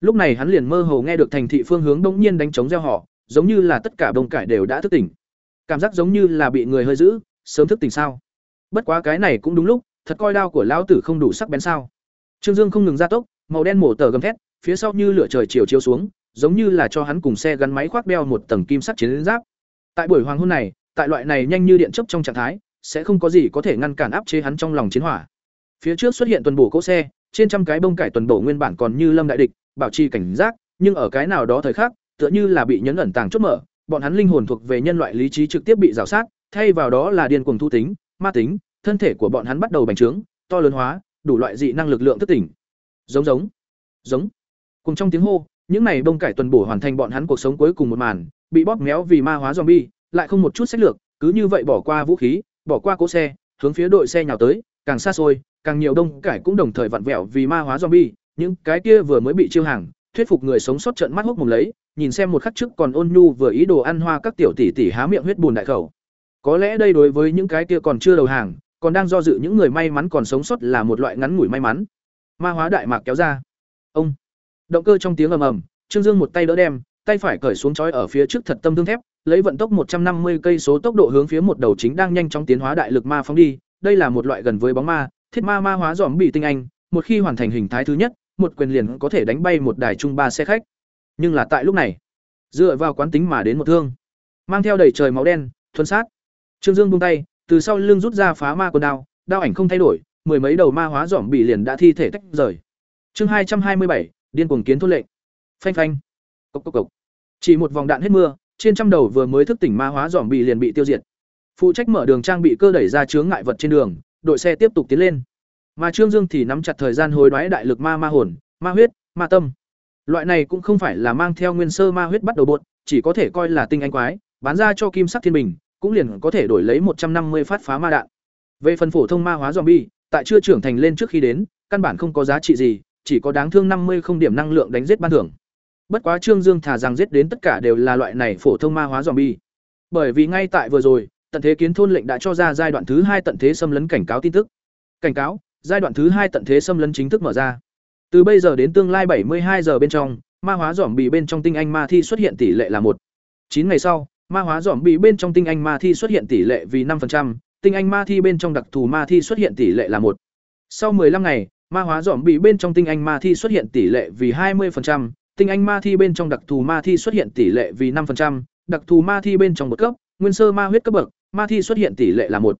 Lúc này hắn liền mơ hồ nghe được thành thị phương hướng bỗng nhiên đánh trống gieo họ giống như là tất cả bông cải đều đã thức tỉnh. Cảm giác giống như là bị người hơi giữ, sớm thức tỉnh sao? Bất quá cái này cũng đúng lúc, thật coi đao của lão tử không đủ sắc bén sao? Trương Dương không ngừng gia tốc, màu đen mổ tờ gầm thét, phía sau như lửa trời chiều chiếu xuống, giống như là cho hắn cùng xe gắn máy khoác đeo một tầng kim sắt chiến giáp. Tại buổi hoàng hôn này, tại loại này nhanh như điện chớp trong trạng thái, sẽ không có gì có thể ngăn cản áp chế hắn trong lòng chiến hỏa. Phía trước xuất hiện tuần bổ cỗ xe, trên trăm cái bông cải tuần bổ nguyên bản còn như lâm đại địch, bảo trì cảnh giác, nhưng ở cái nào đó thời khắc, tựa như là bị nhấn ẩn tàng chốt mở, bọn hắn linh hồn thuộc về nhân loại lý trí trực tiếp bị rào sát, thay vào đó là điên cuồng thu tính, ma tính, thân thể của bọn hắn bắt đầu bành trướng, to lớn hóa, đủ loại dị năng lực lượng thức tỉnh. Giống giống, giống. Cùng trong tiếng hô, những này bông cải tuần bổ hoàn thành bọn hắn cuộc sống cuối cùng một màn, bị bóp méo vì ma hóa zombie, lại không một chút sách lược, cứ như vậy bỏ qua vũ khí, bỏ qua cỗ xe, hướng phía đội xe nhào tới, càng xa xôi, càng nhiều đông cải cũng đồng thời vặn vẹo vì ma hóa zombie, những cái kia vừa mới bị chiêu hàng, thuyết phục người sống sót trợn mắt hốc mồm lấy, nhìn xem một khắc trước còn ôn nhu vừa ý đồ ăn hoa các tiểu tỷ tỷ há miệng huyết bùn đại khẩu. Có lẽ đây đối với những cái kia còn chưa đầu hàng, còn đang do dự những người may mắn còn sống sót là một loại ngắn ngủi may mắn. Ma hóa đại mạc kéo ra. Ông. Động cơ trong tiếng ầm ầm, Trương Dương một tay đỡ đem, tay phải cởi xuống chói ở phía trước thật tâm thương thép, lấy vận tốc 150 cây số tốc độ hướng phía một đầu chính đang nhanh chóng tiến hóa đại lực ma phóng đi. Đây là một loại gần với bóng ma, thiết ma ma hóa dòm bị tinh anh, một khi hoàn thành hình thái thứ nhất, một quyền liền có thể đánh bay một đài trung ba xe khách. Nhưng là tại lúc này, dựa vào quán tính mà đến một thương, mang theo đầy trời máu đen, thuần sát. Trương Dương buông tay, từ sau lưng rút ra phá ma quần đao, đao ảnh không thay đổi, mười mấy đầu ma hóa giỏm bị liền đã thi thể tách rời. Chương hai trăm hai mươi bảy, điên cuồng kiến thôn lệnh. Phanh phanh. Cốc cốc cốc. Chỉ một vòng đạn hết mưa, trên trăm đầu vừa mới thức tỉnh ma hóa giỏm bị liền bị tiêu diệt. Phụ trách mở đường trang bị cơ đẩy ra chướng ngại vật trên đường, đội xe tiếp tục tiến lên. Mà Trương Dương thì nắm chặt thời gian hồi đoái đại lực ma ma hồn, ma huyết, ma tâm. Loại này cũng không phải là mang theo nguyên sơ ma huyết bắt đầu bột, chỉ có thể coi là tinh anh quái, bán ra cho kim sắc thiên bình, cũng liền có thể đổi lấy một trăm năm mươi phát phá ma đạn. Về phần phổ thông ma hóa zombie, tại chưa trưởng thành lên trước khi đến, căn bản không có giá trị gì, chỉ có đáng thương năm mươi không điểm năng lượng đánh giết ban thưởng. Bất quá Trương Dương thả rằng giết đến tất cả đều là loại này phổ thông ma hóa zombie. Bởi vì ngay tại vừa rồi, tận thế kiến thôn lệnh đã cho ra giai đoạn thứ hai tận thế xâm lấn cảnh cáo tin tức. Cảnh cáo, giai đoạn thứ hai tận thế xâm lấn chính thức mở ra. Từ bây giờ đến tương lai 72 giờ bên trong, ma hóa giỏm bị bên trong tinh anh ma thi xuất hiện tỷ lệ là một. Chín ngày sau, ma hóa giỏm bị bên trong tinh anh ma thi xuất hiện tỷ lệ vì 5%, tinh anh ma thi bên trong đặc thù ma thi xuất hiện tỷ lệ là một. Sau 15 ngày, ma hóa giỏm bị bên trong tinh anh ma thi xuất hiện tỷ lệ vì 20%, tinh anh ma thi bên trong đặc thù ma thi xuất hiện tỷ lệ vì 5%, đặc thù ma thi bên trong một cấp, nguyên sơ ma huyết cấp bậc, ma thi xuất hiện tỷ lệ là một.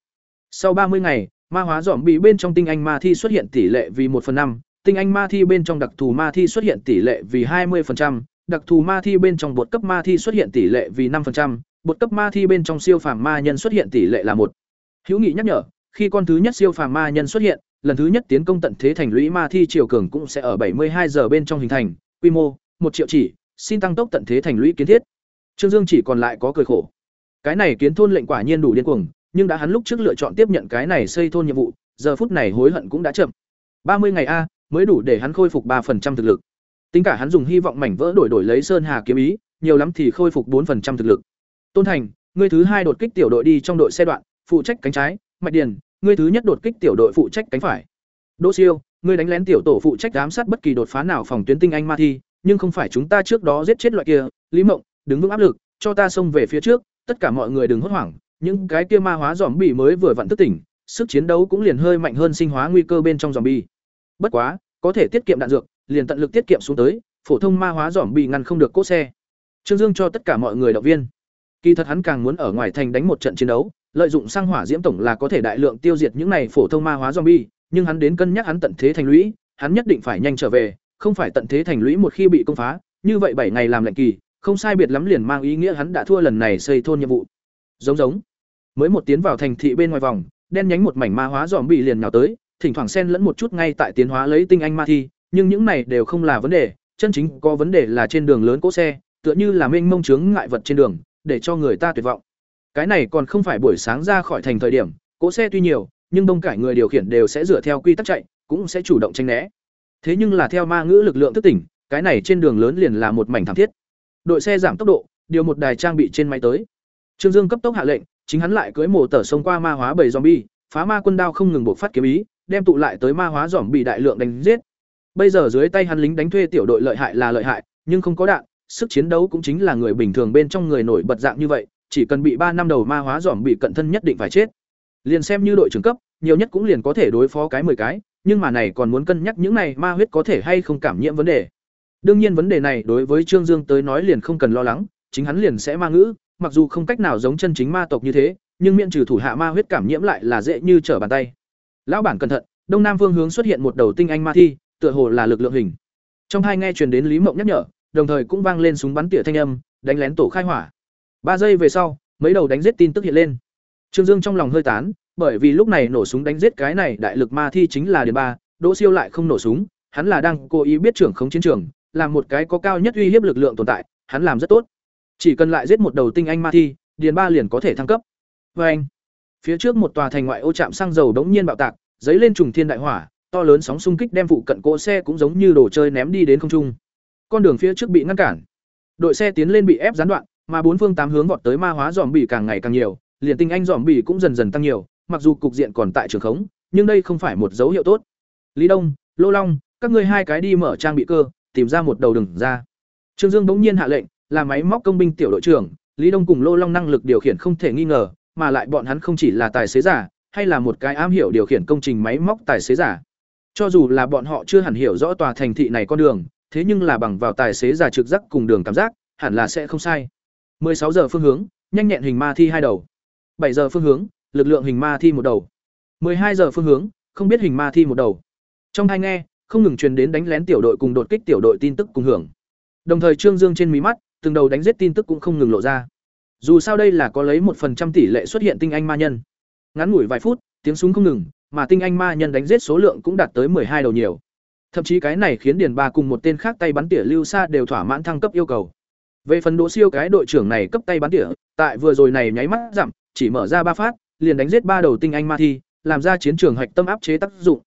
Sau 30 ngày, ma hóa dọn bị bên trong tinh anh ma thi xuất hiện tỷ lệ vì một phần năm, tinh anh ma thi bên trong đặc thù ma thi xuất hiện tỷ lệ vì 20%, đặc thù ma thi bên trong bột cấp ma thi xuất hiện tỷ lệ vì 5%, bột cấp ma thi bên trong siêu phàm ma nhân xuất hiện tỷ lệ là một. Hữu nghị nhắc nhở, khi con thứ nhất siêu phàm ma nhân xuất hiện, lần thứ nhất tiến công tận thế thành lũy ma thi triều cường cũng sẽ ở 72 giờ bên trong hình thành, quy mô một triệu chỉ, xin tăng tốc tận thế thành lũy kiến thiết. Trương Dương chỉ còn lại có cười khổ. Cái này kiến thôn lệnh quả nhiên đủ điên cuồng, nhưng đã hắn lúc trước lựa chọn tiếp nhận cái này xây thôn nhiệm vụ, giờ phút này hối hận cũng đã chậm. 30 ngày a, mới đủ để hắn khôi phục 3% thực lực. Tính cả hắn dùng hy vọng mảnh vỡ đổi đổi lấy Sơn Hà kiếm ý, nhiều lắm thì khôi phục 4% thực lực. Tôn Thành, ngươi thứ hai đột kích tiểu đội đi trong đội xe đoạn, phụ trách cánh trái, Mạch Điền, ngươi thứ nhất đột kích tiểu đội phụ trách cánh phải. Đỗ Siêu, ngươi đánh lén tiểu tổ phụ trách giám sát bất kỳ đột phá nào phòng tuyến tinh anh ma thi, nhưng không phải chúng ta trước đó giết chết loại kia, Lý Mộng, đứng vững áp lực, cho ta xông về phía trước, tất cả mọi người đừng hốt hoảng, những cái kia ma hóa zombie mới vừa vặn thức tỉnh, sức chiến đấu cũng liền hơi mạnh hơn sinh hóa nguy cơ bên trong zombie. Bất quá, có thể tiết kiệm đạn dược, liền tận lực tiết kiệm xuống tới, phổ thông ma hóa zombie ngăn không được cốt xe. Trương Dương cho tất cả mọi người động viên. Kỳ thật hắn càng muốn ở ngoài thành đánh một trận chiến đấu, lợi dụng sang hỏa diễm tổng là có thể đại lượng tiêu diệt những này phổ thông ma hóa zombie, nhưng hắn đến cân nhắc hắn tận thế thành lũy, hắn nhất định phải nhanh trở về, không phải tận thế thành lũy một khi bị công phá, như vậy bảy ngày làm lệnh kỳ, không sai biệt lắm liền mang ý nghĩa hắn đã thua lần này xây thôn nhiệm vụ. Giống giống. Mới một tiến vào thành thị bên ngoài vòng, đen nhánh một mảnh ma hóa dòm bị liền nhào tới, thỉnh thoảng xen lẫn một chút ngay tại tiến hóa lấy tinh anh ma thi, nhưng những này đều không là vấn đề, chân chính có vấn đề là trên đường lớn cỗ xe, tựa như là mênh mông chướng ngại vật trên đường, để cho người ta tuyệt vọng. Cái này còn không phải buổi sáng ra khỏi thành thời điểm, cỗ xe tuy nhiều, nhưng đông cải người điều khiển đều sẽ dựa theo quy tắc chạy, cũng sẽ chủ động tránh né. Thế nhưng là theo ma ngữ lực lượng thức tỉnh, cái này trên đường lớn liền là một mảnh thảm thiết. Đội xe giảm tốc độ, điều một đài trang bị trên máy tới. Trương Dương cấp tốc hạ lệnh, chính hắn lại cưỡi mổ tở sông qua ma hóa bầy zombie, phá ma quân đao không ngừng bộc phát kiếm ý, đem tụ lại tới ma hóa zombie đại lượng đánh giết. bây giờ dưới tay hắn lính đánh thuê tiểu đội lợi hại là lợi hại, nhưng không có đạn, sức chiến đấu cũng chính là người bình thường bên trong người nổi bật dạng như vậy, chỉ cần bị ba năm đầu ma hóa giòm bị cận thân nhất định phải chết. Liền xem như đội trưởng cấp, nhiều nhất cũng liền có thể đối phó cái 10 cái, nhưng mà này còn muốn cân nhắc những này ma huyết có thể hay không cảm nhiễm vấn đề. Đương nhiên vấn đề này đối với Trương Dương tới nói liền không cần lo lắng, chính hắn liền sẽ ma ngữ, mặc dù không cách nào giống chân chính ma tộc như thế, nhưng miễn trừ thủ hạ ma huyết cảm nhiễm lại là dễ như trở bàn tay. Lão bản cẩn thận, đông nam phương hướng xuất hiện một đầu tinh anh ma thi, tựa hồ là lực lượng hình. Trong hai nghe truyền đến Lý Mộng nhắc nhở, đồng thời cũng vang lên súng bắn tỉa thanh âm, đánh lén tổ khai hỏa. Ba giây về sau, mấy đầu đánh giết tin tức hiện lên. Trương Dương trong lòng hơi tán, bởi vì lúc này nổ súng đánh giết cái này đại lực ma thi chính là Điền Ba, Đỗ Siêu lại không nổ súng, hắn là đang cố ý biết trưởng khống chiến trường, làm một cái có cao nhất uy hiếp lực lượng tồn tại, hắn làm rất tốt. Chỉ cần lại giết một đầu tinh anh ma thi, Điền Ba liền có thể thăng cấp. Và anh, phía trước một tòa thành ngoại ô trạm xăng dầu đống nhiên bạo tạc, giấy lên trùng thiên đại hỏa, to lớn sóng xung kích đem phụ cận cỗ xe cũng giống như đồ chơi ném đi đến không trung. Con đường phía trước bị ngăn cản. Đội xe tiến lên bị ép gián đoạn, mà bốn phương tám hướng vọt tới ma hóa dòm bỉ càng ngày càng nhiều, liền tinh anh dòm bỉ cũng dần dần tăng nhiều, mặc dù cục diện còn tại trường khống, nhưng đây không phải một dấu hiệu tốt. Lý Đông, Lô Long, các ngươi hai cái đi mở trang bị cơ, tìm ra một đầu đường ra. Trương Dương bỗng nhiên hạ lệnh, là máy móc công binh tiểu đội trưởng, Lý Đông cùng Lô Long năng lực điều khiển không thể nghi ngờ, mà lại bọn hắn không chỉ là tài xế giả, hay là một cái am hiểu điều khiển công trình máy móc tài xế giả. Cho dù là bọn họ chưa hẳn hiểu rõ tòa thành thị này con đường, thế nhưng là bằng vào tài xế giả trực giác cùng đường cảm giác, hẳn là sẽ không sai. 16 giờ phương hướng, nhanh nhẹn hình ma thi hai đầu. 7 giờ phương hướng, lực lượng hình ma thi một đầu. 12 giờ phương hướng, không biết hình ma thi một đầu. Trong hai nghe, không ngừng truyền đến đánh lén tiểu đội cùng đột kích tiểu đội tin tức cùng hưởng. Đồng thời Trương Dương trên mí mắt, từng đầu đánh giết tin tức cũng không ngừng lộ ra. Dù sao đây là có lấy một phần trăm tỷ lệ xuất hiện tinh anh ma nhân. Ngắn ngủi vài phút, tiếng súng không ngừng, mà tinh anh ma nhân đánh giết số lượng cũng đạt tới hai đầu nhiều. Thậm chí cái này khiến Điền Ba cùng một tên khác tay bắn tỉa lưu xa đều thỏa mãn thăng cấp yêu cầu. Về phần Đỗ Siêu cái đội trưởng này cấp tay bắn tỉa, tại vừa rồi này nháy mắt giảm, chỉ mở ra ba phát, liền đánh giết ba đầu tinh anh ma thi, làm ra chiến trường hạch tâm áp chế tác dụng.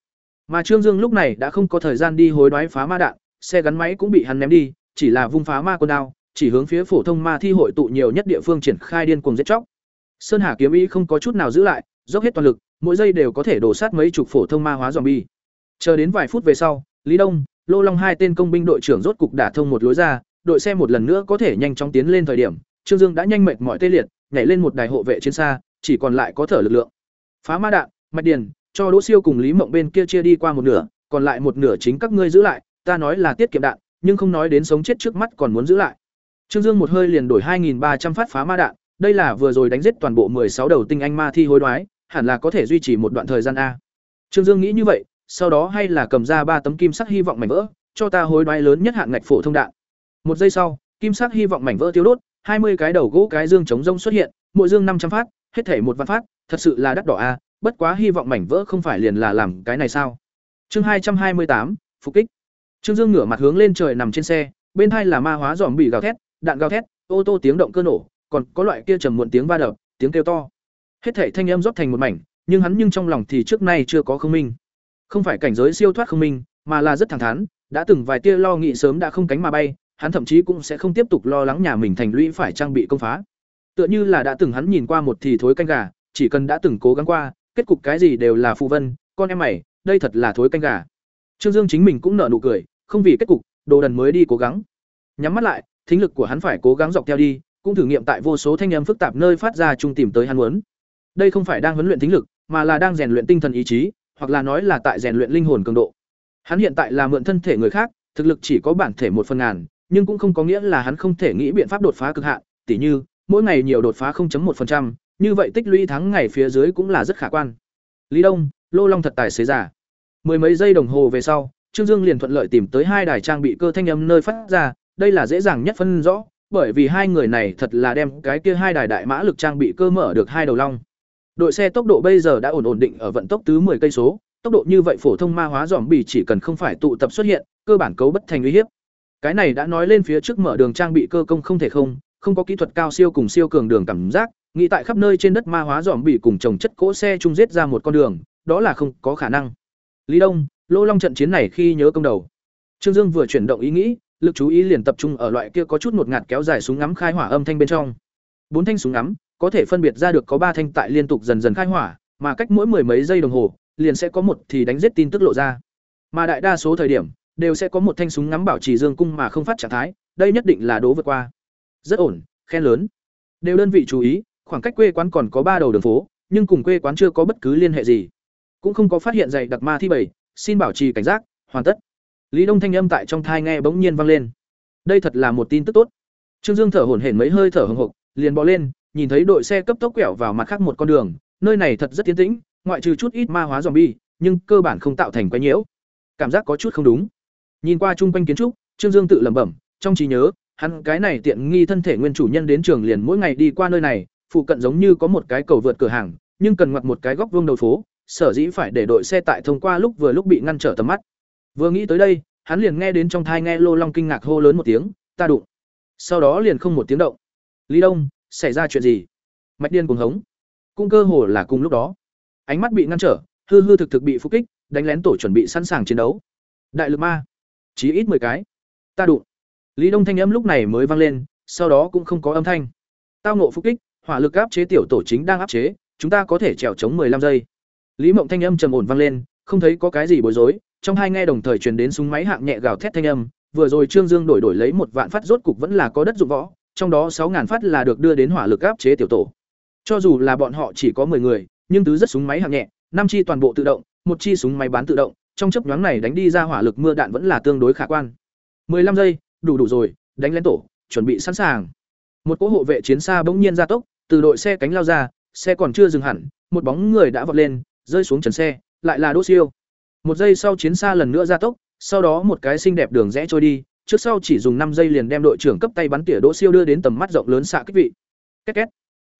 Mà Trương Dương lúc này đã không có thời gian đi hối đoái phá ma đạn, xe gắn máy cũng bị hắn ném đi, chỉ là vung phá ma quân đao, chỉ hướng phía phổ thông ma thi hội tụ nhiều nhất địa phương triển khai điên cuồng giết chóc. Sơn Hà kiếm ý không có chút nào giữ lại, dốc hết toàn lực, mỗi giây đều có thể đổ sát mấy chục phổ thông ma hóa zombie. Chờ đến vài phút về sau, Lý Đông, Lô Long hai tên công binh đội trưởng rốt cục đả thông một lối ra, đội xe một lần nữa có thể nhanh chóng tiến lên thời điểm, Trương Dương đã nhanh mệt mỏi tê liệt, nhảy lên một đài hộ vệ chiến xa, chỉ còn lại có thở lực lượng. Phá ma đạn, mạch điền, cho Đỗ Siêu cùng Lý Mộng bên kia chia đi qua một nửa, còn lại một nửa chính các ngươi giữ lại, ta nói là tiết kiệm đạn, nhưng không nói đến sống chết trước mắt còn muốn giữ lại. Trương Dương một hơi liền đổi 2300 phát phá ma đạn, đây là vừa rồi đánh giết toàn bộ 16 đầu tinh anh ma thi hối đoái, hẳn là có thể duy trì một đoạn thời gian a. Trương Dương nghĩ như vậy, sau đó hay là cầm ra ba tấm kim sắc hy vọng mảnh vỡ, cho ta hối đoái lớn nhất hạn ngạch phổ thông đạn. Một giây sau, kim sắc hy vọng mảnh vỡ tiêu đốt, 20 cái đầu gỗ cái dương chống rông xuất hiện, mỗi dương 500 phát, hết thể một vạn phát, thật sự là đắt đỏ a, bất quá hy vọng mảnh vỡ không phải liền là làm cái này sao? Chương 228, phục kích. Trương Dương ngửa mặt hướng lên trời nằm trên xe, bên hai là ma hóa giòm bị gào thét, đạn gào thét, ô tô tiếng động cơ nổ, còn có loại kia trầm muộn tiếng va đập, tiếng kêu to. Hết thảy thanh âm rót thành một mảnh, nhưng hắn nhưng trong lòng thì trước nay chưa có không minh. Không phải cảnh giới siêu thoát không minh, mà là rất thẳng thắn, đã từng vài tia lo nghĩ sớm đã không cánh mà bay, hắn thậm chí cũng sẽ không tiếp tục lo lắng nhà mình thành lũy phải trang bị công phá. Tựa như là đã từng hắn nhìn qua một thì thối canh gà, chỉ cần đã từng cố gắng qua, kết cục cái gì đều là phù vân, con em mày, đây thật là thối canh gà. Trương Dương chính mình cũng nở nụ cười, không vì kết cục, đồ đần mới đi cố gắng. Nhắm mắt lại, thính lực của hắn phải cố gắng dọc theo đi, cũng thử nghiệm tại vô số thanh âm phức tạp nơi phát ra trung tìm tới hắn muốn. Đây không phải đang huấn luyện thính lực, mà là đang rèn luyện tinh thần ý chí, hoặc là nói là tại rèn luyện linh hồn cường độ. Hắn hiện tại là mượn thân thể người khác, thực lực chỉ có bản thể một phần ngàn, nhưng cũng không có nghĩa là hắn không thể nghĩ biện pháp đột phá cực hạn, tỉ như, mỗi ngày nhiều đột phá 0.1%, như vậy tích lũy tháng ngày phía dưới cũng là rất khả quan. Lý Đông, Lô Long thật tài xế giả. Mười mấy giây đồng hồ về sau, Trương Dương liền thuận lợi tìm tới hai đài trang bị cơ thanh âm nơi phát ra, đây là dễ dàng nhất phân rõ, bởi vì hai người này thật là đem cái kia hai đài đại mã lực trang bị cơ mở được hai đầu long. Đội xe tốc độ bây giờ đã ổn ổn định ở vận tốc tứ 10 cây số, tốc độ như vậy phổ thông ma hóa giòm bì chỉ cần không phải tụ tập xuất hiện, cơ bản cấu bất thành uy hiếp. Cái này đã nói lên phía trước mở đường trang bị cơ công không thể không, không có kỹ thuật cao siêu cùng siêu cường đường cảm giác, nghĩ tại khắp nơi trên đất ma hóa giòm bì cùng trồng chất cỗ xe chung giết ra một con đường, đó là không có khả năng. Lý Đông, Lô Long trận chiến này khi nhớ công đầu. Trương Dương vừa chuyển động ý nghĩ, lực chú ý liền tập trung ở loại kia có chút một ngạt kéo dài súng ngắm khai hỏa âm thanh bên trong. Bốn thanh súng ngắm, có thể phân biệt ra được có ba thanh tại liên tục dần dần khai hỏa, mà cách mỗi mười mấy giây đồng hồ, liền sẽ có một thì đánh giết tin tức lộ ra. Mà đại đa số thời điểm, đều sẽ có một thanh súng ngắm bảo trì dương cung mà không phát trạng thái, đây nhất định là đố vượt qua. Rất ổn, khen lớn. Đều đơn vị chú ý, khoảng cách quê quán còn có ba đầu đường phố, nhưng cùng quê quán chưa có bất cứ liên hệ gì. Cũng không có phát hiện dày đặc ma thi bảy, xin bảo trì cảnh giác, hoàn tất. Lý Đông thanh âm tại trong thai nghe bỗng nhiên vang lên. Đây thật là một tin tức tốt. Trương Dương thở hổn hển mấy hơi thở hừng hực, liền bò lên, nhìn thấy đội xe cấp tốc quẹo vào mặt khác một con đường, nơi này thật rất tiến tĩnh, ngoại trừ chút ít ma hóa zombie, nhưng cơ bản không tạo thành quá nhiễu. Cảm giác có chút không đúng. Nhìn qua chung quanh kiến trúc, Trương Dương tự lẩm bẩm, trong trí nhớ, hắn cái này tiện nghi thân thể nguyên chủ nhân đến trường liền mỗi ngày đi qua nơi này, phụ cận giống như có một cái cầu vượt cửa hàng, nhưng cần ngoặt một cái góc vuông đầu phố, sở dĩ phải để đội xe tại thông qua lúc vừa lúc bị ngăn trở tầm mắt. Vừa nghĩ tới đây, hắn liền nghe đến trong thai nghe Lô Long kinh ngạc hô lớn một tiếng, "Ta đụng." Sau đó liền không một tiếng động. Lý Đông, xảy ra chuyện gì? Mạch Điên cuồng hống. Cung cơ hồ là cùng lúc đó. Ánh mắt bị ngăn trở, hư hư thực thực bị phục kích, đánh lén tổ chuẩn bị sẵn sàng chiến đấu. Đại lực ma, chí ít 10 cái. Ta đụng. Lý Đông thanh âm lúc này mới vang lên, sau đó cũng không có âm thanh. Tao ngộ phục kích, hỏa lực áp chế tiểu tổ chính đang áp chế, chúng ta có thể trèo chống 15 giây. Lý Mộng thanh âm trầm ổn vang lên, không thấy có cái gì bối rối, trong hai nghe đồng thời truyền đến súng máy hạng nhẹ gào thét thanh âm, vừa rồi Trương Dương đổi đổi lấy một vạn phát rốt cục vẫn là có đất dụng võ, trong đó 6000 phát là được đưa đến hỏa lực áp chế tiểu tổ. Cho dù là bọn họ chỉ có 10 người, nhưng tứ rất súng máy hạng nhẹ, năm chi toàn bộ tự động, một chi súng máy bán tự động, trong chớp nhoáng này đánh đi ra hỏa lực mưa đạn vẫn là tương đối khả quan. 15 giây, đủ đủ rồi, đánh lên tổ, chuẩn bị sẵn sàng. Một cỗ hộ vệ chiến xa bỗng nhiên ra tốc, từ đội xe cánh lao ra, xe còn chưa dừng hẳn, một bóng người đã vọt lên, rơi xuống trần xe, lại là Đỗ Siêu. Một giây sau chiến xa lần nữa ra tốc, sau đó một cái xinh đẹp đường rẽ trôi đi, trước sau chỉ dùng năm giây liền đem đội trưởng cấp tay bắn tỉa Đỗ Siêu đưa đến tầm mắt rộng lớn xạ kích vị. Két két.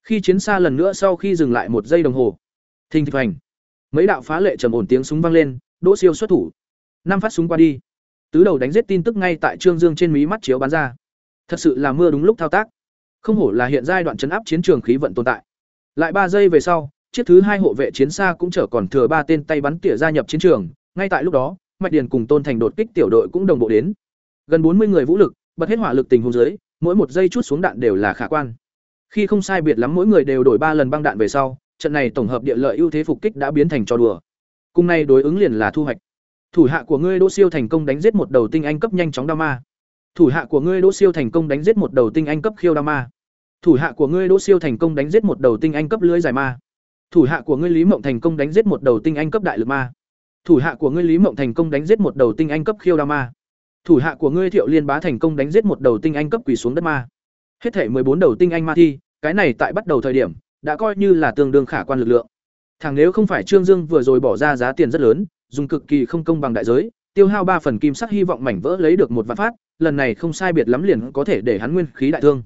Khi chiến xa lần nữa sau khi dừng lại một giây đồng hồ, thình thịch hành. Mấy đạo phá lệ trầm ổn tiếng súng vang lên, Đỗ Siêu xuất thủ. Năm phát súng qua đi. Tứ đầu đánh giết tin tức ngay tại Trương Dương trên mí mắt chiếu bắn ra. Thật sự là mưa đúng lúc thao tác. Không hổ là hiện giai đoạn chấn áp chiến trường khí vận tồn tại. Lại ba giây về sau, chiếc thứ hai hộ vệ chiến xa cũng chở còn thừa ba tên tay bắn tỉa gia nhập chiến trường, ngay tại lúc đó, Mạch Điền cùng Tôn Thành đột kích tiểu đội cũng đồng bộ đến. Gần bốn mươi người vũ lực, bật hết hỏa lực tình huống dưới, mỗi một giây chút xuống đạn đều là khả quan. Khi không sai biệt lắm mỗi người đều đổi ba lần băng đạn về sau, trận này tổng hợp địa lợi ưu thế phục kích đã biến thành trò đùa. Cùng nay đối ứng liền là thu hoạch. Thủ hạ của ngươi Đỗ Siêu thành công đánh giết một đầu tinh anh cấp nhanh chóng đao ma. Thủ hạ của ngươi Đỗ Siêu thành công đánh giết một đầu tinh anh cấp khiêu đao ma. Thủ hạ của ngươi Đỗ Siêu thành công đánh giết một đầu tinh anh cấp lưới dài ma. Thủ hạ của ngươi Lý Mộng thành công đánh giết một đầu tinh anh cấp đại lực ma. Thủ hạ của ngươi Lý Mộng thành công đánh giết một đầu tinh anh cấp khiêu đa ma. Thủ hạ của ngươi Thiệu Liên Bá thành công đánh giết một đầu tinh anh cấp quỷ xuống đất ma. Hết thể bốn đầu tinh anh ma thi, cái này tại bắt đầu thời điểm, đã coi như là tương đương khả quan lực lượng. Thằng nếu không phải Trương Dương vừa rồi bỏ ra giá tiền rất lớn, dùng cực kỳ không công bằng đại giới, tiêu hao ba phần kim sắc hy vọng mảnh vỡ lấy được một vạn phát, lần này không sai biệt lắm liền có thể để hắn nguyên khí đại thương.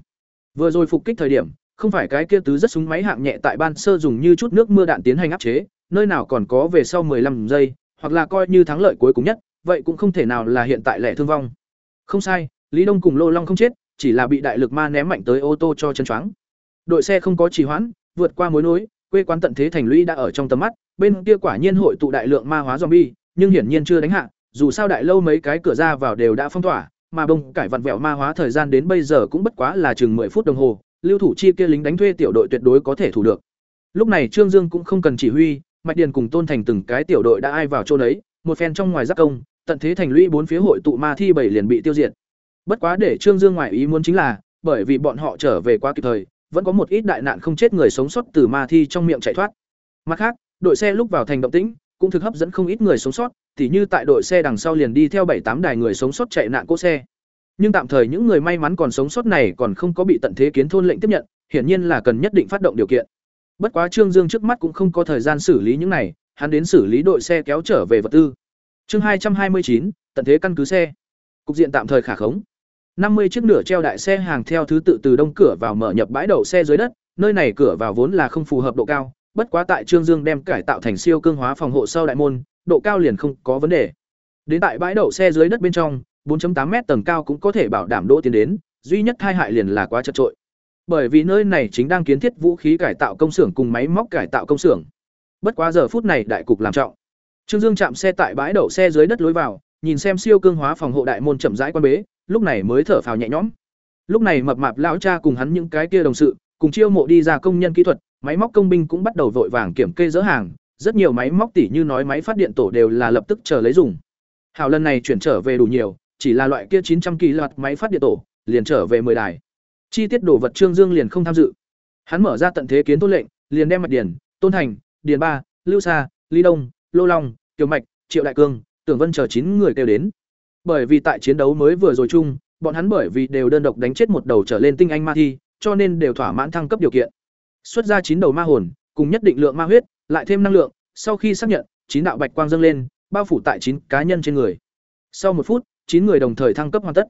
Vừa rồi phục kích thời điểm, không phải cái kia tứ rất súng máy hạng nhẹ tại ban sơ dùng như chút nước mưa đạn tiến hành áp chế, nơi nào còn có về sau 15 giây, hoặc là coi như thắng lợi cuối cùng nhất, vậy cũng không thể nào là hiện tại lẻ thương vong. Không sai, Lý Đông cùng Lô Long không chết, chỉ là bị đại lực ma ném mạnh tới ô tô cho chân choáng. Đội xe không có trì hoãn, vượt qua mối nối, quê quán tận thế thành lũy đã ở trong tầm mắt, bên kia quả nhiên hội tụ đại lượng ma hóa zombie, nhưng hiển nhiên chưa đánh hạ, dù sao đại lâu mấy cái cửa ra vào đều đã phong tỏa, mà bông cải vặn vẹo ma hóa thời gian đến bây giờ cũng bất quá là chừng 10 phút đồng hồ, lưu thủ chi kia lính đánh thuê tiểu đội tuyệt đối có thể thủ được. Lúc này Trương Dương cũng không cần chỉ huy, Mạch Điền cùng Tôn Thành từng cái tiểu đội đã ai vào chỗ đấy, một phen trong ngoài giáp công, tận thế thành lũy bốn phía hội tụ ma thi bảy liền bị tiêu diệt. Bất quá để Trương Dương ngoại ý muốn chính là, bởi vì bọn họ trở về quá kịp thời, vẫn có một ít đại nạn không chết người sống sót từ ma thi trong miệng chạy thoát. Mặt khác, đội xe lúc vào thành động tĩnh, cũng thực hấp dẫn không ít người sống sót, tỉ như tại đội xe đằng sau liền đi theo bảy tám đài người sống sót chạy nạn cỗ xe. Nhưng tạm thời những người may mắn còn sống sót này còn không có bị tận thế kiến thôn lệnh tiếp nhận, hiển nhiên là cần nhất định phát động điều kiện. Bất quá Trương Dương trước mắt cũng không có thời gian xử lý những này, hắn đến xử lý đội xe kéo trở về vật tư. Chương hai trăm hai mươi chín, tận thế căn cứ xe. Cục diện tạm thời khả khống. năm mươi chiếc nửa treo đại xe hàng theo thứ tự từ đông cửa vào mở nhập bãi đậu xe dưới đất, nơi này cửa vào vốn là không phù hợp độ cao, bất quá tại Trương Dương đem cải tạo thành siêu cương hóa phòng hộ sau đại môn, độ cao liền không có vấn đề. Đến tại bãi đậu xe dưới đất bên trong, 4.8 m tầng cao cũng có thể bảo đảm đỗ tiến đến, duy nhất hai hại liền là quá chật trội. Bởi vì nơi này chính đang kiến thiết vũ khí cải tạo công xưởng cùng máy móc cải tạo công xưởng. Bất quá giờ phút này đại cục làm trọng. Trương Dương chạm xe tại bãi đậu xe dưới đất lối vào, nhìn xem siêu cương hóa phòng hộ đại môn chậm rãi quan bế, lúc này mới thở phào nhẹ nhõm. Lúc này mập mạp lão cha cùng hắn những cái kia đồng sự, cùng chiêu mộ đi ra công nhân kỹ thuật, máy móc công binh cũng bắt đầu vội vàng kiểm kê dỡ hàng, rất nhiều máy móc tỉ như nói máy phát điện tổ đều là lập tức chờ lấy dùng. Hảo lần này chuyển trở về đủ nhiều, chỉ là loại kia 900 kỳ loạt máy phát điện tổ, liền trở về 10 đài. Chi tiết đồ vật Trương Dương liền không tham dự. Hắn mở ra tận thế kiến tốt lệnh, liền đem mạch điển, Tôn Thành, Điền Ba, Lưu Sa, Lý Đông, Lô Long, Kiều Mạch, Triệu Đại Cương, Tưởng Vân chờ chín người kêu đến. Bởi vì tại chiến đấu mới vừa rồi chung, bọn hắn bởi vì đều đơn độc đánh chết một đầu trở lên tinh anh ma thi, cho nên đều thỏa mãn thăng cấp điều kiện. Xuất ra chín đầu ma hồn, cùng nhất định lượng ma huyết, lại thêm năng lượng, sau khi xác nhận, chín đạo bạch quang dâng lên, bao phủ tại chín cá nhân trên người. Sau một phút, chín người đồng thời thăng cấp hoàn tất.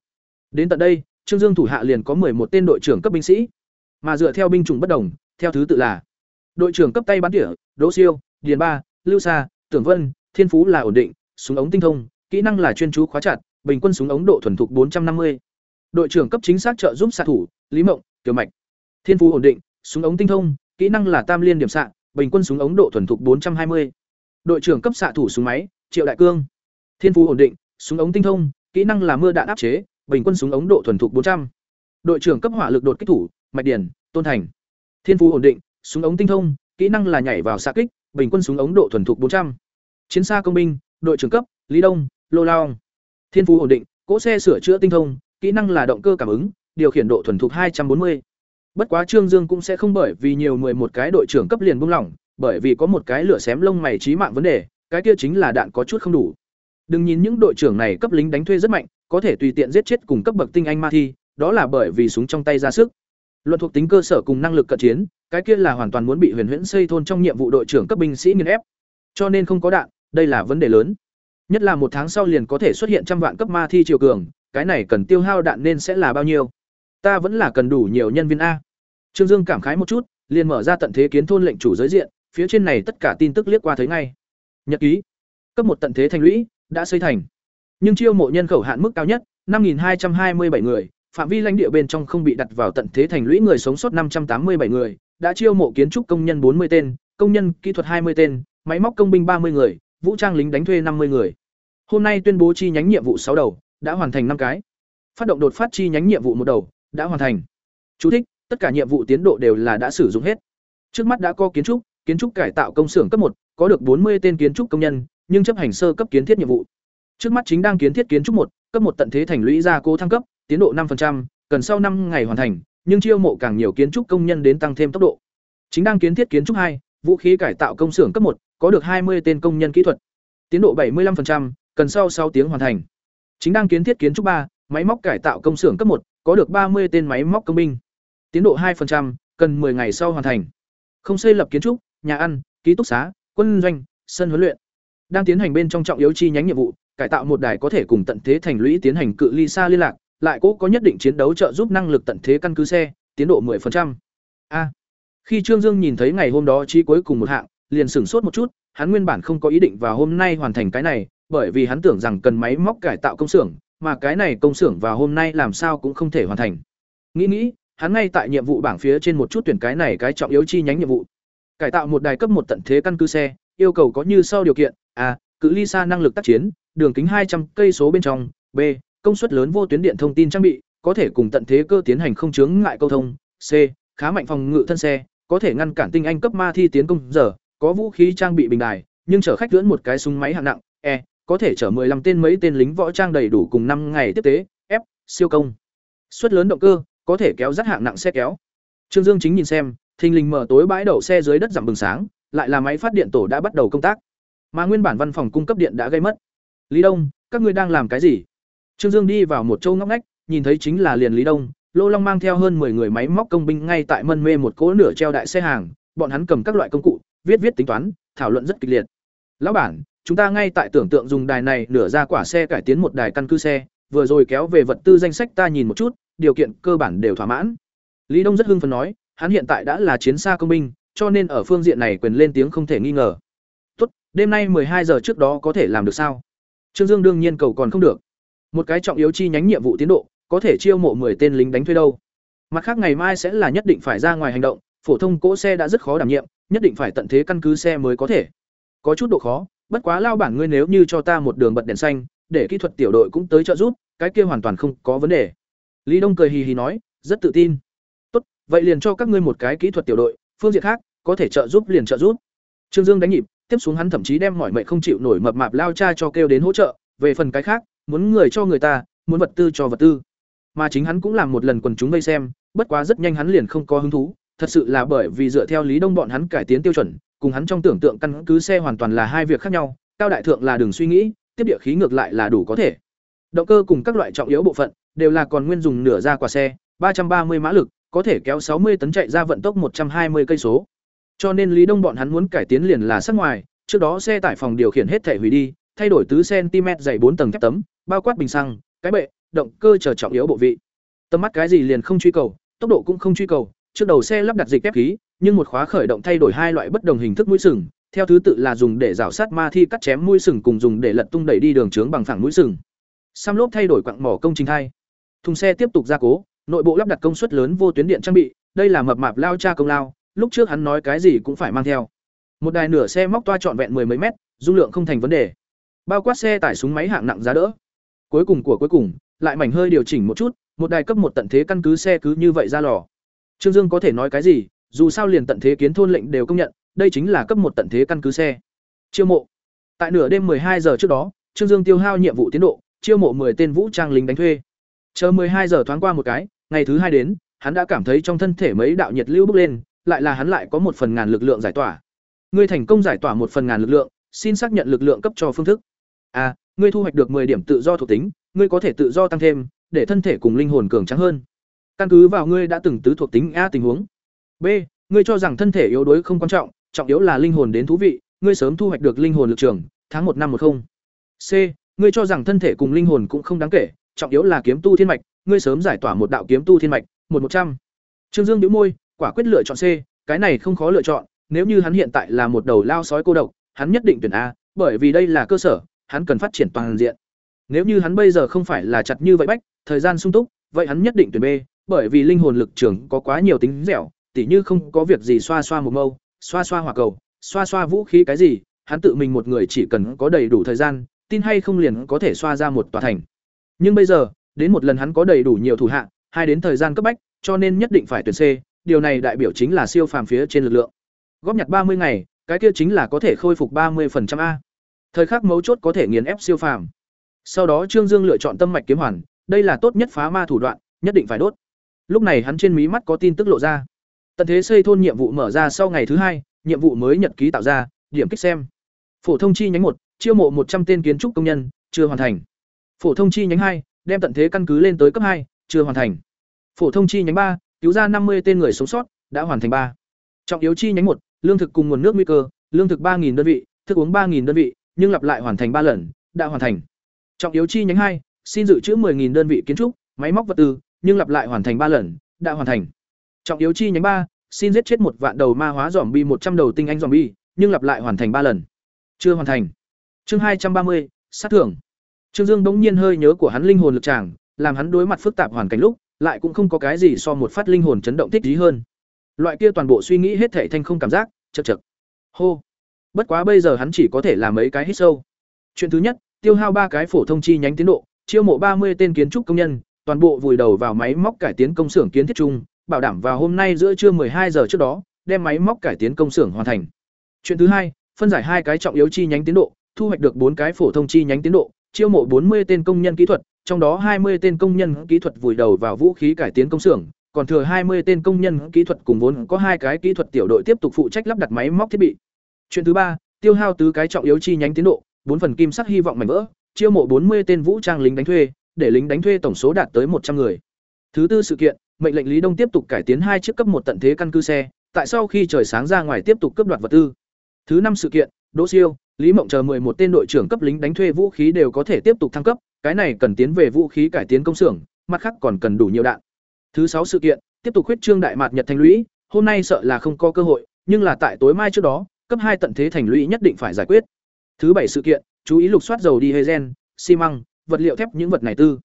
Đến tận đây, Trương Dương thủ hạ liền có một tên đội trưởng cấp binh sĩ. Mà dựa theo binh chủng bất đồng, theo thứ tự là: đội trưởng cấp tay bắn tỉa, Đỗ Siêu, Điền Ba, Lưu Sa, Tưởng Vân, Thiên Phú là ổn định, súng ống tinh thông, kỹ năng là chuyên chú khóa chặt, bình quân súng ống độ thuần thục 450. Đội trưởng cấp chính xác trợ giúp xạ thủ, Lý Mộng, Kiều Mạch. Thiên Phú ổn định, súng ống tinh thông, kỹ năng là tam liên điểm xạ, bình quân súng ống độ thuần thục 420. Đội trưởng cấp xạ thủ súng máy, Triệu Đại Cương. Thiên Phú ổn định, súng ống tinh thông, kỹ năng là mưa đạn áp chế, bình quân súng ống độ thuần thục 400. Đội trưởng cấp hỏa lực đột kích thủ, Mạch Điển, Tôn Thành. Thiên Phú ổn định, súng ống tinh thông, kỹ năng là nhảy vào xạ kích, bình quân súng ống độ thuần thục 400. Chiến xa công binh, đội trưởng cấp, Lý Đông, Lô Lao. Thiên Phú ổn định, cỗ xe sửa chữa tinh thông, kỹ năng là động cơ cảm ứng, điều khiển độ thuần thục 240. Bất quá Trương Dương cũng sẽ không bởi vì nhiều một cái đội trưởng cấp liền buông lỏng, bởi vì có một cái lửa xém lông mày trí mạng vấn đề, cái kia chính là đạn có chút không đủ. Đừng nhìn những đội trưởng này cấp lính đánh thuê rất mạnh, có thể tùy tiện giết chết cùng cấp bậc tinh anh ma thi, đó là bởi vì súng trong tay ra sức. Luận thuộc tính cơ sở cùng năng lực cận chiến, cái kia là hoàn toàn muốn bị Huyền Huyễn xây thôn trong nhiệm vụ đội trưởng cấp binh sĩ nghiền ép. Cho nên không có đạn, đây là vấn đề lớn. Nhất là một tháng sau liền có thể xuất hiện trăm vạn cấp ma thi triều cường, cái này cần tiêu hao đạn nên sẽ là bao nhiêu? Ta vẫn là cần đủ nhiều nhân viên a. Trương Dương cảm khái một chút, liền mở ra tận thế kiến thôn lệnh chủ giới diện, phía trên này tất cả tin tức liếc qua thấy ngay. Nhật ký. Cấp một tận thế thành lũy đã xây thành. Nhưng chiêu mộ nhân khẩu hạn mức cao nhất, 5227 người, phạm vi lãnh địa bên trong không bị đặt vào tận thế thành lũy người sống sót 587 người, đã chiêu mộ kiến trúc công nhân 40 tên, công nhân kỹ thuật 20 tên, máy móc công binh 30 người, vũ trang lính đánh thuê 50 người. Hôm nay tuyên bố chi nhánh nhiệm vụ 6 đầu, đã hoàn thành năm cái. Phát động đột phát chi nhánh nhiệm vụ một đầu, đã hoàn thành. Chú thích: Tất cả nhiệm vụ tiến độ đều là đã sử dụng hết. Trước mắt đã có kiến trúc, kiến trúc cải tạo công xưởng cấp một, có được 40 tên kiến trúc công nhân, nhưng chấp hành sơ cấp kiến thiết nhiệm vụ. Trước mắt chính đang kiến thiết kiến trúc một, cấp một tận thế thành lũy gia cố thăng cấp, tiến độ 5%, cần sau năm ngày hoàn thành, nhưng chiêu mộ càng nhiều kiến trúc công nhân đến tăng thêm tốc độ. Chính đang kiến thiết kiến trúc hai, vũ khí cải tạo công xưởng cấp một, có được 20 tên công nhân kỹ thuật. Tiến độ 75%, cần sau 6 tiếng hoàn thành. Chính đang kiến thiết kiến trúc ba, máy móc cải tạo công xưởng cấp một, có được 30 tên máy móc công binh. Tiến độ 2%, cần 10 ngày sau hoàn thành. Không xây lập kiến trúc, nhà ăn, ký túc xá, quân doanh, sân huấn luyện. Đang tiến hành bên trong trọng yếu chi nhánh nhiệm vụ, cải tạo một đài có thể cùng tận thế thành lũy tiến hành cự ly xa liên lạc, lại cố có nhất định chiến đấu trợ giúp năng lực tận thế căn cứ xe, tiến độ 10%. A. Khi Trương Dương nhìn thấy ngày hôm đó chi cuối cùng một hạng, liền sửng sốt một chút, hắn nguyên bản không có ý định vào hôm nay hoàn thành cái này, bởi vì hắn tưởng rằng cần máy móc cải tạo công xưởng, mà cái này công xưởng vào hôm nay làm sao cũng không thể hoàn thành. Nghĩ nghĩ, hắn ngay tại nhiệm vụ bảng phía trên một chút tuyển cái này cái trọng yếu chi nhánh nhiệm vụ. Cải tạo một đài cấp một tận thế căn cứ xe, yêu cầu có như sau điều kiện: A, cự ly xa năng lực tác chiến, đường kính 200 cây số bên trong, B, công suất lớn vô tuyến điện thông tin trang bị, có thể cùng tận thế cơ tiến hành không chướng ngại câu thông, C, khá mạnh phòng ngự thân xe, có thể ngăn cản tinh anh cấp ma thi tiến công. Giờ, có vũ khí trang bị bình đài, nhưng chở khách lưỡn một cái súng máy hạng nặng, E, có thể chở 15 tên mấy tên lính võ trang đầy đủ cùng năm ngày tiếp tế, F, siêu công. Suất lớn động cơ, có thể kéo rất hạng nặng xe kéo. Trương Dương chính nhìn xem, thình lình mở tối bãi đậu xe dưới đất giảm bừng sáng, lại là máy phát điện tổ đã bắt đầu công tác. Mà nguyên bản văn phòng cung cấp điện đã gây mất. Lý Đông, các ngươi đang làm cái gì? Trương Dương đi vào một châu ngóc ngách, nhìn thấy chính là liền Lý Đông, Lô Long mang theo hơn 10 người máy móc công binh ngay tại mân mê một cỗ nửa treo đại xe hàng, bọn hắn cầm các loại công cụ, viết viết tính toán, thảo luận rất kịch liệt. Lão bản, chúng ta ngay tại tưởng tượng dùng đài này nửa ra quả xe cải tiến một đài căn cứ xe, vừa rồi kéo về vật tư danh sách ta nhìn một chút, điều kiện cơ bản đều thỏa mãn. Lý Đông rất hưng phấn nói, hắn hiện tại đã là chiến xa công binh, cho nên ở phương diện này quyền lên tiếng không thể nghi ngờ. Tốt, đêm nay hai giờ trước đó có thể làm được sao? Trương Dương đương nhiên cầu còn không được. Một cái trọng yếu chi nhánh nhiệm vụ tiến độ, có thể chiêu mộ 10 tên lính đánh thuê đâu. Mặt khác ngày mai sẽ là nhất định phải ra ngoài hành động, phổ thông cỗ xe đã rất khó đảm nhiệm, nhất định phải tận thế căn cứ xe mới có thể. Có chút độ khó, bất quá lao bản ngươi nếu như cho ta một đường bật đèn xanh, để kỹ thuật tiểu đội cũng tới trợ giúp, cái kia hoàn toàn không có vấn đề. Lý Đông cười hì hì nói, rất tự tin. Tốt, vậy liền cho các ngươi một cái kỹ thuật tiểu đội, phương diện khác, có thể trợ giúp liền trợ giúp. Trương Dương đánh nhịp, tiếp xuống hắn thậm chí đem mọi mệnh không chịu nổi mập mạp lao cha cho kêu đến hỗ trợ, về phần cái khác, muốn người cho người ta, muốn vật tư cho vật tư. Mà chính hắn cũng làm một lần quần chúng vây xem, bất quá rất nhanh hắn liền không có hứng thú, thật sự là bởi vì dựa theo Lý Đông bọn hắn cải tiến tiêu chuẩn, cùng hắn trong tưởng tượng căn cứ xe hoàn toàn là hai việc khác nhau, cao đại thượng là đường suy nghĩ, tiếp địa khí ngược lại là đủ có thể. Động cơ cùng các loại trọng yếu bộ phận đều là còn nguyên dùng nửa ra quả xe, 330 mã lực, có thể kéo 60 tấn chạy ra vận tốc 120 cây số. Cho nên Lý Đông bọn hắn muốn cải tiến liền là sắc ngoài, trước đó xe tải phòng điều khiển hết thể hủy đi, thay đổi tứ cm dày bốn tầng thép tấm, bao quát bình xăng, cái bệ, động cơ chờ trọng yếu bộ vị. Tầm mắt cái gì liền không truy cầu, tốc độ cũng không truy cầu, trước đầu xe lắp đặt dịch thép khí, nhưng một khóa khởi động thay đổi hai loại bất đồng hình thức mũi sừng, theo thứ tự là dùng để rảo sát ma thi cắt chém mũi sừng cùng dùng để lật tung đẩy đi đường trướng bằng phẳng mũi sừng. Sam lốp thay đổi quặng mỏ công trình thay. Thùng xe tiếp tục gia cố, nội bộ lắp đặt công suất lớn vô tuyến điện trang bị, đây là mập mạp lao cha công lao, lúc trước hắn nói cái gì cũng phải mang theo. Một đài nửa xe móc toa trọn vẹn mười mấy mét, dung lượng không thành vấn đề. Bao quát xe tải súng máy hạng nặng giá đỡ. Cuối cùng của cuối cùng, lại mảnh hơi điều chỉnh một chút, một đài cấp một tận thế căn cứ xe cứ như vậy ra lò. Trương Dương có thể nói cái gì, dù sao liền tận thế kiến thôn lệnh đều công nhận, đây chính là cấp một tận thế căn cứ xe. Chiêu mộ. Tại nửa đêm hai giờ trước đó, Trương Dương tiêu hao nhiệm vụ tiến độ, chiêu mộ 10 tên vũ trang lính đánh thuê. Chờ hai giờ thoáng qua một cái, ngày thứ hai đến, hắn đã cảm thấy trong thân thể mấy đạo nhiệt lưu bốc lên, lại là hắn lại có một phần ngàn lực lượng giải tỏa. Ngươi thành công giải tỏa một phần ngàn lực lượng, xin xác nhận lực lượng cấp cho phương thức. A, ngươi thu hoạch được 10 điểm tự do thuộc tính, ngươi có thể tự do tăng thêm, để thân thể cùng linh hồn cường tráng hơn. Căn cứ vào ngươi đã từng tứ thuộc tính A tình huống. B, ngươi cho rằng thân thể yếu đuối không quan trọng, trọng yếu là linh hồn đến thú vị, ngươi sớm thu hoạch được linh hồn lực trường, tháng một năm một không. C, ngươi cho rằng thân thể cùng linh hồn cũng không đáng kể, trọng yếu là kiếm tu thiên mạch, ngươi sớm giải tỏa một đạo kiếm tu thiên mạch, một một trăm. Trương Dương nhíu môi, quả quyết lựa chọn C, cái này không khó lựa chọn, nếu như hắn hiện tại là một đầu lao sói cô độc, hắn nhất định tuyển A, bởi vì đây là cơ sở, hắn cần phát triển toàn diện. Nếu như hắn bây giờ không phải là chặt như vậy bách, thời gian sung túc, vậy hắn nhất định tuyển B, bởi vì linh hồn lực trưởng có quá nhiều tính dẻo, tỉ như không có việc gì xoa xoa một mâu, xoa xoa hỏa cầu, xoa xoa vũ khí cái gì, hắn tự mình một người chỉ cần có đầy đủ thời gian, tin hay không liền có thể xoa ra một tòa thành. Nhưng bây giờ, đến một lần hắn có đầy đủ nhiều thủ hạ, hai đến thời gian cấp bách, cho nên nhất định phải tuyển C, điều này đại biểu chính là siêu phàm phía trên lực lượng. Góp nhặt ba mươi ngày, cái kia chính là có thể khôi phục ba 30% a. Thời khắc mấu chốt có thể nghiền ép siêu phàm. Sau đó Trương Dương lựa chọn tâm mạch kiếm hoàn, đây là tốt nhất phá ma thủ đoạn, nhất định phải đốt. Lúc này hắn trên mí mắt có tin tức lộ ra. Tận thế xây thôn nhiệm vụ mở ra sau ngày thứ hai, nhiệm vụ mới nhật ký tạo ra, điểm kích xem. Phổ thông chi nhánh một, chiêu mộ một trăm tên kiến trúc công nhân, chưa hoàn thành. Phổ thông chi nhánh hai, đem tận thế căn cứ lên tới cấp hai, chưa hoàn thành. Phổ thông chi nhánh ba, cứu ra năm mươi tên người sống sót, đã hoàn thành ba. Trọng yếu chi nhánh một, lương thực cùng nguồn nước nguy cơ, lương thực ba đơn vị, thức uống ba đơn vị, nhưng lặp lại hoàn thành ba lần, đã hoàn thành. Trọng yếu chi nhánh hai, xin dự trữ 10000 đơn vị kiến trúc, máy móc vật tư, nhưng lặp lại hoàn thành ba lần, đã hoàn thành. Trọng yếu chi nhánh ba, xin giết chết một vạn đầu ma hóa zombie 100 đầu tinh anh zombie, nhưng lặp lại hoàn thành ba lần. Chưa hoàn thành. Chương hai trăm ba mươi, sát thưởng. Trương Dương bỗng nhiên hơi nhớ của hắn linh hồn lực tràng, làm hắn đối mặt phức tạp hoàn cảnh lúc, lại cũng không có cái gì so một phát linh hồn chấn động thích trí hơn. Loại kia toàn bộ suy nghĩ hết thảy thanh không cảm giác, chậc chậc. Hô. Bất quá bây giờ hắn chỉ có thể làm mấy cái hít sâu. Chuyện thứ nhất, tiêu hao ba cái phổ thông chi nhánh tiến độ, chiêu mộ ba mươi tên kiến trúc công nhân, toàn bộ vùi đầu vào máy móc cải tiến công xưởng kiến thiết chung, bảo đảm vào hôm nay giữa trưa hai giờ trước đó, đem máy móc cải tiến công xưởng hoàn thành. Chuyện thứ hai, phân giải hai cái trọng yếu chi nhánh tiến độ, thu hoạch được bốn cái phổ thông chi nhánh tiến độ, chiêu mộ bốn mươi tên công nhân kỹ thuật, trong đó hai mươi tên công nhân kỹ thuật vùi đầu vào vũ khí cải tiến công xưởng, còn thừa hai mươi tên công nhân kỹ thuật cùng vốn có hai cái kỹ thuật tiểu đội tiếp tục phụ trách lắp đặt máy móc thiết bị. Chuyện thứ ba, tiêu hao tứ cái trọng yếu chi nhánh tiến độ, bốn phần kim sắc hy vọng mảnh vỡ, chiêu mộ bốn mươi tên vũ trang lính đánh thuê, để lính đánh thuê tổng số đạt tới một trăm người. Thứ tư sự kiện, mệnh lệnh Lý Đông tiếp tục cải tiến hai chiếc cấp một tận thế căn cứ xe, tại sau khi trời sáng ra ngoài tiếp tục cướp đoạt vật tư. Thứ năm sự kiện, Đỗ Siêu, Lý Mộng chờ một tên đội trưởng cấp lính đánh thuê vũ khí đều có thể tiếp tục thăng cấp, cái này cần tiến về vũ khí cải tiến công xưởng, mặt khác còn cần đủ nhiều đạn. Thứ sáu sự kiện, tiếp tục huyết trương đại mạt Nhật thành lũy, hôm nay sợ là không có cơ hội, nhưng là tại tối mai trước đó, cấp hai tận thế thành lũy nhất định phải giải quyết. Thứ bảy sự kiện, chú ý lục soát dầu đi diesel, xi măng, vật liệu thép những vật này tư.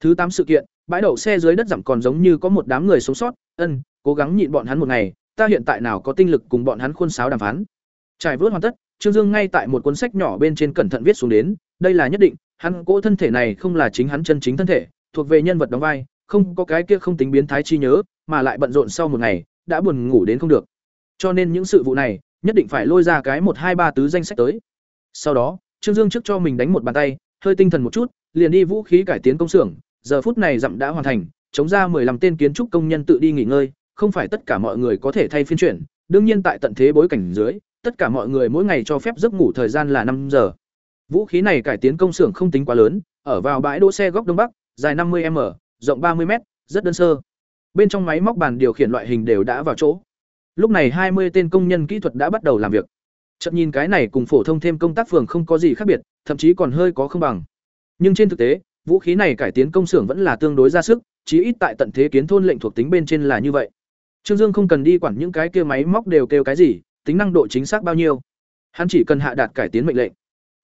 Thứ tám sự kiện, bãi đậu xe dưới đất giảm còn giống như có một đám người sống sót, ân, cố gắng nhịn bọn hắn một ngày, ta hiện tại nào có tinh lực cùng bọn hắn khuôn sáo đàm phán. Trải vớt hoàn tất, Trương Dương ngay tại một cuốn sách nhỏ bên trên cẩn thận viết xuống đến, đây là nhất định, hắn cỗ thân thể này không là chính hắn chân chính thân thể, thuộc về nhân vật đóng vai, không có cái kia không tính biến thái chi nhớ, mà lại bận rộn sau một ngày, đã buồn ngủ đến không được. Cho nên những sự vụ này, nhất định phải lôi ra cái một hai ba tứ danh sách tới. Sau đó, Trương Dương trước cho mình đánh một bàn tay, hơi tinh thần một chút, liền đi vũ khí cải tiến công xưởng, giờ phút này dặm đã hoàn thành, chống ra 15 tên kiến trúc công nhân tự đi nghỉ ngơi, không phải tất cả mọi người có thể thay phiên chuyển, đương nhiên tại tận thế bối cảnh dưới, tất cả mọi người mỗi ngày cho phép giấc ngủ thời gian là năm giờ. Vũ khí này cải tiến công xưởng không tính quá lớn, ở vào bãi đỗ xe góc đông bắc, dài 50m, rộng 30m, rất đơn sơ. Bên trong máy móc bàn điều khiển loại hình đều đã vào chỗ. Lúc này 20 tên công nhân kỹ thuật đã bắt đầu làm việc. Chợt nhìn cái này cùng phổ thông thêm công tác phường không có gì khác biệt, thậm chí còn hơi có không bằng. Nhưng trên thực tế, vũ khí này cải tiến công xưởng vẫn là tương đối ra sức, chí ít tại tận thế kiến thôn lệnh thuộc tính bên trên là như vậy. Trương Dương không cần đi quản những cái kia máy móc đều kêu cái gì, tính năng độ chính xác bao nhiêu. Hắn chỉ cần hạ đạt cải tiến mệnh lệnh.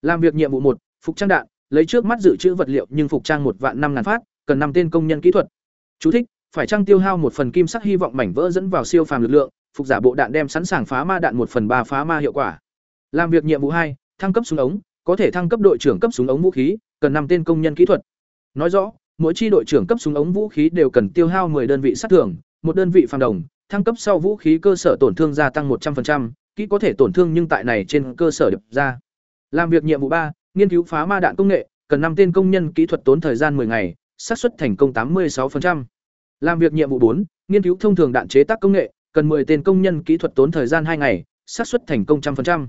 Làm việc nhiệm vụ một, phục trang đạn, lấy trước mắt dự trữ vật liệu nhưng phục trang một vạn năm ngàn phát, cần năm tên công nhân kỹ thuật. Chú thích: Phải trang tiêu hao một phần kim sắc hy vọng mảnh vỡ dẫn vào siêu phàm lực lượng, phục giả bộ đạn đem sẵn sàng phá ma đạn một phần ba phá ma hiệu quả. Làm việc nhiệm vụ hai, thăng cấp súng ống, có thể thăng cấp đội trưởng cấp súng ống vũ khí, cần năm tên công nhân kỹ thuật. Nói rõ, mỗi chi đội trưởng cấp súng ống vũ khí đều cần tiêu hao 10 đơn vị sát thương, một đơn vị phàm đồng, thăng cấp sau vũ khí cơ sở tổn thương gia tăng 100%, kỹ có thể tổn thương nhưng tại này trên cơ sở điệp ra. Làm việc nhiệm vụ ba, nghiên cứu phá ma đạn công nghệ, cần năm tên công nhân kỹ thuật tốn thời gian 10 ngày, xác suất thành công 86%. Làm việc nhiệm vụ bốn, nghiên cứu thông thường đạn chế tác công nghệ, cần 10 tên công nhân kỹ thuật tốn thời gian 2 ngày, xác suất thành công 100%.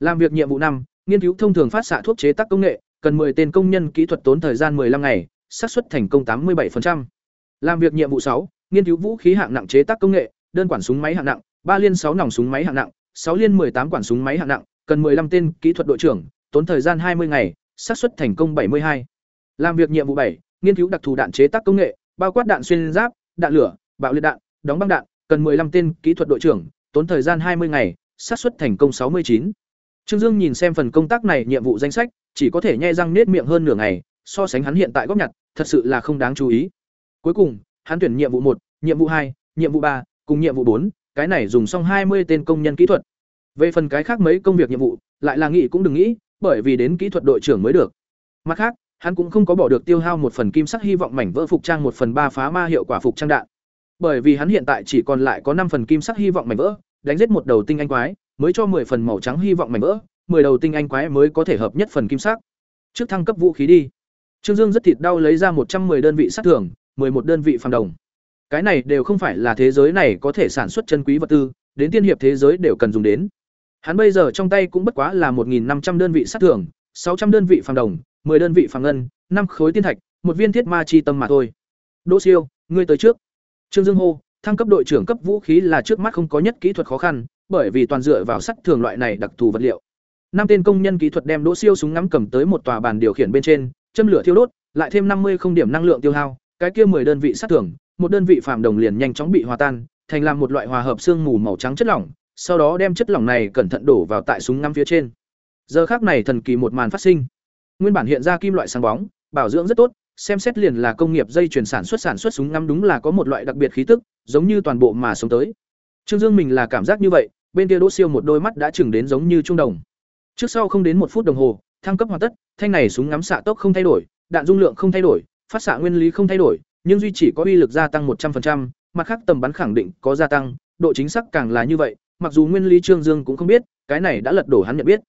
Làm việc nhiệm vụ năm, nghiên cứu thông thường phát xạ thuốc chế tác công nghệ, cần 10 tên công nhân kỹ thuật tốn thời gian 15 ngày, xác suất thành công 87%. Làm việc nhiệm vụ sáu, nghiên cứu vũ khí hạng nặng chế tác công nghệ, đơn quản súng máy hạng nặng, ba liên sáu nòng súng máy hạng nặng, sáu liên tám quản súng máy hạng nặng, cần 15 tên kỹ thuật đội trưởng, tốn thời gian 20 ngày, xác suất thành công 72. Làm việc nhiệm vụ bảy, nghiên cứu đặc thù đạn chế tác công nghệ, bao quát đạn xuyên giáp, đạn lửa, bạo liệt đạn, đóng băng đạn, cần 15 tên kỹ thuật đội trưởng, tốn thời gian 20 ngày, xác suất thành công 69. Trương Dương nhìn xem phần công tác này nhiệm vụ danh sách, chỉ có thể nhe răng nết miệng hơn nửa ngày, so sánh hắn hiện tại góp nhặt, thật sự là không đáng chú ý. Cuối cùng, hắn tuyển nhiệm vụ một, nhiệm vụ hai, nhiệm vụ ba, cùng nhiệm vụ bốn, cái này dùng xong hai mươi tên công nhân kỹ thuật. Về phần cái khác mấy công việc nhiệm vụ, lại là nghĩ cũng đừng nghĩ, bởi vì đến kỹ thuật đội trưởng mới được. Mặt khác, hắn cũng không có bỏ được tiêu hao một phần kim sắc hy vọng mảnh vỡ phục trang một phần ba phá ma hiệu quả phục trang đạn. Bởi vì hắn hiện tại chỉ còn lại có năm phần kim sắc hy vọng mảnh vỡ, đánh giết một đầu tinh anh quái, mới cho 10 phần màu trắng hy vọng mảnh vỡ, 10 đầu tinh anh quái mới có thể hợp nhất phần kim sắc. Trước thăng cấp vũ khí đi. Trương Dương rất thịt đau lấy ra một trăm 110 đơn vị sát thưởng, một đơn vị phàm đồng. Cái này đều không phải là thế giới này có thể sản xuất chân quý vật tư, đến tiên hiệp thế giới đều cần dùng đến. Hắn bây giờ trong tay cũng bất quá là 1500 đơn vị sát thưởng, 600 đơn vị phàm đồng, 10 đơn vị phàm ngân, 5 khối tiên thạch, một viên thiết ma chi tâm mà thôi. Đỗ Siêu, ngươi tới trước. Trương Dương hô, thăng cấp đội trưởng cấp vũ khí là trước mắt không có nhất kỹ thuật khó khăn, bởi vì toàn dựa vào sắt thường loại này đặc thù vật liệu. Năm tên công nhân kỹ thuật đem Đỗ Siêu súng ngắm cầm tới một tòa bàn điều khiển bên trên, châm lửa thiêu đốt, lại thêm năm mươi không điểm năng lượng tiêu hao, cái kia 10 đơn vị sát thường, một đơn vị phàm đồng liền nhanh chóng bị hòa tan, thành làm một loại hòa hợp xương mù màu trắng chất lỏng, sau đó đem chất lỏng này cẩn thận đổ vào tại súng ngắm phía trên. Giờ khắc này thần kỳ một màn phát sinh. Nguyên bản hiện ra kim loại sáng bóng, bảo dưỡng rất tốt, xem xét liền là công nghiệp dây chuyển sản xuất sản xuất súng ngắm đúng là có một loại đặc biệt khí tức, giống như toàn bộ mà sống tới. Trương Dương mình là cảm giác như vậy, bên kia Đỗ Siêu một đôi mắt đã chừng đến giống như trung đồng. Trước sau không đến một phút đồng hồ, thăng cấp hoàn tất, thanh này súng ngắm xạ tốc không thay đổi, đạn dung lượng không thay đổi, phát xạ nguyên lý không thay đổi, nhưng duy chỉ có uy lực gia tăng 100%, mặt khác tầm bắn khẳng định có gia tăng, độ chính xác càng là như vậy, mặc dù nguyên lý Trương Dương cũng không biết, cái này đã lật đổ hắn nhận biết.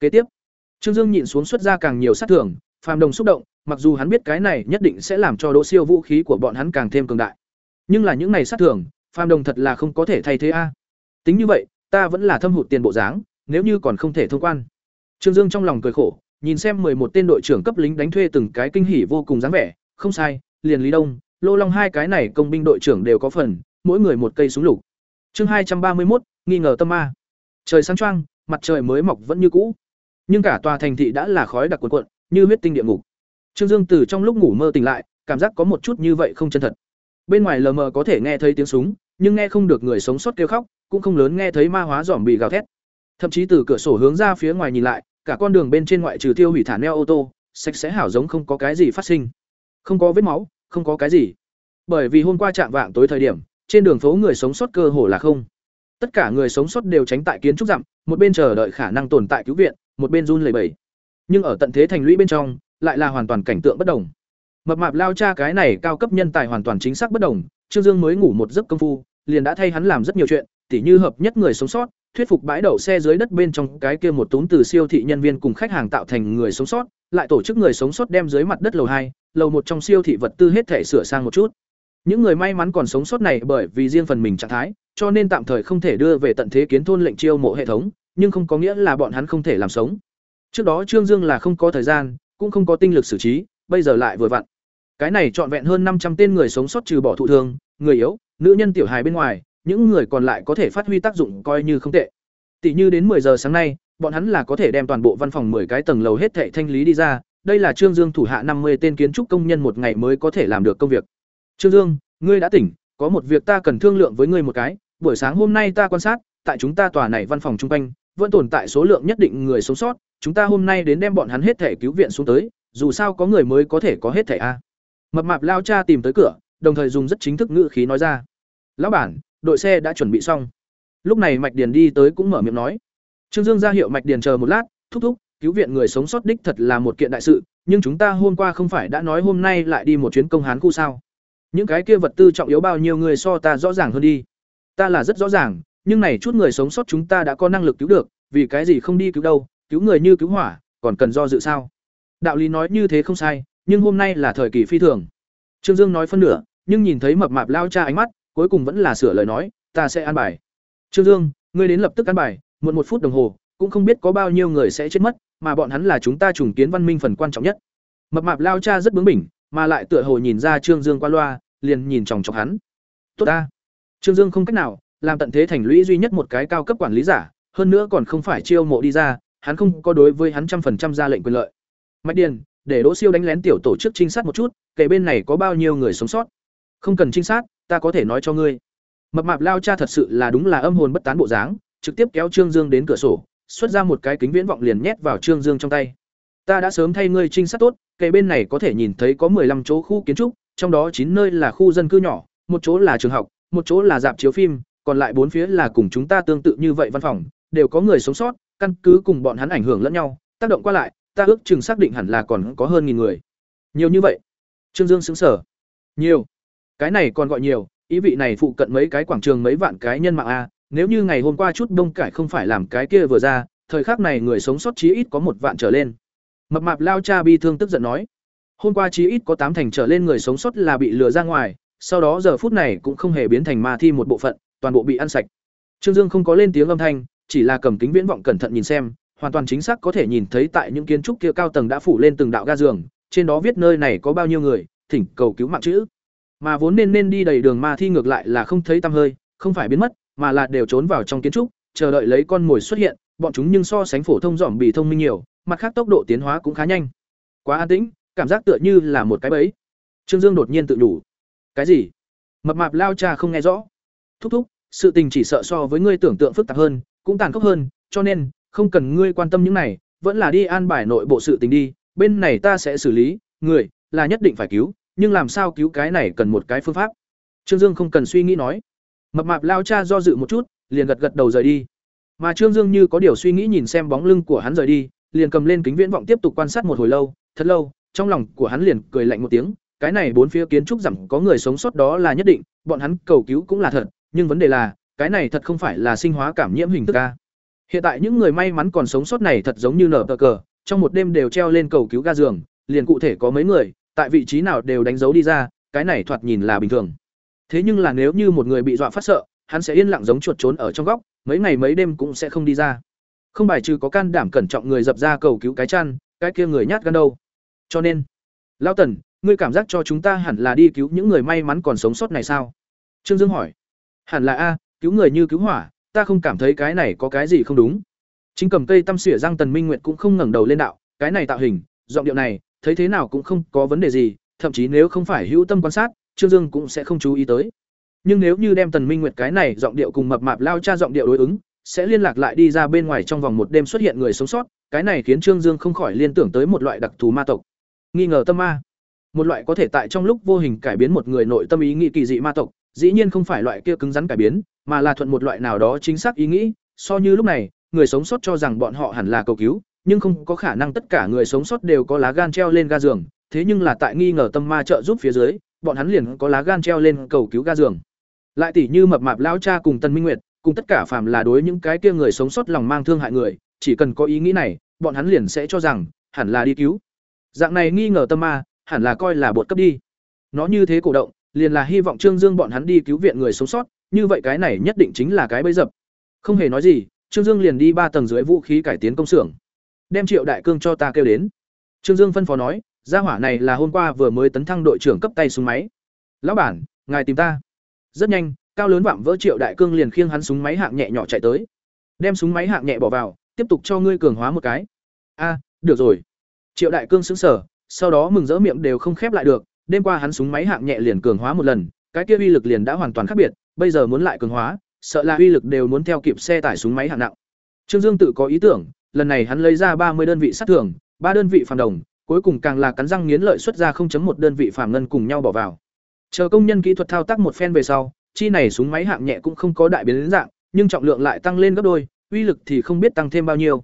Kế tiếp, Trương Dương nhịn xuống xuất ra càng nhiều sát thưởng, phàm đồng xúc động, mặc dù hắn biết cái này nhất định sẽ làm cho Đỗ Siêu vũ khí của bọn hắn càng thêm cường đại. Nhưng là những này sát thưởng, phàm đồng thật là không có thể thay thế a. Tính như vậy, ta vẫn là thâm hụt tiền bộ dáng, nếu như còn không thể thông quan. Trương Dương trong lòng cười khổ, nhìn xem mười một tên đội trưởng cấp lính đánh thuê từng cái kinh hỉ vô cùng dáng vẻ, không sai, liền Lý Đông, Lô Long hai cái này công binh đội trưởng đều có phần, mỗi người một cây súng lục. Chương hai trăm ba mươi một, nghi ngờ tâm ma. Trời sáng choang, mặt trời mới mọc vẫn như cũ. Nhưng cả tòa thành thị đã là khói đặc cuồn cuộn, như huyết tinh địa ngục. Trương Dương từ trong lúc ngủ mơ tỉnh lại, cảm giác có một chút như vậy không chân thật. Bên ngoài lờ mờ có thể nghe thấy tiếng súng, nhưng nghe không được người sống sót kêu khóc, cũng không lớn nghe thấy ma hóa giỏm bị gào thét. Thậm chí từ cửa sổ hướng ra phía ngoài nhìn lại, cả con đường bên trên ngoại trừ tiêu hủy thả neo ô tô, sạch sẽ hảo giống không có cái gì phát sinh. Không có vết máu, không có cái gì. Bởi vì hôm qua chạm vạng tối thời điểm, trên đường phố người sống sót cơ hồ là không. Tất cả người sống sót đều tránh tại kiến trúc dặm, một bên chờ đợi khả năng tồn tại cứu viện, một bên run lẩy bẩy. Nhưng ở tận thế thành lũy bên trong, lại là hoàn toàn cảnh tượng bất đồng. Mập mạp lao cha cái này cao cấp nhân tài hoàn toàn chính xác bất đồng, Trương Dương mới ngủ một giấc công phu, liền đã thay hắn làm rất nhiều chuyện, tỉ như hợp nhất người sống sót, thuyết phục bãi đậu xe dưới đất bên trong cái kia một túm từ siêu thị nhân viên cùng khách hàng tạo thành người sống sót, lại tổ chức người sống sót đem dưới mặt đất lầu hai, lầu một trong siêu thị vật tư hết thể sửa sang một chút. Những người may mắn còn sống sót này bởi vì riêng phần mình trạng thái, cho nên tạm thời không thể đưa về tận thế kiến thôn lệnh chiêu mộ hệ thống, nhưng không có nghĩa là bọn hắn không thể làm sống. Trước đó Trương Dương là không có thời gian, cũng không có tinh lực xử trí, bây giờ lại vừa vặn. Cái này trọn vẹn hơn năm trăm tên người sống sót trừ bỏ thụ thương, người yếu, nữ nhân tiểu hài bên ngoài, những người còn lại có thể phát huy tác dụng coi như không tệ. Tỷ như đến 10 giờ sáng nay, bọn hắn là có thể đem toàn bộ văn phòng 10 cái tầng lầu hết thảy thanh lý đi ra, đây là Trương Dương thủ hạ 50 tên kiến trúc công nhân một ngày mới có thể làm được công việc. Trương Dương, ngươi đã tỉnh, có một việc ta cần thương lượng với ngươi một cái, buổi sáng hôm nay ta quan sát, tại chúng ta tòa này văn phòng trung quanh, vẫn tồn tại số lượng nhất định người sống sót, chúng ta hôm nay đến đem bọn hắn hết thể cứu viện xuống tới, dù sao có người mới có thể có hết thể a. Mập mạp lao cha tìm tới cửa, đồng thời dùng rất chính thức ngữ khí nói ra: "Lão bản, đội xe đã chuẩn bị xong." Lúc này Mạch Điền đi tới cũng mở miệng nói. Trương Dương ra hiệu Mạch Điền chờ một lát, thúc thúc, cứu viện người sống sót đích thật là một kiện đại sự, nhưng chúng ta hôm qua không phải đã nói hôm nay lại đi một chuyến công hán khu sao? Những cái kia vật tư trọng yếu bao nhiêu người so ta rõ ràng hơn đi. Ta là rất rõ ràng, nhưng này chút người sống sót chúng ta đã có năng lực cứu được, vì cái gì không đi cứu đâu, cứu người như cứu hỏa, còn cần do dự sao? Đạo lý nói như thế không sai, nhưng hôm nay là thời kỳ phi thường. Trương Dương nói phân nửa, nhưng nhìn thấy mập mạp lao cha ánh mắt, cuối cùng vẫn là sửa lời nói, ta sẽ an bài. Trương Dương, ngươi đến lập tức an bài, muộn một phút đồng hồ, cũng không biết có bao nhiêu người sẽ chết mất, mà bọn hắn là chúng ta trùng kiến văn minh phần quan trọng nhất. Mập mạp lao cha rất bướng bỉnh, mà lại tựa hồ nhìn ra Trương Dương qua loa, liền nhìn chòng chọc hắn. Tốt ta. Trương Dương không cách nào, làm tận thế thành lũy duy nhất một cái cao cấp quản lý giả, hơn nữa còn không phải chiêu mộ đi ra, hắn không có đối với hắn trăm phần trăm ra lệnh quyền lợi. Mạch Điền, để Đỗ Siêu đánh lén tiểu tổ chức trinh sát một chút, kể bên này có bao nhiêu người sống sót. Không cần trinh sát, ta có thể nói cho ngươi. Mập mạp lao cha thật sự là đúng là âm hồn bất tán bộ dáng, trực tiếp kéo Trương Dương đến cửa sổ, xuất ra một cái kính viễn vọng liền nhét vào Trương Dương trong tay. Ta đã sớm thay ngươi trinh sát tốt, kề bên này có thể nhìn thấy có 15 chỗ khu kiến trúc, trong đó 9 nơi là khu dân cư nhỏ, một chỗ là trường học, một chỗ là dạp chiếu phim, còn lại bốn phía là cùng chúng ta tương tự như vậy văn phòng, đều có người sống sót, căn cứ cùng bọn hắn ảnh hưởng lẫn nhau, tác động qua lại, ta ước chừng xác định hẳn là còn có hơn nghìn người. Nhiều như vậy? Trương Dương sững sờ. Nhiều. Cái này còn gọi nhiều, ý vị này phụ cận mấy cái quảng trường mấy vạn cái nhân mạng a, nếu như ngày hôm qua chút đông cải không phải làm cái kia vừa ra, thời khắc này người sống sót chí ít có một vạn trở lên. Mập mạp lao cha bi thương tức giận nói, hôm qua chí ít có tám thành trở lên người sống sót là bị lừa ra ngoài, sau đó giờ phút này cũng không hề biến thành ma thi một bộ phận, toàn bộ bị ăn sạch. Trương Dương không có lên tiếng âm thanh, chỉ là cầm kính viễn vọng cẩn thận nhìn xem, hoàn toàn chính xác có thể nhìn thấy tại những kiến trúc kia cao tầng đã phủ lên từng đạo ga giường, trên đó viết nơi này có bao nhiêu người, thỉnh cầu cứu mạng chữ. Mà vốn nên nên đi đầy đường ma thi ngược lại là không thấy tăm hơi, không phải biến mất, mà là đều trốn vào trong kiến trúc, chờ đợi lấy con mồi xuất hiện, bọn chúng nhưng so sánh phổ thông dòm bị thông minh nhiều, mặt khác tốc độ tiến hóa cũng khá nhanh. Quá an tĩnh, cảm giác tựa như là một cái bẫy. Trương Dương đột nhiên tự đủ. Cái gì? Mập mạp lao cha không nghe rõ. Thúc thúc, sự tình chỉ sợ so với ngươi tưởng tượng phức tạp hơn, cũng tàn khốc hơn, cho nên không cần ngươi quan tâm những này, vẫn là đi an bài nội bộ sự tình đi, bên này ta sẽ xử lý, người là nhất định phải cứu, nhưng làm sao cứu cái này cần một cái phương pháp. Trương Dương không cần suy nghĩ nói. Mập mạp lao cha do dự một chút, liền gật gật đầu rời đi. Mà Trương Dương như có điều suy nghĩ nhìn xem bóng lưng của hắn rời đi, liền cầm lên kính viễn vọng tiếp tục quan sát một hồi lâu, thật lâu, trong lòng của hắn liền cười lạnh một tiếng, cái này bốn phía kiến trúc rằng có người sống sót đó là nhất định, bọn hắn cầu cứu cũng là thật, nhưng vấn đề là, cái này thật không phải là sinh hóa cảm nhiễm hình thức a. Hiện tại những người may mắn còn sống sót này thật giống như nở tờ cờ, trong một đêm đều treo lên cầu cứu ga giường, liền cụ thể có mấy người, tại vị trí nào đều đánh dấu đi ra, cái này thoạt nhìn là bình thường. Thế nhưng là nếu như một người bị dọa phát sợ, hắn sẽ yên lặng giống chuột trốn ở trong góc, mấy ngày mấy đêm cũng sẽ không đi ra. Không bài trừ có can đảm cẩn trọng người dập ra cầu cứu cái chăn, cái kia người nhát gan đâu. Cho nên, Lão Tần, ngươi cảm giác cho chúng ta hẳn là đi cứu những người may mắn còn sống sót này sao? Trương Dương hỏi. Hẳn là a, cứu người như cứu hỏa, ta không cảm thấy cái này có cái gì không đúng. Chính cầm cây tăm xỉa răng Tần Minh Nguyệt cũng không ngẩng đầu lên đạo, cái này tạo hình, giọng điệu này, thấy thế nào cũng không có vấn đề gì, thậm chí nếu không phải hữu tâm quan sát, Trương Dương cũng sẽ không chú ý tới. Nhưng nếu như đem Tần Minh Nguyệt cái này giọng điệu cùng mập mạp lao cha giọng điệu đối ứng, sẽ liên lạc lại đi ra bên ngoài trong vòng một đêm xuất hiện người sống sót, cái này khiến Trương Dương không khỏi liên tưởng tới một loại đặc thù ma tộc. Nghi ngờ tâm ma, một loại có thể tại trong lúc vô hình cải biến một người nội tâm ý nghĩ kỳ dị ma tộc, dĩ nhiên không phải loại kia cứng rắn cải biến, mà là thuận một loại nào đó chính xác ý nghĩ, so như lúc này, người sống sót cho rằng bọn họ hẳn là cầu cứu, nhưng không có khả năng tất cả người sống sót đều có lá gan treo lên ga giường, thế nhưng là tại nghi ngờ tâm ma trợ giúp phía dưới, bọn hắn liền có lá gan treo lên cầu cứu ga giường. Lại tỷ như mập mạp lão cha cùng Tân Minh Nguyệt, cùng tất cả phàm là đối những cái kia người sống sót lòng mang thương hại người, chỉ cần có ý nghĩ này, bọn hắn liền sẽ cho rằng hẳn là đi cứu. Dạng này nghi ngờ tâm ma, hẳn là coi là bột cấp đi. Nó như thế cổ động, liền là hy vọng Trương Dương bọn hắn đi cứu viện người sống sót, như vậy cái này nhất định chính là cái bẫy dập. Không hề nói gì, Trương Dương liền đi ba tầng dưới vũ khí cải tiến công xưởng. Đem Triệu Đại Cương cho ta kêu đến. Trương Dương phân phó nói, gia hỏa này là hôm qua vừa mới tấn thăng đội trưởng cấp tay súng máy. Lão bản, ngài tìm ta. Rất nhanh, cao lớn vạm vỡ Triệu Đại Cương liền khiêng hắn súng máy hạng nhẹ nhỏ chạy tới. Đem súng máy hạng nhẹ bỏ vào, tiếp tục cho ngươi cường hóa một cái. A, được rồi. Triệu Đại Cương sững sờ, sau đó mừng rỡ miệng đều không khép lại được, đêm qua hắn súng máy hạng nhẹ liền cường hóa một lần, cái kia uy lực liền đã hoàn toàn khác biệt, bây giờ muốn lại cường hóa, sợ là uy lực đều muốn theo kịp xe tải súng máy hạng nặng. Trương Dương tự có ý tưởng, lần này hắn lấy ra ba mươi đơn vị sát thường, ba đơn vị phàm đồng, cuối cùng càng là cắn răng nghiến lợi xuất ra 0.1 đơn vị phàm ngân cùng nhau bỏ vào. Chờ công nhân kỹ thuật thao tác một phen về sau, chi này súng máy hạng nhẹ cũng không có đại biến dạng, nhưng trọng lượng lại tăng lên gấp đôi, uy lực thì không biết tăng thêm bao nhiêu.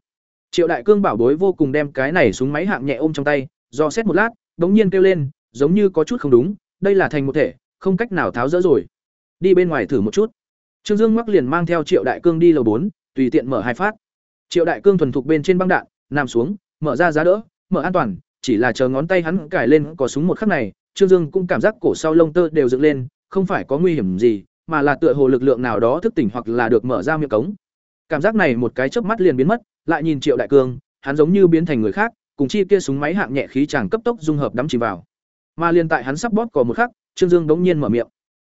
Triệu Đại Cương bảo bối vô cùng đem cái này súng máy hạng nhẹ ôm trong tay, do xét một lát, bỗng nhiên kêu lên, giống như có chút không đúng, đây là thành một thể, không cách nào tháo dỡ rồi. Đi bên ngoài thử một chút. Trương Dương Mắc liền mang theo Triệu Đại Cương đi lầu bốn, tùy tiện mở hai phát. Triệu Đại Cương thuần thục bên trên băng đạn, nằm xuống, mở ra giá đỡ, mở an toàn, chỉ là chờ ngón tay hắn cài lên có súng một khắc này, Trương Dương cũng cảm giác cổ sau lông tơ đều dựng lên, không phải có nguy hiểm gì, mà là tựa hồ lực lượng nào đó thức tỉnh hoặc là được mở ra miệng cống. Cảm giác này một cái chớp mắt liền biến mất, lại nhìn Triệu Đại Cương, hắn giống như biến thành người khác, cùng chi kia súng máy hạng nhẹ khí chàng cấp tốc dung hợp đắm chìm vào. Mà liền tại hắn sắp bóp cò một khắc, Trương Dương bỗng nhiên mở miệng.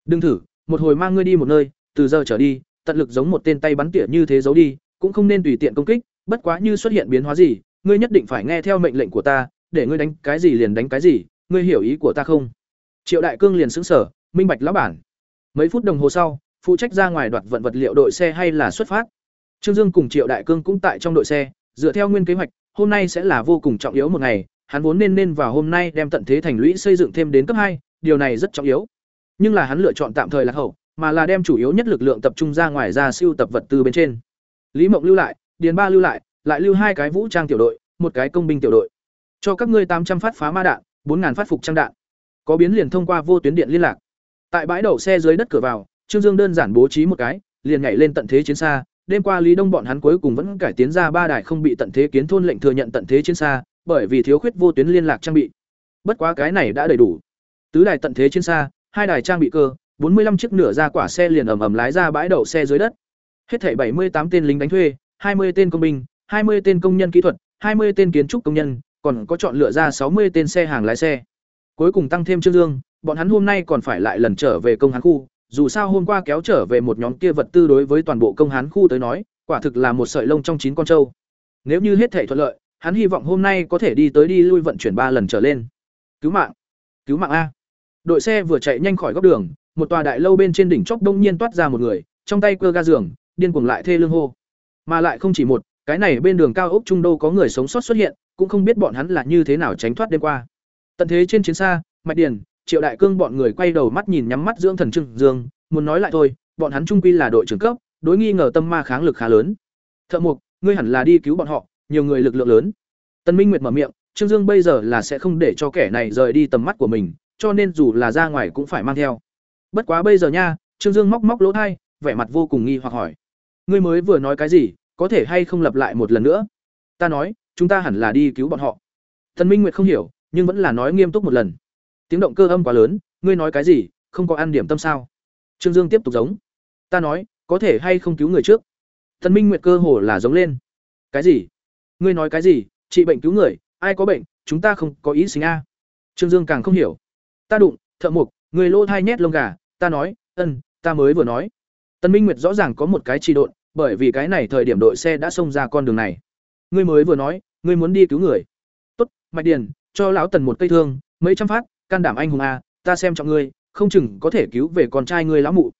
"Đừng thử, một hồi mang ngươi đi một nơi, từ giờ trở đi, tận lực giống một tên tay bắn tỉa như thế giấu đi, cũng không nên tùy tiện công kích, bất quá như xuất hiện biến hóa gì, ngươi nhất định phải nghe theo mệnh lệnh của ta, để ngươi đánh cái gì liền đánh cái gì, ngươi hiểu ý của ta không?" Triệu Đại Cương liền sững sờ, minh bạch lão bản. Mấy phút đồng hồ sau, phụ trách ra ngoài đoạt vận vật liệu đội xe hay là xuất phát. Trương Dương cùng Triệu Đại Cương cũng tại trong đội xe, dựa theo nguyên kế hoạch, hôm nay sẽ là vô cùng trọng yếu một ngày, hắn vốn nên nên vào hôm nay đem tận thế thành lũy xây dựng thêm đến cấp hai, điều này rất trọng yếu. Nhưng là hắn lựa chọn tạm thời là hậu, mà là đem chủ yếu nhất lực lượng tập trung ra ngoài ra siêu tập vật tư bên trên. Lý Mộng lưu lại, Điền Ba lưu lại, lại lưu hai cái vũ trang tiểu đội, một cái công binh tiểu đội. Cho các ngươi tám trăm phát phá ma đạn, bốn ngàn phát phục trang đạn. Có biến liền thông qua vô tuyến điện liên lạc. Tại bãi đậu xe dưới đất cửa vào, Trương Dương đơn giản bố trí một cái, liền nhảy lên tận thế chiến xa, đêm qua Lý Đông bọn hắn cuối cùng vẫn cải tiến ra ba đài không bị tận thế kiến thôn lệnh thừa nhận tận thế chiến xa, bởi vì thiếu khuyết vô tuyến liên lạc trang bị. Bất quá cái này đã đầy đủ. Tứ đài tận thế chiến xa, hai đài trang bị cơ, bốn mươi 45 chiếc nửa ra quả xe liền ầm ầm lái ra bãi đậu xe dưới đất. Hết thảy bảy mươi tám tên lính đánh thuê, hai mươi tên công binh, hai mươi tên công nhân kỹ thuật, hai mươi tên kiến trúc công nhân, còn có chọn lựa ra sáu mươi tên xe hàng lái xe. Cuối cùng tăng thêm Trương Dương, bọn hắn hôm nay còn phải lại lần trở về công hán khu, dù sao hôm qua kéo trở về một nhóm kia vật tư đối với toàn bộ công hán khu tới nói, quả thực là một sợi lông trong chín con trâu. Nếu như hết thể thuận lợi, hắn hy vọng hôm nay có thể đi tới đi lui vận chuyển ba lần trở lên. Cứu mạng! Cứu mạng a! Đội xe vừa chạy nhanh khỏi góc đường, một tòa đại lâu bên trên đỉnh chóp đông nhiên toát ra một người, trong tay cơ ga giường, điên cuồng lại thê lương hô. Mà lại không chỉ một, cái này bên đường cao ốc trung đô có người sống sót xuất hiện, cũng không biết bọn hắn là như thế nào tránh thoát đêm qua. Tận thế trên chiến xa, Mạch Điền, Triệu Đại Cương bọn người quay đầu mắt nhìn nhắm mắt dưỡng thần Trương Dương, muốn nói lại thôi, bọn hắn trung quy là đội trưởng cấp, đối nghi ngờ tâm ma kháng lực khá lớn. Thợ Mục, ngươi hẳn là đi cứu bọn họ, nhiều người lực lượng lớn. Tân Minh Nguyệt mở miệng, Trương Dương bây giờ là sẽ không để cho kẻ này rời đi tầm mắt của mình, cho nên dù là ra ngoài cũng phải mang theo. Bất quá bây giờ nha, Trương Dương móc móc lỗ tai, vẻ mặt vô cùng nghi hoặc hỏi: "Ngươi mới vừa nói cái gì, có thể hay không lặp lại một lần nữa?" Ta nói, chúng ta hẳn là đi cứu bọn họ. Tân Minh Nguyệt không hiểu, nhưng vẫn là nói nghiêm túc một lần. Tiếng động cơ âm quá lớn, ngươi nói cái gì, không có ăn điểm tâm sao? Trương Dương tiếp tục giống. Ta nói, có thể hay không cứu người trước? Tân Minh Nguyệt cơ hồ là giống lên. Cái gì? Ngươi nói cái gì? Trị bệnh cứu người, ai có bệnh, chúng ta không có ý sinh a. Trương Dương càng không hiểu. Ta đụng, thợ mục, người lô thai nhét lông gà, ta nói, ân, ta mới vừa nói. Tân Minh Nguyệt rõ ràng có một cái trì độn, bởi vì cái này thời điểm đội xe đã xông ra con đường này. Ngươi mới vừa nói, ngươi muốn đi cứu người. Tốt, Mạch Điền, cho lão Tần một cây thương, mấy trăm phát, can đảm anh hùng a, ta xem trọng ngươi, không chừng có thể cứu về con trai ngươi lão mụ.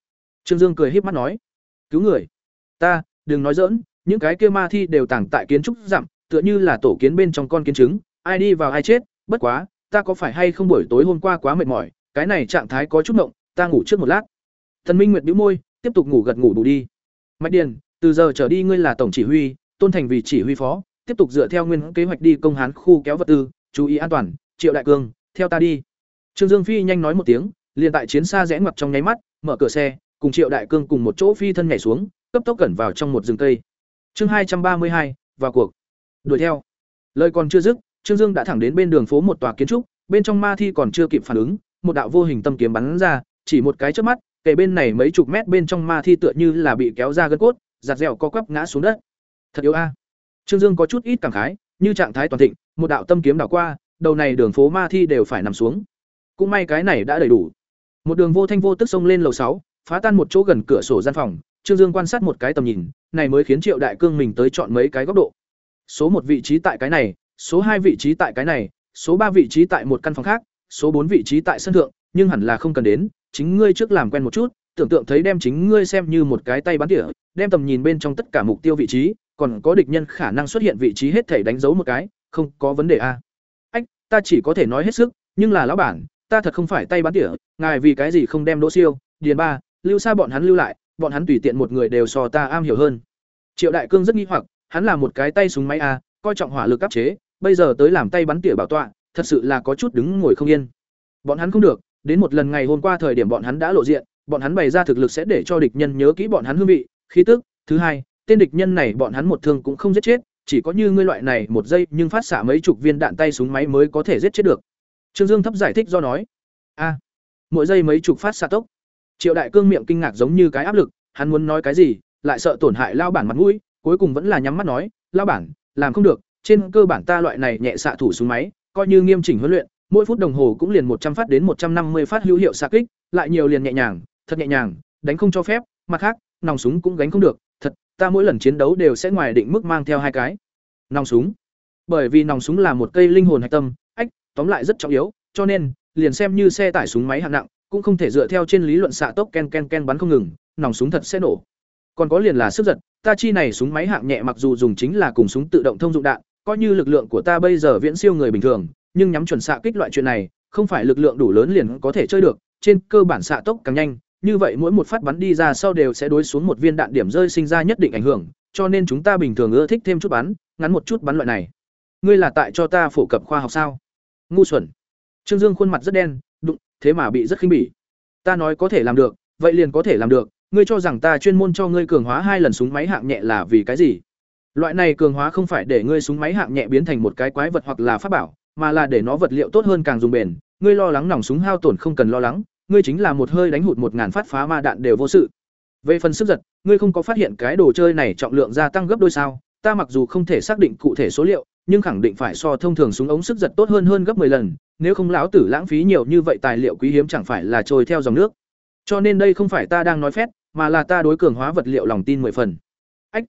Trương Dương cười híp mắt nói, cứu người? Ta, đừng nói giỡn, những cái kia ma thi đều tàng tại kiến trúc rậm, tựa như là tổ kiến bên trong con kiến trứng, ai đi vào ai chết, bất quá, ta có phải hay không buổi tối hôm qua quá mệt mỏi, cái này trạng thái có chút ngộng, ta ngủ trước một lát. Thần Minh Nguyệt bĩu môi, tiếp tục ngủ gật ngủ đủ đi. Mạch Điền, từ giờ trở đi ngươi là tổng chỉ huy, Tôn Thành vì chỉ huy phó, tiếp tục dựa theo nguyên kế hoạch đi công hán khu kéo vật tư, chú ý an toàn, Triệu Đại Cương, theo ta đi. Trương Dương Phi nhanh nói một tiếng, liền tại chiến xa rẽ ngoặt trong nháy mắt, mở cửa xe, cùng Triệu Đại Cương cùng một chỗ phi thân nhảy xuống, cấp tốc cẩn vào trong một rừng cây. Chương hai trăm ba mươi hai, vào cuộc. Đuổi theo. Lời còn chưa dứt, Trương Dương đã thẳng đến bên đường phố một tòa kiến trúc, bên trong ma thi còn chưa kịp phản ứng, một đạo vô hình tâm kiếm bắn ra, chỉ một cái chớp mắt, kể bên này mấy chục mét bên trong ma thi tựa như là bị kéo ra gân cốt, giạt dẻo co quắp ngã xuống đất. Thật yếu a. Trương Dương có chút ít cảm khái, như trạng thái toàn thịnh, một đạo tâm kiếm đảo qua, đầu này đường phố ma thi đều phải nằm xuống. Cũng may cái này đã đầy đủ. Một đường vô thanh vô tức xông lên lầu sáu, phá tan một chỗ gần cửa sổ gian phòng, Trương Dương quan sát một cái tầm nhìn, này mới khiến Triệu Đại Cương mình tới chọn mấy cái góc độ. Số một vị trí tại cái này, số hai vị trí tại cái này, số ba vị trí tại một căn phòng khác, số bốn vị trí tại sân thượng, nhưng hẳn là không cần đến, chính ngươi trước làm quen một chút, tưởng tượng thấy đem chính ngươi xem như một cái tay bắn tỉa, đem tầm nhìn bên trong tất cả mục tiêu vị trí, còn có địch nhân khả năng xuất hiện vị trí hết thể đánh dấu một cái, không, có vấn đề a. Ách, ta chỉ có thể nói hết sức, nhưng là lão bản, ta thật không phải tay bắn tỉa, ngài vì cái gì không đem Đỗ Siêu, Điền Ba, Lưu Sa bọn hắn lưu lại, bọn hắn tùy tiện một người đều so ta am hiểu hơn. Triệu Đại Cương rất nghi hoặc, hắn là một cái tay súng máy a, coi trọng hỏa lực áp chế, bây giờ tới làm tay bắn tỉa bảo tọa, thật sự là có chút đứng ngồi không yên. Bọn hắn không được, đến một lần ngày hôm qua thời điểm bọn hắn đã lộ diện, bọn hắn bày ra thực lực sẽ để cho địch nhân nhớ kỹ bọn hắn hương vị, khí tức, thứ hai, tên địch nhân này bọn hắn một thương cũng không giết chết, chỉ có như ngươi loại này một giây nhưng phát xạ mấy chục viên đạn tay súng máy mới có thể giết chết được. Trương Dương thấp giải thích do nói, a, mỗi giây mấy chục phát xạ tốc. Triệu Đại Cương miệng kinh ngạc giống như cái áp lực, hắn muốn nói cái gì, lại sợ tổn hại lao bản mặt mũi, cuối cùng vẫn là nhắm mắt nói, lao bản, làm không được, trên cơ bản ta loại này nhẹ xạ thủ súng máy, coi như nghiêm chỉnh huấn luyện, mỗi phút đồng hồ cũng liền một trăm phát đến một trăm năm mươi phát hữu hiệu xạ kích, lại nhiều liền nhẹ nhàng, thật nhẹ nhàng, đánh không cho phép, mặt khác, nòng súng cũng gánh không được, thật, ta mỗi lần chiến đấu đều sẽ ngoài định mức mang theo hai cái nòng súng. Bởi vì nòng súng là một cây linh hồn hạch tâm, tóm lại rất trọng yếu, cho nên, liền xem như xe tải súng máy hạng nặng, cũng không thể dựa theo trên lý luận xạ tốc ken ken ken bắn không ngừng, nòng súng thật sẽ nổ. Còn có liền là sức giật, ta chi này súng máy hạng nhẹ mặc dù dùng chính là cùng súng tự động thông dụng đạn, coi như lực lượng của ta bây giờ viễn siêu người bình thường, nhưng nhắm chuẩn xạ kích loại chuyện này, không phải lực lượng đủ lớn liền có thể chơi được, trên cơ bản xạ tốc càng nhanh, như vậy mỗi một phát bắn đi ra sau đều sẽ đối xuống một viên đạn điểm rơi sinh ra nhất định ảnh hưởng, cho nên chúng ta bình thường ưa thích thêm chút bắn, ngắn một chút bắn loại này. Ngươi là tại cho ta phổ cập khoa học sao? Ngu xuẩn. Trương Dương khuôn mặt rất đen, đụng, thế mà bị rất khinh bỉ. Ta nói có thể làm được, vậy liền có thể làm được, ngươi cho rằng ta chuyên môn cho ngươi cường hóa hai lần súng máy hạng nhẹ là vì cái gì? Loại này cường hóa không phải để ngươi súng máy hạng nhẹ biến thành một cái quái vật hoặc là pháp bảo, mà là để nó vật liệu tốt hơn càng dùng bền. Ngươi lo lắng nòng súng hao tổn không cần lo lắng, ngươi chính là một hơi đánh hụt một ngàn phát phá ma đạn đều vô sự. Về phần sức giật, ngươi không có phát hiện cái đồ chơi này trọng lượng gia tăng gấp đôi sao? Ta mặc dù không thể xác định cụ thể số liệu, nhưng khẳng định phải so thông thường súng ống sức giật tốt hơn hơn gấp 10 lần, nếu không lão tử lãng phí nhiều như vậy tài liệu quý hiếm chẳng phải là trôi theo dòng nước. Cho nên đây không phải ta đang nói phét, mà là ta đối cường hóa vật liệu lòng tin mười phần. Ách.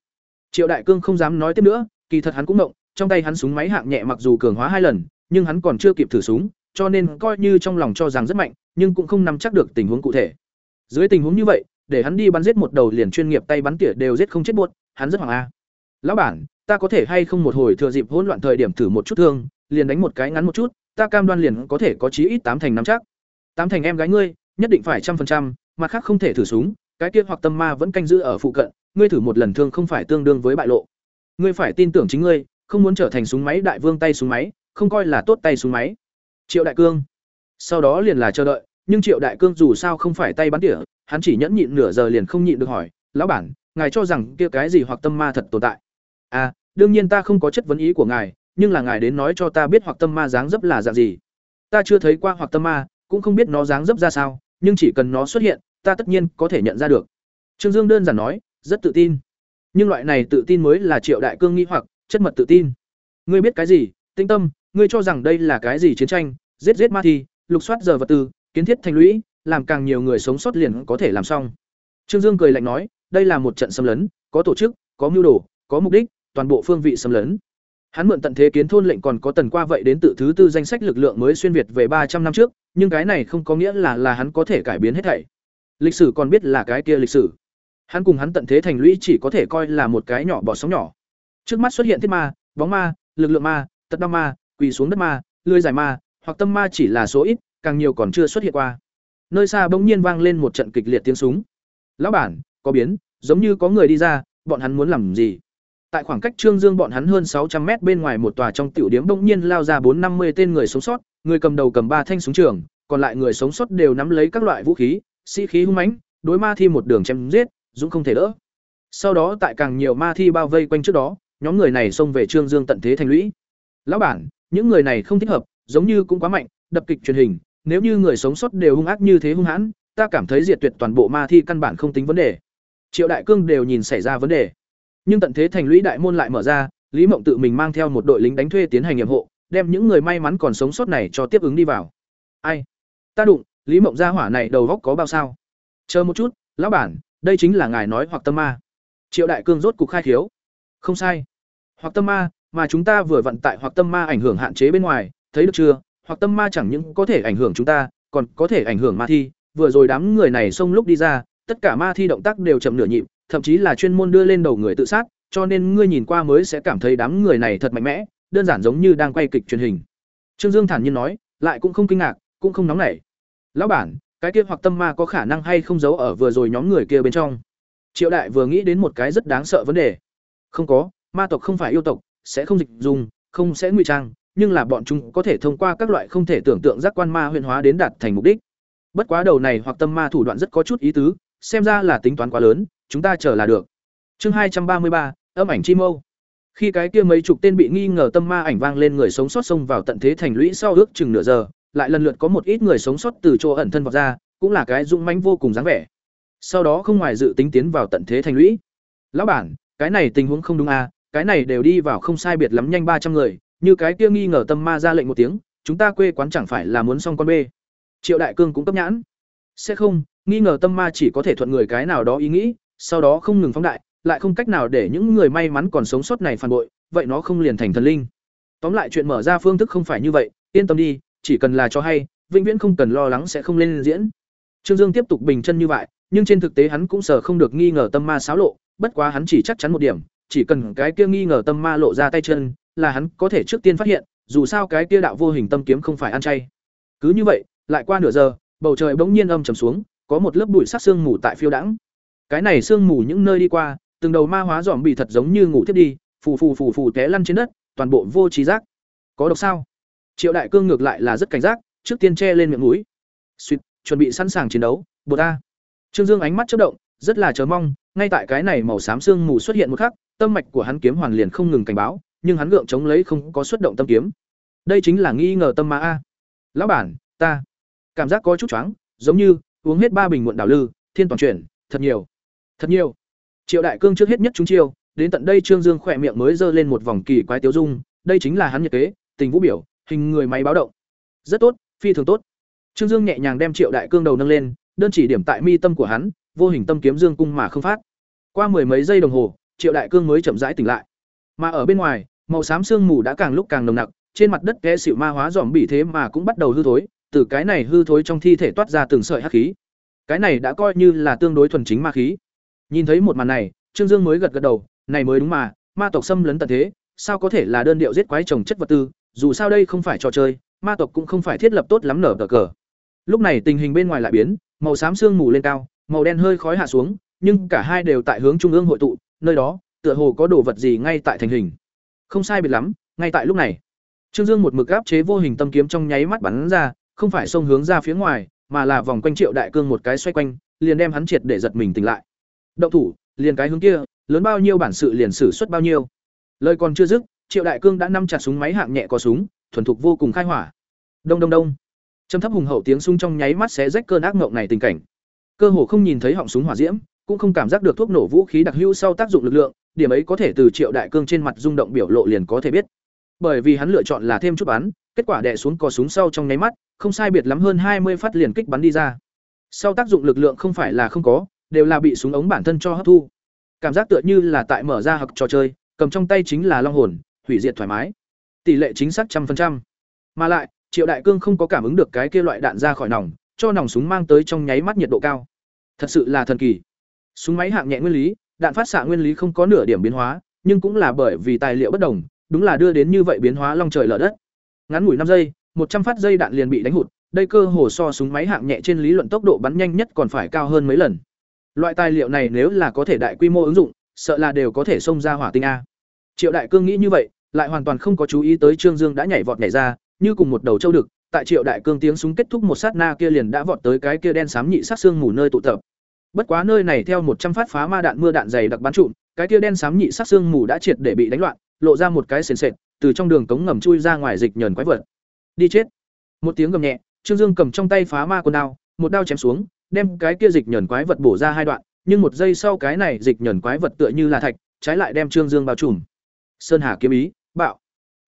Triệu Đại Cương không dám nói tiếp nữa, kỳ thật hắn cũng động, trong tay hắn súng máy hạng nhẹ mặc dù cường hóa hai lần, nhưng hắn còn chưa kịp thử súng, cho nên coi như trong lòng cho rằng rất mạnh, nhưng cũng không nắm chắc được tình huống cụ thể. Dưới tình huống như vậy, để hắn đi bắn giết một đầu liền chuyên nghiệp tay bắn tỉa đều giết không chết buốt, hắn rất hoảng a. Lão bản, ta có thể hay không một hồi thừa dịp hỗn loạn thời điểm thử một chút thương, liền đánh một cái ngắn một chút, ta cam đoan liền có thể có chí ít tám thành nắm chắc. Tám thành em gái ngươi, nhất định phải trăm phần trăm, mặt khác không thể thử súng, cái kia hoặc tâm ma vẫn canh giữ ở phụ cận, ngươi thử một lần thương không phải tương đương với bại lộ. Ngươi phải tin tưởng chính ngươi, không muốn trở thành súng máy đại vương tay súng máy, không coi là tốt tay súng máy. Triệu Đại Cương. Sau đó liền là chờ đợi, nhưng Triệu Đại Cương dù sao không phải tay bắn tỉa, hắn chỉ nhẫn nhịn nửa giờ liền không nhịn được hỏi, "Lão bản, ngài cho rằng kia cái gì hoặc tâm ma thật tồn tại?" "À, đương nhiên ta không có chất vấn ý của ngài, nhưng là ngài đến nói cho ta biết hoặc tâm ma dáng dấp là dạng gì. Ta chưa thấy qua hoặc tâm ma, cũng không biết nó dáng dấp ra sao, nhưng chỉ cần nó xuất hiện, ta tất nhiên có thể nhận ra được." Trương Dương đơn giản nói, rất tự tin. Nhưng loại này tự tin mới là Triệu Đại Cương nghi hoặc, chất mật tự tin. Ngươi biết cái gì? Tinh tâm, ngươi cho rằng đây là cái gì chiến tranh, giết giết ma thi, lục soát giờ vật tư, kiến thiết thành lũy, làm càng nhiều người sống sót liền có thể làm xong. Trương Dương cười lạnh nói, đây là một trận xâm lấn, có tổ chức, có mưu đồ, có mục đích, toàn bộ phương vị xâm lấn. Hắn mượn tận thế kiến thôn lệnh còn có tần qua vậy đến tự thứ tư danh sách lực lượng mới xuyên việt về ba trăm năm trước, nhưng cái này không có nghĩa là là hắn có thể cải biến hết thảy. Lịch sử còn biết là cái kia lịch sử. Hắn cùng hắn tận thế thành lũy chỉ có thể coi là một cái nhỏ bỏ sóng nhỏ. Trước mắt xuất hiện thiết ma, bóng ma, lực lượng ma, tật đam ma, quỳ xuống đất ma, lưỡi dài ma, hoặc tâm ma chỉ là số ít, càng nhiều còn chưa xuất hiện qua. Nơi xa bỗng nhiên vang lên một trận kịch liệt tiếng súng. "Lão bản, có biến, giống như có người đi ra, bọn hắn muốn làm gì?" Tại khoảng cách Trương Dương bọn hắn hơn sáu trăm mét bên ngoài một tòa trong tiểu điểm bỗng nhiên lao ra bốn năm mươi tên người sống sót, người cầm đầu cầm ba thanh súng trường, còn lại người sống sót đều nắm lấy các loại vũ khí, sĩ khí hung mãnh, đối ma thi một đường chém giết, dũng không thể đỡ. Sau đó tại càng nhiều ma thi bao vây quanh trước đó, nhóm người này xông về Trương Dương tận thế thành lũy. "Lão bản, những người này không thích hợp giống như cũng quá mạnh đập kịch truyền hình nếu như người sống sót đều hung ác như thế hung hãn ta cảm thấy diệt tuyệt toàn bộ ma thi căn bản không tính vấn đề triệu đại cương đều nhìn xảy ra vấn đề nhưng tận thế thành lũy đại môn lại mở ra, lý mộng tự mình mang theo một đội lính đánh thuê tiến hành nhiệm hộ, đem những người may mắn còn sống sót này cho tiếp ứng đi vào. Ai? Ta đụng, lý mộng gia hỏa này đầu góc có bao sao? Chờ một chút, lão bản, đây chính là ngài nói hoặc tâm ma. Triệu đại cương rốt cục khai khiếu. Không sai. Hoặc tâm ma, mà chúng ta vừa vận tại hoặc tâm ma ảnh hưởng hạn chế bên ngoài, thấy được chưa? Hoặc tâm ma chẳng những có thể ảnh hưởng chúng ta, còn có thể ảnh hưởng ma thi. Vừa rồi đám người này xông lúc đi ra, tất cả ma thi động tác đều chậm nửa nhịp thậm chí là chuyên môn đưa lên đầu người tự sát, cho nên ngươi nhìn qua mới sẽ cảm thấy đám người này thật mạnh mẽ, đơn giản giống như đang quay kịch truyền hình. Trương dương thản nhiên nói, lại cũng không kinh ngạc, cũng không nóng nảy. Lão bản, cái kia hoặc tâm ma có khả năng hay không giấu ở vừa rồi nhóm người kia bên trong? Triệu đại vừa nghĩ đến một cái rất đáng sợ vấn đề. Không có, ma tộc không phải yêu tộc, sẽ không dịch dùng, không sẽ ngụy trang, nhưng là bọn chúng có thể thông qua các loại không thể tưởng tượng giác quan ma huyền hóa đến đạt thành mục đích. Bất quá đầu này hoặc tâm ma thủ đoạn rất có chút ý tứ, xem ra là tính toán quá lớn chúng ta chờ là được. Chương hai trăm ba mươi ba, âm ảnh chi mâu. Khi cái kia mấy chục tên bị nghi ngờ tâm ma ảnh vang lên người sống sót xông vào tận thế thành lũy sau ước chừng nửa giờ, lại lần lượt có một ít người sống sót từ chỗ ẩn thân vào ra, cũng là cái dũng mãnh vô cùng dáng vẻ. Sau đó không ngoài dự tính tiến vào tận thế thành lũy. Lão bản, cái này tình huống không đúng à cái này đều đi vào không sai biệt lắm nhanh ba trăm người, như cái kia nghi ngờ tâm ma ra lệnh một tiếng, chúng ta quê quán chẳng phải là muốn xong con bê. Triệu đại cương cũng cấp nhãn. Sẽ không, nghi ngờ tâm ma chỉ có thể thuận người cái nào đó ý nghĩ sau đó không ngừng phóng đại, lại không cách nào để những người may mắn còn sống sót này phản bội, vậy nó không liền thành thần linh. Tóm lại chuyện mở ra phương thức không phải như vậy, yên tâm đi, chỉ cần là cho hay, vĩnh viễn không cần lo lắng sẽ không lên diễn. Trương dương tiếp tục bình chân như vậy, nhưng trên thực tế hắn cũng sợ không được nghi ngờ tâm ma xáo lộ, bất quá hắn chỉ chắc chắn một điểm, chỉ cần cái kia nghi ngờ tâm ma lộ ra tay chân, là hắn có thể trước tiên phát hiện, dù sao cái kia đạo vô hình tâm kiếm không phải ăn chay. Cứ như vậy, lại qua nửa giờ, bầu trời bỗng nhiên âm trầm xuống, có một lớp bụi sắc sương mù tại phiêu đãng cái này sương mù những nơi đi qua, từng đầu ma hóa dòm bị thật giống như ngủ thiết đi, phù phù phù phù té lăn trên đất, toàn bộ vô trí giác. Có độc sao? Triệu đại cương ngược lại là rất cảnh giác, trước tiên che lên miệng mũi. Suýt chuẩn bị sẵn sàng chiến đấu bột ta. Trương dương ánh mắt chớp động, rất là chờ mong, ngay tại cái này màu xám sương mù xuất hiện một khắc, tâm mạch của hắn kiếm hoàn liền không ngừng cảnh báo, nhưng hắn gượng chống lấy không có xuất động tâm kiếm. Đây chính là nghi ngờ tâm ma a. Lão bản, ta. Cảm giác có chút choáng, giống như uống hết ba bình muộn đảo lư, thiên toàn chuyển, thật nhiều thật nhiều. Triệu đại cương trước hết nhất chúng chiêu, đến tận đây trương dương khỏe miệng mới giơ lên một vòng kỳ quái tiêu dung, đây chính là hắn nhiệt kế, tình vũ biểu, hình người máy báo động. Rất tốt, phi thường tốt. Trương dương nhẹ nhàng đem triệu đại cương đầu nâng lên, đơn chỉ điểm tại mi tâm của hắn, vô hình tâm kiếm dương cung mà không phát. Qua mười mấy giây đồng hồ, triệu đại cương mới chậm rãi tỉnh lại. Mà ở bên ngoài, màu xám sương mù đã càng lúc càng nồng nặc, trên mặt đất kẽ xịu ma hóa dòm bị thế mà cũng bắt đầu hư thối, từ cái này hư thối trong thi thể toát ra từng sợi hắc khí. Cái này đã coi như là tương đối thuần chính ma khí nhìn thấy một màn này, trương dương mới gật gật đầu, này mới đúng mà, ma tộc xâm lấn tận thế, sao có thể là đơn điệu giết quái trồng chất vật tư, dù sao đây không phải trò chơi, ma tộc cũng không phải thiết lập tốt lắm nở cờ cờ. Lúc này tình hình bên ngoài lại biến, màu xám sương mù lên cao, màu đen hơi khói hạ xuống, nhưng cả hai đều tại hướng trung ương hội tụ, nơi đó, tựa hồ có đồ vật gì ngay tại thành hình. Không sai biệt lắm, ngay tại lúc này, trương dương một mực áp chế vô hình tâm kiếm trong nháy mắt bắn ra, không phải xông hướng ra phía ngoài, mà là vòng quanh triệu đại cương một cái xoay quanh, liền đem hắn triệt để giật mình tỉnh lại động thủ, liền cái hướng kia, lớn bao nhiêu bản sự liền xử suất bao nhiêu. Lời còn chưa dứt, triệu đại cương đã nắm chặt súng máy hạng nhẹ có súng, thuần thục vô cùng khai hỏa. Đông đông đông. Trầm thấp hùng hậu tiếng súng trong nháy mắt sẽ rách cơn ác mộng này tình cảnh. Cơ hồ không nhìn thấy họng súng hỏa diễm, cũng không cảm giác được thuốc nổ vũ khí đặc hữu sau tác dụng lực lượng, điểm ấy có thể từ triệu đại cương trên mặt rung động biểu lộ liền có thể biết. Bởi vì hắn lựa chọn là thêm chút bắn, kết quả đè xuống cò súng sau trong nháy mắt, không sai biệt lắm hơn hai mươi phát liền kích bắn đi ra. Sau tác dụng lực lượng không phải là không có đều là bị súng ống bản thân cho hấp thu. Cảm giác tựa như là tại mở ra học trò chơi, cầm trong tay chính là long hồn, hủy diệt thoải mái. Tỷ lệ chính xác trăm phần trăm. Mà lại, triệu đại cương không có cảm ứng được cái kia loại đạn ra khỏi nòng, cho nòng súng mang tới trong nháy mắt nhiệt độ cao. Thật sự là thần kỳ. Súng máy hạng nhẹ nguyên lý, đạn phát xạ nguyên lý không có nửa điểm biến hóa, nhưng cũng là bởi vì tài liệu bất đồng, đúng là đưa đến như vậy biến hóa long trời lở đất. Ngắn ngủi năm giây, một trăm phát dây đạn liền bị đánh hụt, đây cơ hồ so súng máy hạng nhẹ trên lý luận tốc độ bắn nhanh nhất còn phải cao hơn mấy lần loại tài liệu này nếu là có thể đại quy mô ứng dụng sợ là đều có thể xông ra hỏa tinh a triệu đại cương nghĩ như vậy lại hoàn toàn không có chú ý tới trương dương đã nhảy vọt nhảy ra như cùng một đầu châu đực tại triệu đại cương tiếng súng kết thúc một sát na kia liền đã vọt tới cái kia đen xám nhị sát xương mù nơi tụ tập bất quá nơi này theo một trăm phát phá ma đạn mưa đạn dày đặc bắn trụm cái kia đen xám nhị sát xương mù đã triệt để bị đánh loạn lộ ra một cái sền sệt từ trong đường cống ngầm chui ra ngoài dịch nhờn quái vật. Đi chết. Một tiếng gầm nhẹ, Trương Dương cầm trong tay phá ma quân đao, một đao chém xuống, đem cái kia dịch nhẫn quái vật bổ ra hai đoạn, nhưng một giây sau cái này dịch nhẫn quái vật tựa như là thạch, trái lại đem Trương Dương bao trùm. Sơn Hà kiếm ý, bạo.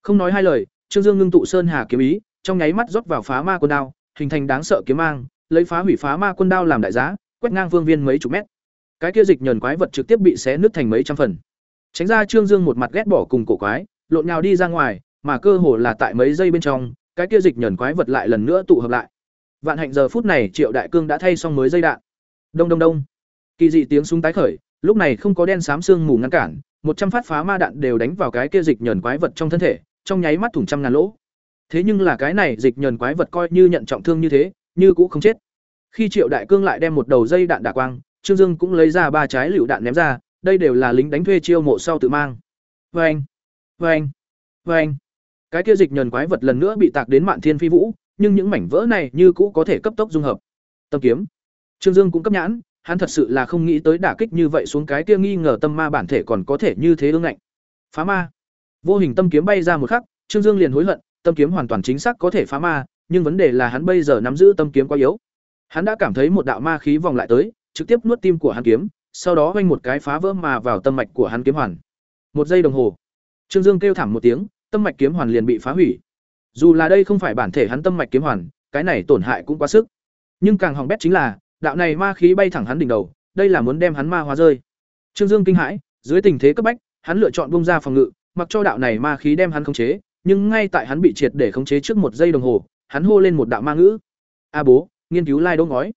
Không nói hai lời, Trương Dương ngưng tụ Sơn Hà kiếm ý, trong nháy mắt rót vào phá ma quân đao, hình thành đáng sợ kiếm mang, lấy phá hủy phá ma quân đao làm đại giá, quét ngang vương viên mấy chục mét. Cái kia dịch nhẫn quái vật trực tiếp bị xé nứt thành mấy trăm phần. Tránh ra Trương Dương một mặt ghét bỏ cùng cổ quái, lộn nhào đi ra ngoài, mà cơ hồ là tại mấy giây bên trong, cái kia dịch nhẫn quái vật lại lần nữa tụ hợp lại. Vạn hạnh giờ phút này Triệu Đại Cương đã thay xong mới dây đạn. Đông đông đông. Kỳ dị tiếng súng tái khởi, lúc này không có đen xám xương mù ngăn cản, một trăm phát phá ma đạn đều đánh vào cái kia dịch nhờn quái vật trong thân thể, trong nháy mắt thủng trăm ngàn lỗ. Thế nhưng là cái này dịch nhờn quái vật coi như nhận trọng thương như thế, như cũng không chết. Khi Triệu Đại Cương lại đem một đầu dây đạn đả quang, Trương Dương cũng lấy ra ba trái lựu đạn ném ra, đây đều là lính đánh thuê chiêu mộ sau tự mang. Oeng, oeng, oeng. Cái kia dịch nhờn quái vật lần nữa bị tạc đến Mạn Thiên Phi Vũ, nhưng những mảnh vỡ này như cũ có thể cấp tốc dung hợp. Tâm kiếm. Trương Dương cũng cấp nhãn, hắn thật sự là không nghĩ tới đả kích như vậy xuống cái kia nghi ngờ tâm ma bản thể còn có thể như thế ương ngạnh. Phá ma. Vô hình tâm kiếm bay ra một khắc, Trương Dương liền hối hận, tâm kiếm hoàn toàn chính xác có thể phá ma, nhưng vấn đề là hắn bây giờ nắm giữ tâm kiếm quá yếu. Hắn đã cảm thấy một đạo ma khí vòng lại tới, trực tiếp nuốt tim của hắn kiếm, sau đó vênh một cái phá vỡ mà vào tâm mạch của hắn kiếm hoàn. Một giây đồng hồ, Trương Dương kêu thảm một tiếng, tâm mạch kiếm hoàn liền bị phá hủy. Dù là đây không phải bản thể hắn tâm mạch kiếm hoàn, cái này tổn hại cũng quá sức. Nhưng càng hỏng bét chính là, đạo này ma khí bay thẳng hắn đỉnh đầu, đây là muốn đem hắn ma hóa rơi. Trương Dương kinh hãi, dưới tình thế cấp bách, hắn lựa chọn bung ra phòng ngự, mặc cho đạo này ma khí đem hắn khống chế, nhưng ngay tại hắn bị triệt để khống chế trước một giây đồng hồ, hắn hô lên một đạo ma ngữ. "A bố, nghiên cứu lai đỗ ngói."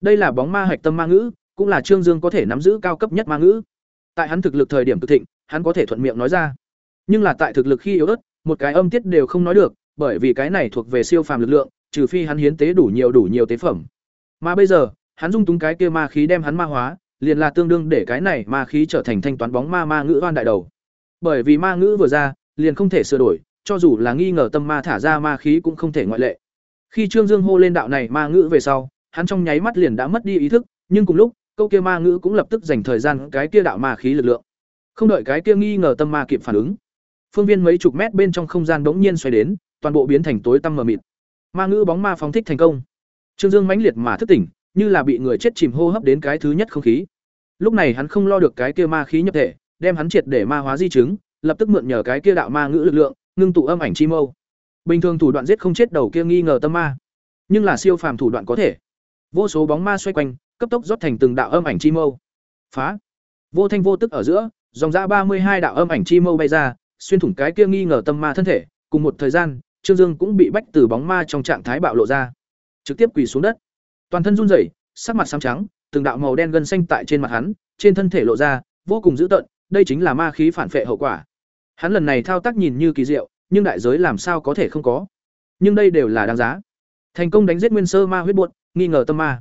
Đây là bóng ma hạch tâm ma ngữ, cũng là Trương Dương có thể nắm giữ cao cấp nhất ma ngữ. Tại hắn thực lực thời điểm cực thịnh, hắn có thể thuận miệng nói ra. Nhưng là tại thực lực khi yếu ớt, một cái âm tiết đều không nói được, bởi vì cái này thuộc về siêu phàm lực lượng, trừ phi hắn hiến tế đủ nhiều đủ nhiều tế phẩm. Mà bây giờ, hắn dung túng cái kia ma khí đem hắn ma hóa, liền là tương đương để cái này ma khí trở thành thanh toán bóng ma ma ngữ oan đại đầu. Bởi vì ma ngữ vừa ra, liền không thể sửa đổi, cho dù là nghi ngờ tâm ma thả ra ma khí cũng không thể ngoại lệ. Khi Trương Dương hô lên đạo này ma ngữ về sau, hắn trong nháy mắt liền đã mất đi ý thức, nhưng cùng lúc, câu kia ma ngữ cũng lập tức dành thời gian cái kia đạo ma khí lực lượng. Không đợi cái kia nghi ngờ tâm ma kịp phản ứng, phương viên mấy chục mét bên trong không gian bỗng nhiên xoay đến, toàn bộ biến thành tối tăm mờ mịt. Ma ngữ bóng ma phóng thích thành công. Trương Dương mãnh liệt mà thức tỉnh, như là bị người chết chìm hô hấp đến cái thứ nhất không khí. Lúc này hắn không lo được cái kia ma khí nhập thể, đem hắn triệt để ma hóa di chứng, lập tức mượn nhờ cái kia đạo ma ngữ lực lượng, ngưng tụ âm ảnh chi mâu. Bình thường thủ đoạn giết không chết đầu kia nghi ngờ tâm ma, nhưng là siêu phàm thủ đoạn có thể. Vô số bóng ma xoay quanh, cấp tốc rót thành từng đạo âm ảnh chi mâu. Phá! Vô thanh vô tức ở giữa, dòng ra ba mươi hai đạo âm ảnh chi mâu bay ra, xuyên thủng cái kia nghi ngờ tâm ma thân thể, cùng một thời gian, Trương Dương cũng bị bách từ bóng ma trong trạng thái bạo lộ ra, trực tiếp quỳ xuống đất. Toàn thân run rẩy, sắc mặt xám trắng, từng đạo màu đen gân xanh tại trên mặt hắn, trên thân thể lộ ra, vô cùng dữ tợn, đây chính là ma khí phản phệ hậu quả. Hắn lần này thao tác nhìn như kỳ diệu, nhưng đại giới làm sao có thể không có. Nhưng đây đều là đáng giá. Thành công đánh giết nguyên sơ ma huyết buột, nghi ngờ tâm ma.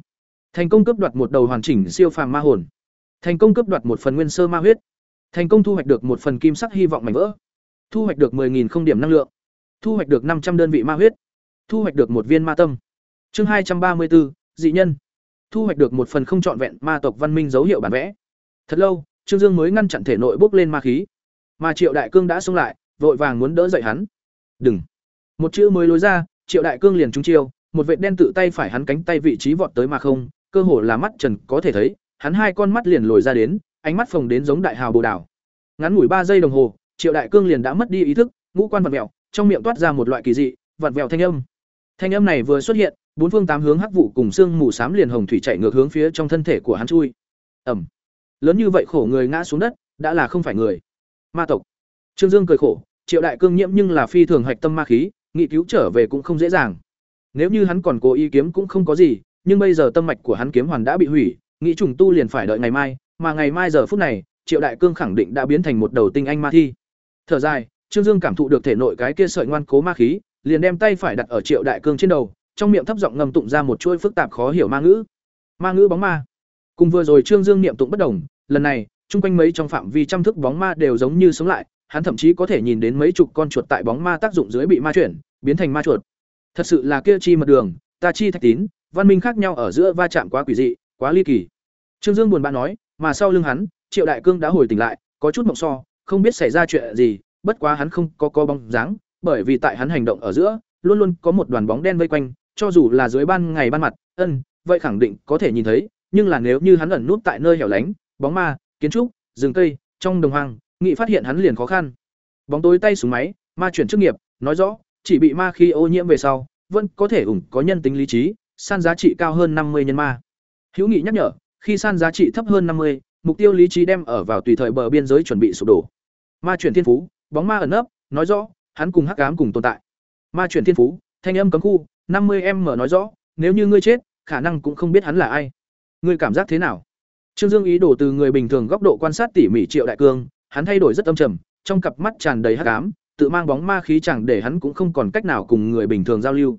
Thành công cướp đoạt một đầu hoàn chỉnh siêu phàm ma hồn. Thành công cướp đoạt một phần nguyên sơ ma huyết. Thành công thu hoạch được một phần kim sắc hy vọng mảnh vỡ. Thu hoạch được 10000 không điểm năng lượng. Thu hoạch được 500 đơn vị ma huyết. Thu hoạch được một viên ma tâm. Chương 234, dị nhân. Thu hoạch được một phần không trọn vẹn ma tộc văn minh dấu hiệu bản vẽ. Thật lâu, Trương Dương mới ngăn chặn thể nội bốc lên ma khí. Mà Triệu Đại Cương đã xông lại, vội vàng muốn đỡ dậy hắn. "Đừng!" Một chữ mới lối ra, Triệu Đại Cương liền trúng chiêu, một vệt đen tự tay phải hắn cánh tay vị trí vọt tới mà không, cơ hồ là mắt trần có thể thấy, hắn hai con mắt liền lồi ra đến, ánh mắt phồng đến giống đại hào bồ đảo. Ngắn ngủi ba giây đồng hồ, Triệu Đại Cương liền đã mất đi ý thức, ngũ quan vặn vẹo, trong miệng toát ra một loại kỳ dị, vặn vẹo thanh âm. Thanh âm này vừa xuất hiện, bốn phương tám hướng hắc vụ cùng xương mù xám liền hồng thủy chạy ngược hướng phía trong thân thể của hắn chui. Ầm. Lớn như vậy khổ người ngã xuống đất, đã là không phải người. Ma tộc. Trương Dương cười khổ, Triệu Đại Cương nhiễm nhưng là phi thường hạch tâm ma khí, nghị cứu trở về cũng không dễ dàng. Nếu như hắn còn cố ý kiếm cũng không có gì, nhưng bây giờ tâm mạch của hắn kiếm hoàn đã bị hủy, nghĩ trùng tu liền phải đợi ngày mai, mà ngày mai giờ phút này, Triệu Đại Cương khẳng định đã biến thành một đầu tinh anh ma thi. Thở dài, Trương Dương cảm thụ được thể nội cái kia sợi ngoan cố ma khí, liền đem tay phải đặt ở Triệu Đại Cương trên đầu, trong miệng thấp giọng ngầm tụng ra một chuỗi phức tạp khó hiểu ma ngữ. Ma ngữ bóng ma. Cùng vừa rồi Trương Dương niệm tụng bất đồng, lần này, chung quanh mấy trong phạm vi trăm thức bóng ma đều giống như sống lại, hắn thậm chí có thể nhìn đến mấy chục con chuột tại bóng ma tác dụng dưới bị ma chuyển, biến thành ma chuột. Thật sự là kia chi mật đường, ta chi thạch tín, văn minh khác nhau ở giữa va chạm quá quỷ dị, quá ly kỳ. Trương Dương buồn bã nói, mà sau lưng hắn, Triệu Đại Cương đã hồi tỉnh lại, có chút mộng so, không biết xảy ra chuyện gì, bất quá hắn không có co bóng dáng, bởi vì tại hắn hành động ở giữa, luôn luôn có một đoàn bóng đen vây quanh, cho dù là dưới ban ngày ban mặt, ân, vậy khẳng định có thể nhìn thấy, nhưng là nếu như hắn ẩn nút tại nơi hẻo lánh, bóng ma, kiến trúc, rừng cây, trong đồng hoang, nghị phát hiện hắn liền khó khăn. Bóng tối tay súng máy, ma chuyển chức nghiệp, nói rõ, chỉ bị ma khi ô nhiễm về sau, vẫn có thể ủng có nhân tính lý trí, san giá trị cao hơn năm mươi nhân ma. Hữu Nghị nhắc nhở, khi san giá trị thấp hơn năm mươi, mục tiêu lý trí đem ở vào tùy thời bờ biên giới chuẩn bị sụp đổ. Ma chuyển thiên phú, bóng ma ẩn nấp, nói rõ, hắn cùng hắc ám cùng tồn tại. Ma chuyển thiên phú, thanh âm cấm khu, năm mươi em mở nói rõ, nếu như ngươi chết, khả năng cũng không biết hắn là ai. Ngươi cảm giác thế nào? Trương Dương ý đồ từ người bình thường góc độ quan sát tỉ mỉ Triệu Đại Cương, hắn thay đổi rất âm trầm, trong cặp mắt tràn đầy hắc ám, tự mang bóng ma khí chẳng để hắn cũng không còn cách nào cùng người bình thường giao lưu.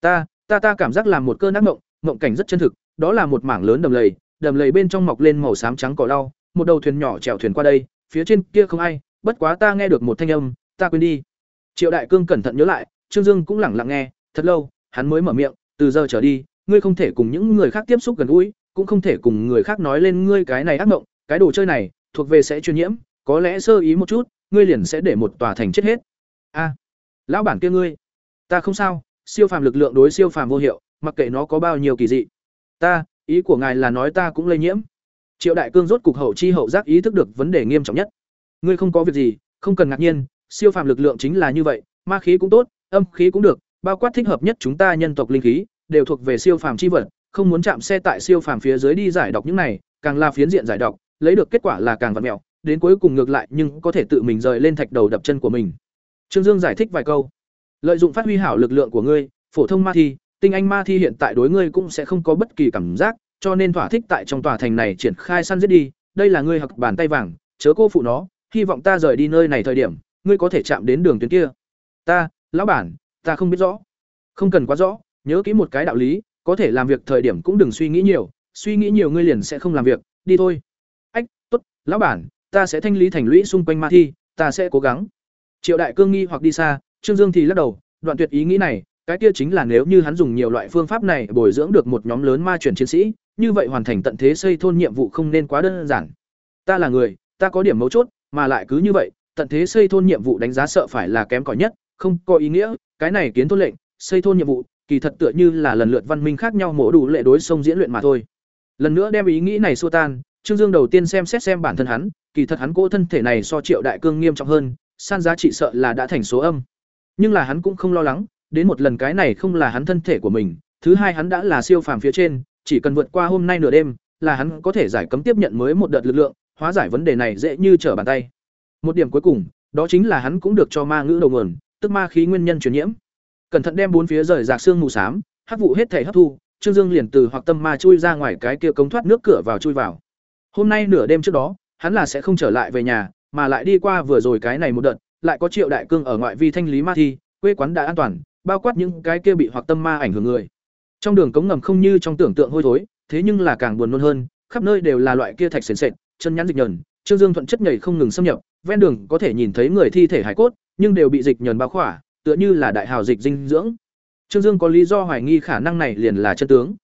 Ta, ta ta cảm giác làm một cơn ác mộng, mộng cảnh rất chân thực, đó là một mảng lớn đầm lầy, đầm lầy bên trong mọc lên màu xám trắng cỏ lau, một đầu thuyền nhỏ chèo thuyền qua đây, phía trên kia không ai, bất quá ta nghe được một thanh âm, ta quên đi. Triệu Đại Cương cẩn thận nhớ lại, Trương Dương cũng lẳng lặng nghe, thật lâu, hắn mới mở miệng, từ giờ trở đi, ngươi không thể cùng những người khác tiếp xúc gần gũi, cũng không thể cùng người khác nói lên ngươi cái này ác mộng, cái đồ chơi này thuộc về sẽ truyền nhiễm, có lẽ sơ ý một chút, ngươi liền sẽ để một tòa thành chết hết. A, lão bản kia ngươi, ta không sao, siêu phàm lực lượng đối siêu phàm vô hiệu, mặc kệ nó có bao nhiêu kỳ dị. Ta, ý của ngài là nói ta cũng lây nhiễm. Triệu Đại Cương rốt cục hậu chi hậu giác ý thức được vấn đề nghiêm trọng nhất. Ngươi không có việc gì, không cần ngạc nhiên, siêu phàm lực lượng chính là như vậy, ma khí cũng tốt, âm khí cũng được, bao quát thích hợp nhất chúng ta nhân tộc linh khí, đều thuộc về siêu phàm chi vật, không muốn chạm xe tại siêu phàm phía dưới đi giải đọc những này, càng là phiến diện giải đọc, lấy được kết quả là càng vặn mèo, đến cuối cùng ngược lại nhưng có thể tự mình rời lên thạch đầu đập chân của mình. Trương Dương giải thích vài câu. Lợi dụng phát huy hảo lực lượng của ngươi, phổ thông ma thi, tinh anh ma thi hiện tại đối ngươi cũng sẽ không có bất kỳ cảm giác, cho nên thỏa thích tại trong tòa thành này triển khai săn giết đi, đây là ngươi học bàn tay vàng, chớ cô phụ nó, hy vọng ta rời đi nơi này thời điểm, ngươi có thể chạm đến đường tuyến kia. Ta, lão bản, ta không biết rõ. Không cần quá rõ, nhớ kỹ một cái đạo lý, có thể làm việc thời điểm cũng đừng suy nghĩ nhiều, suy nghĩ nhiều ngươi liền sẽ không làm việc, đi thôi. Ách, tốt, lão bản, ta sẽ thanh lý thành lũy xung quanh ma thi, ta sẽ cố gắng. Triệu Đại Cương nghi hoặc đi xa, Trương Dương thì lắc đầu, đoạn tuyệt ý nghĩ này, cái kia chính là nếu như hắn dùng nhiều loại phương pháp này bồi dưỡng được một nhóm lớn ma chuyển chiến sĩ, như vậy hoàn thành tận thế xây thôn nhiệm vụ không nên quá đơn giản. Ta là người, ta có điểm mấu chốt, mà lại cứ như vậy, tận thế xây thôn nhiệm vụ đánh giá sợ phải là kém cỏi nhất, không có ý nghĩa, cái này kiến thôn lệnh, xây thôn nhiệm vụ, kỳ thật tựa như là lần lượt văn minh khác nhau mổ đủ lệ đối sông diễn luyện mà thôi. Lần nữa đem ý nghĩ này xua tan, Trương Dương đầu tiên xem xét xem bản thân hắn, kỳ thật hắn cỗ thân thể này so Triệu Đại Cương nghiêm trọng hơn, san giá trị sợ là đã thành số âm. Nhưng là hắn cũng không lo lắng, đến một lần cái này không là hắn thân thể của mình, thứ hai hắn đã là siêu phàm phía trên, chỉ cần vượt qua hôm nay nửa đêm, là hắn có thể giải cấm tiếp nhận mới một đợt lực lượng, hóa giải vấn đề này dễ như trở bàn tay. Một điểm cuối cùng, đó chính là hắn cũng được cho ma ngữ đầu nguồn, tức ma khí nguyên nhân truyền nhiễm. Cẩn thận đem bốn phía rời rạc xương mù xám, hắc vụ hết thể hấp thu, Trương Dương liền từ hoặc tâm ma chui ra ngoài cái kia cống thoát nước cửa vào chui vào. Hôm nay nửa đêm trước đó, hắn là sẽ không trở lại về nhà, mà lại đi qua vừa rồi cái này một đợt, lại có Triệu Đại Cương ở ngoại vi thanh lý ma thi, quê quán đã an toàn, bao quát những cái kia bị hoặc tâm ma ảnh hưởng người. Trong đường cống ngầm không như trong tưởng tượng hôi thối, thế nhưng là càng buồn nôn hơn, khắp nơi đều là loại kia thạch sền sệt, chân nhắn dịch nhờn, Trương Dương thuận chất nhảy không ngừng xâm nhập, ven đường có thể nhìn thấy người thi thể hải cốt, nhưng đều bị dịch nhờn bao khỏa, tựa như là đại hào dịch dinh dưỡng. Trương Dương có lý do hoài nghi khả năng này liền là chân tướng.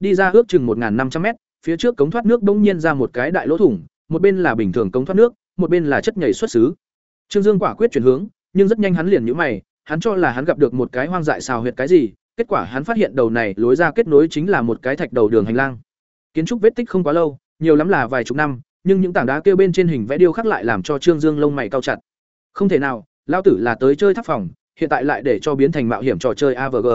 Đi ra ước chừng một năm trăm mét, phía trước cống thoát nước bỗng nhiên ra một cái đại lỗ thủng, một bên là bình thường cống thoát nước, một bên là chất nhảy xuất xứ. Trương Dương quả quyết chuyển hướng, nhưng rất nhanh hắn liền nhũ mày, hắn cho là hắn gặp được một cái hoang dại xào huyệt cái gì, kết quả hắn phát hiện đầu này lối ra kết nối chính là một cái thạch đầu đường hành lang. Kiến trúc vết tích không quá lâu, nhiều lắm là vài chục năm, nhưng những tảng đá kêu bên trên hình vẽ điêu khắc lại làm cho Trương Dương lông mày cau chặt. Không thể nào, lão tử là tới chơi tháp phòng, hiện tại lại để cho biến thành mạo hiểm trò chơi AVG.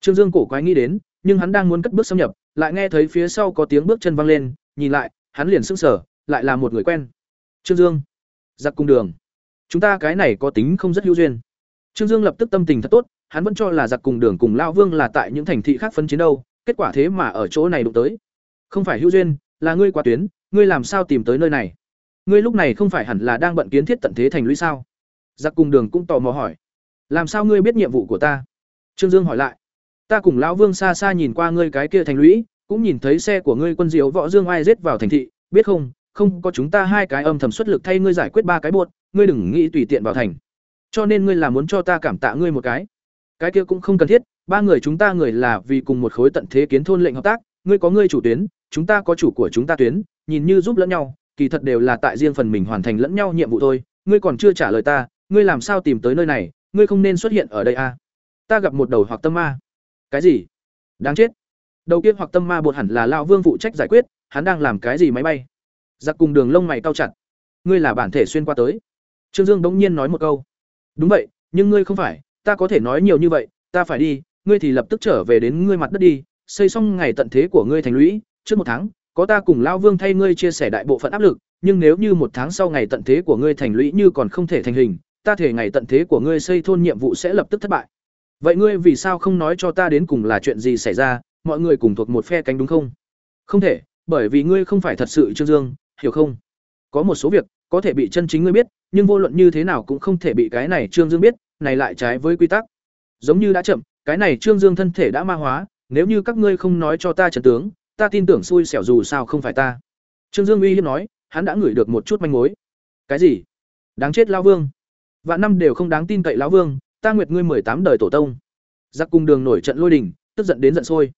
Trương Dương cổ quái nghĩ đến, nhưng hắn đang muốn cất bước xâm nhập, lại nghe thấy phía sau có tiếng bước chân vang lên, nhìn lại, hắn liền sững sờ, lại là một người quen. Trương Dương, giặc cung đường. Chúng ta cái này có tính không rất hữu duyên. Trương Dương lập tức tâm tình thật tốt, hắn vẫn cho là giặc cùng đường cùng Lao Vương là tại những thành thị khác phân chiến đâu, kết quả thế mà ở chỗ này đụng tới. Không phải hữu duyên, là ngươi quá tuyến, ngươi làm sao tìm tới nơi này? Ngươi lúc này không phải hẳn là đang bận kiến thiết tận thế thành lũy sao? Giặc cùng đường cũng tò mò hỏi. Làm sao ngươi biết nhiệm vụ của ta? Trương Dương hỏi lại. Ta cùng lão Vương xa xa nhìn qua ngươi cái kia thành lũy, cũng nhìn thấy xe của ngươi quân diếu võ Dương ai rết vào thành thị, biết không? Không có chúng ta hai cái âm thầm xuất lực thay ngươi giải quyết ba cái buột, ngươi đừng nghĩ tùy tiện vào thành. Cho nên ngươi là muốn cho ta cảm tạ ngươi một cái. Cái kia cũng không cần thiết, ba người chúng ta người là vì cùng một khối tận thế kiến thôn lệnh hợp tác, ngươi có ngươi chủ tuyến, chúng ta có chủ của chúng ta tuyến, nhìn như giúp lẫn nhau, kỳ thật đều là tại riêng phần mình hoàn thành lẫn nhau nhiệm vụ thôi, ngươi còn chưa trả lời ta, ngươi làm sao tìm tới nơi này ngươi không nên xuất hiện ở đây à ta gặp một đầu hoặc tâm ma. Cái gì? Đáng chết. Đầu kia hoặc tâm ma bột hẳn là Lão vương phụ trách giải quyết hắn đang làm cái gì máy bay? Giặc cùng đường lông mày cao chặt. Ngươi là bản thể xuyên qua tới. Trương dương bỗng nhiên nói một câu. Đúng vậy nhưng ngươi không phải ta có thể nói nhiều như vậy ta phải đi ngươi thì lập tức trở về đến ngươi mặt đất đi xây xong ngày tận thế của ngươi thành lũy trước một tháng có ta cùng Lão vương thay ngươi chia sẻ đại bộ phận áp lực, nhưng nếu như một tháng sau ngày tận thế của ngươi thành lũy như còn không thể thành hình, ta thể ngày tận thế của ngươi xây thôn nhiệm vụ sẽ lập tức thất bại. Vậy ngươi vì sao không nói cho ta đến cùng là chuyện gì xảy ra, mọi người cùng thuộc một phe cánh đúng không? Không thể, bởi vì ngươi không phải thật sự trương dương, hiểu không? Có một số việc, có thể bị chân chính ngươi biết, nhưng vô luận như thế nào cũng không thể bị cái này trương dương biết, này lại trái với quy tắc. Giống như đã chậm, cái này trương dương thân thể đã ma hóa, nếu như các ngươi không nói cho ta trần tướng ta tin tưởng xui xẻo dù sao không phải ta. Trương dương uy hiếp nói, hắn đã ngửi được một chút manh mối. Cái gì? Đáng chết lao vương. Vạn năm đều không đáng tin cậy lão vương, ta nguyệt ngươi mười tám đời tổ tông. Giặc cùng đường nổi trận lôi đình, tức giận đến giận sôi.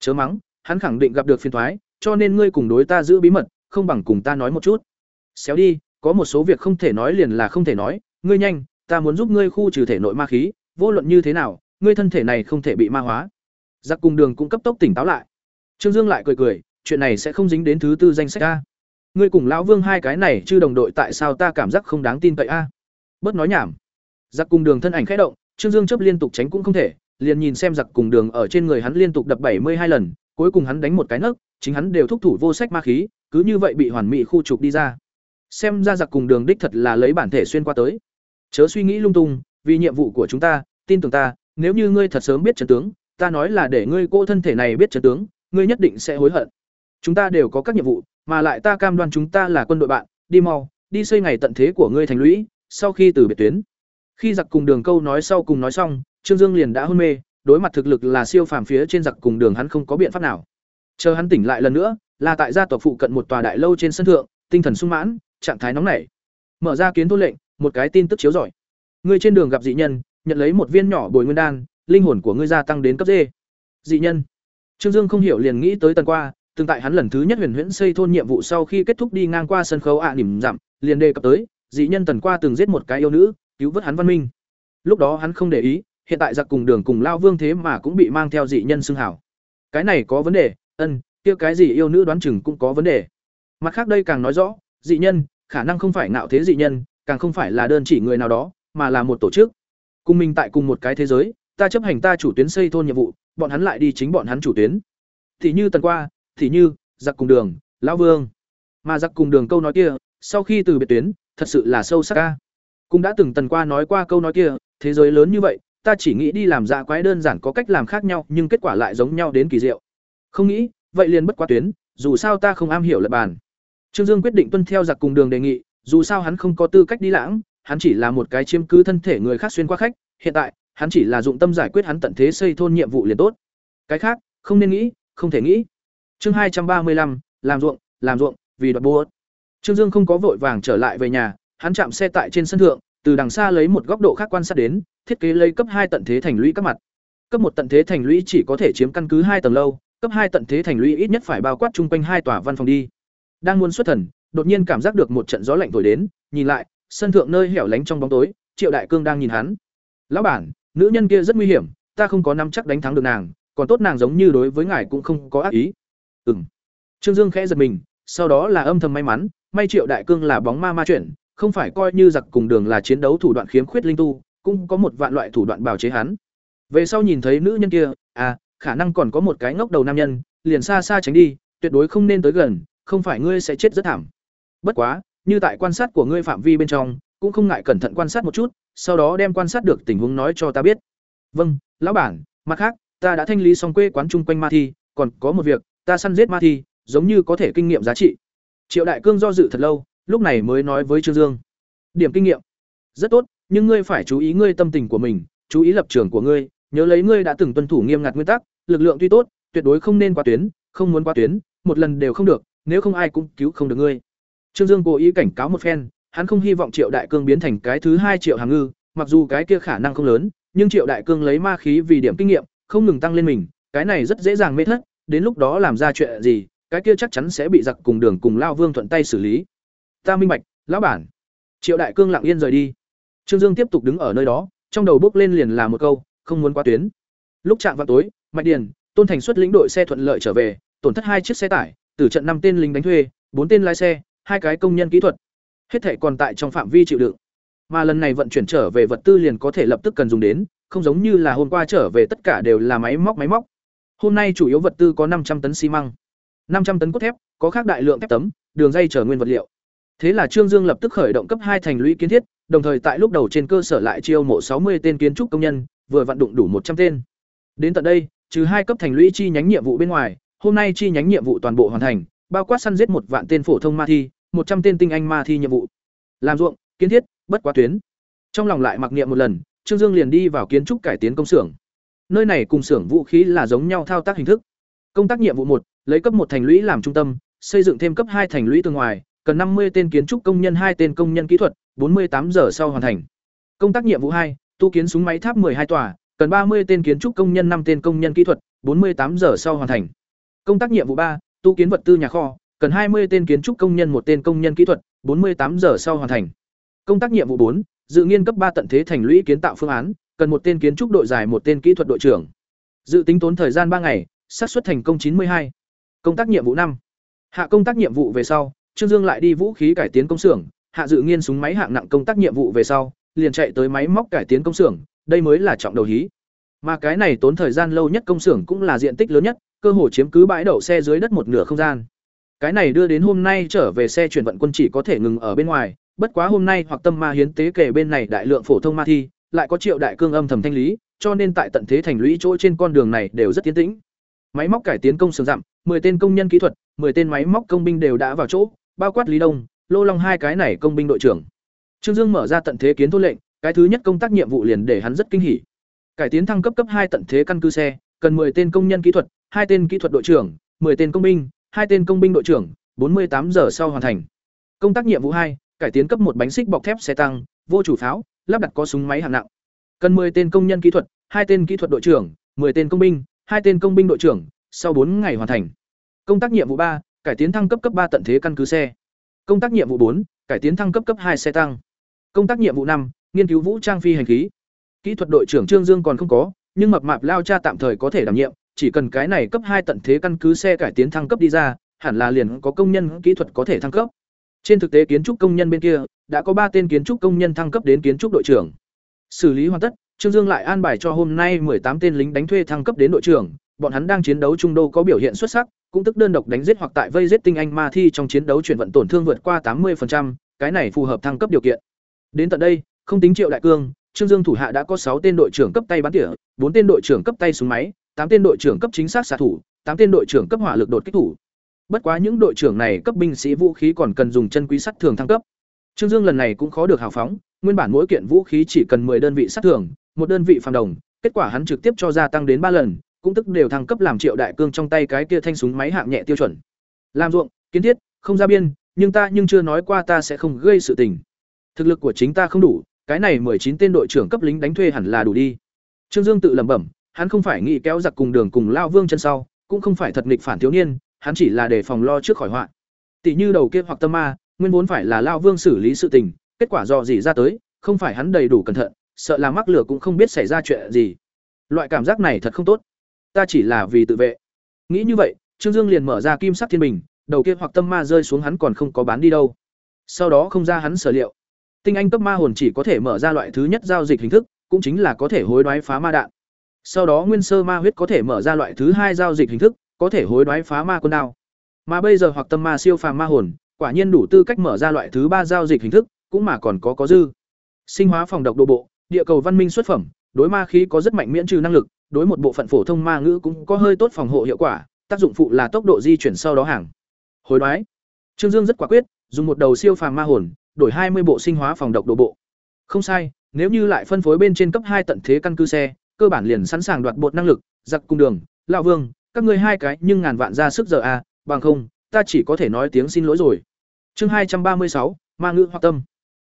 Chớ mắng, hắn khẳng định gặp được phiền thoái, cho nên ngươi cùng đối ta giữ bí mật, không bằng cùng ta nói một chút. Xéo đi, có một số việc không thể nói liền là không thể nói, ngươi nhanh, ta muốn giúp ngươi khu trừ thể nội ma khí, vô luận như thế nào, ngươi thân thể này không thể bị ma hóa. Giặc cùng đường cũng cấp tốc tỉnh táo lại trương dương lại cười cười, chuyện này sẽ không dính đến thứ tư danh sách a. Ngươi cùng lão vương hai cái này chứ đồng đội tại sao ta cảm giác không đáng tin cậy a? Bớt nói nhảm. Giặc cùng đường thân ảnh khẽ động, trương dương chấp liên tục tránh cũng không thể, liền nhìn xem giặc cùng đường ở trên người hắn liên tục đập bảy mươi hai lần, cuối cùng hắn đánh một cái nấc, chính hắn đều thúc thủ vô sách ma khí, cứ như vậy bị hoàn mỹ khu trục đi ra. Xem ra giặc cùng đường đích thật là lấy bản thể xuyên qua tới. Chớ suy nghĩ lung tung, vì nhiệm vụ của chúng ta, tin tưởng ta, nếu như ngươi thật sớm biết trận tướng, ta nói là để ngươi cô thân thể này biết trận tướng ngươi nhất định sẽ hối hận. Chúng ta đều có các nhiệm vụ, mà lại ta cam đoan chúng ta là quân đội bạn, đi mau, đi xây ngày tận thế của ngươi thành lũy, sau khi từ biệt tuyến. Khi giặc cùng đường câu nói sau cùng nói xong, trương dương liền đã hôn mê, đối mặt thực lực là siêu phàm phía trên giặc cùng đường hắn không có biện pháp nào. Chờ hắn tỉnh lại lần nữa, là tại gia tộc phụ cận một tòa đại lâu trên sân thượng, tinh thần sung mãn, trạng thái nóng nảy. Mở ra kiến thôn lệnh, một cái tin tức chiếu rọi. ngươi trên đường gặp dị nhân, nhận lấy một viên nhỏ bồi nguyên đan, linh hồn của ngươi gia tăng đến cấp d. Dị nhân trương dương không hiểu liền nghĩ tới tần qua từng tại hắn lần thứ nhất huyền huyễn xây thôn nhiệm vụ sau khi kết thúc đi ngang qua sân khấu ạ à nỉm dặm, liền đề cập tới, dị nhân tần qua từng giết một cái yêu nữ, cứu vớt hắn văn minh. Lúc đó hắn không để ý, hiện tại giặc cùng đường cùng lao vương thế mà cũng bị mang theo dị nhân xưng hảo. Cái này có vấn đề, ân, kia cái gì yêu nữ đoán chừng cũng có vấn đề. Mặt khác đây càng nói rõ, dị nhân, khả năng không phải ngạo thế dị nhân, càng không phải là đơn chỉ người nào đó, mà là một tổ chức. Cùng mình tại cùng một cái thế giới, ta chấp hành ta chủ tuyến xây thôn nhiệm vụ bọn hắn lại đi chính bọn hắn chủ tuyến. Thì như tần qua, thì như giặc cùng đường, lão vương. Mà giặc cùng đường câu nói kia, sau khi từ biệt tuyến, thật sự là sâu sắc ca cũng đã từng tần qua nói qua câu nói kia, thế giới lớn như vậy, ta chỉ nghĩ đi làm dạ quái đơn giản có cách làm khác nhau, nhưng kết quả lại giống nhau đến kỳ diệu. Không nghĩ, vậy liền bất quá tuyến, dù sao ta không am hiểu lật bàn. Trương dương quyết định tuân theo giặc cùng đường đề nghị, dù sao hắn không có tư cách đi lãng, hắn chỉ là một cái chiếm cứ thân thể người khác xuyên qua khách, hiện tại hắn chỉ là dụng tâm giải quyết hắn tận thế xây thôn nhiệm vụ liền tốt. Cái khác, không nên nghĩ, không thể nghĩ. Chương hai trăm ba mươi lăm, làm ruộng làm ruộng, vì đoạt bố trương dương không có vội vàng trở lại về nhà, hắn chạm xe tại trên sân thượng, từ đằng xa lấy một góc độ khác quan sát đến, thiết kế lấy cấp hai tận thế thành lũy các mặt. Cấp một tận thế thành lũy chỉ có thể chiếm căn cứ hai tầng lâu, cấp hai tận thế thành lũy ít nhất phải bao quát chung quanh hai tòa văn phòng đi. Đang muốn xuất thần, đột nhiên cảm giác được một trận gió lạnh thổi đến, nhìn lại, sân thượng nơi hẻo lánh trong bóng tối, triệu đại cương đang nhìn hắn. Lão bản nữ nhân kia rất nguy hiểm, ta không có nắm chắc đánh thắng được nàng, còn tốt nàng giống như đối với ngài cũng không có ác ý. Ừng trương dương khẽ giật mình, sau đó là âm thầm may mắn, may triệu đại cương là bóng ma ma chuyển, không phải coi như giặc cùng đường là chiến đấu thủ đoạn khiếm khuyết linh tu, cũng có một vạn loại thủ đoạn bào chế hắn. Về sau nhìn thấy nữ nhân kia à khả năng còn có một cái ngốc đầu nam nhân, liền xa xa tránh đi, tuyệt đối không nên tới gần, không phải ngươi sẽ chết rất thảm. Bất quá, như tại quan sát của ngươi phạm vi bên trong, cũng không ngại cẩn thận quan sát một chút sau đó đem quan sát được tình huống nói cho ta biết. Vâng lão bản, mặt khác, ta đã thanh lý xong quê quán chung quanh ma thi, còn có một việc, ta săn giết ma thi, giống như có thể kinh nghiệm giá trị. Triệu đại cương do dự thật lâu, lúc này mới nói với trương dương. Điểm kinh nghiệm. Rất tốt, nhưng ngươi phải chú ý ngươi tâm tình của mình, chú ý lập trường của ngươi, nhớ lấy ngươi đã từng tuân thủ nghiêm ngặt nguyên tắc, lực lượng tuy tốt, tuyệt đối không nên qua tuyến, không muốn qua tuyến, một lần đều không được, nếu không ai cũng cứu không được ngươi. Trương dương cố ý cảnh cáo một phen hắn không hy vọng triệu đại cương biến thành cái thứ hai triệu hàng ngư mặc dù cái kia khả năng không lớn nhưng triệu đại cương lấy ma khí vì điểm kinh nghiệm không ngừng tăng lên mình cái này rất dễ dàng mê thất đến lúc đó làm ra chuyện gì cái kia chắc chắn sẽ bị giặc cùng đường cùng lao vương thuận tay xử lý ta minh bạch lão bản triệu đại cương lặng yên rời đi Trương Dương tiếp tục đứng ở nơi đó, trong đầu bước lên liền là một câu, không muốn qua tuyến. Lúc chạm vào tối, Mạch Điền, Tôn Thành xuất lĩnh đội xe thuận lợi trở về, tổn thất hai chiếc xe tải, tử trận năm tên lính đánh thuê, bốn tên lái xe, hai cái công nhân kỹ thuật. Hết thể còn tại trong phạm vi chịu đựng. Mà lần này vận chuyển trở về vật tư liền có thể lập tức cần dùng đến, không giống như là hôm qua trở về tất cả đều là máy móc máy móc. Hôm nay chủ yếu vật tư có năm trăm tấn xi măng, năm trăm tấn cốt thép, có khác đại lượng thép tấm, đường dây chở nguyên vật liệu. Thế là Trương Dương lập tức khởi động cấp hai thành lũy kiến thiết, đồng thời tại lúc đầu trên cơ sở lại chiêu mộ sáu mươi tên kiến trúc công nhân, vừa vận động đủ một trăm tên. Đến tận đây, trừ hai cấp thành lũy chi nhánh nhiệm vụ bên ngoài, hôm nay chi nhánh nhiệm vụ toàn bộ hoàn thành, bao quát săn giết một vạn tên phổ thông ma thi, một trăm tên tinh anh ma thi nhiệm vụ. Làm ruộng, kiến thiết, bất quá tuyến. Trong lòng lại mặc niệm một lần, Trương Dương liền đi vào kiến trúc cải tiến công xưởng. Nơi này cùng xưởng vũ khí là giống nhau thao tác hình thức. Công tác nhiệm vụ một, lấy cấp một thành lũy làm trung tâm, xây dựng thêm cấp hai thành lũy tường ngoài, cần năm mươi tên kiến trúc công nhân hai tên công nhân kỹ thuật, bốn mươi tám giờ sau hoàn thành. Công tác nhiệm vụ hai, tu kiến súng máy tháp hai tòa, cần ba mươi tên kiến trúc công nhân năm tên công nhân kỹ thuật, bốn mươi tám giờ sau hoàn thành. Công tác nhiệm vụ ba, tu kiến vật tư nhà kho, cần hai mươi tên kiến trúc công nhân một tên công nhân kỹ thuật, bốn mươi tám giờ sau hoàn thành. Công tác nhiệm vụ bốn, dự nghiên cấp ba tận thế thành lũy kiến tạo phương án, cần một tên kiến trúc đội dài một tên kỹ thuật đội trưởng. Dự tính tốn thời gian ba ngày, xác suất thành công chín mươi hai. Công tác nhiệm vụ năm. Hạ công tác nhiệm vụ về sau, Trương Dương lại đi vũ khí cải tiến công xưởng, hạ dự nghiên súng máy hạng nặng công tác nhiệm vụ về sau, liền chạy tới máy móc cải tiến công xưởng, đây mới là trọng đầu hí. Mà cái này tốn thời gian lâu nhất công xưởng cũng là diện tích lớn nhất, cơ hồ chiếm cứ bãi đậu xe dưới đất một nửa không gian. Cái này đưa đến hôm nay trở về xe chuyển vận quân chỉ có thể ngừng ở bên ngoài, bất quá hôm nay hoặc tâm ma hiến tế kể bên này đại lượng phổ thông ma thi, lại có triệu đại cương âm thầm thanh lý, cho nên tại tận thế thành lũy chỗ trên con đường này đều rất tiến tĩnh. Máy móc cải tiến công xưởng dặm, 10 tên công nhân kỹ thuật, 10 tên máy móc công binh đều đã vào chỗ, bao quát Lý Đông, Lô Long hai cái này công binh đội trưởng. Trương Dương mở ra tận thế kiến thôn lệnh, cái thứ nhất công tác nhiệm vụ liền để hắn rất kinh hỉ. Cải tiến thăng cấp cấp hai tận thế căn cứ xe, cần 10 tên công nhân kỹ thuật, hai tên kỹ thuật đội trưởng, 10 tên công binh, hai tên công binh đội trưởng, 48 giờ sau hoàn thành. Công tác nhiệm vụ hai, cải tiến cấp một bánh xích bọc thép xe tăng, vô chủ pháo, lắp đặt có súng máy hạng nặng. Cần 10 tên công nhân kỹ thuật, hai tên kỹ thuật đội trưởng, 10 tên công binh, hai tên công binh đội trưởng, sau 4 ngày hoàn thành. Công tác nhiệm vụ ba, cải tiến thăng cấp cấp ba tận thế căn cứ xe. Công tác nhiệm vụ bốn, cải tiến thăng cấp cấp hai xe tăng. Công tác nhiệm vụ năm, nghiên cứu vũ trang phi hành khí. Kỹ thuật đội trưởng Trương Dương còn không có, nhưng mập mạp lao cha tạm thời có thể đảm nhiệm, chỉ cần cái này cấp hai tận thế căn cứ xe cải tiến thăng cấp đi ra, hẳn là liền có công nhân kỹ thuật có thể thăng cấp. Trên thực tế kiến trúc công nhân bên kia, đã có ba tên kiến trúc công nhân thăng cấp đến kiến trúc đội trưởng. Xử lý hoàn tất, Trương Dương lại an bài cho hôm nay tám tên lính đánh thuê thăng cấp đến đội trưởng, bọn hắn đang chiến đấu trung đô có biểu hiện xuất sắc, cũng tức đơn độc đánh giết hoặc tại vây giết tinh anh ma thi trong chiến đấu chuyển vận tổn thương vượt qua tám 80%, cái này phù hợp thăng cấp điều kiện. Đến tận đây, không tính Triệu Đại Cương, Trương Dương thủ hạ đã có sáu tên đội trưởng cấp tay bắn tỉa, bốn tên đội trưởng cấp tay súng máy, tám tên đội trưởng cấp chính xác xạ thủ, tám tên đội trưởng cấp hỏa lực đột kích thủ. Bất quá những đội trưởng này cấp binh sĩ vũ khí còn cần dùng chân quý sắt thường thăng cấp. Trương Dương lần này cũng khó được hào phóng, nguyên bản mỗi kiện vũ khí chỉ cần 10 đơn vị sắt thường, một đơn vị phàm đồng, kết quả hắn trực tiếp cho gia tăng đến ba lần, cũng tức đều thăng cấp làm triệu đại cương trong tay cái kia thanh súng máy hạng nhẹ tiêu chuẩn làm ruộng kiến thiết không ra biên nhưng ta nhưng chưa nói qua ta sẽ không gây sự tình thực lực của chính ta không đủ cái này chín tên đội trưởng cấp lính đánh thuê hẳn là đủ đi trương dương tự lẩm bẩm hắn không phải nghĩ kéo giặc cùng đường cùng lao vương chân sau, cũng không phải thật nghịch phản thiếu niên, hắn chỉ là để phòng lo trước khỏi họa. Tỷ như đầu kia hoặc tâm ma, nguyên vốn phải là lao vương xử lý sự tình, kết quả do gì ra tới, không phải hắn đầy đủ cẩn thận, sợ là mắc lửa cũng không biết xảy ra chuyện gì. Loại cảm giác này thật không tốt. Ta chỉ là vì tự vệ. Nghĩ như vậy, trương dương liền mở ra kim sắc thiên bình, đầu kia hoặc tâm ma rơi xuống hắn còn không có bán đi đâu. Sau đó không ra hắn sở liệu. Tinh anh cấp ma hồn chỉ có thể mở ra loại thứ nhất giao dịch hình thức, cũng chính là có thể hối đoái phá ma đạn sau đó nguyên sơ ma huyết có thể mở ra loại thứ hai giao dịch hình thức có thể hối đoái phá ma quân đao mà bây giờ hoặc tâm ma siêu phàm ma hồn quả nhiên đủ tư cách mở ra loại thứ ba giao dịch hình thức cũng mà còn có có dư sinh hóa phòng độc độ bộ địa cầu văn minh xuất phẩm đối ma khí có rất mạnh miễn trừ năng lực đối một bộ phận phổ thông ma ngữ cũng có hơi tốt phòng hộ hiệu quả, tác dụng phụ là tốc độ di chuyển sau đó hàng. Hồi đoái. Trương Dương rất quả quyết, dùng một đầu siêu phàm ma hồn, đổi hai mươi bộ sinh hóa phòng độc đồ bộ. Không sai, nếu như lại phân phối bên trên cấp hai tận thế căn cứ xe, cơ bản liền sẵn sàng đoạt bột năng lực, giặc cung đường, lão vương, các ngươi hai cái nhưng ngàn vạn ra sức giờ a, bằng không, ta chỉ có thể nói tiếng xin lỗi rồi. Chương hai trăm ba mươi sáu, ma ngữ hoặc tâm.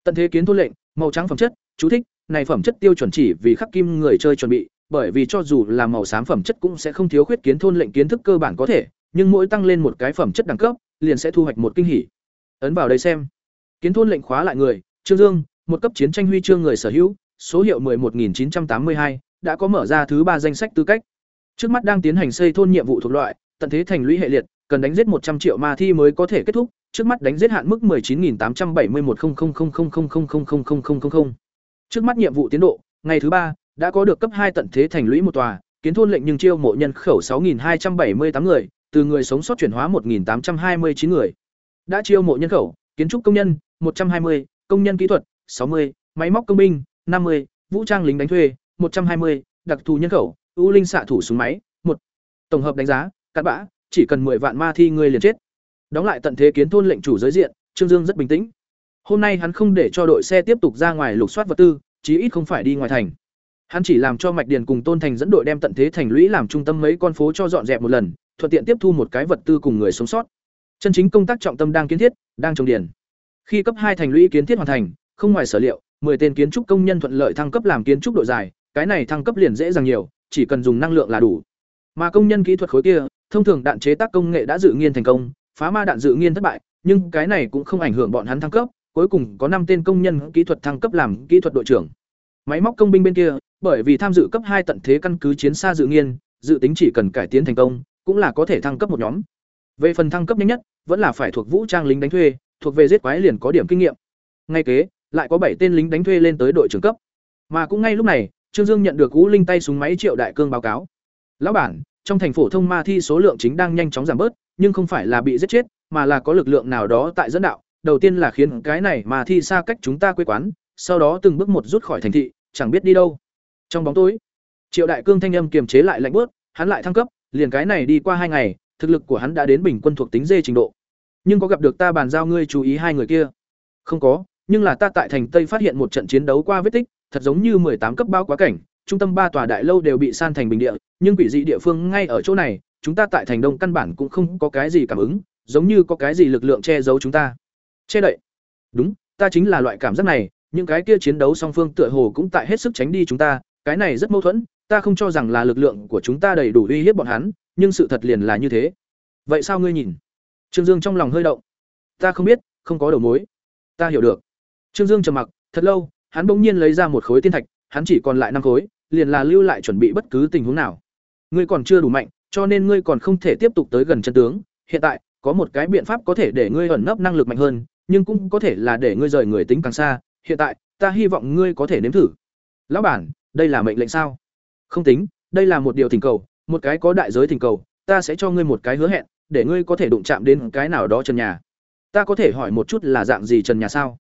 Tận thế kiến thôn lệnh, màu trắng phẩm chất, chú thích, này phẩm chất tiêu chuẩn chỉ vì khắc kim người chơi chuẩn bị, bởi vì cho dù là màu xám phẩm chất cũng sẽ không thiếu khuyết kiến thôn lệnh kiến thức cơ bản có thể, nhưng mỗi tăng lên một cái phẩm chất đẳng cấp, liền sẽ thu hoạch một kinh hỉ. Ấn vào đây xem. Kiến thôn lệnh khóa lại người, Trương Dương, một cấp chiến tranh huy chương người sở hữu, số hiệu 11982, đã có mở ra thứ ba danh sách tư cách. Trước mắt đang tiến hành xây thôn nhiệm vụ thuộc loại, tận thế thành lũy hệ liệt, cần đánh giết 100 triệu ma thi mới có thể kết thúc, trước mắt đánh giết hạn mức 19871000000000000. Trước mắt nhiệm vụ tiến độ, ngày thứ ba đã có được cấp hai tận thế thành lũy một tòa, kiến thôn lệnh nhưng chiêu mộ nhân khẩu 6278 người, từ người sống sót chuyển hóa 1829 người. Đã chiêu mộ nhân khẩu, kiến trúc công nhân 120, công nhân kỹ thuật 60, máy móc công binh 50, vũ trang lính đánh thuê 120, đặc thù nhân khẩu, ưu linh xạ thủ súng máy, một Tổng hợp đánh giá, cát bã, chỉ cần 10 vạn ma thi người liền chết. Đóng lại tận thế kiến thôn lệnh chủ giới diện, Trương Dương rất bình tĩnh. Hôm nay hắn không để cho đội xe tiếp tục ra ngoài lục soát vật tư, chí ít không phải đi ngoài thành. Hắn chỉ làm cho Mạch Điền cùng Tôn Thành dẫn đội đem tận thế thành lũy làm trung tâm mấy con phố cho dọn dẹp một lần, thuận tiện tiếp thu một cái vật tư cùng người sống sót. Chân chính công tác trọng tâm đang kiến thiết, đang trồng điền. Khi cấp hai thành lũy kiến thiết hoàn thành, không ngoài sở liệu, 10 tên kiến trúc công nhân thuận lợi thăng cấp làm kiến trúc đội dài, cái này thăng cấp liền dễ dàng nhiều, chỉ cần dùng năng lượng là đủ. Mà công nhân kỹ thuật khối kia, thông thường đạn chế tác công nghệ đã dự nghiên thành công, phá ma đạn dự nghiên thất bại, nhưng cái này cũng không ảnh hưởng bọn hắn thăng cấp, cuối cùng có năm tên công nhân kỹ thuật thăng cấp làm kỹ thuật đội trưởng. Máy móc công binh bên kia, bởi vì tham dự cấp hai tận thế căn cứ chiến xa dự nghiên, dự tính chỉ cần cải tiến thành công, cũng là có thể thăng cấp một nhóm. Về phần thăng cấp nhanh nhất, vẫn là phải thuộc vũ trang lính đánh thuê, thuộc về giết quái liền có điểm kinh nghiệm. Ngay kế, lại có bảy tên lính đánh thuê lên tới đội trưởng cấp. Mà cũng ngay lúc này, Trương Dương nhận được cú Linh tay súng máy Triệu Đại Cương báo cáo. "Lão bản, trong thành phổ thông ma thi số lượng chính đang nhanh chóng giảm bớt, nhưng không phải là bị giết chết, mà là có lực lượng nào đó tại dẫn đạo, đầu tiên là khiến cái này ma thi xa cách chúng ta quê quán, sau đó từng bước một rút khỏi thành thị, chẳng biết đi đâu." Trong bóng tối, Triệu Đại Cương thanh âm kiềm chế lại lạnh bước, hắn lại thăng cấp, liền cái này đi qua hai ngày, thực lực của hắn đã đến bình quân thuộc tính dê trình độ. Nhưng có gặp được ta bàn giao ngươi chú ý hai người kia? Không có, nhưng là ta tại thành Tây phát hiện một trận chiến đấu qua vết tích, thật giống như tám cấp bao quá cảnh, trung tâm ba tòa đại lâu đều bị san thành bình địa, nhưng quỷ dị địa phương ngay ở chỗ này, chúng ta tại thành Đông căn bản cũng không có cái gì cảm ứng, giống như có cái gì lực lượng che giấu chúng ta. Che đậy. Đúng, ta chính là loại cảm giác này, những cái kia chiến đấu song phương tựa hồ cũng tại hết sức tránh đi chúng ta, cái này rất mâu thuẫn, ta không cho rằng là lực lượng của chúng ta đầy đủ uy hiếp bọn hắn, nhưng sự thật liền là như thế. Vậy sao ngươi nhìn? Trương Dương trong lòng hơi động. Ta không biết, không có đầu mối. Ta hiểu được. Trương Dương trầm mặc, thật lâu, hắn bỗng nhiên lấy ra một khối tiên thạch, hắn chỉ còn lại năm khối, liền là lưu lại chuẩn bị bất cứ tình huống nào. Ngươi còn chưa đủ mạnh, cho nên ngươi còn không thể tiếp tục tới gần chân tướng, hiện tại, có một cái biện pháp có thể để ngươi ẩn nấp năng lực mạnh hơn, nhưng cũng có thể là để ngươi rời người tính càng xa, hiện tại, ta hy vọng ngươi có thể nếm thử. Lão bản, đây là mệnh lệnh sao? Không tính, đây là một điều thỉnh cầu, một cái có đại giới thỉnh cầu, ta sẽ cho ngươi một cái hứa hẹn, để ngươi có thể đụng chạm đến cái nào đó trần nhà. Ta có thể hỏi một chút là dạng gì trần nhà sao?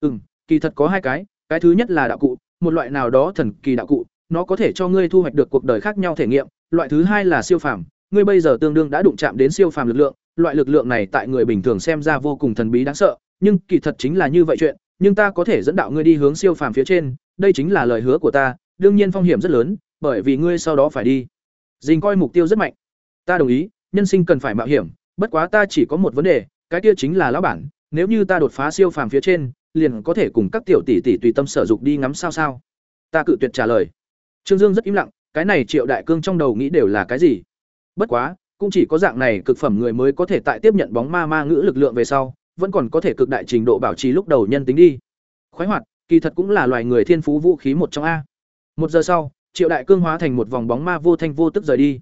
Ừm, kỳ thật có hai cái, cái thứ nhất là đạo cụ, một loại nào đó thần kỳ đạo cụ, nó có thể cho ngươi thu hoạch được cuộc đời khác nhau thể nghiệm, loại thứ hai là siêu phàm, ngươi bây giờ tương đương đã đụng chạm đến siêu phàm lực lượng, loại lực lượng này tại người bình thường xem ra vô cùng thần bí đáng sợ, nhưng kỳ thật chính là như vậy chuyện, nhưng ta có thể dẫn đạo ngươi đi hướng siêu phàm phía trên, đây chính là lời hứa của ta, đương nhiên phong hiểm rất lớn, bởi vì ngươi sau đó phải đi. Dình coi mục tiêu rất mạnh. Ta đồng ý, nhân sinh cần phải mạo hiểm, bất quá ta chỉ có một vấn đề, cái kia chính là lão bản, nếu như ta đột phá siêu phàm phía trên, liền có thể cùng các tiểu tỷ tỷ tùy tâm sở dục đi ngắm sao sao. Ta cự tuyệt trả lời. Trương Dương rất im lặng, cái này Triệu Đại Cương trong đầu nghĩ đều là cái gì? Bất quá, cũng chỉ có dạng này cực phẩm người mới có thể tại tiếp nhận bóng ma ma ngữ lực lượng về sau, vẫn còn có thể cực đại trình độ bảo trì lúc đầu nhân tính đi. Khoái hoạt, kỳ thật cũng là loài người thiên phú vũ khí một trong a. Một giờ sau, Triệu Đại Cương hóa thành một vòng bóng ma vô thanh vô tức rời đi.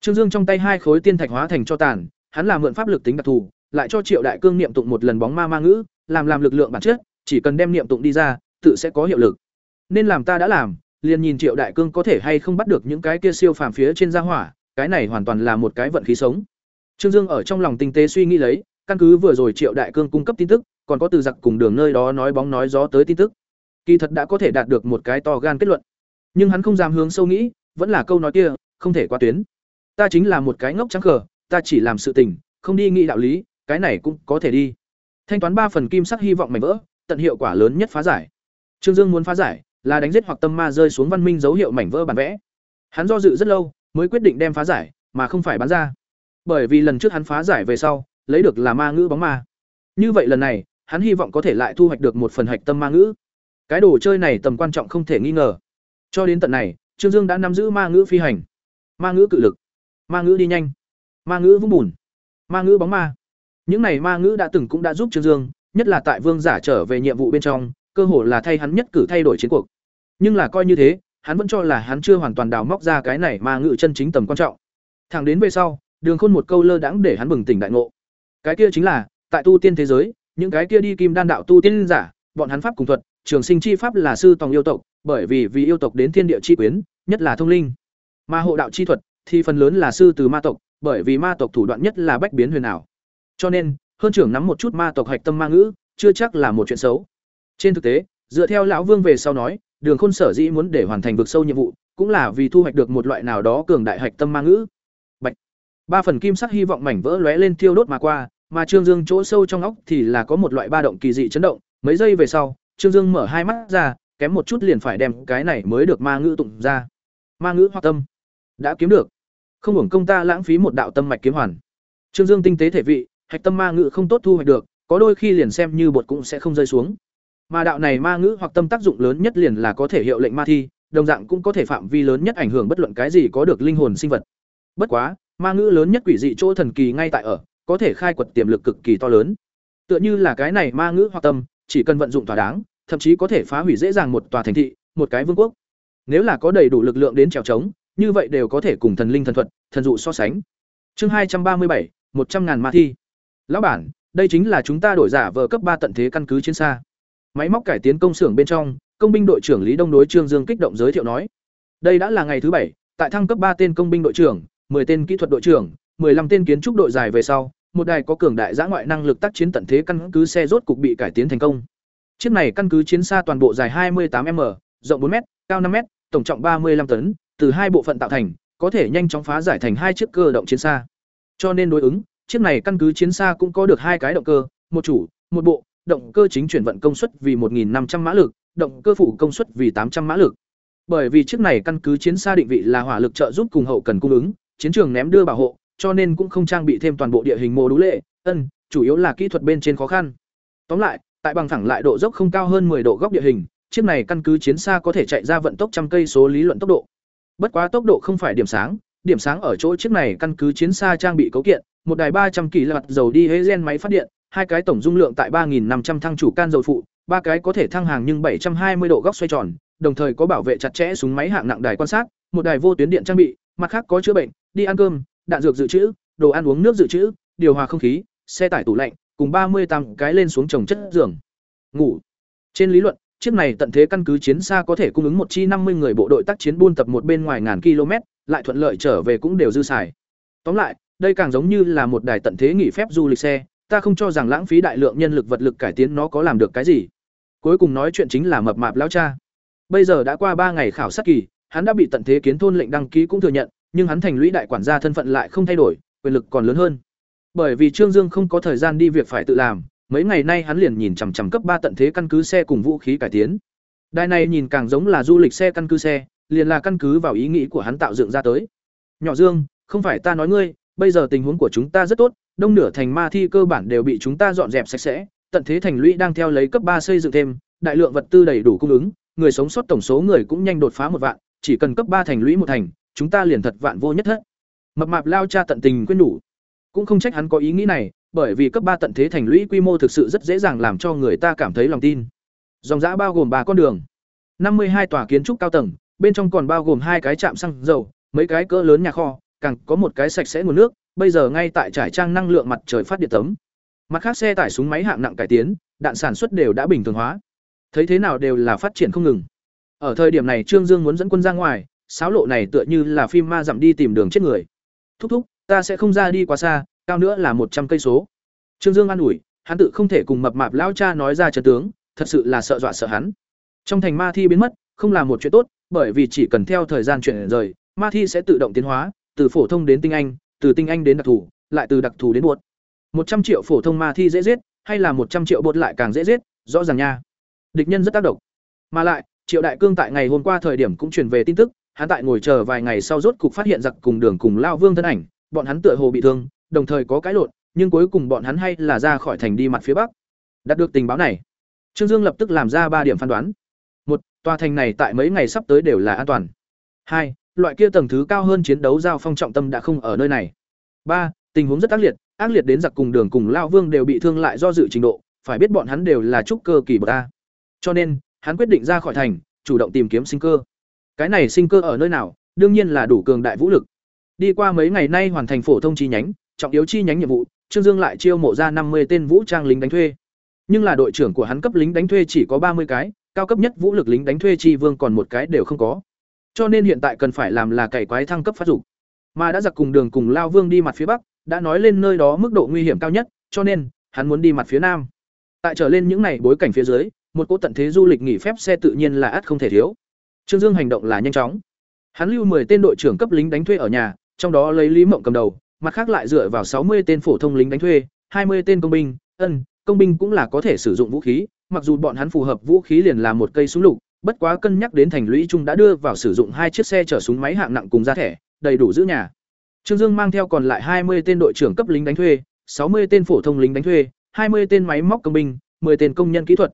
Trương Dương trong tay hai khối tiên thạch hóa thành cho tàn, hắn là mượn pháp lực tính đặc thù, lại cho Triệu Đại Cương niệm tụng một lần bóng ma ma ngữ, làm làm lực lượng bản chất, chỉ cần đem niệm tụng đi ra, tự sẽ có hiệu lực. Nên làm ta đã làm, liền nhìn Triệu Đại Cương có thể hay không bắt được những cái kia siêu phàm phía trên gia hỏa, cái này hoàn toàn là một cái vận khí sống. Trương Dương ở trong lòng tinh tế suy nghĩ lấy, căn cứ vừa rồi Triệu Đại Cương cung cấp tin tức, còn có từ giặc cùng đường nơi đó nói bóng nói gió tới tin tức. Kỳ thật đã có thể đạt được một cái to gan kết luận. Nhưng hắn không dám hướng sâu nghĩ, vẫn là câu nói kia, không thể qua tuyến. Ta chính là một cái ngốc trắng cờ, ta chỉ làm sự tình, không đi nghĩ đạo lý, cái này cũng có thể đi. Thanh toán ba phần kim sắc hy vọng mảnh vỡ, tận hiệu quả lớn nhất phá giải. Trương Dương muốn phá giải, là đánh giết hoặc tâm ma rơi xuống văn minh dấu hiệu mảnh vỡ bản vẽ. Hắn do dự rất lâu, mới quyết định đem phá giải, mà không phải bán ra. Bởi vì lần trước hắn phá giải về sau, lấy được là ma ngữ bóng ma. Như vậy lần này, hắn hy vọng có thể lại thu hoạch được một phần hạch tâm ma ngữ. Cái đồ chơi này tầm quan trọng không thể nghi ngờ. Cho đến tận này, Trương Dương đã nắm giữ ma ngữ phi hành, ma ngữ cự lực, ma ngữ đi nhanh, ma ngữ vung bùn, ma ngữ bóng ma. Những này ma ngữ đã từng cũng đã giúp Trương Dương, nhất là tại vương giả trở về nhiệm vụ bên trong, cơ hồ là thay hắn nhất cử thay đổi chiến cuộc. Nhưng là coi như thế, hắn vẫn cho là hắn chưa hoàn toàn đào móc ra cái này ma ngữ chân chính tầm quan trọng. Thẳng đến về sau, Đường Khôn một câu lơ đãng để hắn bừng tỉnh đại ngộ. Cái kia chính là, tại tu tiên thế giới, những cái kia đi kim đan đạo tu tiên giả, bọn hắn pháp cùng thuật, trường sinh chi pháp là sư tòng yêu tộc, bởi vì vì yêu tộc đến thiên địa chi quyến, nhất là thông linh. Mà hộ đạo chi thuật thì phần lớn là sư từ ma tộc, bởi vì ma tộc thủ đoạn nhất là bách biến huyền ảo. Cho nên, hơn trưởng nắm một chút ma tộc hạch tâm ma ngữ, chưa chắc là một chuyện xấu. Trên thực tế, dựa theo lão Vương về sau nói, Đường Khôn sở dĩ muốn để hoàn thành vực sâu nhiệm vụ, cũng là vì thu hoạch được một loại nào đó cường đại hạch tâm ma ngữ. Bạch. Ba phần kim sắc hy vọng mảnh vỡ lóe lên thiêu đốt mà qua, mà Trương Dương chỗ sâu trong óc thì là có một loại ba động kỳ dị chấn động, mấy giây về sau, Trương Dương mở hai mắt ra, kém một chút liền phải đem cái này mới được ma ngữ tụng ra. Ma ngữ hoặc tâm, đã kiếm được. Không hưởng công ta lãng phí một đạo tâm mạch kiếm hoàn. Trương Dương tinh tế thể vị, hạch tâm ma ngữ không tốt thu hoạch được, có đôi khi liền xem như bột cũng sẽ không rơi xuống. Mà đạo này ma ngữ hoặc tâm tác dụng lớn nhất liền là có thể hiệu lệnh ma thi, đồng dạng cũng có thể phạm vi lớn nhất ảnh hưởng bất luận cái gì có được linh hồn sinh vật. Bất quá, ma ngữ lớn nhất quỷ dị chỗ thần kỳ ngay tại ở, có thể khai quật tiềm lực cực kỳ to lớn. Tựa như là cái này ma ngữ hoặc tâm, chỉ cần vận dụng thỏa đáng, thậm chí có thể phá hủy dễ dàng một tòa thành thị, một cái vương quốc. Nếu là có đầy đủ lực lượng đến trèo trống, như vậy đều có thể cùng thần linh thần thuật, thần dụ so sánh. Chương hai trăm ba mươi bảy, một trăm ngàn ma thi. Lão bản, đây chính là chúng ta đổi giả vờ cấp ba tận thế căn cứ chiến xa. Máy móc cải tiến công xưởng bên trong, công binh đội trưởng Lý Đông đối Trương Dương kích động giới thiệu nói: "Đây đã là ngày thứ bảy, tại thăng cấp ba tên công binh đội trưởng, 10 tên kỹ thuật đội trưởng, 15 tên kiến trúc đội dài về sau, một đài có cường đại giã ngoại năng lực tác chiến tận thế căn cứ xe rốt cục bị cải tiến thành công. Chiếc này căn cứ chiến xa toàn bộ dài 28m, rộng 4m, cao 5m, tổng trọng 35 tấn, từ hai bộ phận tạo thành, có thể nhanh chóng phá giải thành hai chiếc cơ động chiến xa. Cho nên đối ứng, chiếc này căn cứ chiến xa cũng có được hai cái động cơ, một chủ, một bộ, động cơ chính chuyển vận công suất vì 1500 mã lực, động cơ phụ công suất vì 800 mã lực. Bởi vì chiếc này căn cứ chiến xa định vị là hỏa lực trợ giúp cùng hậu cần cung ứng, chiến trường ném đưa bảo hộ, cho nên cũng không trang bị thêm toàn bộ địa hình mô đũ lệ, ân, chủ yếu là kỹ thuật bên trên khó khăn. Tóm lại, tại bằng thẳng lại độ dốc không cao hơn 10 độ góc địa hình, chiếc này căn cứ chiến xa có thể chạy ra vận tốc trăm cây số lý luận tốc độ. Bất quá tốc độ không phải điểm sáng, điểm sáng ở chỗ chiếc này căn cứ chiến xa trang bị cấu kiện, một đài 300 kW dầu đi hế máy phát điện, hai cái tổng dung lượng tại 3500 thăng chủ can dầu phụ, ba cái có thể thăng hàng nhưng 720 độ góc xoay tròn, đồng thời có bảo vệ chặt chẽ súng máy hạng nặng đài quan sát, một đài vô tuyến điện trang bị, mặt khác có chữa bệnh, đi ăn cơm, đạn dược dự trữ, đồ ăn uống nước dự trữ, điều hòa không khí, xe tải tủ lạnh, cùng 38 cái lên xuống trồng chất giường. Ngủ. Trên lý luận, chiếc này tận thế căn cứ chiến xa có thể cung ứng một chi 50 người bộ đội tác chiến buôn tập một bên ngoài ngàn km, lại thuận lợi trở về cũng đều dư xài. Tóm lại, đây càng giống như là một đài tận thế nghỉ phép du lịch xe, ta không cho rằng lãng phí đại lượng nhân lực vật lực cải tiến nó có làm được cái gì. Cuối cùng nói chuyện chính là mập mạp lão cha. Bây giờ đã qua ba ngày khảo sát kỳ, hắn đã bị tận thế kiến thôn lệnh đăng ký cũng thừa nhận, nhưng hắn thành lũy đại quản gia thân phận lại không thay đổi, quyền lực còn lớn hơn. Bởi vì Trương Dương không có thời gian đi việc phải tự làm, mấy ngày nay hắn liền nhìn chằm chằm cấp ba tận thế căn cứ xe cùng vũ khí cải tiến. Đài này nhìn càng giống là du lịch xe căn cứ xe, liền là căn cứ vào ý nghĩ của hắn tạo dựng ra tới. Nhỏ Dương, không phải ta nói ngươi, bây giờ tình huống của chúng ta rất tốt, đông nửa thành ma thi cơ bản đều bị chúng ta dọn dẹp sạch sẽ, tận thế thành lũy đang theo lấy cấp ba xây dựng thêm, đại lượng vật tư đầy đủ cung ứng, người sống sót tổng số người cũng nhanh đột phá một vạn, chỉ cần cấp ba thành lũy một thành, chúng ta liền thật vạn vô nhất hết. Mập mạp lao cha tận tình quên đủ. Cũng không trách hắn có ý nghĩ này, bởi vì cấp ba tận thế thành lũy quy mô thực sự rất dễ dàng làm cho người ta cảm thấy lòng tin. Dòng dã bao gồm ba con đường, năm mươi hai tòa kiến trúc cao tầng, bên trong còn bao gồm hai cái trạm xăng dầu, mấy cái cỡ lớn nhà kho, càng có một cái sạch sẽ nguồn nước, bây giờ ngay tại trải trang năng lượng mặt trời phát điện tấm. Mặt khác xe tải súng máy hạng nặng cải tiến, đạn sản xuất đều đã bình thường hóa. Thấy thế nào đều là phát triển không ngừng. Ở thời điểm này Trương Dương muốn dẫn quân ra ngoài, sáo lộ này tựa như là phim ma dặm đi tìm đường chết người. Thúc thúc, ta sẽ không ra đi quá xa, cao nữa là một trăm cây số. Trương Dương an ủi, hắn tự không thể cùng mập mạp lão cha nói ra trận tướng, thật sự là sợ dọa sợ hắn. Trong thành ma thi biến mất, không là một chuyện tốt, bởi vì chỉ cần theo thời gian chuyển rời, ma thi sẽ tự động tiến hóa, từ phổ thông đến tinh anh, từ tinh anh đến đặc thù, lại từ đặc thù đến buột. Một trăm triệu phổ thông ma thi dễ giết, hay là một trăm triệu bột lại càng dễ giết, rõ ràng nha. Địch nhân rất tác động. Mà lại, Triệu Đại Cương tại ngày hôm qua thời điểm cũng truyền về tin tức, hắn tại ngồi chờ vài ngày sau rốt cục phát hiện giặc cùng đường cùng lao vương thân ảnh, bọn hắn tựa hồ bị thương, đồng thời có cái lộn, nhưng cuối cùng bọn hắn hay là ra khỏi thành đi mặt phía bắc. Đạt được tình báo này, Trương Dương lập tức làm ra ba điểm phán đoán. Một, tòa thành này tại mấy ngày sắp tới đều là an toàn. Hai, loại kia tầng thứ cao hơn chiến đấu giao phong trọng tâm đã không ở nơi này. Ba, tình huống rất ác liệt, ác liệt đến giặc cùng đường cùng lao vương đều bị thương lại do dự trình độ, phải biết bọn hắn đều là trúc cơ kỳ bậc a. cho nên hắn quyết định ra khỏi thành chủ động tìm kiếm sinh cơ cái này sinh cơ ở nơi nào đương nhiên là đủ cường đại vũ lực đi qua mấy ngày nay hoàn thành phổ thông chi nhánh trọng yếu chi nhánh nhiệm vụ trương dương lại chiêu mộ ra năm mươi tên vũ trang lính đánh thuê nhưng là đội trưởng của hắn cấp lính đánh thuê chỉ có ba mươi cái cao cấp nhất vũ lực lính đánh thuê chi vương còn một cái đều không có cho nên hiện tại cần phải làm là cày quái thăng cấp phát dục. Mà đã giặc cùng đường cùng lao vương đi mặt phía bắc, đã nói lên nơi đó mức độ nguy hiểm cao nhất, cho nên, hắn muốn đi mặt phía nam. Tại trở lên những này bối cảnh phía dưới, một cỗ tận thế du lịch nghỉ phép xe tự nhiên là ắt không thể thiếu. Trương dương hành động là nhanh chóng. Hắn lưu 10 tên đội trưởng cấp lính đánh thuê ở nhà, trong đó lấy lý mộng cầm đầu, mặt khác lại dựa vào sáu mươi tên phổ thông lính đánh thuê, hai mươi tên công binh, ân, công binh cũng là có thể sử dụng vũ khí, mặc dù bọn hắn phù hợp vũ khí liền là một cây súng lục bất quá cân nhắc đến thành lũy trung đã đưa vào sử dụng hai chiếc xe chở súng máy hạng nặng cùng giá thẻ, đầy đủ giữ nhà. Trương dương mang theo còn lại hai mươi tên đội trưởng cấp lính đánh thuê, sáu mươi tên phổ thông lính đánh thuê, hai mươi tên máy móc công binh 10 tên công nhân kỹ thuật.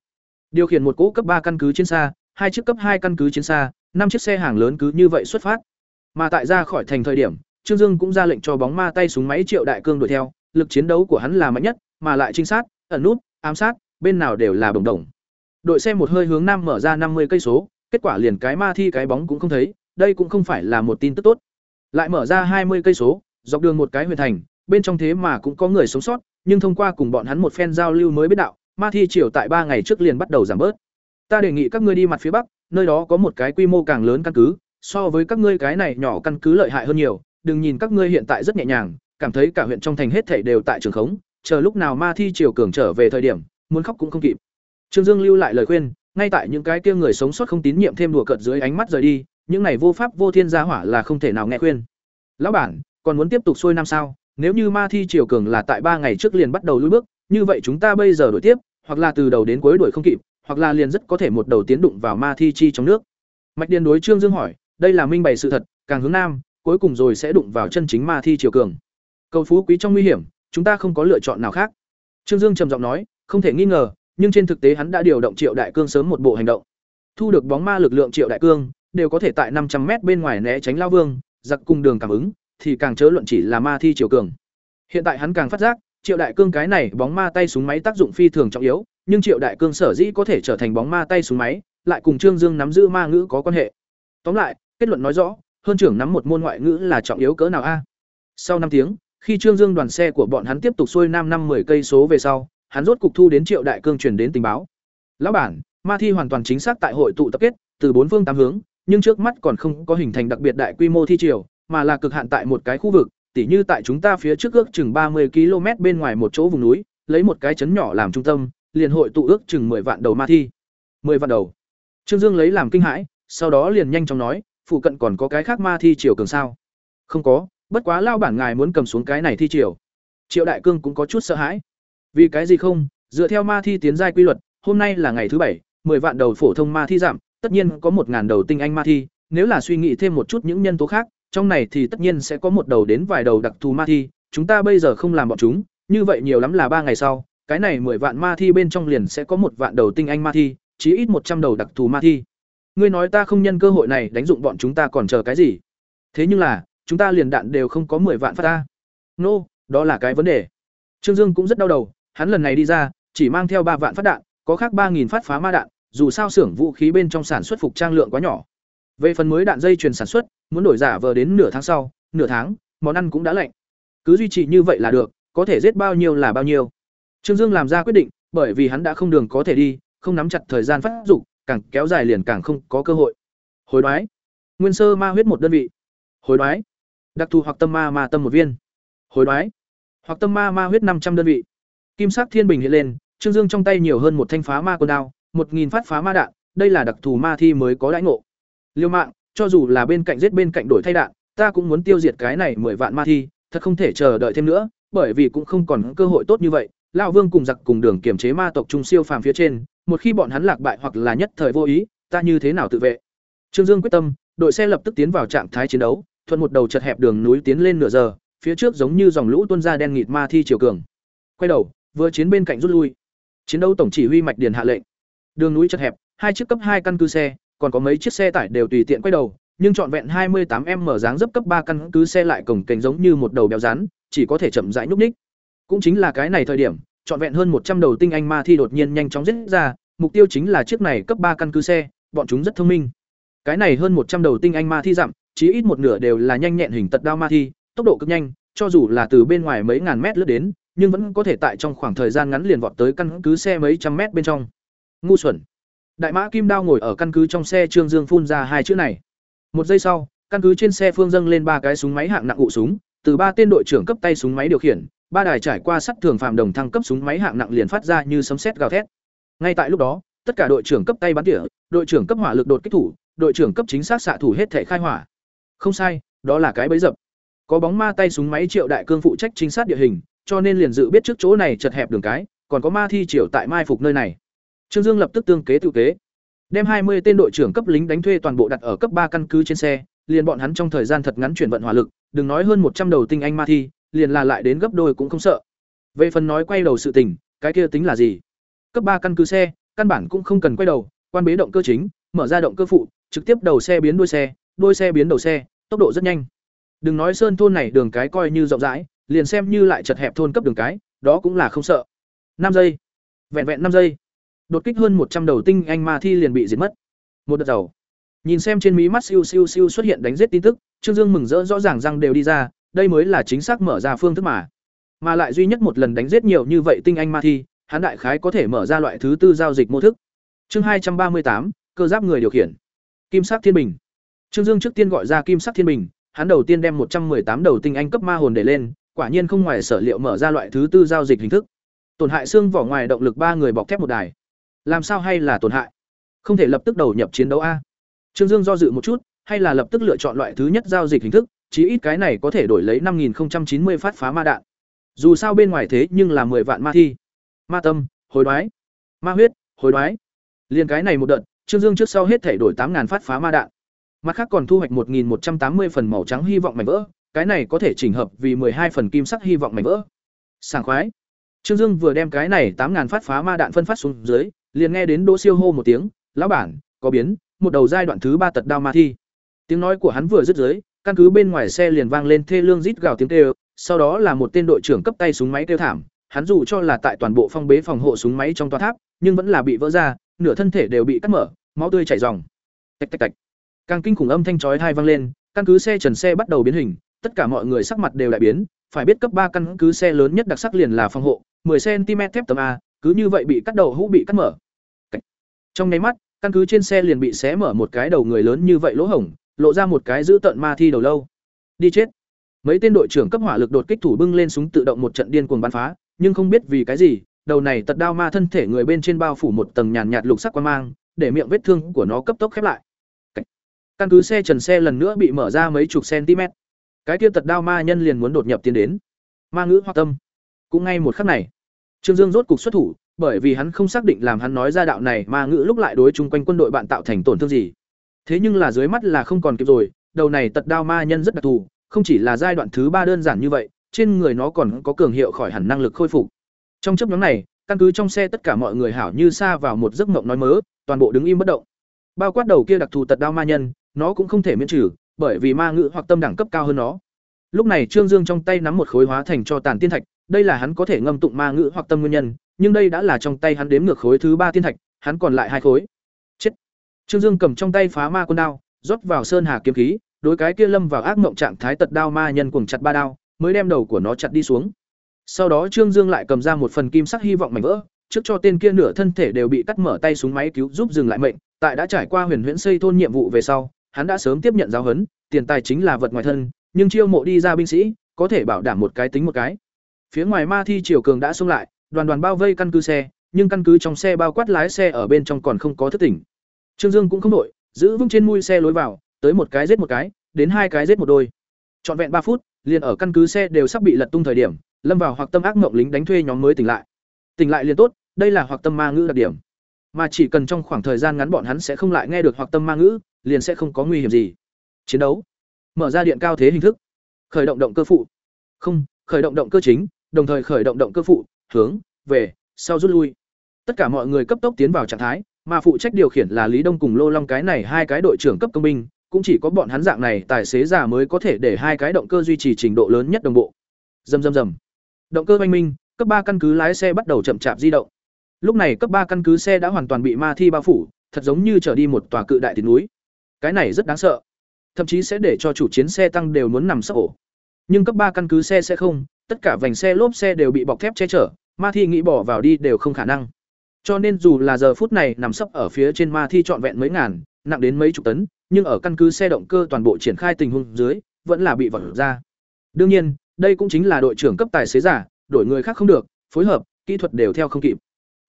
Điều khiển một cỗ cấp ba căn cứ chiến xa, hai chiếc cấp hai căn cứ chiến xa, năm chiếc xe hàng lớn cứ như vậy xuất phát. Mà tại ra khỏi thành thời điểm, trương dương cũng ra lệnh cho bóng ma tay súng máy triệu đại cương đuổi theo, lực chiến đấu của hắn là mạnh nhất, mà lại trinh sát, ẩn nút, ám sát, bên nào đều là bồng đồng đội xe một hơi hướng nam mở ra năm mươi cây số, kết quả liền cái ma thi cái bóng cũng không thấy, đây cũng không phải là một tin tức tốt. Lại mở ra hai mươi cây số, dọc đường một cái huyện thành, bên trong thế mà cũng có người sống sót, nhưng thông qua cùng bọn hắn một phen giao lưu mới biết đạo, ma thi chiều tại ba ngày trước liền bắt đầu giảm bớt. Ta đề nghị các ngươi đi mặt phía bắc, nơi đó có một cái quy mô càng lớn căn cứ, so với các ngươi cái này nhỏ căn cứ lợi hại hơn nhiều, đừng nhìn các ngươi hiện tại rất nhẹ nhàng, cảm thấy cả huyện trong thành hết thảy đều tại trường khống, chờ lúc nào ma thi chiều cường trở về thời điểm, muốn khóc cũng không kịp trương dương lưu lại lời khuyên, ngay tại những cái kia người sống sót không tín nhiệm thêm đùa cợt dưới ánh mắt rời đi, những này vô pháp vô thiên gia hỏa là không thể nào nghe khuyên. Lão bản, còn muốn tiếp tục xuôi năm sao? Nếu như ma thi triều cường là tại ba ngày trước liền bắt đầu lùi bước, như vậy chúng ta bây giờ đổi tiếp, hoặc là từ đầu đến cuối đuổi không kịp, hoặc là liền rất có thể một đầu tiến đụng vào ma thi chi trong nước. Mạch điền đối trương dương hỏi, đây là minh bày sự thật, càng hướng nam, cuối cùng rồi sẽ đụng vào chân chính ma thi triều cường. Cầu phú quý trong nguy hiểm, chúng ta không có lựa chọn nào khác. Trương dương trầm giọng nói, không thể nghi ngờ nhưng trên thực tế hắn đã điều động triệu đại cương sớm một bộ hành động. Thu được bóng ma lực lượng triệu đại cương, đều có thể tại năm trăm mét bên ngoài né tránh lao vương, giặc cùng đường cảm ứng, thì càng chớ luận chỉ là ma thi triều cường. Hiện tại hắn càng phát giác, triệu đại cương cái này bóng ma tay súng máy tác dụng phi thường trọng yếu, nhưng triệu đại cương sở dĩ có thể trở thành bóng ma tay súng máy, lại cùng trương dương nắm giữ ma ngữ có quan hệ. Tóm lại, kết luận nói rõ, hơn trưởng nắm một môn ngoại ngữ là trọng yếu cỡ nào a? Sau năm tiếng, khi trương dương đoàn xe của bọn hắn tiếp tục xuôi nam năm mười cây số về sau hắn rốt cục thu đến triệu đại cương truyền đến tình báo lão bản ma thi hoàn toàn chính xác tại hội tụ tập kết từ bốn phương tám hướng nhưng trước mắt còn không có hình thành đặc biệt đại quy mô thi triều mà là cực hạn tại một cái khu vực tỉ như tại chúng ta phía trước ước chừng ba mươi km bên ngoài một chỗ vùng núi, lấy một cái chấn nhỏ làm trung tâm, liền hội tụ ước chừng 10 vạn đầu ma thi. 10 vạn đầu. Trương Dương lấy làm kinh hãi, sau đó liền nhanh chóng nói, phụ cận còn có cái khác ma thi triều cường sao? Không có, bất quá lao bản ngài muốn cầm xuống cái này thi triều. Triệu Đại Cương cũng có chút sợ hãi. Vì cái gì không? Dựa theo ma thi tiến giai quy luật, hôm nay là ngày thứ bảy, 10 vạn đầu phổ thông ma thi giảm, tất nhiên có 1000 đầu tinh anh ma thi, nếu là suy nghĩ thêm một chút những nhân tố khác, trong này thì tất nhiên sẽ có một đầu đến vài đầu đặc thù ma thi, chúng ta bây giờ không làm bọn chúng, như vậy nhiều lắm là ba ngày sau, cái này mười vạn ma thi bên trong liền sẽ có một vạn đầu tinh anh ma thi, chí ít một trăm đầu đặc thù ma thi. Ngươi nói ta không nhân cơ hội này đánh dụng bọn chúng ta còn chờ cái gì? Thế nhưng là, chúng ta liền đạn đều không có mười vạn phát ta. Nô, no, đó là cái vấn đề. Trương Dương cũng rất đau đầu, hắn lần này đi ra, chỉ mang theo ba vạn phát đạn, có khác ba nghìn phát phá ma đạn, dù sao xưởng vũ khí bên trong sản xuất phục trang lượng quá nhỏ. Về phần mới đạn dây chuyền sản xuất, muốn đổi giả vờ đến nửa tháng sau, nửa tháng, món ăn cũng đã lạnh. Cứ duy trì như vậy là được, có thể giết bao nhiêu là bao nhiêu. Trương Dương làm ra quyết định, bởi vì hắn đã không đường có thể đi, không nắm chặt thời gian phát dục, càng kéo dài liền càng không có cơ hội. Hồi đoái. Nguyên sơ ma huyết một đơn vị. Hồi đoái. Đặc thù hoặc tâm ma ma tâm một viên. Hồi đoái. Hoặc tâm ma ma huyết năm trăm đơn vị. Kim sắc thiên bình hiện lên, Trương Dương trong tay nhiều hơn một thanh phá ma côn đao, một nghìn phát phá ma đạn, đây là đặc thù ma thi mới có đãi ngộ. Liêu mạng, cho dù là bên cạnh giết bên cạnh đổi thay đạn, ta cũng muốn tiêu diệt cái này mười vạn ma thi, thật không thể chờ đợi thêm nữa, bởi vì cũng không còn cơ hội tốt như vậy. Lão Vương cùng giặc cùng đường kiểm chế ma tộc trung siêu phàm phía trên, một khi bọn hắn lạc bại hoặc là nhất thời vô ý, ta như thế nào tự vệ? Trương Dương quyết tâm, đội xe lập tức tiến vào trạng thái chiến đấu, thuận một đầu chật hẹp đường núi tiến lên nửa giờ, phía trước giống như dòng lũ tuôn ra đen nghịt ma thi chiều cường. Quay đầu, vừa chiến bên cạnh rút lui. Chiến đấu tổng chỉ huy mạch điền hạ lệnh. Đường núi chật hẹp, hai chiếc cấp hai căn cứ xe, còn có mấy chiếc xe tải đều tùy tiện quay đầu, nhưng trọn vẹn 28m dáng dấp cấp ba căn cứ xe lại cổng kềnh giống như một đầu béo rán, chỉ có thể chậm rãi nhúc nhích. Cũng chính là cái này thời điểm, trọn vẹn hơn 100 đầu tinh anh ma thi đột nhiên nhanh chóng giết ra, mục tiêu chính là chiếc này cấp ba căn cứ xe, bọn chúng rất thông minh. Cái này hơn một trăm đầu tinh anh ma thi dặm, chí ít một nửa đều là nhanh nhẹn hình tật đao ma thi, tốc độ cực nhanh, cho dù là từ bên ngoài mấy ngàn mét lướt đến, nhưng vẫn có thể tại trong khoảng thời gian ngắn liền vọt tới căn cứ xe mấy trăm mét bên trong. Ngu xuẩn. Đại mã kim đao ngồi ở căn cứ trong xe Trương Dương phun ra hai chữ này. Một giây sau, căn cứ trên xe phương dâng lên ba cái súng máy hạng nặng ụ súng, từ ba tên đội trưởng cấp tay súng máy điều khiển, ba đài trải qua sắt thường phạm đồng thăng cấp súng máy hạng nặng liền phát ra như sấm sét gào thét. Ngay tại lúc đó, tất cả đội trưởng cấp tay bắn tỉa, đội trưởng cấp hỏa lực đột kích thủ, đội trưởng cấp chính xác xạ thủ hết thể khai hỏa. Không sai, đó là cái bẫy dập. Có bóng ma tay súng máy Triệu Đại Cương phụ trách chính xác địa hình, cho nên liền dự biết trước chỗ này chật hẹp đường cái, còn có ma thi triều tại mai phục nơi này. Trương Dương lập tức tương kế tự kế, đem hai mươi tên đội trưởng cấp lính đánh thuê toàn bộ đặt ở cấp ba căn cứ trên xe, liền bọn hắn trong thời gian thật ngắn chuyển vận hỏa lực, đừng nói hơn một trăm đầu tinh anh ma thi, liền là lại đến gấp đôi cũng không sợ. Về phần nói quay đầu sự tình, cái kia tính là gì? Cấp ba căn cứ xe, căn bản cũng không cần quay đầu, quan bế động cơ chính, mở ra động cơ phụ, trực tiếp đầu xe biến đuôi xe, đuôi xe biến đầu xe, tốc độ rất nhanh. Đừng nói sơn thôn này đường cái coi như rộng rãi, liền xem như lại chật hẹp thôn cấp đường cái, đó cũng là không sợ. năm giây. Vẹn vẹn năm giây. Đột kích hơn một trăm đầu tinh anh ma thi liền bị diệt mất. Một đợt dầu. Nhìn xem trên mí mắt siêu siêu siêu xuất hiện đánh giết tin tức, Trương Dương mừng rỡ rõ ràng rằng đều đi ra, đây mới là chính xác mở ra phương thức mà. Mà lại duy nhất một lần đánh giết nhiều như vậy tinh anh ma thi, hắn đại khái có thể mở ra loại thứ tư giao dịch mô thức. Chương hai trăm ba mươi tám, cơ giáp người điều khiển. Kim sắc thiên bình. Trương Dương trước tiên gọi ra kim sắc thiên bình, hắn đầu tiên đem một trăm tám đầu tinh anh cấp ma hồn để lên, quả nhiên không ngoài sở liệu mở ra loại thứ tư giao dịch hình thức. Tổn hại xương vỏ ngoài động lực ba người bọc thép một đài. Làm sao hay là tổn hại? Không thể lập tức đầu nhập chiến đấu a. Trương Dương do dự một chút, hay là lập tức lựa chọn loại thứ nhất giao dịch hình thức, chí ít cái này có thể đổi lấy 5090 phát phá ma đạn. Dù sao bên ngoài thế nhưng là 10 vạn ma thi. Ma tâm, hồi đoái, ma huyết, hồi đoái. Liên cái này một đợt, Trương Dương trước sau hết thể đổi tám phát phá ma đạn. Mặt khác còn thu hoạch 1180 phần màu trắng hy vọng mảnh vỡ, cái này có thể chỉnh hợp vì 12 phần kim sắc hy vọng mảnh vỡ. Sảng khoái. Trương Dương vừa đem cái này 8000 phát phá ma đạn phân phát xuống dưới, liền nghe đến Đỗ Siêu hô một tiếng, "Lão bản, có biến, một đầu giai đoạn thứ ba tật đao ma thi." Tiếng nói của hắn vừa dứt dưới, căn cứ bên ngoài xe liền vang lên thê lương rít gào tiếng kêu, sau đó là một tên đội trưởng cấp tay súng máy kêu thảm, hắn dù cho là tại toàn bộ phong bế phòng hộ súng máy trong tòa tháp, nhưng vẫn là bị vỡ ra, nửa thân thể đều bị cắt mở, máu tươi chảy ròng. Tạch tạch tạch. Càng kinh khủng âm thanh chói tai vang lên, căn cứ xe trần xe bắt đầu biến hình, tất cả mọi người sắc mặt đều đại biến, phải biết cấp ba căn cứ xe lớn nhất đặc sắc liền là phòng hộ, 10 cm thép tấm a, cứ như vậy bị cắt đầu hũ bị cắt mở. Trong nháy mắt, căn cứ trên xe liền bị xé mở một cái đầu người lớn như vậy lỗ hổng, lộ ra một cái giữ tận ma thi đầu lâu. Đi chết. Mấy tên đội trưởng cấp hỏa lực đột kích thủ bưng lên súng tự động một trận điên cuồng bắn phá, nhưng không biết vì cái gì, đầu này tật đao ma thân thể người bên trên bao phủ một tầng nhàn nhạt lục sắc quang mang, để miệng vết thương của nó cấp tốc khép lại. Căn cứ xe trần xe lần nữa bị mở ra mấy chục cm. Cái kia tật đao ma nhân liền muốn đột nhập tiến đến. Ma ngữ hoặc tâm. Cũng ngay một khắc này, Trương Dương rốt cục xuất thủ, bởi vì hắn không xác định làm hắn nói ra đạo này ma ngữ lúc lại đối chung quanh quân đội bạn tạo thành tổn thương gì. Thế nhưng là dưới mắt là không còn kịp rồi, đầu này tật đao ma nhân rất đặc thù, không chỉ là giai đoạn thứ ba đơn giản như vậy, trên người nó còn có cường hiệu khỏi hẳn năng lực khôi phục. Trong chấp nhóm này, căn cứ trong xe tất cả mọi người hảo như xa vào một giấc mộng nói mớ, toàn bộ đứng im bất động. Bao quát đầu kia đặc thù tật đao ma nhân, nó cũng không thể miễn trừ, bởi vì ma ngữ hoặc tâm đẳng cấp cao hơn nó. Lúc này Trương Dương trong tay nắm một khối hóa thành cho tàn tiên thạch, đây là hắn có thể ngâm tụng ma ngữ hoặc tâm nguyên nhân, nhưng đây đã là trong tay hắn đếm ngược khối thứ ba tiên thạch, hắn còn lại hai khối. Chết. Trương Dương cầm trong tay phá ma quân đao, rót vào sơn hà kiếm khí, đối cái kia lâm vào ác mộng trạng thái tật đao ma nhân cuồng chặt ba đao, mới đem đầu của nó chặt đi xuống. Sau đó Trương Dương lại cầm ra một phần kim sắc hy vọng mảnh vỡ, trước cho tên kia nửa thân thể đều bị cắt mở tay súng máy cứu giúp dừng lại mệnh, tại đã trải qua huyền huyễn xây thôn nhiệm vụ về sau, hắn đã sớm tiếp nhận giáo huấn, tiền tài chính là vật ngoài thân, nhưng chiêu mộ đi ra binh sĩ, có thể bảo đảm một cái tính một cái. Phía ngoài ma thi triều cường đã xông lại, đoàn đoàn bao vây căn cứ xe, nhưng căn cứ trong xe bao quát lái xe ở bên trong còn không có thức tỉnh. Trương Dương cũng không nổi, giữ vững trên mũi xe lối vào, tới một cái giết một cái, đến hai cái giết một đôi. Trọn vẹn ba phút, liền ở căn cứ xe đều sắp bị lật tung thời điểm, lâm vào hoặc tâm ác mộng lính đánh thuê nhóm mới tỉnh lại. Tỉnh lại liền tốt, đây là hoặc tâm ma ngữ đặc điểm. Mà chỉ cần trong khoảng thời gian ngắn bọn hắn sẽ không lại nghe được hoặc tâm ma ngữ, liền sẽ không có nguy hiểm gì. Chiến đấu. Mở ra điện cao thế hình thức. Khởi động động cơ phụ. Không, khởi động động cơ chính, đồng thời khởi động động cơ phụ, hướng về sau rút lui. Tất cả mọi người cấp tốc tiến vào trạng thái, mà phụ trách điều khiển là Lý Đông cùng Lô Long cái này hai cái đội trưởng cấp công binh, cũng chỉ có bọn hắn dạng này tài xế giả mới có thể để hai cái động cơ duy trì trình độ lớn nhất đồng bộ. Rầm rầm rầm. Động cơ oanh minh, cấp ba căn cứ lái xe bắt đầu chậm chạp di động. lúc này cấp ba căn cứ xe đã hoàn toàn bị ma thi bao phủ thật giống như trở đi một tòa cự đại tiền núi cái này rất đáng sợ. Thậm chí sẽ để cho chủ chiến xe tăng đều muốn nằm sấp ổ. Nhưng cấp ba căn cứ xe sẽ không, tất cả vành xe, lốp xe đều bị bọc thép che chở, ma thi nghĩ bỏ vào đi đều không khả năng. Cho nên dù là giờ phút này nằm sấp ở phía trên ma thi trọn vẹn mấy ngàn, nặng đến mấy chục tấn, nhưng ở căn cứ xe động cơ toàn bộ triển khai tình huống dưới, vẫn là bị vỡ ra. Đương nhiên, đây cũng chính là đội trưởng cấp tài xế giả, đổi người khác không được, phối hợp, kỹ thuật đều theo không kịp.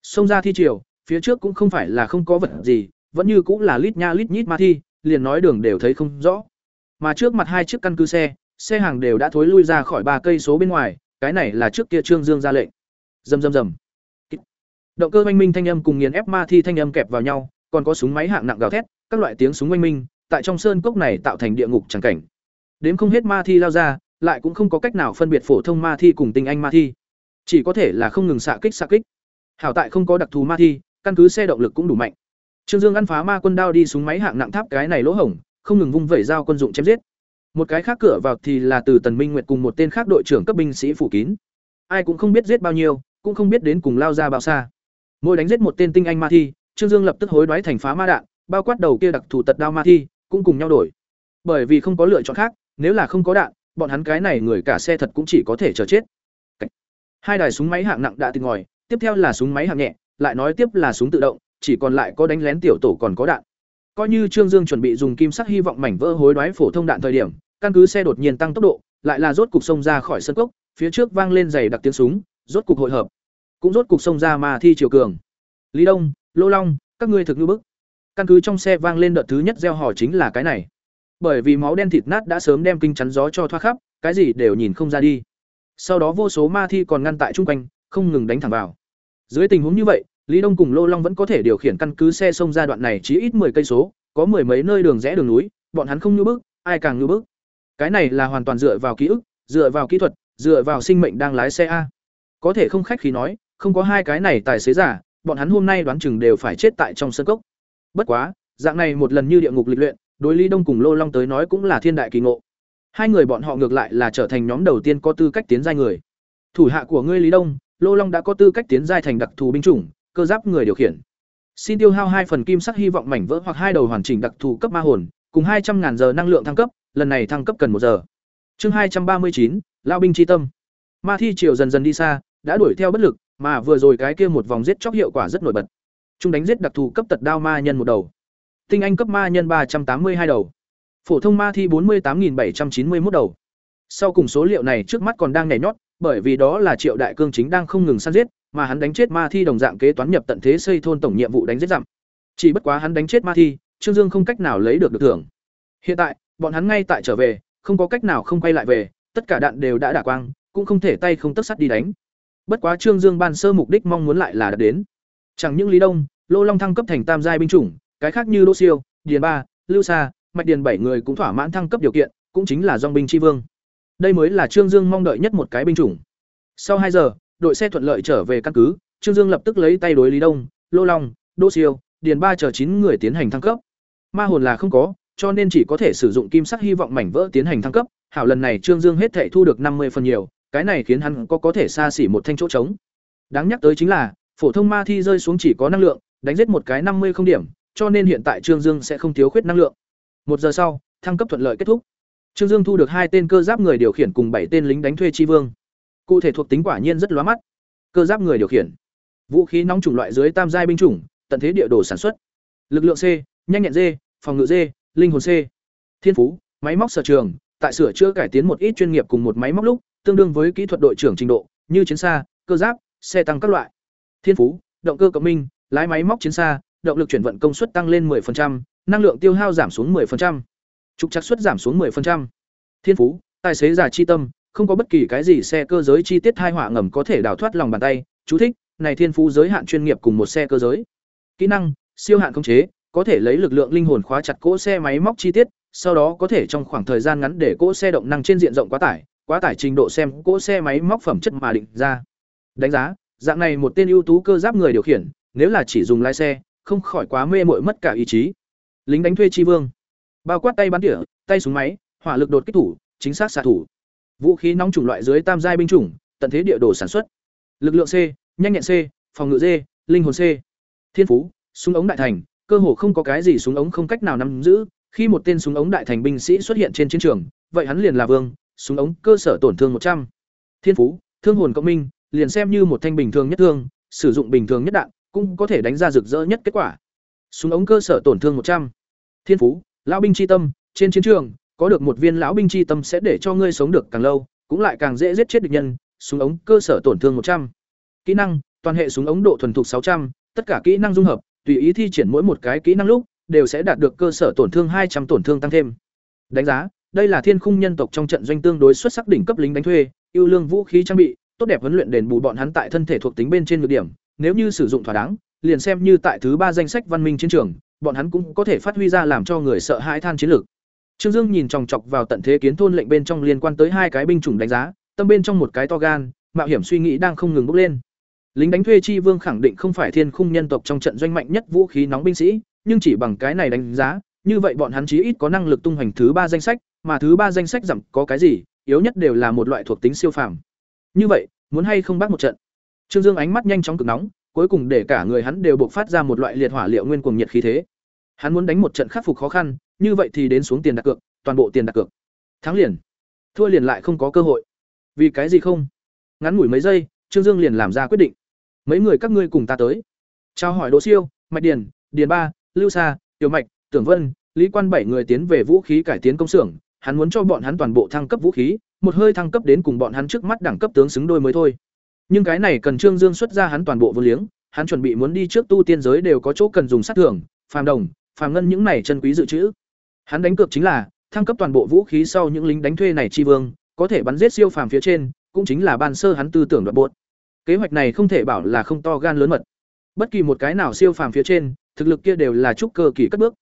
Xông ra thi triều, phía trước cũng không phải là không có vật gì, vẫn như cũng là lít nha lít nhít ma thi liền nói đường đều thấy không rõ. Mà trước mặt hai chiếc căn cứ xe xe hàng đều đã thối lui ra khỏi ba cây số bên ngoài, cái này là trước kia trương dương ra lệnh. Rầm rầm rầm. Động cơ oanh minh thanh âm cùng nghiền ép ma thi thanh âm kẹp vào nhau, còn có súng máy hạng nặng gào thét, các loại tiếng súng oanh minh, tại trong sơn cốc này tạo thành địa ngục chẳng cảnh. Đến không hết ma thi lao ra, lại cũng không có cách nào phân biệt phổ thông ma thi cùng tinh anh ma thi. Chỉ có thể là không ngừng xạ kích xạ kích. Hảo tại không có đặc thù ma thi, căn cứ xe động lực cũng đủ mạnh trương dương ăn phá ma quân đao đi súng máy hạng nặng tháp cái này lỗ hổng, không ngừng vung vẩy dao quân dụng chém giết. Một cái khác cửa vào thì là từ tần minh nguyệt cùng một tên khác đội trưởng cấp binh sĩ phủ kín. Ai cũng không biết giết bao nhiêu, cũng không biết đến cùng lao ra bao xa. Mỗi đánh giết một tên tinh anh ma thi, trương dương lập tức hối đoái thành phá ma đạn, bao quát đầu kia đặc thù tật đao ma thi, cũng cùng nhau đổi. Bởi vì không có lựa chọn khác, nếu là không có đạn, bọn hắn cái này người cả xe thật cũng chỉ có thể chờ chết. Hai đài súng máy hạng nặng đã tìm ngòi, tiếp theo là súng máy hạng nhẹ, lại nói tiếp là súng tự động chỉ còn lại có đánh lén tiểu tổ còn có đạn. Coi như trương dương chuẩn bị dùng kim sắc hy vọng mảnh vỡ hối đoái phổ thông đạn thời điểm, căn cứ xe đột nhiên tăng tốc độ, lại là rốt cục sông ra khỏi sân cốc, phía trước vang lên giày đặc tiếng súng, rốt cục hội hợp. Cũng rốt cục sông ra mà thi chiều cường. Lý đông, lô long, các ngươi thực như bức. Căn cứ trong xe vang lên đợt thứ nhất gieo hò chính là cái này. Bởi vì máu đen thịt nát đã sớm đem kinh chắn gió cho thoát khắp, cái gì đều nhìn không ra đi. Sau đó vô số ma thi còn ngăn tại chung quanh, không ngừng đánh thẳng vào. Dưới tình huống như vậy lý đông cùng lô long vẫn có thể điều khiển căn cứ xe sông ra đoạn này chỉ ít 10 cây số, có mười mấy nơi đường rẽ đường núi, bọn hắn không như bức, ai càng như bức. Cái này là hoàn toàn dựa vào ký ức, dựa vào kỹ thuật, dựa vào sinh mệnh đang lái xe a. Có thể không khách khí nói, không có hai cái này tài xế giả, bọn hắn hôm nay đoán chừng đều phải chết tại trong sân cốc. Bất quá, dạng này một lần như địa ngục lịch luyện, đối lý đông cùng lô long tới nói cũng là thiên đại kỳ ngộ. Hai người bọn họ ngược lại là trở thành nhóm đầu tiên có tư cách tiến giai người. Thủ hạ của ngươi lý đông, lô long đã có tư cách tiến giai thành đặc thù binh chủng cơ giáp người điều khiển. Xin tiêu hao hai phần kim sắc hy vọng mảnh vỡ hoặc hai đầu hoàn chỉnh đặc thù cấp ma hồn, cùng hai trăm ngàn giờ năng lượng thăng cấp, lần này thăng cấp cần một giờ. Chương hai trăm ba mươi chín, lao binh tri tâm. Ma thi triều dần dần đi xa, đã đuổi theo bất lực, mà vừa rồi cái kia một vòng giết chóc hiệu quả rất nổi bật. Chúng đánh giết đặc thù cấp tật đao ma nhân một đầu. Tinh anh cấp ma nhân ba trăm tám mươi hai đầu. Phổ thông ma thi bốn mươi tám bảy trăm chín mươi một đầu. Sau cùng số liệu này trước mắt còn đang nhảy nhót, bởi vì đó là triệu đại cương chính đang không ngừng săn giết mà hắn đánh chết ma thi đồng dạng kế toán nhập tận thế xây thôn tổng nhiệm vụ đánh giết dặm. Chỉ bất quá hắn đánh chết ma thi, trương dương không cách nào lấy được được thưởng. Hiện tại, bọn hắn ngay tại trở về, không có cách nào không quay lại về, tất cả đạn đều đã đả quang, cũng không thể tay không tất sắt đi đánh. Bất quá trương dương ban sơ mục đích mong muốn lại là đạt đến. Chẳng những lý đông, lô long thăng cấp thành tam giai binh chủng, cái khác như lô siêu, điền ba, lưu sa, mạch điền bảy người cũng thỏa mãn thăng cấp điều kiện, cũng chính là dong binh tri vương. Đây mới là trương dương mong đợi nhất một cái binh chủng. Sau hai giờ đội xe thuận lợi trở về căn cứ, trương dương lập tức lấy tay đối lý đông, lô long, đỗ siêu, điền ba chờ chín người tiến hành thăng cấp. Ma hồn là không có, cho nên chỉ có thể sử dụng kim sắc hy vọng mảnh vỡ tiến hành thăng cấp. Hảo lần này trương dương hết thể thu được năm mươi phần nhiều, cái này khiến hắn có có thể xa xỉ một thanh chỗ trống. Đáng nhắc tới chính là, phổ thông ma thi rơi xuống chỉ có năng lượng, đánh giết một cái năm mươi không điểm, cho nên hiện tại trương dương sẽ không thiếu khuyết năng lượng. Một giờ sau, thăng cấp thuận lợi kết thúc. Trương dương thu được hai tên cơ giáp người điều khiển cùng bảy tên lính đánh thuê tri vương cụ thể thuộc tính quả nhiên rất lóa mắt. Cơ giáp người điều khiển. Vũ khí nóng chủng loại dưới tam giai binh chủng tận thế địa đồ sản xuất. Lực lượng c nhanh nhẹn d phòng ngự d linh hồn c. Thiên phú máy móc sở trường tại sửa chữa cải tiến một ít chuyên nghiệp cùng một máy móc lúc tương đương với kỹ thuật đội trưởng trình độ như chiến xa cơ giáp xe tăng các loại. Thiên phú động cơ cộng minh lái máy móc chiến xa động lực chuyển vận công suất tăng lên 10%, năng lượng tiêu hao giảm xuống 10%, trục trặc suất giảm xuống 10%. Thiên phú, tài xế giả chi tâm, không có bất kỳ cái gì xe cơ giới chi tiết hai họa ngầm có thể đào thoát lòng bàn tay, chú thích, này thiên phú giới hạn chuyên nghiệp cùng một xe cơ giới. Kỹ năng, siêu hạn khống chế, có thể lấy lực lượng linh hồn khóa chặt cỗ xe máy móc chi tiết, sau đó có thể trong khoảng thời gian ngắn để cỗ xe động năng trên diện rộng quá tải, quá tải trình độ xem cỗ xe máy móc phẩm chất mà định ra. Đánh giá, dạng này một tên ưu tú cơ giáp người điều khiển, nếu là chỉ dùng lái xe, không khỏi quá mê muội mất cả ý chí. Lính đánh thuê tri vương, bao quát tay bắn tỉa, tay súng máy, hỏa lực đột kích thủ, chính xác xạ thủ. Vũ khí nóng chủng loại dưới tam giai binh chủng, tận thế địa đồ sản xuất. Lực lượng C, nhanh nhẹn C, phòng ngự D, linh hồn C. Thiên phú, súng ống đại thành, cơ hồ không có cái gì súng ống không cách nào nắm giữ, khi một tên súng ống đại thành binh sĩ xuất hiện trên chiến trường, vậy hắn liền là vương, súng ống cơ sở tổn thương một trăm Thiên phú, thương hồn cộng minh, liền xem như một thanh bình thường nhất thương, sử dụng bình thường nhất đạn, cũng có thể đánh ra rực rỡ nhất kết quả. Súng ống cơ sở tổn thương một trăm Thiên phú, lão binh chi tâm, trên chiến trường, có được một viên lão binh chi tâm sẽ để cho ngươi sống được càng lâu, cũng lại càng dễ giết chết địch nhân, súng ống cơ sở tổn thương một trăm Kỹ năng, toàn hệ súng ống độ thuần thục sáu trăm tất cả kỹ năng dung hợp, tùy ý thi triển mỗi một cái kỹ năng lúc, đều sẽ đạt được cơ sở tổn thương hai trăm tổn thương tăng thêm. Đánh giá, đây là thiên khung nhân tộc trong trận doanh tương đối xuất sắc đỉnh cấp lính đánh thuê, ưu lương vũ khí trang bị, tốt đẹp huấn luyện đền bù bọn hắn tại thân thể thuộc tính bên trên nhược điểm, nếu như sử dụng thỏa đáng, liền xem như tại thứ ba danh sách văn minh chiến trường, bọn hắn cũng có thể phát huy ra làm cho người sợ hãi than chiến lược. Trương Dương nhìn chòng chọc vào tận thế kiến thôn lệnh bên trong liên quan tới hai cái binh chủng đánh giá, tâm bên trong một cái to gan, mạo hiểm suy nghĩ đang không ngừng bốc lên. Lính đánh thuê chi vương khẳng định không phải thiên khung nhân tộc trong trận doanh mạnh nhất vũ khí nóng binh sĩ, nhưng chỉ bằng cái này đánh giá, như vậy bọn hắn chí ít có năng lực tung hoành thứ ba danh sách, mà thứ ba danh sách giảm có cái gì, yếu nhất đều là một loại thuộc tính siêu phàm. Như vậy, muốn hay không bác một trận. Trương Dương ánh mắt nhanh chóng cực nóng, cuối cùng để cả người hắn đều bộc phát ra một loại liệt hỏa liệu nguyên cuồng nhiệt khí thế. Hắn muốn đánh một trận khắc phục khó khăn, như vậy thì đến xuống tiền đặt cược, toàn bộ tiền đặt cược. Thắng liền, thua liền lại không có cơ hội. Vì cái gì không? Ngắn ngủi mấy giây, Trương Dương liền làm ra quyết định. Mấy người các ngươi cùng ta tới. Chào hỏi Đỗ Siêu, Mạch Điền, Điền Ba, Lưu Sa, Tiểu Mạch, Tưởng Vân, Lý Quan bảy người tiến về vũ khí cải tiến công xưởng, hắn muốn cho bọn hắn toàn bộ thăng cấp vũ khí, một hơi thăng cấp đến cùng bọn hắn trước mắt đẳng cấp tướng xứng đôi mới thôi. Nhưng cái này cần Trương Dương xuất ra hắn toàn bộ vô liếng, hắn chuẩn bị muốn đi trước tu tiên giới đều có chỗ cần dùng sát thưởng, phàm đồng, phàm ngân những này chân quý dự trữ. Hắn đánh cược chính là thăng cấp toàn bộ vũ khí sau những lính đánh thuê này chi vương, có thể bắn giết siêu phàm phía trên, cũng chính là ban sơ hắn tư tưởng đoạt buộc. Kế hoạch này không thể bảo là không to gan lớn mật. Bất kỳ một cái nào siêu phàm phía trên, thực lực kia đều là trúc cơ kỳ cất bước.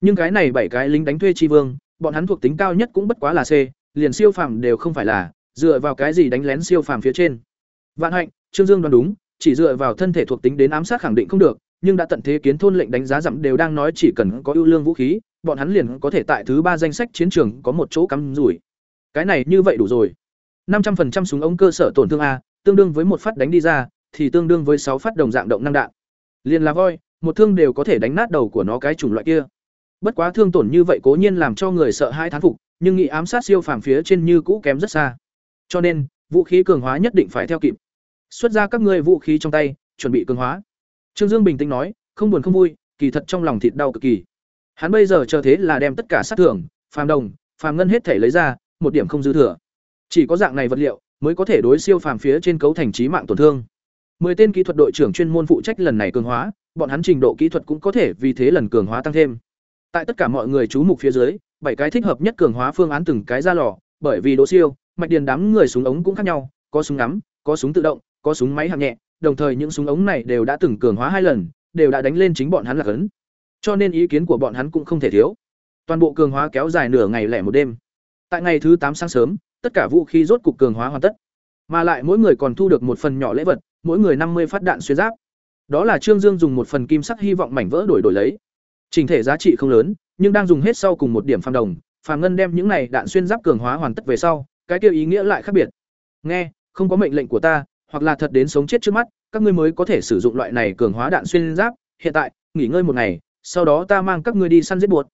Nhưng cái này bảy cái lính đánh thuê chi vương, bọn hắn thuộc tính cao nhất cũng bất quá là C, liền siêu phàm đều không phải là, dựa vào cái gì đánh lén siêu phàm phía trên. Vạn hạnh, Trương Dương đoán đúng, chỉ dựa vào thân thể thuộc tính đến ám sát khẳng định không được, nhưng đã tận thế kiến thôn lệnh đánh giá dặm đều đang nói chỉ cần có ưu lương vũ khí, bọn hắn liền có thể tại thứ ba danh sách chiến trường có một chỗ cắm rủi. Cái này như vậy đủ rồi. năm trăm 500% súng ống cơ sở tổn thương a, tương đương với một phát đánh đi ra, thì tương đương với sáu phát đồng dạng động năng đạn. Liền là voi, một thương đều có thể đánh nát đầu của nó cái chủng loại kia. Bất quá thương tổn như vậy cố nhiên làm cho người sợ hai thán phục, nhưng nghị ám sát siêu phàm phía trên như cũ kém rất xa. Cho nên, vũ khí cường hóa nhất định phải theo kịp. Xuất ra các ngươi vũ khí trong tay, chuẩn bị cường hóa. Trương Dương bình tĩnh nói, không buồn không vui, kỳ thật trong lòng thịt đau cực kỳ. Hắn bây giờ chờ thế là đem tất cả sát thưởng, phàm đồng, phàm ngân hết thể lấy ra, một điểm không dư thừa. Chỉ có dạng này vật liệu mới có thể đối siêu phàm phía trên cấu thành trí mạng tổn thương. Mười tên kỹ thuật đội trưởng chuyên môn phụ trách lần này cường hóa, bọn hắn trình độ kỹ thuật cũng có thể vì thế lần cường hóa tăng thêm. Tại tất cả mọi người chú mục phía dưới, bảy cái thích hợp nhất cường hóa phương án từng cái ra lò, bởi vì Đỗ Siêu, Mạch Điền đám người súng ống cũng khác nhau, có súng ngắm, có súng tự động, có súng máy hạng nhẹ, đồng thời những súng ống này đều đã từng cường hóa hai lần, đều đã đánh lên chính bọn hắn là cấn. Cho nên ý kiến của bọn hắn cũng không thể thiếu. Toàn bộ cường hóa kéo dài nửa ngày lẻ một đêm. Tại ngày thứ tám sáng sớm, tất cả vũ khí rốt cục cường hóa hoàn tất. Mà lại mỗi người còn thu được một phần nhỏ lễ vật, mỗi người năm mươi phát đạn xuyên giáp. Đó là Trương Dương dùng một phần kim sắc hy vọng mảnh vỡ đổi đổi lấy. Trình thể giá trị không lớn, nhưng đang dùng hết sau cùng một điểm phàm đồng, phàm ngân đem những này đạn xuyên giáp cường hóa hoàn tất về sau, cái kia ý nghĩa lại khác biệt. Nghe, không có mệnh lệnh của ta, hoặc là thật đến sống chết trước mắt, các ngươi mới có thể sử dụng loại này cường hóa đạn xuyên giáp, hiện tại, nghỉ ngơi một ngày, sau đó ta mang các ngươi đi săn giết buột.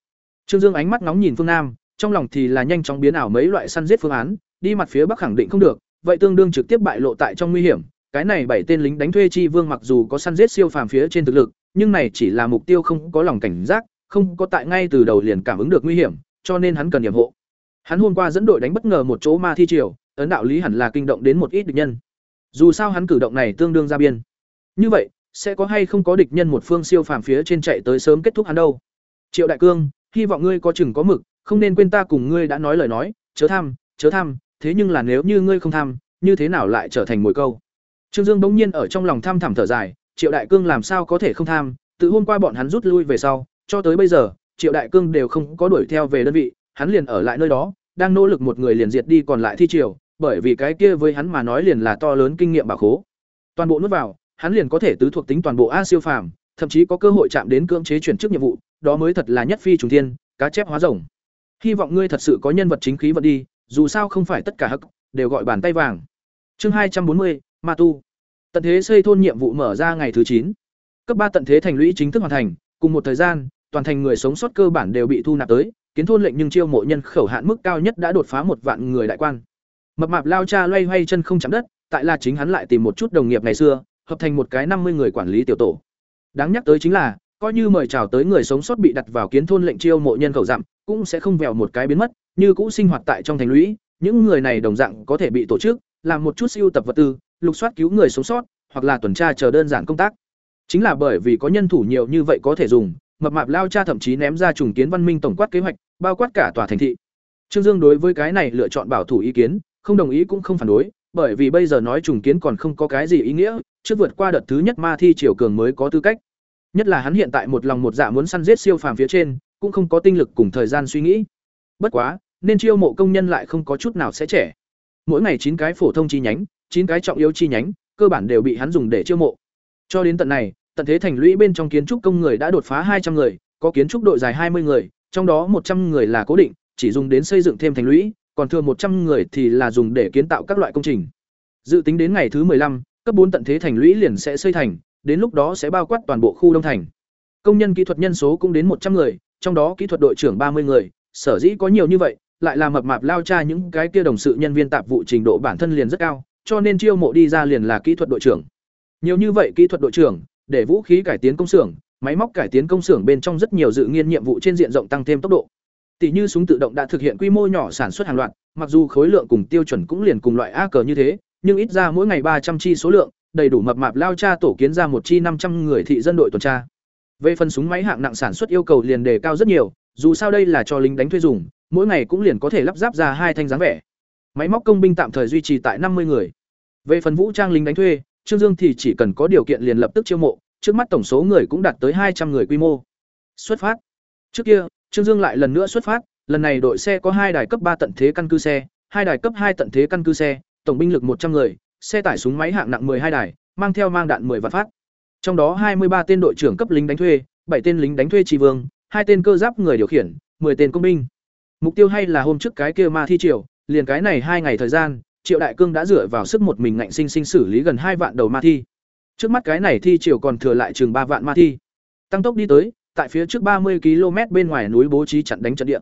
Trương Dương ánh mắt nóng nhìn phương Nam, trong lòng thì là nhanh chóng biến ảo mấy loại săn giết phương án, đi mặt phía bắc khẳng định không được, vậy tương đương trực tiếp bại lộ tại trong nguy hiểm. Cái này bảy tên lính đánh thuê chi vương mặc dù có săn giết siêu phàm phía trên thực lực, nhưng này chỉ là mục tiêu không có lòng cảnh giác, không có tại ngay từ đầu liền cảm ứng được nguy hiểm, cho nên hắn cần nhiệm hộ. Hắn hôm qua dẫn đội đánh bất ngờ một chỗ ma thi triều, ấn đạo lý hẳn là kinh động đến một ít địch nhân. Dù sao hắn cử động này tương đương ra biên. Như vậy, sẽ có hay không có địch nhân một phương siêu phàm phía trên chạy tới sớm kết thúc hắn đâu? Triệu Đại Cương, hy vọng ngươi có chừng có mực, không nên quên ta cùng ngươi đã nói lời nói, chớ tham, chớ tham, thế nhưng là nếu như ngươi không tham, như thế nào lại trở thành mồi câu? Trương Dương bỗng nhiên ở trong lòng tham thẳm thở dài, Triệu Đại Cương làm sao có thể không tham, từ hôm qua bọn hắn rút lui về sau, cho tới bây giờ, Triệu Đại Cương đều không có đuổi theo về đơn vị, hắn liền ở lại nơi đó, đang nỗ lực một người liền diệt đi còn lại thi triều, bởi vì cái kia với hắn mà nói liền là to lớn kinh nghiệm bảo khố. Toàn bộ nuốt vào, hắn liền có thể tứ thuộc tính toàn bộ A siêu phàm, thậm chí có cơ hội chạm đến cưỡng chế chuyển chức nhiệm vụ, đó mới thật là nhất phi trùng thiên, cá chép hóa rồng. Hy vọng ngươi thật sự có nhân vật chính khí vận đi, dù sao không phải tất cả hắc đều gọi bàn tay vàng. Chương hai trăm bốn mươi, Ma tu. Tận thế xây thôn nhiệm vụ mở ra ngày thứ chín. Cấp ba tận thế thành lũy chính thức hoàn thành, cùng một thời gian, toàn thành người sống sót cơ bản đều bị thu nạp tới, kiến thôn lệnh nhưng chiêu mộ nhân khẩu hạn mức cao nhất đã đột phá một vạn người đại quan. Mập mạp lao cha loay hoay chân không chạm đất, tại là chính hắn lại tìm một chút đồng nghiệp ngày xưa, hợp thành một cái năm mươi người quản lý tiểu tổ. Đáng nhắc tới chính là, coi như mời chào tới người sống sót bị đặt vào kiến thôn lệnh chiêu mộ nhân khẩu giảm, cũng sẽ không vèo một cái biến mất, như cũ sinh hoạt tại trong thành lũy, những người này đồng dạng có thể bị tổ chức, làm một chút siêu tập vật tư, lục soát cứu người sống sót, hoặc là tuần tra chờ đơn giản công tác. Chính là bởi vì có nhân thủ nhiều như vậy có thể dùng, mập mạp lao cha thậm chí ném ra trùng kiến văn minh tổng quát kế hoạch, bao quát cả tòa thành thị. Trương Dương đối với cái này lựa chọn bảo thủ ý kiến, không đồng ý cũng không phản đối, bởi vì bây giờ nói trùng kiến còn không có cái gì ý nghĩa, trước vượt qua đợt thứ nhất ma thi triều cường mới có tư cách. Nhất là hắn hiện tại một lòng một dạ muốn săn giết siêu phàm phía trên, cũng không có tinh lực cùng thời gian suy nghĩ. Bất quá, nên chiêu mộ công nhân lại không có chút nào sẽ trẻ. Mỗi ngày chín cái phổ thông chi nhánh, chín cái trọng yếu chi nhánh, cơ bản đều bị hắn dùng để chiêu mộ. Cho đến tận này, tận thế thành lũy bên trong kiến trúc công người đã đột phá hai trăm người, có kiến trúc đội dài hai mươi người, trong đó một trăm người là cố định, chỉ dùng đến xây dựng thêm thành lũy, còn thừa một trăm người thì là dùng để kiến tạo các loại công trình. Dự tính đến ngày thứ 15, cấp bốn tận thế thành lũy liền sẽ xây thành, đến lúc đó sẽ bao quát toàn bộ khu đông thành. Công nhân kỹ thuật nhân số cũng đến một trăm người, trong đó kỹ thuật đội trưởng ba mươi người, sở dĩ có nhiều như vậy, lại là mập mạp lao cha những cái kia đồng sự nhân viên tạp vụ trình độ bản thân liền rất cao, cho nên chiêu mộ đi ra liền là kỹ thuật đội trưởng. Nhiều như vậy kỹ thuật đội trưởng, để vũ khí cải tiến công xưởng, máy móc cải tiến công xưởng bên trong rất nhiều dự nghiên nhiệm vụ trên diện rộng tăng thêm tốc độ. Tỷ như súng tự động đã thực hiện quy mô nhỏ sản xuất hàng loạt, mặc dù khối lượng cùng tiêu chuẩn cũng liền cùng loại A cờ như thế, nhưng ít ra mỗi ngày ba trăm chi số lượng, đầy đủ mập mạp lao cha tổ kiến ra một chi năm trăm người thị dân đội tuần tra. Về phần súng máy hạng nặng sản xuất yêu cầu liền đề cao rất nhiều, dù sao đây là cho lính đánh thuê dùng, mỗi ngày cũng liền có thể lắp ráp ra hai thanh dáng vẻ. Máy móc công binh tạm thời duy trì tại năm mươi người. Về phần vũ trang lính đánh thuê, Trương Dương thì chỉ cần có điều kiện liền lập tức chiêu mộ, trước mắt tổng số người cũng đạt tới hai trăm người quy mô. Xuất phát. Trước kia, Trương Dương lại lần nữa xuất phát, lần này đội xe có hai đài cấp ba tận thế căn cứ xe, hai đài cấp hai tận thế căn cứ xe, tổng binh lực một trăm người, xe tải súng máy hạng nặng hai đài, mang theo mang đạn 10 vạn phát. Trong đó hai mươi ba tên đội trưởng cấp lính đánh thuê, bảy tên lính đánh thuê tri vương, hai tên cơ giáp người điều khiển, 10 tên công binh. Mục tiêu hay là hôm trước cái kia ma thi triều, liền cái này hai ngày thời gian, Triệu Đại Cương đã dựa vào sức một mình ngạnh sinh sinh xử lý gần hai vạn đầu ma thi. Trước mắt cái này thi triều còn thừa lại chừng ba vạn ma thi. Tăng tốc đi tới, tại phía trước ba mươi km bên ngoài núi bố trí chặn đánh trận địa.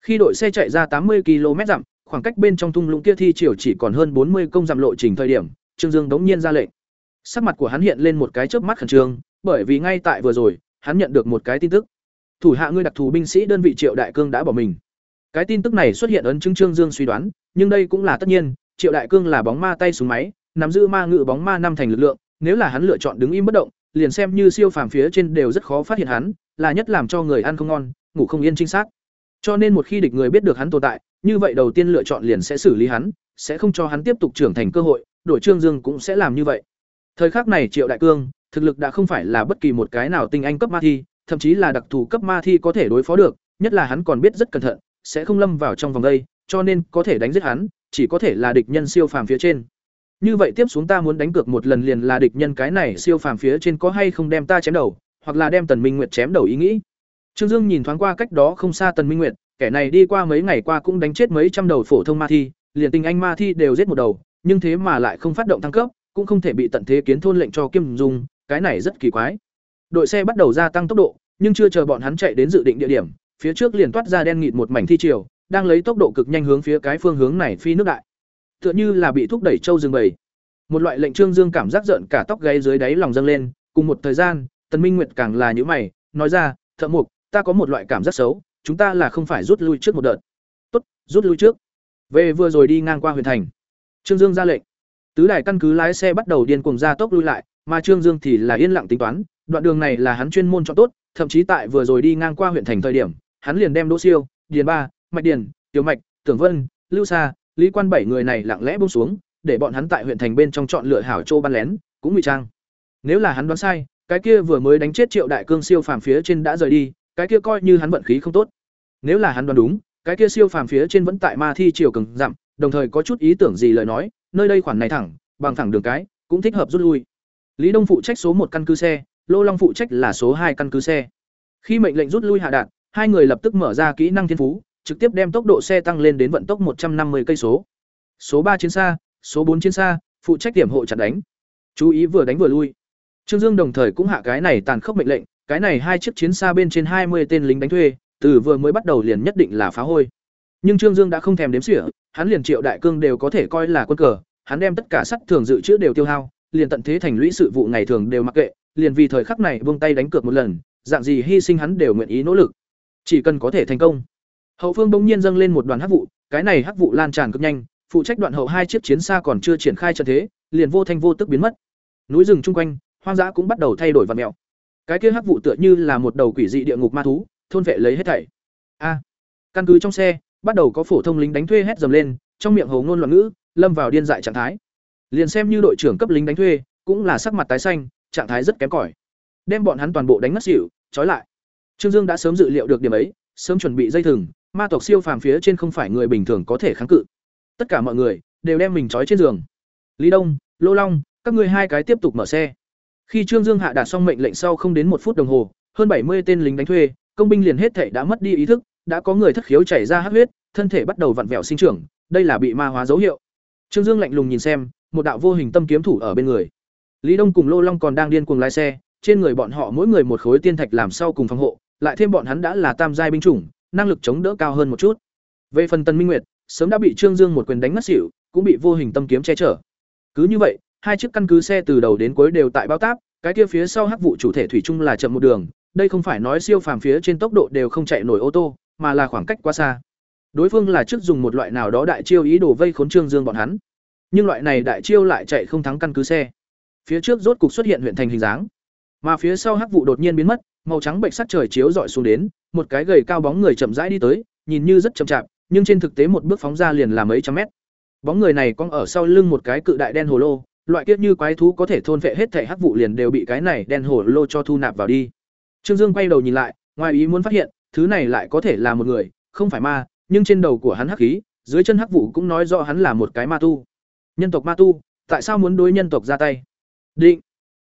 Khi đội xe chạy ra tám mươi km dặm, khoảng cách bên trong thung lũng kia thi triều chỉ còn hơn bốn mươi công dặm lộ trình thời điểm, Trương Dương đống nhiên ra lệnh. Sắc mặt của hắn hiện lên một cái chớp mắt khẩn trương, bởi vì ngay tại vừa rồi, hắn nhận được một cái tin tức. Thủ hạ ngươi đặc thù binh sĩ đơn vị Triệu Đại Cương đã bỏ mình. Cái tin tức này xuất hiện ấn chứng Trương Dương suy đoán, nhưng đây cũng là tất nhiên, Triệu Đại Cương là bóng ma tay súng máy, nắm giữ ma ngự bóng ma năm thành lực lượng, nếu là hắn lựa chọn đứng im bất động, liền xem như siêu phàm phía trên đều rất khó phát hiện hắn, là nhất làm cho người ăn không ngon, ngủ không yên chính xác. Cho nên một khi địch người biết được hắn tồn tại, như vậy đầu tiên lựa chọn liền sẽ xử lý hắn, sẽ không cho hắn tiếp tục trưởng thành cơ hội, đổi Trương Dương cũng sẽ làm như vậy. Thời khắc này Triệu Đại Cương, thực lực đã không phải là bất kỳ một cái nào tinh anh cấp ma thi, thậm chí là đặc thù cấp ma thi có thể đối phó được, nhất là hắn còn biết rất cẩn thận, sẽ không lâm vào trong vòng đây, cho nên có thể đánh giết hắn, chỉ có thể là địch nhân siêu phàm phía trên. Như vậy tiếp xuống ta muốn đánh cược một lần liền là địch nhân cái này siêu phàm phía trên có hay không đem ta chém đầu, hoặc là đem Tần Minh Nguyệt chém đầu ý nghĩ. Trương Dương nhìn thoáng qua cách đó không xa Tần Minh Nguyệt, kẻ này đi qua mấy ngày qua cũng đánh chết mấy trăm đầu phổ thông ma thi, liền tinh anh ma thi đều giết một đầu, nhưng thế mà lại không phát động thăng cấp, cũng không thể bị tận thế kiến thôn lệnh cho kiêm Dung, cái này rất kỳ quái. Đội xe bắt đầu gia tăng tốc độ, nhưng chưa chờ bọn hắn chạy đến dự định địa điểm, phía trước liền toát ra đen nghịt một mảnh thi triều, đang lấy tốc độ cực nhanh hướng phía cái phương hướng này phi nước đại. Tựa như là bị thúc đẩy châu rừng bầy. Một loại lệnh Trương Dương cảm giác giận cả tóc gáy dưới đáy lòng dâng lên, cùng một thời gian, Tần Minh Nguyệt càng là nhíu mày, nói ra, "Thợ Mục, ta có một loại cảm giác xấu, chúng ta là không phải rút lui trước một đợt." "Tốt, rút lui trước." Về vừa rồi đi ngang qua huyện thành. Trương Dương ra lệnh. Tứ đại căn cứ lái xe bắt đầu điên cuồng ra tốc lui lại, mà Trương Dương thì là yên lặng tính toán, đoạn đường này là hắn chuyên môn chọn tốt, thậm chí tại vừa rồi đi ngang qua huyện thành thời điểm, hắn liền đem Đỗ Siêu, Điền Ba, Mạch Điền, Tiểu Mạch, Tưởng Vân, Lưu Sa, Lý Quan bảy người này lặng lẽ buông xuống, để bọn hắn tại huyện thành bên trong chọn lựa hảo châu ban lén, cũng ngụy trang. Nếu là hắn đoán sai, cái kia vừa mới đánh chết Triệu Đại Cương siêu phàm phía trên đã rời đi, cái kia coi như hắn vận khí không tốt. Nếu là hắn đoán đúng, cái kia siêu phàm phía trên vẫn tại ma thi triều cường giảm, đồng thời có chút ý tưởng gì lời nói, nơi đây khoản này thẳng, bằng thẳng đường cái, cũng thích hợp rút lui. Lý Đông phụ trách số một căn cứ xe, Lô Long phụ trách là số hai căn cứ xe. Khi mệnh lệnh rút lui hạ đạt, hai người lập tức mở ra kỹ năng thiên phú, trực tiếp đem tốc độ xe tăng lên đến vận tốc một trăm năm mươi cây số. Số ba chiến xa, số bốn chiến xa, phụ trách điểm hộ chặt đánh. Chú ý vừa đánh vừa lui. Trương Dương đồng thời cũng hạ cái này tàn khốc mệnh lệnh, cái này hai chiếc chiến xa bên trên hai mươi tên lính đánh thuê, từ vừa mới bắt đầu liền nhất định là phá hôi. Nhưng Trương Dương đã không thèm đếm xỉa, hắn liền Triệu Đại Cương đều có thể coi là quân cờ, hắn đem tất cả sắt thường dự trữ đều tiêu hao, liền tận thế thành lũy sự vụ ngày thường đều mặc kệ, liền vì thời khắc này buông tay đánh cược một lần, dạng gì hy sinh hắn đều nguyện ý nỗ lực. Chỉ cần có thể thành công. Hậu phương bỗng nhiên dâng lên một đoàn hắc vụ, cái này hắc vụ lan tràn cực nhanh, phụ trách đoạn hậu hai chiếc chiến xa còn chưa triển khai trận thế, liền vô thanh vô tức biến mất. Núi rừng chung quanh, hoang dã cũng bắt đầu thay đổi vặn mèo. Cái kia hắc vụ tựa như là một đầu quỷ dị địa ngục ma thú, thôn vệ lấy hết thảy. A. căn cứ trong xe, bắt đầu có phổ thông lính đánh thuê hét dầm lên, trong miệng hầu ngôn loạn ngữ, lâm vào điên dại trạng thái. Liền xem như đội trưởng cấp lính đánh thuê, cũng là sắc mặt tái xanh, trạng thái rất kém cỏi. Đem bọn hắn toàn bộ đánh mất xỉu, trói lại. Trương Dương đã sớm dự liệu được điểm ấy, sớm chuẩn bị dây thừng, ma tộc siêu phàm phía trên không phải người bình thường có thể kháng cự. Tất cả mọi người đều đem mình trói trên giường. Lý Đông, Lô Long, các ngươi hai cái tiếp tục mở xe. Khi Trương Dương hạ đạt xong mệnh lệnh sau không đến một phút đồng hồ, hơn bảy mươi tên lính đánh thuê, công binh liền hết thể đã mất đi ý thức, đã có người thất khiếu chảy ra hắc huyết, thân thể bắt đầu vặn vẹo sinh trưởng, đây là bị ma hóa dấu hiệu. Trương Dương lạnh lùng nhìn xem, một đạo vô hình tâm kiếm thủ ở bên người. Lý Đông cùng Lô Long còn đang điên cuồng lái xe, trên người bọn họ mỗi người một khối tiên thạch làm sau cùng phòng hộ, lại thêm bọn hắn đã là tam giai binh chủng, năng lực chống đỡ cao hơn một chút. Về phần Tần Minh Nguyệt, sớm đã bị Trương Dương một quyền đánh ngất xỉu, cũng bị vô hình tâm kiếm che chở. Cứ như vậy, hai chiếc căn cứ xe từ đầu đến cuối đều tại bao táp, cái kia phía sau hắc vụ chủ thể thủy chung là chậm một đường, đây không phải nói siêu phàm phía trên tốc độ đều không chạy nổi ô tô, mà là khoảng cách quá xa. Đối phương là trước dùng một loại nào đó đại chiêu ý đồ vây khốn Trương Dương bọn hắn. Nhưng loại này đại chiêu lại chạy không thắng căn cứ xe. Phía trước rốt cục xuất hiện huyện thành hình dáng, mà phía sau hắc vụ đột nhiên biến mất, màu trắng bệnh sắc trời chiếu rọi xuống đến, một cái gầy cao bóng người chậm rãi đi tới, nhìn như rất chậm chạp, nhưng trên thực tế một bước phóng ra liền là mấy trăm mét. Bóng người này cong ở sau lưng một cái cự đại đen hồ lô, loại kiếp như quái thú có thể thôn vệ hết thể hắc vụ liền đều bị cái này đen hổ lô cho thu nạp vào đi. Trương Dương quay đầu nhìn lại, ngoài ý muốn phát hiện, thứ này lại có thể là một người, không phải ma, nhưng trên đầu của hắn hắc khí, dưới chân hắc vụ cũng nói rõ hắn là một cái ma tu. Nhân tộc ma tu, tại sao muốn đối nhân tộc ra tay? Định.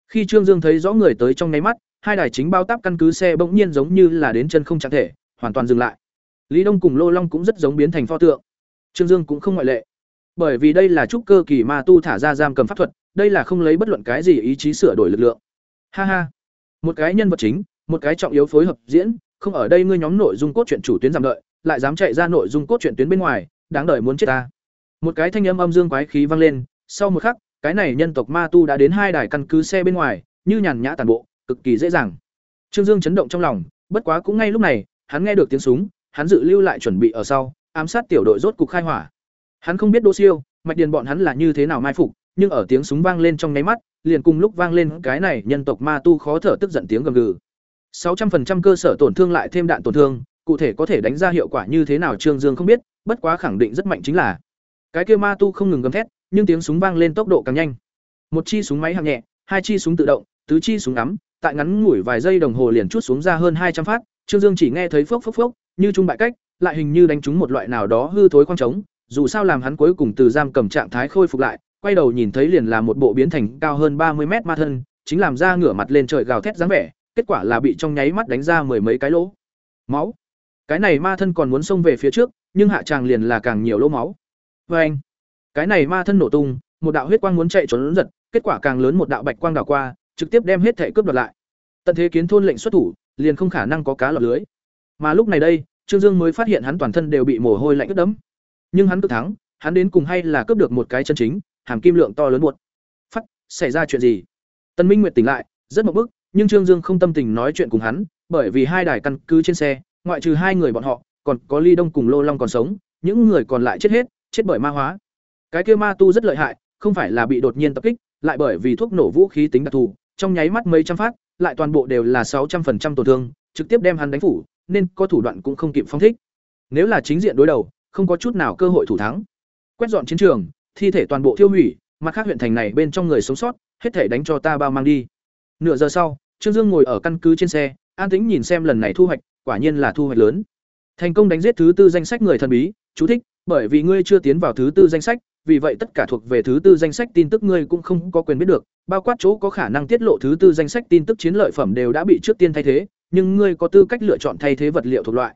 Khi Trương Dương thấy rõ người tới trong nháy mắt, hai đài chính bao táp căn cứ xe bỗng nhiên giống như là đến chân không trạng thể, hoàn toàn dừng lại. Lý Đông cùng Lô Long cũng rất giống biến thành pho tượng. Trương Dương cũng không ngoại lệ. Bởi vì đây là trúc cơ kỳ ma tu thả ra giam cầm pháp thuật, đây là không lấy bất luận cái gì ý chí sửa đổi lực lượng. Ha ha. Một cái nhân vật chính, một cái trọng yếu phối hợp diễn, không ở đây ngươi nhóm nội dung cốt truyện chủ tuyến giảm đợi, lại dám chạy ra nội dung cốt truyện tuyến bên ngoài, đáng đời muốn chết ta. Một cái thanh âm âm dương quái khí vang lên, sau một khắc, cái này nhân tộc ma tu đã đến hai đài căn cứ xe bên ngoài, như nhàn nhã tàn bộ, cực kỳ dễ dàng. Trương Dương chấn động trong lòng, bất quá cũng ngay lúc này, hắn nghe được tiếng súng, hắn dự lưu lại chuẩn bị ở sau, ám sát tiểu đội rốt cục khai hỏa. Hắn không biết Đỗ Siêu, Mạch Điền bọn hắn là như thế nào mai phục, nhưng ở tiếng súng vang lên trong nháy mắt, liền cùng lúc vang lên cái này nhân tộc ma tu khó thở tức giận tiếng gầm gừ. 600% cơ sở tổn thương lại thêm đạn tổn thương, cụ thể có thể đánh ra hiệu quả như thế nào Trương Dương không biết, bất quá khẳng định rất mạnh chính là cái kia ma tu không ngừng gầm thét, nhưng tiếng súng vang lên tốc độ càng nhanh. Một chi súng máy hạng nhẹ, hai chi súng tự động, tứ chi súng ngắm, tại ngắn ngủi vài giây đồng hồ liền chút xuống ra hơn hai trăm phát, Trương Dương chỉ nghe thấy phốc phốc phốc, như trung bại cách, lại hình như đánh trúng một loại nào đó hư thối khoang trống, dù sao làm hắn cuối cùng từ giam cầm trạng thái khôi phục lại, quay đầu nhìn thấy liền là một bộ biến thành cao hơn ba mươi mét ma thân, chính làm ra ngửa mặt lên trời gào thét dáng vẻ, kết quả là bị trong nháy mắt đánh ra mười mấy cái lỗ. Máu. Cái này ma thân còn muốn xông về phía trước, nhưng hạ tràng liền là càng nhiều lỗ máu. Và anh. Cái này ma thân nổ tung, một đạo huyết quang muốn chạy trốn giật, kết quả càng lớn một đạo bạch quang đảo qua, trực tiếp đem hết thể cướp đoạt lại. Tận thế kiến thôn lệnh xuất thủ, liền không khả năng có cá lọt lưới. Mà lúc này đây, Trương Dương mới phát hiện hắn toàn thân đều bị mồ hôi lạnh ướt đẫm. Nhưng hắn cứ thắng, hắn đến cùng hay là cướp được một cái chân chính, hàm kim lượng to lớn buột. Phát, xảy ra chuyện gì? Tân Minh Nguyệt tỉnh lại, rất một bức, nhưng Trương Dương không tâm tình nói chuyện cùng hắn, bởi vì hai đài căn cứ trên xe, ngoại trừ hai người bọn họ, còn có Ly Đông cùng Lô Long còn sống, những người còn lại chết hết, chết bởi ma hóa. Cái kia ma tu rất lợi hại, không phải là bị đột nhiên tập kích, lại bởi vì thuốc nổ vũ khí tính đặc thù, trong nháy mắt mấy trăm phát, lại toàn bộ đều là sáu trăm 600% tổn thương, trực tiếp đem hắn đánh phủ, nên có thủ đoạn cũng không kịp phong thích. Nếu là chính diện đối đầu, không có chút nào cơ hội thủ thắng. Quét dọn chiến trường, thi thể toàn bộ thiêu hủy, mặt khác huyện thành này bên trong người sống sót, hết thể đánh cho ta bao mang đi. Nửa giờ sau, Trương Dương ngồi ở căn cứ trên xe, an tĩnh nhìn xem lần này thu hoạch, quả nhiên là thu hoạch lớn. Thành công đánh giết thứ tư danh sách người thần bí, chú thích, bởi vì ngươi chưa tiến vào thứ tư danh sách, vì vậy tất cả thuộc về thứ tư danh sách tin tức ngươi cũng không có quyền biết được, bao quát chỗ có khả năng tiết lộ thứ tư danh sách tin tức chiến lợi phẩm đều đã bị trước tiên thay thế, nhưng ngươi có tư cách lựa chọn thay thế vật liệu thuộc loại.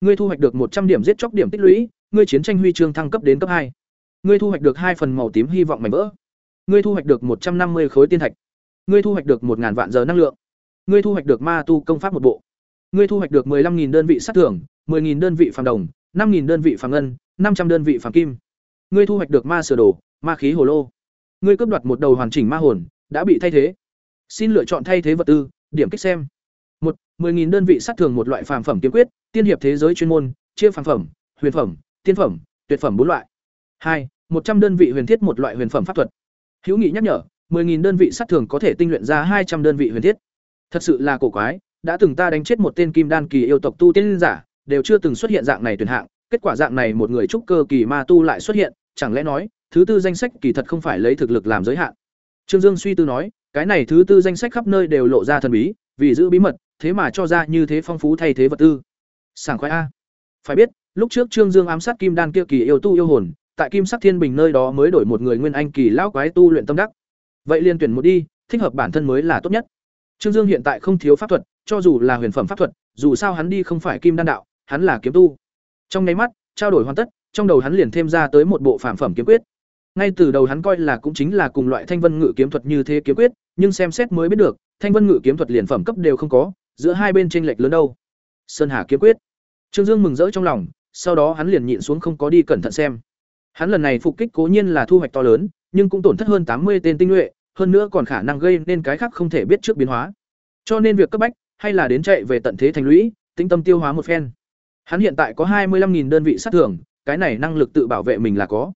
Ngươi thu hoạch được một trăm điểm giết chóc điểm tích lũy, ngươi chiến tranh huy chương thăng cấp đến cấp hai. Ngươi thu hoạch được hai phần màu tím hy vọng mảnh vỡ. Ngươi thu hoạch được một trăm năm mươi khối tiên thạch. ngươi thu hoạch được một ngàn vạn giờ năng lượng ngươi thu hoạch được ma tu công pháp một bộ ngươi thu hoạch được 15.000 đơn vị sát thưởng 10000 đơn vị phàm đồng 5.000 đơn vị phàm ngân 500 đơn vị phàm kim ngươi thu hoạch được ma sửa đồ, ma khí hồ lô ngươi cướp đoạt một đầu hoàn chỉnh ma hồn, đã bị thay thế xin lựa chọn thay thế vật tư, điểm kích xem một 10.000 đơn vị sát thưởng một loại phàm phẩm kiếm quyết, tiên hiệp thế giới chuyên môn, chia phàm phẩm, huyền phẩm tiên phẩm, tuyệt phẩm bốn loại. Hai 100 đơn vị huyền thiết một loại huyền phẩm pháp thuật. Hữu nghị nhắc nhở 10000 đơn vị sát thường có thể tinh luyện ra 200 đơn vị huyền thiết. Thật sự là cổ quái, đã từng ta đánh chết một tên kim đan kỳ yêu tộc tu tiên giả, đều chưa từng xuất hiện dạng này tuyển hạng. Kết quả dạng này một người trúc cơ kỳ ma tu lại xuất hiện, chẳng lẽ nói, thứ tư danh sách kỳ thật không phải lấy thực lực làm giới hạn? Trương dương suy tư nói, cái này thứ tư danh sách khắp nơi đều lộ ra thần bí, vì giữ bí mật, thế mà cho ra như thế phong phú thay thế vật tư. Sảng khoái a. Phải biết lúc trước trương dương ám sát kim đan kia kỳ yêu tu yêu hồn, tại kim sắc thiên bình nơi đó mới đổi một người nguyên anh kỳ lão quái tu luyện tâm đắc. Vậy liền tuyển một đi, thích hợp bản thân mới là tốt nhất. Trương dương hiện tại không thiếu pháp thuật, cho dù là huyền phẩm pháp thuật, dù sao hắn đi không phải kim đan đạo, hắn là kiếm tu. Trong nháy mắt, trao đổi hoàn tất, trong đầu hắn liền thêm ra tới một bộ phản phẩm kiếm quyết. Ngay từ đầu hắn coi là cũng chính là cùng loại thanh vân ngự kiếm thuật như thế kiếm quyết, nhưng xem xét mới biết được, thanh vân ngự kiếm thuật liền phẩm cấp đều không có, giữa hai bên tranh lệch lớn đâu. Sơn hà kiếm quyết. Trương dương mừng rỡ trong lòng sau đó hắn liền nhịn xuống không có đi cẩn thận xem. Hắn lần này phục kích cố nhiên là thu hoạch to lớn, nhưng cũng tổn thất hơn tám mươi tên tinh nhuệ, hơn nữa còn khả năng gây nên cái khác không thể biết trước biến hóa. Cho nên việc cấp bách, hay là đến chạy về tận thế thành lũy, tĩnh tâm tiêu hóa một phen. Hắn hiện tại có hai mươi 25.000 đơn vị sát thưởng, cái này năng lực tự bảo vệ mình là có.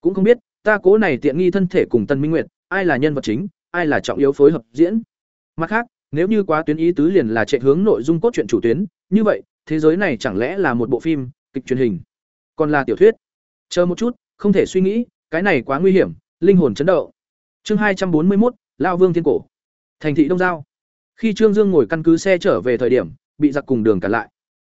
Cũng không biết, ta cố này tiện nghi thân thể cùng tân minh nguyệt, ai là nhân vật chính, ai là trọng yếu phối hợp diễn. Mặt khác, nếu như quá tuyến ý tứ liền là chạy hướng nội dung cốt truyện chủ tuyến, như vậy, thế giới này chẳng lẽ là một bộ phim kịch truyền hình. Còn là tiểu thuyết. Chờ một chút, không thể suy nghĩ, cái này quá nguy hiểm, linh hồn chấn động. Chương hai trăm bốn mươi một lao vương thiên cổ. Thành thị đông giao. Khi trương dương ngồi căn cứ xe trở về thời điểm, bị giặc cùng đường cả lại.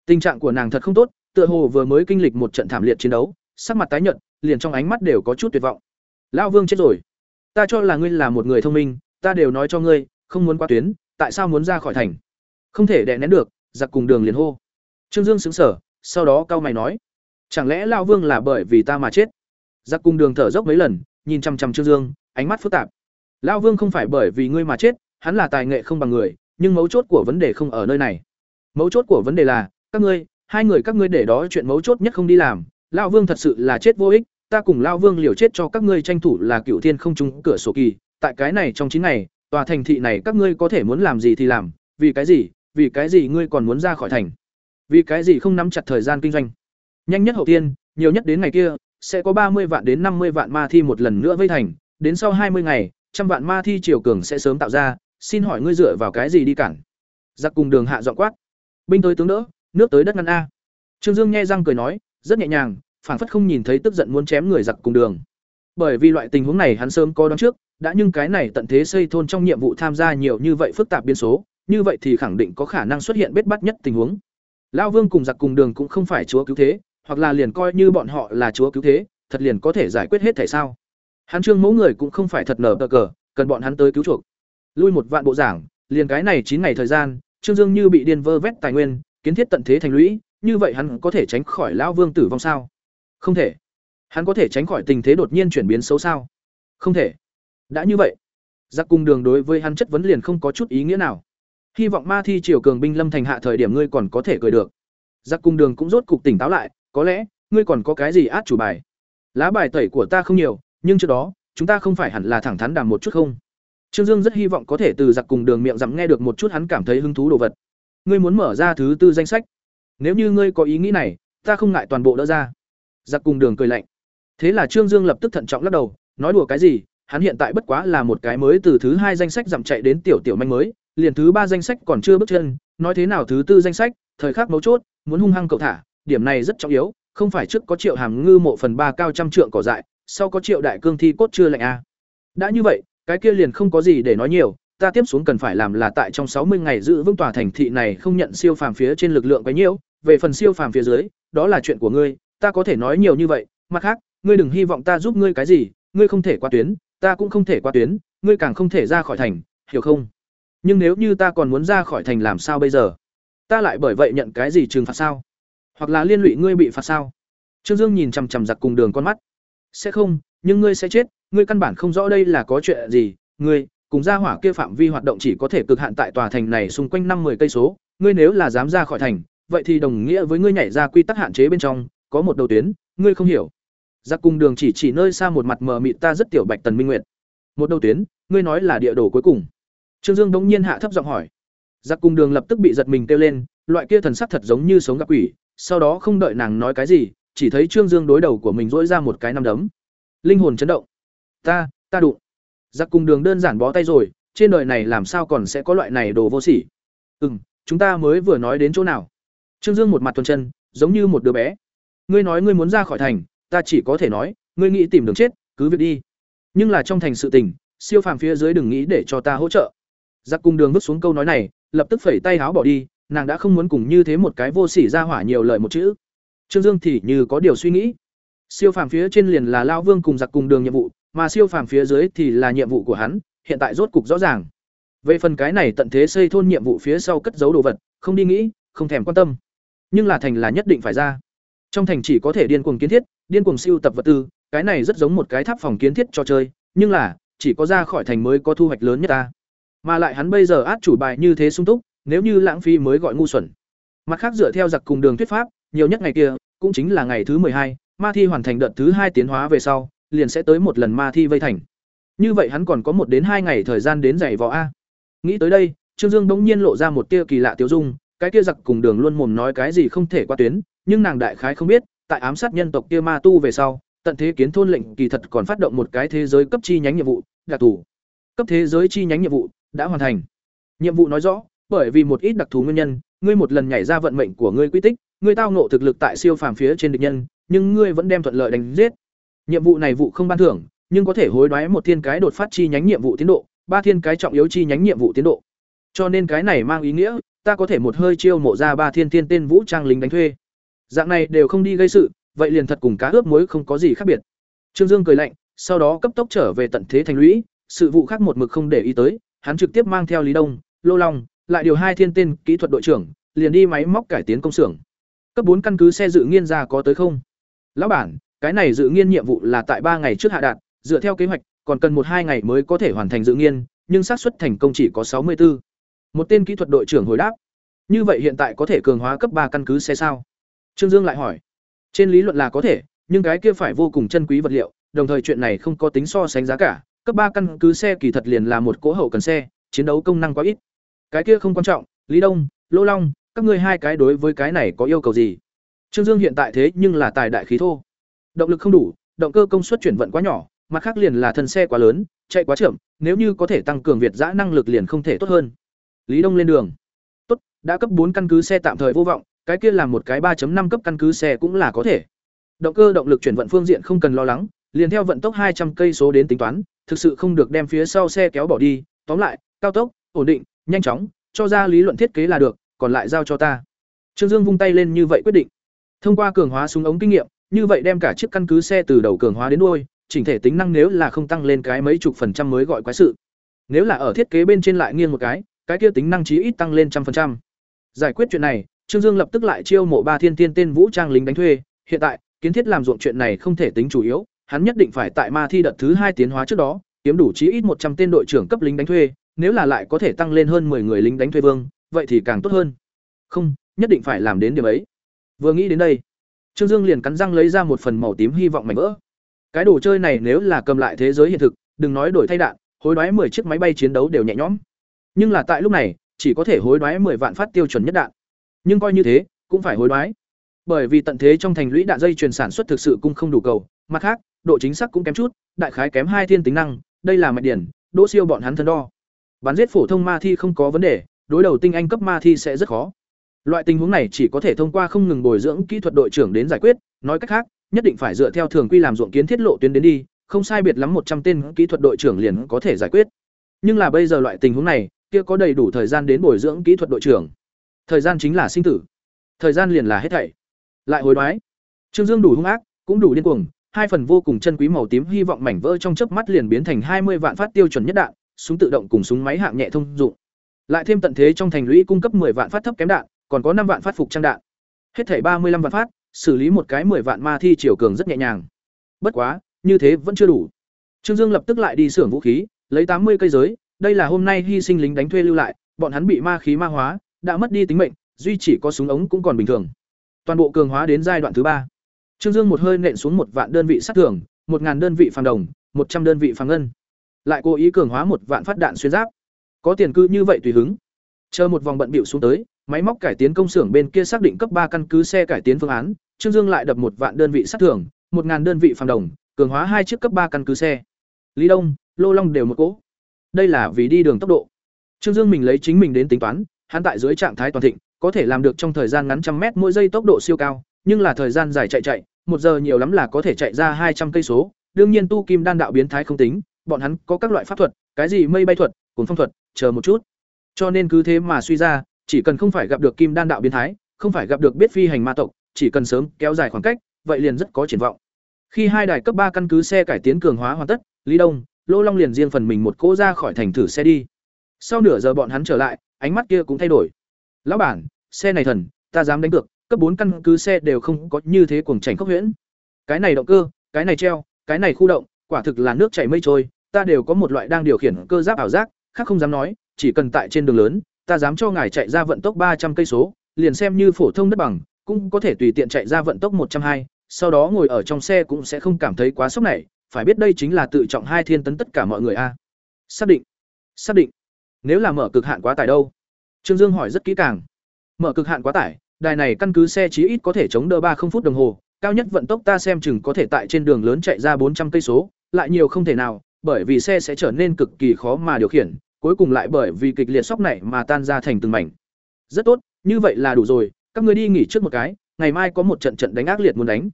Tình trạng của nàng thật không tốt, tựa hồ vừa mới kinh lịch một trận thảm liệt chiến đấu, sắc mặt tái nhợt, liền trong ánh mắt đều có chút tuyệt vọng. Lao vương chết rồi. Ta cho là ngươi là một người thông minh, ta đều nói cho ngươi, không muốn qua tuyến, tại sao muốn ra khỏi thành? Không thể đè nén được, giặc cùng đường liền hô. Trương dương xứng sở sau đó cao mày nói, chẳng lẽ lao vương là bởi vì ta mà chết? Giặc cùng đường thở dốc mấy lần, nhìn chăm chăm trương dương, ánh mắt phức tạp. Lao vương không phải bởi vì ngươi mà chết, hắn là tài nghệ không bằng người, nhưng mấu chốt của vấn đề không ở nơi này. Mấu chốt của vấn đề là, các ngươi, hai người các ngươi để đó chuyện mấu chốt nhất không đi làm. Lao vương thật sự là chết vô ích, ta cùng lao vương liều chết cho các ngươi tranh thủ là cựu thiên không trúng cửa sổ kỳ. Tại cái này trong chín ngày, tòa thành thị này các ngươi có thể muốn làm gì thì làm, vì cái gì, vì cái gì ngươi còn muốn ra khỏi thành? Vì cái gì không nắm chặt thời gian kinh doanh? Nhanh nhất hậu tiên, nhiều nhất đến ngày kia, sẽ có ba mươi vạn đến năm mươi vạn ma thi một lần nữa vây thành, đến sau hai mươi ngày, trăm vạn ma thi triều cường sẽ sớm tạo ra, xin hỏi ngươi dựa vào cái gì đi cản? Giặc cùng đường hạ dọn quát. Binh tới tướng đỡ, nước tới đất ngăn a. Trương dương nghe răng cười nói, rất nhẹ nhàng, phảng phất không nhìn thấy tức giận muốn chém người giặc cùng đường. Bởi vì loại tình huống này hắn sớm có đón trước, đã nhưng cái này tận thế xây thôn trong nhiệm vụ tham gia nhiều như vậy phức tạp biên số, như vậy thì khẳng định có khả năng xuất hiện bết bắt nhất tình huống. Lão vương cùng giặc cùng đường cũng không phải chúa cứu thế, hoặc là liền coi như bọn họ là chúa cứu thế, thật liền có thể giải quyết hết thể sao? Hắn trương mẫu người cũng không phải thật nở bờ cờ, cần bọn hắn tới cứu chuộc. Lui một vạn bộ giảng, liền cái này chín ngày thời gian, trương dương như bị điên vơ vét tài nguyên, kiến thiết tận thế thành lũy, như vậy hắn có thể tránh khỏi lão vương tử vong sao? Không thể. Hắn có thể tránh khỏi tình thế đột nhiên chuyển biến xấu sao? Không thể. Đã như vậy, giặc cung đường đối với hắn chất vấn liền không có chút ý nghĩa nào hy vọng ma thi triều cường binh lâm thành hạ thời điểm ngươi còn có thể cười được. Giặc cung đường cũng rốt cục tỉnh táo lại, có lẽ, ngươi còn có cái gì át chủ bài? Lá bài tẩy của ta không nhiều, nhưng trước đó, chúng ta không phải hẳn là thẳng thắn đàm một chút không? Trương dương rất hy vọng có thể từ giặc cùng đường miệng dặm nghe được một chút hắn cảm thấy hứng thú đồ vật. Ngươi muốn mở ra thứ tư danh sách. Nếu như ngươi có ý nghĩ này, ta không ngại toàn bộ đỡ ra. Giặc cùng đường cười lạnh. Thế là trương dương lập tức thận trọng lắc đầu, nói đùa cái gì, hắn hiện tại bất quá là một cái mới từ thứ hai danh sách dặm chạy đến tiểu tiểu manh mới liền thứ ba danh sách còn chưa bước chân, nói thế nào thứ tư danh sách, thời khắc mấu chốt, muốn hung hăng cậu thả, điểm này rất trọng yếu, không phải trước có triệu hàm ngư mộ phần ba cao trăm trượng cỏ dại, sau có triệu đại cương thi cốt chưa lạnh a à. đã như vậy, cái kia liền không có gì để nói nhiều, ta tiếp xuống cần phải làm là tại trong sáu mươi ngày giữ vững tòa thành thị này không nhận siêu phàm phía trên lực lượng quá nhiễu về phần siêu phàm phía dưới, đó là chuyện của ngươi, ta có thể nói nhiều như vậy, mặt khác, ngươi đừng hy vọng ta giúp ngươi cái gì, ngươi không thể qua tuyến, ta cũng không thể qua tuyến, ngươi càng không thể ra khỏi thành, hiểu không nhưng nếu như ta còn muốn ra khỏi thành làm sao bây giờ ta lại bởi vậy nhận cái gì trừng phạt sao hoặc là liên lụy ngươi bị phạt sao trương dương nhìn chằm chằm giặc cùng đường con mắt sẽ không nhưng ngươi sẽ chết ngươi căn bản không rõ đây là có chuyện gì ngươi cùng gia hỏa kia phạm vi hoạt động chỉ có thể cực hạn tại tòa thành này xung quanh năm 10 cây số, ngươi nếu là dám ra khỏi thành, vậy thì đồng nghĩa với ngươi nhảy ra quy tắc hạn chế bên trong, có một đầu tuyến, ngươi không hiểu. Giặc cùng đường chỉ chỉ nơi xa một mặt mờ mịt ta rất tiểu Bạch Tần Minh Nguyệt. Một đầu tuyến, ngươi nói là địa đồ cuối cùng. Trương Dương đống nhiên hạ thấp giọng hỏi. Giặc cùng đường lập tức bị giật mình kêu lên, loại kia thần sắc thật giống như sống gặp quỷ, sau đó không đợi nàng nói cái gì, chỉ thấy Trương Dương đối đầu của mình rỗi ra một cái năm đấm. Linh hồn chấn động. Ta, ta đụng. Giặc cùng đường đơn giản bó tay rồi, trên đời này làm sao còn sẽ có loại này đồ vô sỉ. Ừm, chúng ta mới vừa nói đến chỗ nào? Trương Dương một mặt tuần chân, giống như một đứa bé. Ngươi nói ngươi muốn ra khỏi thành, ta chỉ có thể nói, ngươi nghĩ tìm đường chết, cứ việc đi. Nhưng là trong thành sự tình, siêu phàm phía dưới đừng nghĩ để cho ta hỗ trợ. Giặc cùng đường vứt xuống câu nói này, lập tức phẩy tay háo bỏ đi, nàng đã không muốn cùng như thế một cái vô sỉ ra hỏa nhiều lời một chữ. Trương Dương thì như có điều suy nghĩ. Siêu phàm phía trên liền là lão vương cùng giặc cùng đường nhiệm vụ, mà siêu phàm phía dưới thì là nhiệm vụ của hắn, hiện tại rốt cục rõ ràng. Về phần cái này tận thế xây thôn nhiệm vụ phía sau cất giấu đồ vật, không đi nghĩ, không thèm quan tâm. Nhưng là thành là nhất định phải ra. Trong thành chỉ có thể điên cuồng kiến thiết, điên cuồng siêu tập vật tư, cái này rất giống một cái tháp phòng kiến thiết cho chơi, nhưng là chỉ có ra khỏi thành mới có thu hoạch lớn nhất ta. Mà lại hắn bây giờ át chủ bài như thế sung túc, nếu như lãng phí mới gọi ngu xuẩn. Mặt khác dựa theo giặc cùng đường thuyết pháp, nhiều nhất ngày kia, cũng chính là ngày thứ hai, ma thi hoàn thành đợt thứ hai tiến hóa về sau, liền sẽ tới một lần ma thi vây thành. Như vậy hắn còn có một đến hai ngày thời gian đến giày vò a. Nghĩ tới đây, Trương Dương bỗng nhiên lộ ra một tia kỳ lạ tiêu dung, cái kia giặc cùng đường luôn mồm nói cái gì không thể qua tuyến, nhưng nàng đại khái không biết, tại ám sát nhân tộc kia ma tu về sau, tận thế kiến thôn lệnh kỳ thật còn phát động một cái thế giới cấp chi nhánh nhiệm vụ, đặc thù. Cấp thế giới chi nhánh nhiệm vụ đã hoàn thành. Nhiệm vụ nói rõ, bởi vì một ít đặc thù nguyên nhân, ngươi một lần nhảy ra vận mệnh của ngươi quy tích, ngươi tao ngộ thực lực tại siêu phàm phía trên địch nhân, nhưng ngươi vẫn đem thuận lợi đánh giết. Nhiệm vụ này vụ không ban thưởng, nhưng có thể hối đoái một thiên cái đột phát chi nhánh nhiệm vụ tiến độ, ba thiên cái trọng yếu chi nhánh nhiệm vụ tiến độ. Cho nên cái này mang ý nghĩa, ta có thể một hơi chiêu mộ ra ba thiên tiên tên vũ trang lính đánh thuê. Dạng này đều không đi gây sự, vậy liền thật cùng cá ướp muối không có gì khác biệt. Trương Dương cười lạnh, sau đó cấp tốc trở về tận thế thành lũy, sự vụ khác một mực không để ý tới, hắn trực tiếp mang theo Lý Đông, Lô Long, lại điều hai thiên tên kỹ thuật đội trưởng, liền đi máy móc cải tiến công xưởng. Cấp bốn căn cứ xe dự nghiên ra có tới không? Lão bản, cái này dự nghiên nhiệm vụ là tại ba ngày trước hạ đạt, dựa theo kế hoạch, còn cần một hai ngày mới có thể hoàn thành dự nghiên, nhưng xác suất thành công chỉ có sáu mươi 64. Một tên kỹ thuật đội trưởng hồi đáp. Như vậy hiện tại có thể cường hóa cấp ba căn cứ xe sao? Trương Dương lại hỏi. Trên lý luận là có thể, nhưng cái kia phải vô cùng chân quý vật liệu, đồng thời chuyện này không có tính so sánh giá cả, cấp ba căn cứ xe kỳ thật liền là một cỗ hậu cần xe, chiến đấu công năng quá ít. Cái kia không quan trọng, Lý Đông, Lô Long, các ngươi hai cái đối với cái này có yêu cầu gì? Trương Dương hiện tại thế nhưng là tài đại khí thô. Động lực không đủ, động cơ công suất chuyển vận quá nhỏ, mặt khác liền là thân xe quá lớn, chạy quá chậm, nếu như có thể tăng cường việt dã năng lực liền không thể tốt hơn. Lý Đông lên đường. Tốt, đã cấp bốn căn cứ xe tạm thời vô vọng, cái kia làm một cái 3.5 cấp căn cứ xe cũng là có thể. Động cơ động lực chuyển vận phương diện không cần lo lắng, liền theo vận tốc 200 cây số đến tính toán, thực sự không được đem phía sau xe kéo bỏ đi, tóm lại, cao tốc, ổn định, nhanh chóng, cho ra lý luận thiết kế là được, còn lại giao cho ta. Trương Dương vung tay lên như vậy quyết định. Thông qua cường hóa súng ống kinh nghiệm, như vậy đem cả chiếc căn cứ xe từ đầu cường hóa đến đuôi, chỉnh thể tính năng nếu là không tăng lên cái mấy chục phần trăm mới gọi quái sự. Nếu là ở thiết kế bên trên lại nghiêng một cái, cái kia tính năng chí ít tăng lên trăm phần trăm. Giải quyết chuyện này, Trương Dương lập tức lại chiêu mộ ba thiên tiên tên vũ trang lính đánh thuê, hiện tại, kiến thiết làm ruộng chuyện này không thể tính chủ yếu, hắn nhất định phải tại ma thi đợt thứ hai tiến hóa trước đó, kiếm đủ chí ít một trăm tên đội trưởng cấp lính đánh thuê, nếu là lại có thể tăng lên hơn 10 người lính đánh thuê vương, vậy thì càng tốt hơn. Không, nhất định phải làm đến điểm ấy. Vừa nghĩ đến đây, Trương Dương liền cắn răng lấy ra một phần màu tím hy vọng mảnh vỡ. Cái đồ chơi này nếu là cầm lại thế giới hiện thực, đừng nói đổi thay đạn, hối đoái 10 chiếc máy bay chiến đấu đều nhẹ nhõm. Nhưng là tại lúc này, chỉ có thể hối đoái 10 vạn phát tiêu chuẩn nhất đạn. Nhưng coi như thế, cũng phải hối đoái. Bởi vì tận thế trong thành lũy đạn dây truyền sản xuất thực sự cũng không đủ cầu, mặt khác, độ chính xác cũng kém chút, đại khái kém hai thiên tính năng, đây là mạch điển, đỗ siêu bọn hắn thân đo. Bắn giết phổ thông ma thi không có vấn đề, đối đầu tinh anh cấp ma thi sẽ rất khó. Loại tình huống này chỉ có thể thông qua không ngừng bồi dưỡng kỹ thuật đội trưởng đến giải quyết, nói cách khác, nhất định phải dựa theo thường quy làm ruộng kiến thiết lộ tuyến đến đi, không sai biệt lắm một trăm tên kỹ thuật đội trưởng liền có thể giải quyết. Nhưng là bây giờ loại tình huống này, kia có đầy đủ thời gian đến bồi dưỡng kỹ thuật đội trưởng. Thời gian chính là sinh tử. Thời gian liền là hết thảy. Lại hối đoái. Trương Dương đủ hung ác, cũng đủ điên cuồng, hai phần vô cùng chân quý màu tím hy vọng mảnh vỡ trong chớp mắt liền biến thành hai mươi vạn phát tiêu chuẩn nhất đạn, súng tự động cùng súng máy hạng nhẹ thông dụng. Lại thêm tận thế trong thành lũy cung cấp 10 vạn phát thấp kém đạn, còn có 5 vạn phát phục trang đạn. Hết thảy 35 vạn phát, xử lý một cái 10 vạn ma thi chiều cường rất nhẹ nhàng. Bất quá, như thế vẫn chưa đủ. Trương Dương lập tức lại đi xưởng vũ khí, lấy 80 cây giới, đây là hôm nay hy sinh lính đánh thuê lưu lại, bọn hắn bị ma khí ma hóa, đã mất đi tính mệnh, duy chỉ có súng ống cũng còn bình thường. Toàn bộ cường hóa đến giai đoạn thứ ba. Trương Dương một hơi nện xuống một vạn đơn vị sát thường, một ngàn đơn vị phàm đồng, một trăm đơn vị phàm ngân. Lại cố ý cường hóa một vạn phát đạn xuyên giáp. Có tiền cư như vậy tùy hứng. Chờ một vòng bận bịu xuống tới, máy móc cải tiến công xưởng bên kia xác định cấp ba căn cứ xe cải tiến phương án, Trương Dương lại đập một vạn đơn vị sát thường, một ngàn đơn vị phàm đồng, cường hóa hai chiếc cấp ba căn cứ xe. Lý Đông, Lô Long đều một cỗ. Đây là vì đi đường tốc độ. Trương Dương mình lấy chính mình đến tính toán, hắn tại dưới trạng thái toàn thịnh, có thể làm được trong thời gian ngắn trăm mét mỗi giây tốc độ siêu cao, nhưng là thời gian dài chạy chạy, một giờ nhiều lắm là có thể chạy ra hai trăm cây số. Đương nhiên tu kim đan đạo biến thái không tính, bọn hắn có các loại pháp thuật, cái gì mây bay thuật, cuốn phong thuật, chờ một chút. Cho nên cứ thế mà suy ra, chỉ cần không phải gặp được kim đan đạo biến thái, không phải gặp được biết phi hành ma tộc, chỉ cần sớm kéo dài khoảng cách, vậy liền rất có triển vọng. Khi hai đài cấp ba căn cứ xe cải tiến cường hóa hoàn tất, Lý Đông, Lô Long liền riêng phần mình một cỗ ra khỏi thành thử xe đi. Sau nửa giờ bọn hắn trở lại, ánh mắt kia cũng thay đổi. "Lão bản, xe này thần, ta dám đánh cược, cấp bốn căn cứ xe đều không có như thế cuồng chảnh khốc huyễn. Cái này động cơ, cái này treo, cái này khu động, quả thực là nước chảy mây trôi, ta đều có một loại đang điều khiển cơ giáp ảo giác, khác không dám nói, chỉ cần tại trên đường lớn, ta dám cho ngài chạy ra vận tốc ba trăm cây số, liền xem như phổ thông đất bằng, cũng có thể tùy tiện chạy ra vận tốc một trăm hai, sau đó ngồi ở trong xe cũng sẽ không cảm thấy quá sốc này, phải biết đây chính là tự trọng hai thiên tấn tất cả mọi người a. Xác định. Xác định. Nếu là mở cực hạn quá tải đâu? Trương Dương hỏi rất kỹ càng. Mở cực hạn quá tải, đài này căn cứ xe chí ít có thể chống đỡ ba không phút đồng hồ, cao nhất vận tốc ta xem chừng có thể tại trên đường lớn chạy ra bốn trăm cây số, lại nhiều không thể nào, bởi vì xe sẽ trở nên cực kỳ khó mà điều khiển, cuối cùng lại bởi vì kịch liệt sốc này mà tan ra thành từng mảnh. Rất tốt, như vậy là đủ rồi, các ngươi đi nghỉ trước một cái, ngày mai có một trận trận đánh ác liệt muốn đánh.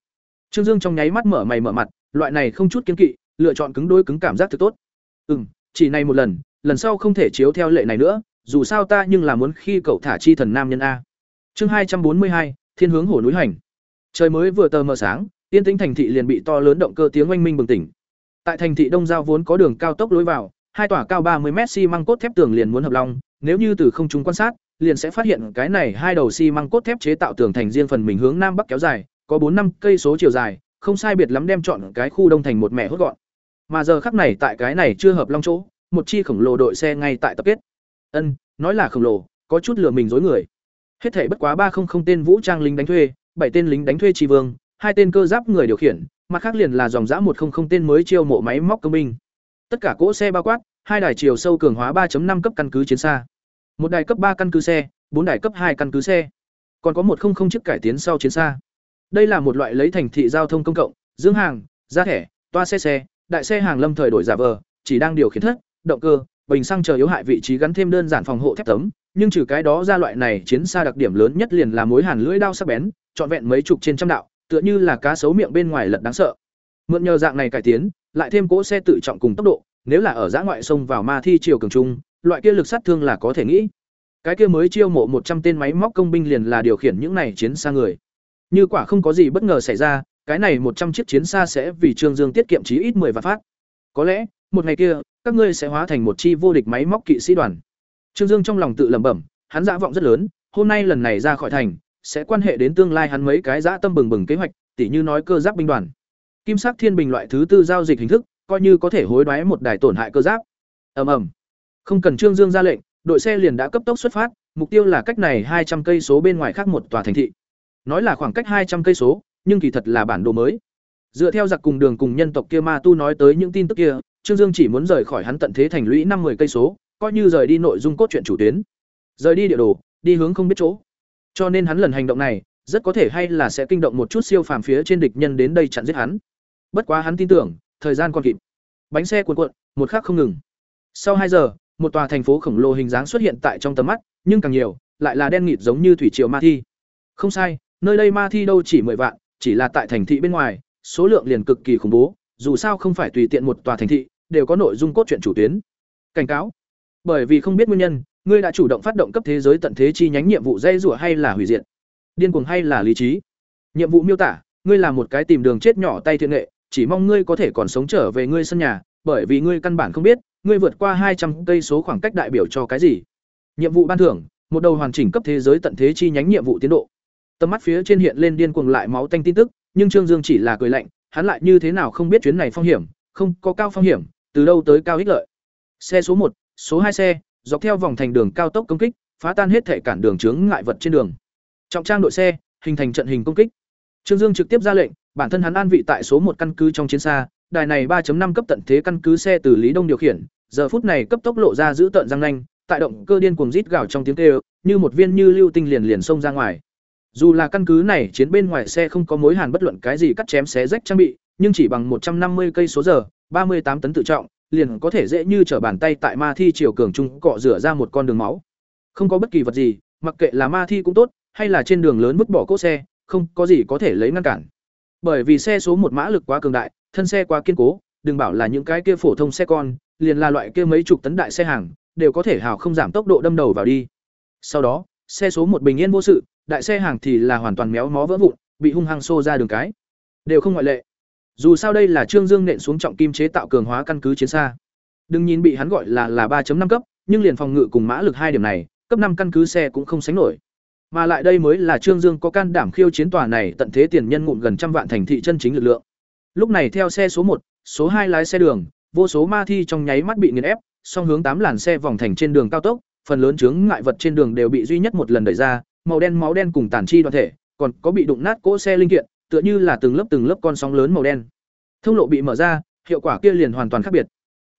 Trương Dương trong nháy mắt mở mày mở mặt, loại này không chút kiên kỵ, lựa chọn cứng đôi cứng cảm giác thực tốt. Ừm, chỉ này một lần, lần sau không thể chiếu theo lệ này nữa, dù sao ta nhưng là muốn khi cậu thả chi thần nam nhân a. Chương hai trăm bốn mươi hai, Thiên hướng hổ núi hành. Trời mới vừa tờ mờ sáng, tiên tĩnh thành thị liền bị to lớn động cơ tiếng oanh minh bừng tỉnh. Tại thành thị Đông Giao vốn có đường cao tốc lối vào, hai tòa cao ba mươi mét xi măng cốt thép tường liền muốn hợp long, nếu như từ không trung quan sát, liền sẽ phát hiện cái này hai đầu xi măng cốt thép chế tạo tường thành riêng phần mình hướng nam bắc kéo dài, có bốn năm cây số chiều dài, không sai biệt lắm đem chọn cái khu đông thành một mẹ hốt gọn. Mà giờ khắc này tại cái này chưa hợp long chỗ, một chi khổng lồ đội xe ngay tại tập kết. Ân, nói là khổng lồ, có chút lừa mình dối người. Hết thảy bất quá ba không không tên vũ trang lính đánh thuê, bảy tên lính đánh thuê tri vương, hai tên cơ giáp người điều khiển, mặt khác liền là dòng dã một không không tên mới chiêu mộ máy móc công binh. Tất cả cỗ xe bao quát, hai đài chiều sâu cường hóa 3.5 cấp căn cứ chiến xa, một đài cấp ba căn cứ xe, bốn đài cấp hai căn cứ xe, còn có một không không chiếc cải tiến sau chiến xa. Đây là một loại lấy thành thị giao thông công cộng, dưỡng hàng, giá thẻ, toa xe xe, đại xe hàng lâm thời đổi giả vờ, chỉ đang điều khiển thất, động cơ, bình xăng chờ yếu hại vị trí gắn thêm đơn giản phòng hộ thép tấm, nhưng trừ cái đó ra loại này chiến xa đặc điểm lớn nhất liền là mối hàn lưỡi đao sắc bén, trọn vẹn mấy chục trên trăm đạo, tựa như là cá sấu miệng bên ngoài lật đáng sợ. Mượn nhờ dạng này cải tiến, lại thêm cỗ xe tự trọng cùng tốc độ, nếu là ở giã ngoại sông vào ma thi triều cường trung, loại kia lực sát thương là có thể nghĩ. Cái kia mới chiêu mộ một trăm tên máy móc công binh liền là điều khiển những này chiến xa người. Như quả không có gì bất ngờ xảy ra, cái này một trăm chiếc chiến xa sẽ vì Trương Dương tiết kiệm chí ít 10 vạn phát. Có lẽ, một ngày kia, các ngươi sẽ hóa thành một chi vô địch máy móc kỵ sĩ đoàn. Trương Dương trong lòng tự lẩm bẩm, hắn dã vọng rất lớn, hôm nay lần này ra khỏi thành, sẽ quan hệ đến tương lai hắn mấy cái dã tâm bừng bừng kế hoạch, tỉ như nói cơ giáp binh đoàn. Kim sắc thiên bình loại thứ tư giao dịch hình thức, coi như có thể hối đoái một đài tổn hại cơ giáp. Ầm ầm. Không cần Trương Dương ra lệnh, đội xe liền đã cấp tốc xuất phát, mục tiêu là cách này hai trăm cây số bên ngoài khác một tòa thành thị. Nói là khoảng cách hai trăm cây số, nhưng kỳ thật là bản đồ mới. Dựa theo giặc cùng đường cùng nhân tộc kia ma tu nói tới những tin tức kia, Trương Dương chỉ muốn rời khỏi hắn tận thế thành lũy năm 10 cây số, coi như rời đi nội dung cốt truyện chủ tuyến. Rời đi địa đồ, đi hướng không biết chỗ. Cho nên hắn lần hành động này, rất có thể hay là sẽ kinh động một chút siêu phàm phía trên địch nhân đến đây chặn giết hắn. Bất quá hắn tin tưởng, thời gian còn kịp. Bánh xe cuộn cuộn, một khắc không ngừng. Sau hai giờ, một tòa thành phố khổng lồ hình dáng xuất hiện tại trong tầm mắt, nhưng càng nhiều, lại là đen nghịt giống như thủy triều ma thi. Không sai, nơi đây ma thi đâu chỉ mười vạn, chỉ là tại thành thị bên ngoài, số lượng liền cực kỳ khủng bố, dù sao không phải tùy tiện một tòa thành thị, đều có nội dung cốt truyện chủ tuyến. Cảnh cáo. Bởi vì không biết nguyên nhân, ngươi đã chủ động phát động cấp thế giới tận thế chi nhánh nhiệm vụ dây rủa hay là hủy diệt, điên cuồng hay là lý trí. Nhiệm vụ miêu tả, ngươi là một cái tìm đường chết nhỏ tay thiện nghệ, chỉ mong ngươi có thể còn sống trở về ngươi sân nhà, bởi vì ngươi căn bản không biết, ngươi vượt qua hai trăm cây số khoảng cách đại biểu cho cái gì. Nhiệm vụ ban thưởng, một đầu hoàn chỉnh cấp thế giới tận thế chi nhánh nhiệm vụ tiến độ. Tầm mắt phía trên hiện lên điên cuồng lại máu tanh tin tức, nhưng Trương Dương chỉ là cười lạnh, hắn lại như thế nào không biết chuyến này phong hiểm, không có cao phong hiểm, từ đâu tới cao ích lợi. Xe số một, số hai xe, dọc theo vòng thành đường cao tốc công kích, phá tan hết thể cản đường chướng ngại vật trên đường. Trọng trang đội xe, hình thành trận hình công kích. Trương Dương trực tiếp ra lệnh, bản thân hắn an vị tại số một căn cứ trong chiến xa, đài này 3.5 cấp tận thế căn cứ xe từ Lý Đông điều khiển, giờ phút này cấp tốc lộ ra giữ tận răng nanh, tại động cơ điên cuồng rít gào trong tiếng kêu, như một viên như lưu tinh liền liền xông ra ngoài. Dù là căn cứ này chiến bên ngoài xe không có mối hàn bất luận cái gì cắt chém xé rách trang bị, nhưng chỉ bằng 150 cây số giờ, 38 tấn tự trọng, liền có thể dễ như trở bàn tay tại ma thi chiều cường trung cọ rửa ra một con đường máu. Không có bất kỳ vật gì, mặc kệ là ma thi cũng tốt, hay là trên đường lớn vứt bỏ cỗ xe, không có gì có thể lấy ngăn cản. Bởi vì xe số một mã lực quá cường đại, thân xe quá kiên cố, đừng bảo là những cái kia phổ thông xe con, liền là loại kia mấy chục tấn đại xe hàng, đều có thể hào không giảm tốc độ đâm đầu vào đi. Sau đó, xe số một bình yên vô sự, đại xe hàng thì là hoàn toàn méo mó vỡ vụn, bị hung hăng xô ra đường cái. Đều không ngoại lệ. Dù sao đây là Trương Dương nện xuống trọng kim chế tạo cường hóa căn cứ chiến xa. Đừng nhìn bị hắn gọi là là 3.5 cấp, nhưng liền phòng ngự cùng mã lực hai điểm này, cấp năm căn cứ xe cũng không sánh nổi. Mà lại đây mới là Trương Dương có can đảm khiêu chiến tòa này tận thế tiền nhân ngụm gần trăm vạn thành thị chân chính lực lượng. Lúc này theo xe số một, số hai lái xe đường, vô số ma thi trong nháy mắt bị nghiền ép, song hướng tám làn xe vòng thành trên đường cao tốc, phần lớn chướng ngại vật trên đường đều bị duy nhất một lần đẩy ra, màu đen máu đen cùng tàn chi đoàn thể, còn có bị đụng nát cỗ xe linh kiện, tựa như là từng lớp từng lớp con sóng lớn màu đen. Thông lộ bị mở ra, hiệu quả kia liền hoàn toàn khác biệt.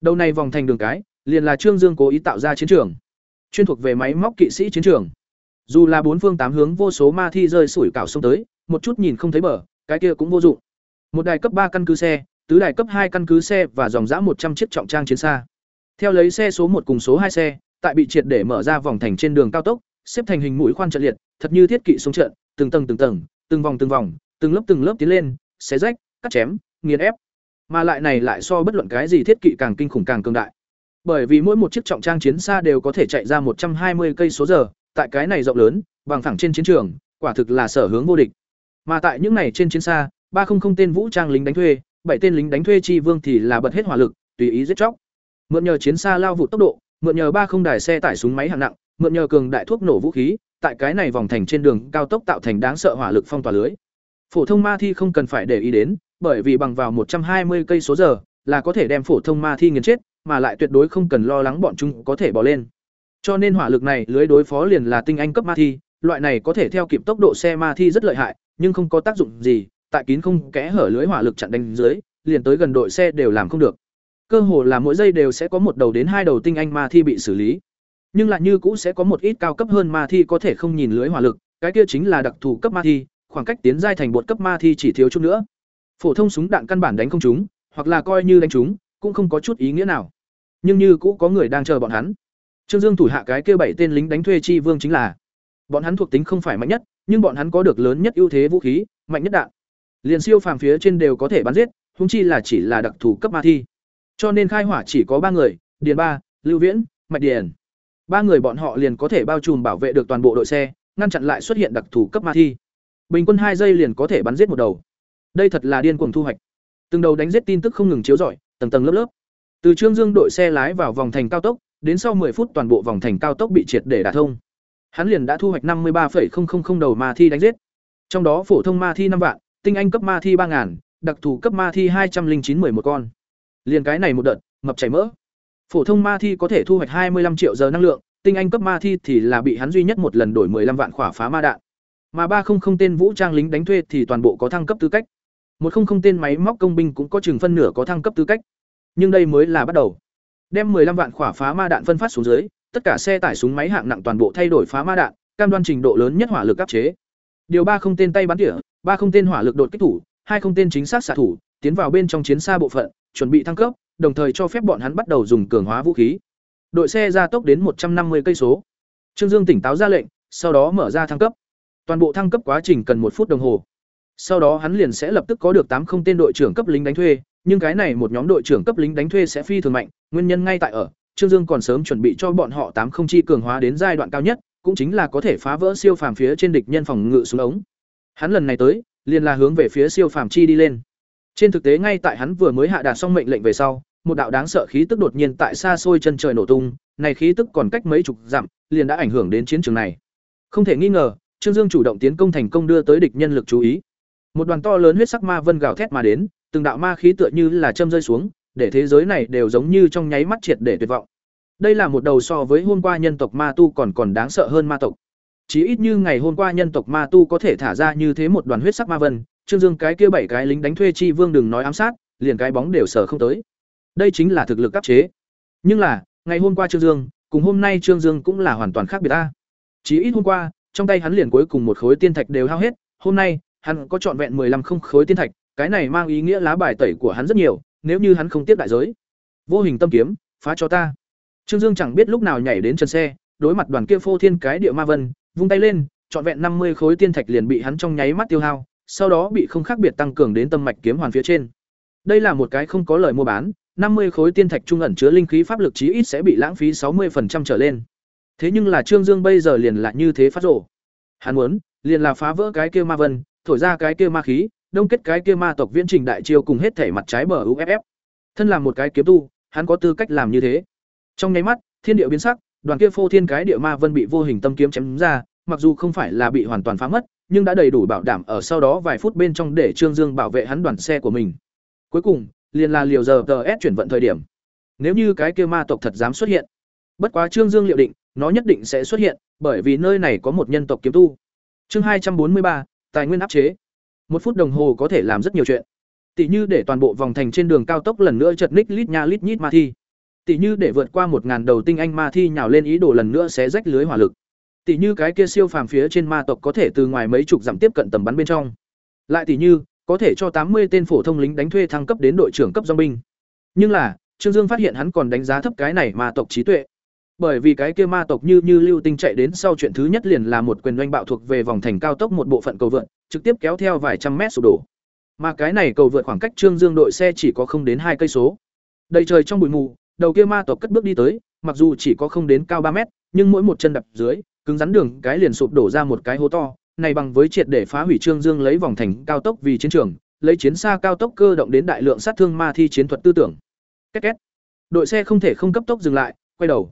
Đầu này vòng thành đường cái, liền là Trương Dương cố ý tạo ra chiến trường, chuyên thuộc về máy móc kỵ sĩ chiến trường. Dù là bốn phương tám hướng vô số ma thi rơi sủi cảo sông tới, một chút nhìn không thấy bờ, cái kia cũng vô dụng. Một đài cấp ba căn cứ xe, tứ đài cấp hai căn cứ xe và dòng dã một trăm chiếc trọng trang chiến xa. Theo lấy xe số một cùng số hai xe, tại bị triệt để mở ra vòng thành trên đường cao tốc, xếp thành hình mũi khoan trận liệt, thật như thiết kỵ xuống trận, từng tầng từng tầng, từng vòng từng vòng, từng lớp từng lớp tiến lên, xé rách, cắt chém, nghiền ép. Mà lại này lại so bất luận cái gì thiết kỵ càng kinh khủng càng cường đại. Bởi vì mỗi một chiếc trọng trang chiến xa đều có thể chạy ra một trăm hai mươi cây số giờ, tại cái này rộng lớn, bằng thẳng trên chiến trường, quả thực là sở hướng vô địch. Mà tại những này trên chiến xa, ba không không tên vũ trang lính đánh thuê, bảy tên lính đánh thuê chi vương thì là bật hết hỏa lực, tùy ý giết chóc. Mượn nhờ chiến xa lao vụ tốc độ, mượn nhờ ba không đài xe tải súng máy hạng nặng, mượn nhờ cường đại thuốc nổ vũ khí, tại cái này vòng thành trên đường cao tốc tạo thành đáng sợ hỏa lực phong tỏa lưới. Phổ thông ma thi không cần phải để ý đến, bởi vì bằng vào một trăm hai mươi cây số giờ là có thể đem phổ thông ma thi nghiền chết, mà lại tuyệt đối không cần lo lắng bọn chúng có thể bỏ lên. Cho nên hỏa lực này lưới đối phó liền là tinh anh cấp ma thi, loại này có thể theo kịp tốc độ xe ma thi rất lợi hại, nhưng không có tác dụng gì, tại kín không kẽ hở lưới hỏa lực chặn đánh dưới, liền tới gần đội xe đều làm không được. Cơ hồ là mỗi giây đều sẽ có một đầu đến hai đầu tinh anh ma thi bị xử lý. Nhưng lại như cũ sẽ có một ít cao cấp hơn ma thi có thể không nhìn lưới hỏa lực, cái kia chính là đặc thù cấp ma thi, khoảng cách tiến giai thành bột cấp ma thi chỉ thiếu chút nữa. Phổ thông súng đạn căn bản đánh không chúng, hoặc là coi như đánh chúng, cũng không có chút ý nghĩa nào. Nhưng như cũ có người đang chờ bọn hắn. Trương Dương thủ hạ cái kia bảy tên lính đánh thuê chi vương chính là. Bọn hắn thuộc tính không phải mạnh nhất, nhưng bọn hắn có được lớn nhất ưu thế vũ khí, mạnh nhất đạn. Liền siêu phàm phía trên đều có thể bắn giết, huống chi là chỉ là đặc thù cấp ma thi. Cho nên khai hỏa chỉ có ba người, Điền Ba, Lưu Viễn, Mạch Điền. Ba người bọn họ liền có thể bao trùm bảo vệ được toàn bộ đội xe, ngăn chặn lại xuất hiện đặc thù cấp ma thi. Bình quân hai giây liền có thể bắn giết một đầu. Đây thật là điên cuồng thu hoạch. Từng đầu đánh giết tin tức không ngừng chiếu rọi, tầng tầng lớp lớp. Từ Trương Dương đội xe lái vào vòng thành cao tốc, đến sau 10 phút toàn bộ vòng thành cao tốc bị triệt để đả thông. Hắn liền đã thu hoạch 53,000 đầu ma thi đánh giết. Trong đó phổ thông ma thi năm vạn, tinh anh cấp ma thi 3000, đặc thù cấp ma thi 209 11 con. Liền cái này một đợt, mập chảy mỡ. Phổ thông ma thi có thể thu hoạch 25 triệu giờ năng lượng, tinh anh cấp ma thi thì là bị hắn duy nhất một lần đổi 15 vạn khỏa phá ma đạn. Mà 300 tên vũ trang lính đánh thuê thì toàn bộ có thăng cấp tư cách. 100 tên máy móc công binh cũng có chừng phân nửa có thăng cấp tư cách. Nhưng đây mới là bắt đầu. Đem 15 vạn khỏa phá ma đạn phân phát xuống dưới, tất cả xe tải súng máy hạng nặng toàn bộ thay đổi phá ma đạn, cam đoan trình độ lớn nhất hỏa lực áp chế. Điều ba không tên tay bắn tỉa, ba không tên hỏa lực đột kích thủ, hai không tên chính xác xạ thủ, tiến vào bên trong chiến xa bộ phận, chuẩn bị thăng cấp, đồng thời cho phép bọn hắn bắt đầu dùng cường hóa vũ khí. Đội xe ra tốc đến một trăm năm mươi cây số. Trương Dương tỉnh táo ra lệnh, sau đó mở ra thăng cấp. Toàn bộ thăng cấp quá trình cần một phút đồng hồ. Sau đó hắn liền sẽ lập tức có được tám không tên đội trưởng cấp lính đánh thuê, nhưng cái này một nhóm đội trưởng cấp lính đánh thuê sẽ phi thường mạnh, nguyên nhân ngay tại ở, Trương Dương còn sớm chuẩn bị cho bọn họ tám không chi cường hóa đến giai đoạn cao nhất, cũng chính là có thể phá vỡ siêu phàm phía trên địch nhân phòng ngự xuống ống. Hắn lần này tới, liền là hướng về phía siêu phàm chi đi lên. Trên thực tế ngay tại hắn vừa mới hạ đạt xong mệnh lệnh về sau, một đạo đáng sợ khí tức đột nhiên tại xa xôi chân trời nổ tung, này khí tức còn cách mấy chục dặm, liền đã ảnh hưởng đến chiến trường này. Không thể nghi ngờ, Trương Dương chủ động tiến công thành công đưa tới địch nhân lực chú ý. Một đoàn to lớn huyết sắc ma vân gào thét mà đến, từng đạo ma khí tựa như là châm rơi xuống, để thế giới này đều giống như trong nháy mắt triệt để tuyệt vọng. Đây là một đầu so với hôm qua nhân tộc ma tu còn còn đáng sợ hơn ma tộc. Chỉ ít như ngày hôm qua nhân tộc ma tu có thể thả ra như thế một đoàn huyết sắc ma vân, Trương Dương cái kia bảy cái lính đánh thuê chi vương đừng nói ám sát, liền cái bóng đều sở không tới. Đây chính là thực lực cấp chế. Nhưng là, ngày hôm qua Trương Dương, cùng hôm nay Trương Dương cũng là hoàn toàn khác biệt a. Chỉ ít hôm qua, trong tay hắn liền cuối cùng một khối tiên thạch đều hao hết, hôm nay, hắn có trọn vẹn 15 không khối tiên thạch, cái này mang ý nghĩa lá bài tẩy của hắn rất nhiều, nếu như hắn không tiếp đại giới. Vô hình tâm kiếm, phá cho ta. Trương Dương chẳng biết lúc nào nhảy đến chân xe, đối mặt đoàn kia phô thiên cái địa ma vân, vung tay lên, trọn vẹn năm mươi khối tiên thạch liền bị hắn trong nháy mắt tiêu hao, sau đó bị không khác biệt tăng cường đến tâm mạch kiếm hoàn phía trên. Đây là một cái không có lời mua bán, năm mươi khối tiên thạch trung ẩn chứa linh khí pháp lực chí ít sẽ bị lãng phí sáu 60% trở lên. Thế nhưng là Trương Dương bây giờ liền lại như thế phát rồ. Hắn muốn, liền là phá vỡ cái kia ma vân, thổi ra cái kia ma khí, đông kết cái kia ma tộc viễn trình đại chiêu cùng hết thể mặt trái bờ UFF. Thân làm một cái kiếm tu, hắn có tư cách làm như thế. Trong nháy mắt, thiên địa biến sắc, đoàn kia phô thiên cái địa ma vân bị vô hình tâm kiếm chém ra, mặc dù không phải là bị hoàn toàn phá mất, nhưng đã đầy đủ bảo đảm ở sau đó vài phút bên trong để Trương Dương bảo vệ hắn đoàn xe của mình. Cuối cùng, liền là liều giờ TS chuyển vận thời điểm. Nếu như cái kia ma tộc thật dám xuất hiện, bất quá Trương Dương liệu định, nó nhất định sẽ xuất hiện, bởi vì nơi này có một nhân tộc kiếm tu. Chương hai trăm bốn mươi ba, tài nguyên áp chế. Một phút đồng hồ có thể làm rất nhiều chuyện. Tỷ như để toàn bộ vòng thành trên đường cao tốc lần nữa chật ních lít nha lít nhít ma thi. Tỷ như để vượt qua một ngàn đầu tinh anh ma thi nhào lên ý đồ lần nữa sẽ rách lưới hỏa lực. Tỷ như cái kia siêu phàm phía trên ma tộc có thể từ ngoài mấy chục dặm tiếp cận tầm bắn bên trong. Lại tỷ như, có thể cho tám mươi tên phổ thông lính đánh thuê thăng cấp đến đội trưởng cấp dòng binh. Nhưng là, Trương Dương phát hiện hắn còn đánh giá thấp cái này ma tộc trí tuệ. Bởi vì cái kia ma tộc như như lưu tinh chạy đến sau chuyện thứ nhất liền là một quyền doanh bạo thuộc về vòng thành cao tốc một bộ phận cầu vượt, trực tiếp kéo theo vài trăm mét sụp đổ. Mà cái này cầu vượt khoảng cách Trương Dương đội xe chỉ có không đến hai cây số. Đầy trời trong bụi mù, đầu kia ma tộc cất bước đi tới, mặc dù chỉ có không đến cao ba mét, nhưng mỗi một chân đập dưới, cứng rắn đường cái liền sụp đổ ra một cái hố to, này bằng với triệt để phá hủy Trương Dương lấy vòng thành cao tốc vì chiến trường, lấy chiến xa cao tốc cơ động đến đại lượng sát thương ma thi chiến thuật tư tưởng. Két két. Đội xe không thể không cấp tốc dừng lại, quay đầu.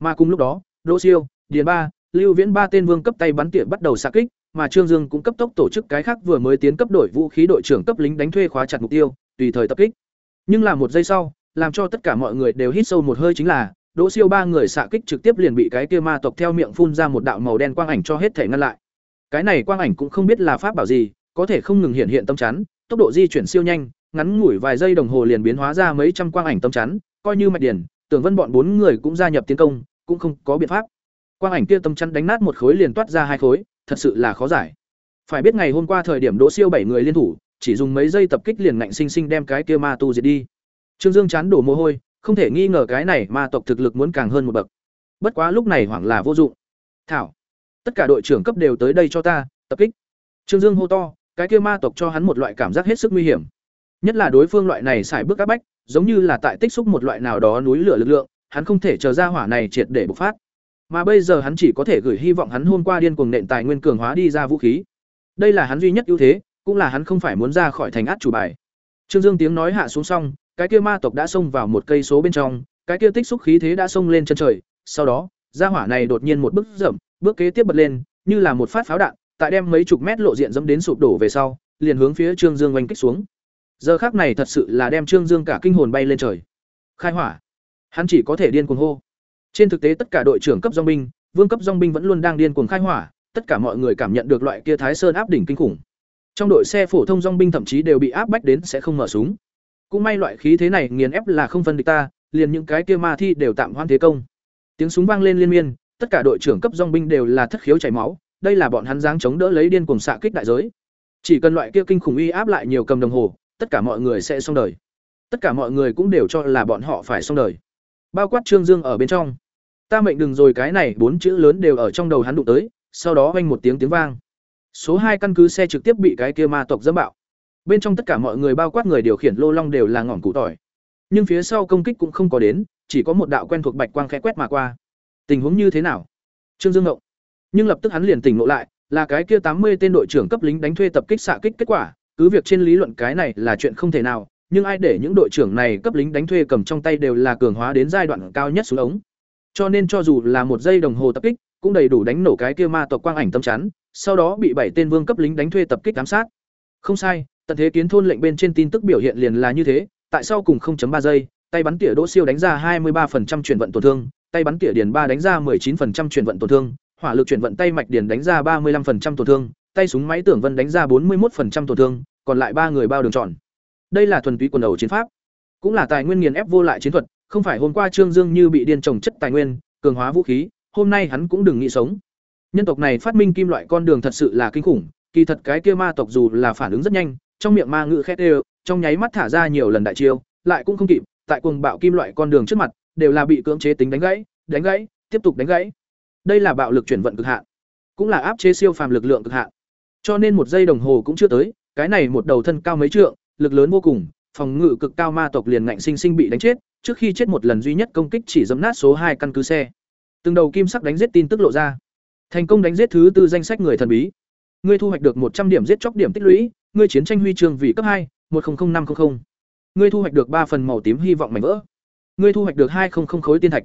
Mà cùng lúc đó, Đỗ Siêu, Điền Ba, Lưu Viễn ba tên vương cấp tay bắn tỉa bắt đầu xạ kích, mà Trương Dương cũng cấp tốc tổ chức cái khác vừa mới tiến cấp đổi vũ khí đội trưởng cấp lính đánh thuê khóa chặt mục tiêu, tùy thời tập kích. Nhưng là một giây sau, làm cho tất cả mọi người đều hít sâu một hơi chính là, Đỗ Siêu ba người xạ kích trực tiếp liền bị cái kia ma tộc theo miệng phun ra một đạo màu đen quang ảnh cho hết thể ngăn lại. Cái này quang ảnh cũng không biết là pháp bảo gì, có thể không ngừng hiện hiện tâm chắn, tốc độ di chuyển siêu nhanh, ngắn ngủi vài giây đồng hồ liền biến hóa ra mấy trăm quang ảnh tâm chắn, coi như mạch điển, Tưởng Vân bọn bốn người cũng gia nhập tiến công, cũng không có biện pháp. Quang ảnh kia tâm chắn đánh nát một khối liền toát ra hai khối, thật sự là khó giải. Phải biết ngày hôm qua thời điểm Đỗ Siêu bảy người liên thủ, chỉ dùng mấy giây tập kích liền ngạnh sinh sinh đem cái kia ma tu diệt đi. Trương Dương chán đổ mồ hôi, không thể nghi ngờ cái này ma tộc thực lực muốn càng hơn một bậc. Bất quá lúc này hoảng là vô dụng. Thảo, tất cả đội trưởng cấp đều tới đây cho ta, tập kích. Trương Dương hô to, cái kia ma tộc cho hắn một loại cảm giác hết sức nguy hiểm. Nhất là đối phương loại này xài bước các bách, giống như là tại tích xúc một loại nào đó núi lửa lực lượng, hắn không thể chờ ra hỏa này triệt để bộc phát. Mà bây giờ hắn chỉ có thể gửi hy vọng hắn hôm qua điên cuồng nện tài nguyên cường hóa đi ra vũ khí. Đây là hắn duy nhất ưu thế, cũng là hắn không phải muốn ra khỏi thành át chủ bài. Trương Dương tiếng nói hạ xuống xong, cái kia ma tộc đã xông vào một cây số bên trong, cái kia tích xúc khí thế đã xông lên chân trời, sau đó, gia hỏa này đột nhiên một bước rậm, bước kế tiếp bật lên, như là một phát pháo đạn, tại đem mấy chục mét lộ diện dẫm đến sụp đổ về sau, liền hướng phía Trương Dương oanh kích xuống. Giờ khắc này thật sự là đem Trương Dương cả kinh hồn bay lên trời. Khai hỏa. Hắn chỉ có thể điên cuồng hô. Trên thực tế tất cả đội trưởng cấp dòng binh, vương cấp dòng binh vẫn luôn đang điên cuồng khai hỏa, tất cả mọi người cảm nhận được loại kia Thái Sơn áp đỉnh kinh khủng. Trong đội xe phổ thông dòng binh thậm chí đều bị áp bách đến sẽ không mở súng. Cũng may loại khí thế này nghiền ép là không phân địch ta, liền những cái kia ma thi đều tạm hoãn thế công. Tiếng súng vang lên liên miên, tất cả đội trưởng cấp dòng binh đều là thất khiếu chảy máu, đây là bọn hắn dáng chống đỡ lấy điên cuồng xạ kích đại giới. Chỉ cần loại kia kinh khủng uy áp lại nhiều cầm đồng hồ, tất cả mọi người sẽ xong đời. Tất cả mọi người cũng đều cho là bọn họ phải xong đời. Bao quát Trương Dương ở bên trong. Ta mệnh đừng rồi cái này bốn chữ lớn đều ở trong đầu hắn đụng tới, sau đó vang một tiếng tiếng vang. Số hai căn cứ xe trực tiếp bị cái kia ma tộc dẫm bạo. Bên trong tất cả mọi người bao quát người điều khiển lô long đều là ngọn củ tỏi. Nhưng phía sau công kích cũng không có đến, chỉ có một đạo quen thuộc bạch quang khẽ quét mà qua. Tình huống như thế nào? Trương Dương ngộng. Nhưng lập tức hắn liền tỉnh ngộ lại, là cái kia tám mươi tên đội trưởng cấp lính đánh thuê tập kích xạ kích kết quả, cứ việc trên lý luận cái này là chuyện không thể nào, nhưng ai để những đội trưởng này cấp lính đánh thuê cầm trong tay đều là cường hóa đến giai đoạn cao nhất xuống ống. Cho nên cho dù là một giây đồng hồ tập kích, cũng đầy đủ đánh nổ cái kia ma tộc quang ảnh tâm chắn, sau đó bị bảy tên vương cấp lính đánh thuê tập kích ám sát. Không sai, tận thế kiến thôn lệnh bên trên tin tức biểu hiện liền là như thế, tại sao cùng 0.3 giây, tay bắn tỉa Đỗ Siêu đánh ra 23% chuyển vận tổn thương, tay bắn tỉa điền ba đánh ra 19% chuyển vận tổn thương, hỏa lực chuyển vận tay mạch điền đánh ra 35% tổn thương, tay súng máy tưởng vân đánh ra 41% tổn thương, còn lại ba người bao đường tròn. Đây là thuần túy quần đầu chiến pháp, cũng là tài nguyên nghiền ép vô lại chiến thuật, không phải hôm qua Trương Dương như bị điên trồng chất tài nguyên, cường hóa vũ khí, hôm nay hắn cũng đừng nghĩ sống. Nhân tộc này phát minh kim loại con đường thật sự là kinh khủng, kỳ thật cái kia ma tộc dù là phản ứng rất nhanh, trong miệng ma ngữ khét đều, trong nháy mắt thả ra nhiều lần đại chiêu, lại cũng không kịp, tại cuồng bạo kim loại con đường trước mặt, đều là bị cưỡng chế tính đánh gãy, đánh gãy, tiếp tục đánh gãy. Đây là bạo lực chuyển vận cực hạn, cũng là áp chế siêu phàm lực lượng cực hạn. Cho nên một giây đồng hồ cũng chưa tới, cái này một đầu thân cao mấy trượng, lực lớn vô cùng, phòng ngự cực cao ma tộc liền ngạnh sinh sinh bị đánh chết, trước khi chết một lần duy nhất công kích chỉ dẫm nát số hai căn cứ xe. Từng đầu kim sắc đánh giết tin tức lộ ra. Thành công đánh giết thứ tư danh sách người thần bí. Ngươi thu hoạch được một trăm điểm giết chóc điểm tích lũy, ngươi chiến tranh huy chương vị cấp hai, một năm trăm linh. Ngươi thu hoạch được ba phần màu tím hy vọng mảnh vỡ. Ngươi thu hoạch được hai khối tiên thạch.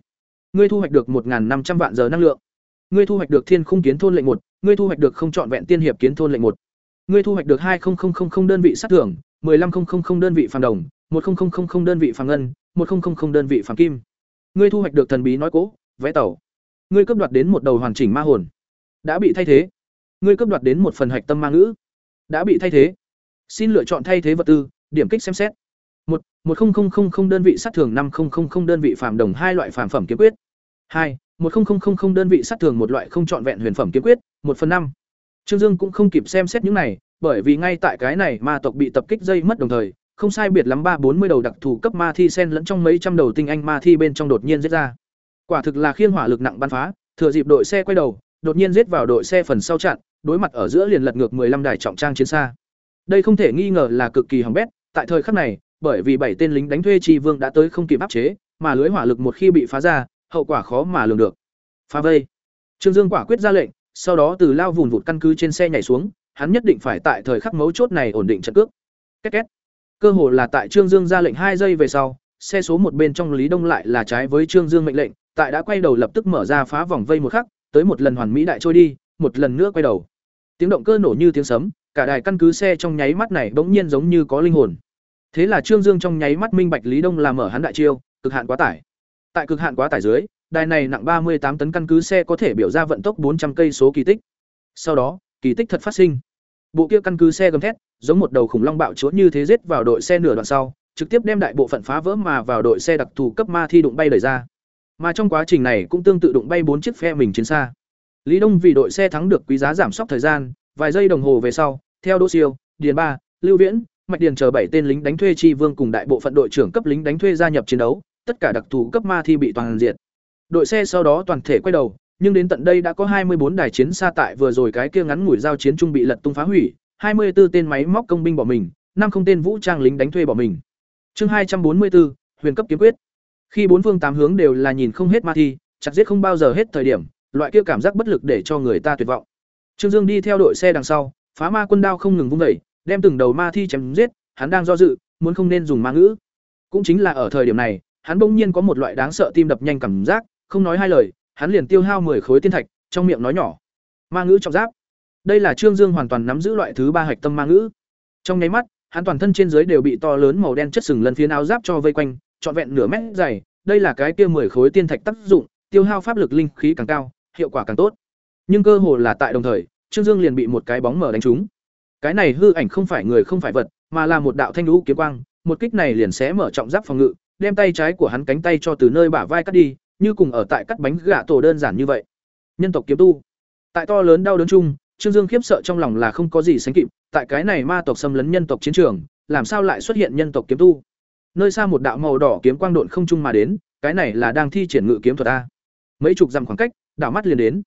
Ngươi thu hoạch được một năm trăm vạn giờ năng lượng. Ngươi thu hoạch được thiên khung kiến thôn lệnh một, ngươi thu hoạch được không chọn vẹn tiên hiệp kiến thôn lệnh một. Ngươi thu hoạch được hai đơn vị sát thưởng, 15000 đơn vị phàm đồng, 10000 đơn vị phàm ngân, 1000 đơn vị phàm kim. Ngươi thu hoạch được thần bí nói cố, vẽ tàu. Ngươi cấp đoạt đến một đầu hoàn chỉnh ma hồn, đã bị thay thế. Ngươi cấp đoạt đến một phần hạch tâm ma ngữ, đã bị thay thế. Xin lựa chọn thay thế vật tư, điểm kích xem xét. một một đơn vị sát thường 5000 đơn vị phàm đồng hai loại phàm phẩm kiếm quyết. hai một đơn vị sát thường một loại không chọn vẹn huyền phẩm kiếm quyết, một phần năm Trương Dương cũng không kịp xem xét những này, bởi vì ngay tại cái này ma tộc bị tập kích dây mất đồng thời, không sai biệt lắm ba bốn mươi đầu đặc thù cấp ma thi sen lẫn trong mấy trăm đầu tinh anh ma thi bên trong đột nhiên giết ra. Quả thực là khiên hỏa lực nặng bắn phá, thừa dịp đội xe quay đầu, đột nhiên giết vào đội xe phần sau chặn, đối mặt ở giữa liền lật ngược 15 đài trọng trang chiến xa. Đây không thể nghi ngờ là cực kỳ hỏng bét, tại thời khắc này, bởi vì bảy tên lính đánh thuê tri vương đã tới không kịp áp chế, mà lưới hỏa lực một khi bị phá ra, hậu quả khó mà lường được. Phá vây. Trương Dương quả quyết ra lệnh, sau đó từ lao vùn vụt căn cứ trên xe nhảy xuống, hắn nhất định phải tại thời khắc mấu chốt này ổn định trận cước. Két két. Cơ hồ là tại Trương Dương ra lệnh hai giây về sau, xe số một bên trong Lý Đông lại là trái với Trương Dương mệnh lệnh, tại đã quay đầu lập tức mở ra phá vòng vây một khắc, tới một lần hoàn mỹ đại trôi đi, một lần nữa quay đầu. Tiếng động cơ nổ như tiếng sấm, cả đài căn cứ xe trong nháy mắt này bỗng nhiên giống như có linh hồn. Thế là Trương Dương trong nháy mắt minh bạch Lý Đông làm mở hắn đại chiêu, cực hạn quá tải. Tại cực hạn quá tải dưới, đài này nặng ba mươi tám tấn căn cứ xe có thể biểu ra vận tốc bốn trăm cây số kỳ tích. Sau đó, kỳ tích thật phát sinh. Bộ kia căn cứ xe gầm thét, giống một đầu khủng long bạo chúa như thế giết vào đội xe nửa đoạn sau, trực tiếp đem đại bộ phận phá vỡ mà vào đội xe đặc thù cấp ma thi đụng bay đẩy ra. Mà trong quá trình này cũng tương tự đụng bay bốn chiếc phe mình chiến xa. Lý Đông vì đội xe thắng được quý giá giảm sốc thời gian, vài giây đồng hồ về sau, theo Đỗ Siêu, Điền Ba, Lưu Viễn, Mạch Điền chờ bảy tên lính đánh thuê chi vương cùng đại bộ phận đội trưởng cấp lính đánh thuê gia nhập chiến đấu, tất cả đặc thù cấp ma thi bị toàn diệt. Đội xe sau đó toàn thể quay đầu, nhưng đến tận đây đã có 24 đài chiến xa tại vừa rồi cái kia ngắn ngủi giao chiến trung bị lật tung phá hủy, 24 tên máy móc công binh bỏ mình, năm không tên vũ trang lính đánh thuê bỏ mình. Chương 244, huyền cấp kiếm quyết. Khi bốn phương tám hướng đều là nhìn không hết ma thi, chặt giết không bao giờ hết thời điểm, loại kia cảm giác bất lực để cho người ta tuyệt vọng. Trương Dương đi theo đội xe đằng sau, phá ma quân đao không ngừng vung dậy, đem từng đầu ma thi chém giết, hắn đang do dự, muốn không nên dùng ma ngữ. Cũng chính là ở thời điểm này, hắn bỗng nhiên có một loại đáng sợ tim đập nhanh cảm giác, không nói hai lời, hắn liền tiêu hao 10 khối tiên thạch, trong miệng nói nhỏ. Ma ngữ trọng giáp. Đây là Trương Dương hoàn toàn nắm giữ loại thứ ba hạch tâm ma ngữ. Trong nháy mắt, hắn toàn thân trên dưới đều bị to lớn màu đen chất sừng lần phiến áo giáp cho vây quanh, trọn vẹn nửa mét dày, đây là cái kia 10 khối tiên thạch tác dụng, tiêu hao pháp lực linh khí càng cao, hiệu quả càng tốt. Nhưng cơ hồ là tại đồng thời, Trương Dương liền bị một cái bóng mở đánh trúng. Cái này hư ảnh không phải người không phải vật, mà là một đạo thanh lũ kiếm quang, một kích này liền sẽ mở trọng giáp phòng ngự, đem tay trái của hắn cánh tay cho từ nơi bả vai cắt đi, như cùng ở tại cắt bánh gạ tổ đơn giản như vậy. Nhân tộc kiếm tu. Tại to lớn đau đớn chung, Trương Dương khiếp sợ trong lòng là không có gì sánh kịp, tại cái này ma tộc xâm lấn nhân tộc chiến trường, làm sao lại xuất hiện nhân tộc kiếm tu? Nơi xa một đạo màu đỏ kiếm quang độn không trung mà đến, cái này là đang thi triển ngự kiếm thuật a. Mấy chục dặm khoảng cách, đảo mắt liền đến.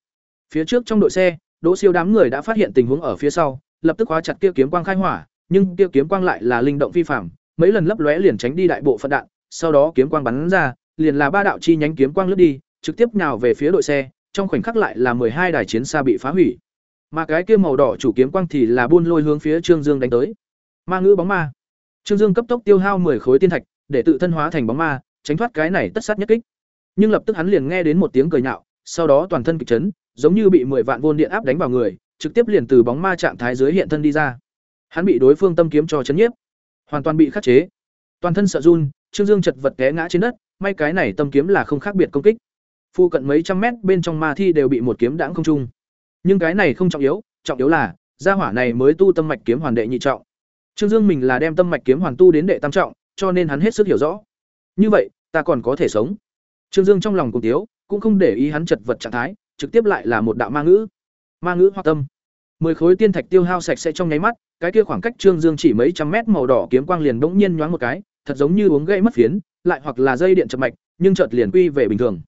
Phía trước trong đội xe, Đỗ Siêu đám người đã phát hiện tình huống ở phía sau, lập tức khóa chặt kia kiếm quang khai hỏa, nhưng kia kiếm quang lại là linh động phi phàm, mấy lần lấp lóe liền tránh đi đại bộ phận đạn, sau đó kiếm quang bắn ra, liền là ba đạo chi nhánh kiếm quang lướt đi, trực tiếp nhào về phía đội xe, trong khoảnh khắc lại là hai đài chiến xa bị phá hủy. Mà cái kia màu đỏ chủ kiếm quang thì là buôn lôi hướng phía Trương Dương đánh tới. Ma ngữ bóng ma. Trương Dương cấp tốc tiêu hao 10 khối tiên thạch, để tự thân hóa thành bóng ma, tránh thoát cái này tất sát nhất kích. Nhưng lập tức hắn liền nghe đến một tiếng cười nhạo, sau đó toàn thân kịch chấn, giống như bị 10 vạn vôn điện áp đánh vào người, trực tiếp liền từ bóng ma trạng thái dưới hiện thân đi ra. Hắn bị đối phương tâm kiếm cho chấn nhiếp, hoàn toàn bị khắc chế. Toàn thân sợ run, Trương Dương chật vật té ngã trên đất, may cái này tâm kiếm là không khác biệt công kích. Phu cận mấy trăm mét bên trong ma thi đều bị một kiếm đãng không trung. Nhưng cái này không trọng yếu, trọng yếu là gia hỏa này mới tu tâm mạch kiếm hoàn đệ nhị trọng. Trương Dương mình là đem tâm mạch kiếm hoàn tu đến đệ tam trọng, cho nên hắn hết sức hiểu rõ. Như vậy, ta còn có thể sống. Trương Dương trong lòng cùng tiếu, cũng không để ý hắn chật vật trạng thái, trực tiếp lại là một đạo ma ngữ. Ma ngữ hoặc tâm. Mười khối tiên thạch tiêu hao sạch sẽ trong nháy mắt, cái kia khoảng cách Trương Dương chỉ mấy trăm mét màu đỏ kiếm quang liền bỗng nhiên nhoáng một cái, thật giống như uống gãy mất phiến, lại hoặc là dây điện chập mạch, nhưng chợt liền quy về bình thường.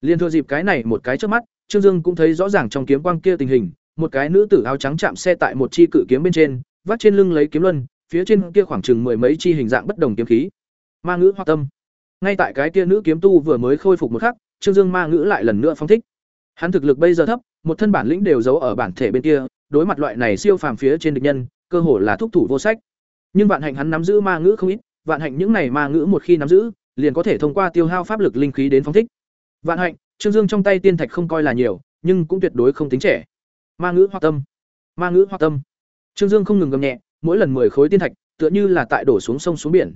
Liên thua dịp cái này một cái trước mắt, Trương Dương cũng thấy rõ ràng trong kiếm quang kia tình hình, một cái nữ tử áo trắng chạm xe tại một chi cự kiếm bên trên, vác trên lưng lấy kiếm luân, phía trên kia khoảng chừng mười mấy chi hình dạng bất đồng kiếm khí. Ma ngữ hoặc tâm. Ngay tại cái kia nữ kiếm tu vừa mới khôi phục một khắc, Trương Dương ma ngữ lại lần nữa phóng thích. Hắn thực lực bây giờ thấp, một thân bản lĩnh đều giấu ở bản thể bên kia, đối mặt loại này siêu phàm phía trên địch nhân, cơ hồ là thúc thủ vô sách. Nhưng vạn hạnh hắn nắm giữ ma ngữ không ít, vạn hạnh những này ma ngữ một khi nắm giữ, liền có thể thông qua tiêu hao pháp lực linh khí đến phóng thích. Vạn hạnh, Trương Dương trong tay tiên thạch không coi là nhiều, nhưng cũng tuyệt đối không tính trẻ. Ma ngữ hoặc tâm, ma ngữ hoặc tâm. Trương Dương không ngừng gầm nhẹ, mỗi lần 10 khối tiên thạch, tựa như là tại đổ xuống sông xuống biển.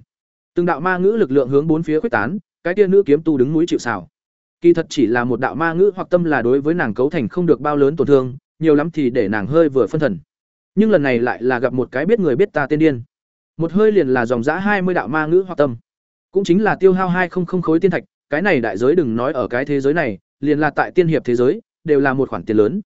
Từng đạo ma ngữ lực lượng hướng bốn phía khuếch tán, cái tiên nữ kiếm tu đứng núi chịu sào. Kỳ thật chỉ là một đạo ma ngữ hoặc tâm là đối với nàng cấu thành không được bao lớn tổn thương, nhiều lắm thì để nàng hơi vừa phân thần. Nhưng lần này lại là gặp một cái biết người biết ta tiên điên. Một hơi liền là dòng dã hai mươi đạo ma ngữ hoặc tâm. Cũng chính là tiêu hao hai không không khối tiên thạch, cái này đại giới đừng nói ở cái thế giới này, liền là tại tiên hiệp thế giới, đều là một khoản tiền lớn.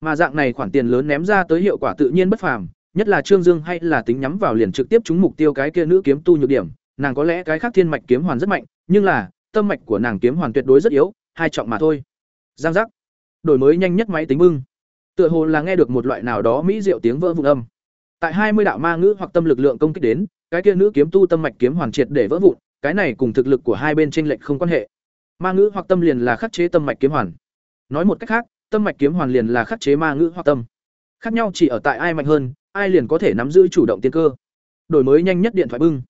Mà dạng này khoản tiền lớn ném ra tới hiệu quả tự nhiên bất phàm, nhất là Trương Dương hay là tính nhắm vào liền trực tiếp trúng mục tiêu cái kia nữ kiếm tu nhược điểm, nàng có lẽ cái khác thiên mạch kiếm hoàn rất mạnh, nhưng là tâm mạch của nàng kiếm hoàn tuyệt đối rất yếu, hai trọng mà thôi. Giang giác. Đổi mới nhanh nhất máy tính bưng. Tựa hồ là nghe được một loại nào đó mỹ diệu tiếng vỡ vụn âm. Tại hai mươi đạo ma ngữ hoặc tâm lực lượng công kích đến, cái kia nữ kiếm tu tâm mạch kiếm hoàn triệt để vỡ vụn, cái này cùng thực lực của hai bên chênh lệch không quan hệ. Ma ngữ hoặc tâm liền là khắc chế tâm mạch kiếm hoàn. Nói một cách khác, tâm mạch kiếm hoàn liền là khắc chế ma ngữ hoặc tâm. Khác nhau chỉ ở tại ai mạnh hơn, ai liền có thể nắm giữ chủ động tiên cơ. Đổi mới nhanh nhất điện thoại bưng.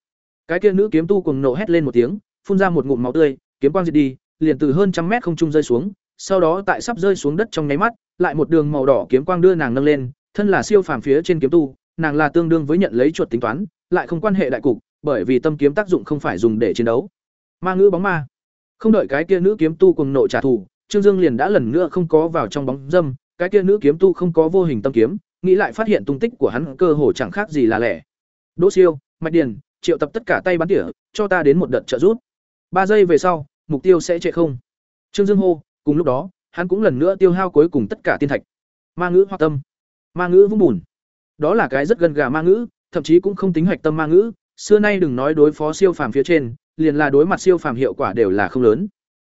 Cái kia nữ kiếm tu cùng nộ hét lên một tiếng, phun ra một ngụm máu tươi, kiếm quang diệt đi, liền từ hơn trăm mét không trung rơi xuống, sau đó tại sắp rơi xuống đất trong nháy mắt, lại một đường màu đỏ kiếm quang đưa nàng nâng lên, thân là siêu phàm phía trên kiếm tu, nàng là tương đương với nhận lấy chuột tính toán, lại không quan hệ đại cục, bởi vì tâm kiếm tác dụng không phải dùng để chiến đấu. Ma ngữ bóng ma. Không đợi cái kia nữ kiếm tu cùng nộ trả thù, Trương Dương liền đã lần nữa không có vào trong bóng dâm, cái kia nữ kiếm tu không có vô hình tâm kiếm, nghĩ lại phát hiện tung tích của hắn cơ hồ chẳng khác gì là lẻ. Đỗ Siêu, Mạch Điền, triệu tập tất cả tay bắn tỉa, cho ta đến một đợt trợ giúp. Ba giây về sau, mục tiêu sẽ trệ không. Trương Dương hô, cùng lúc đó, hắn cũng lần nữa tiêu hao cuối cùng tất cả tiên thạch. Ma ngữ hoặc tâm, ma ngữ vung bùn. Đó là cái rất gần gà ma ngữ, thậm chí cũng không tính hoạch tâm ma ngữ, xưa nay đừng nói đối phó siêu phàm phía trên, liền là đối mặt siêu phàm hiệu quả đều là không lớn.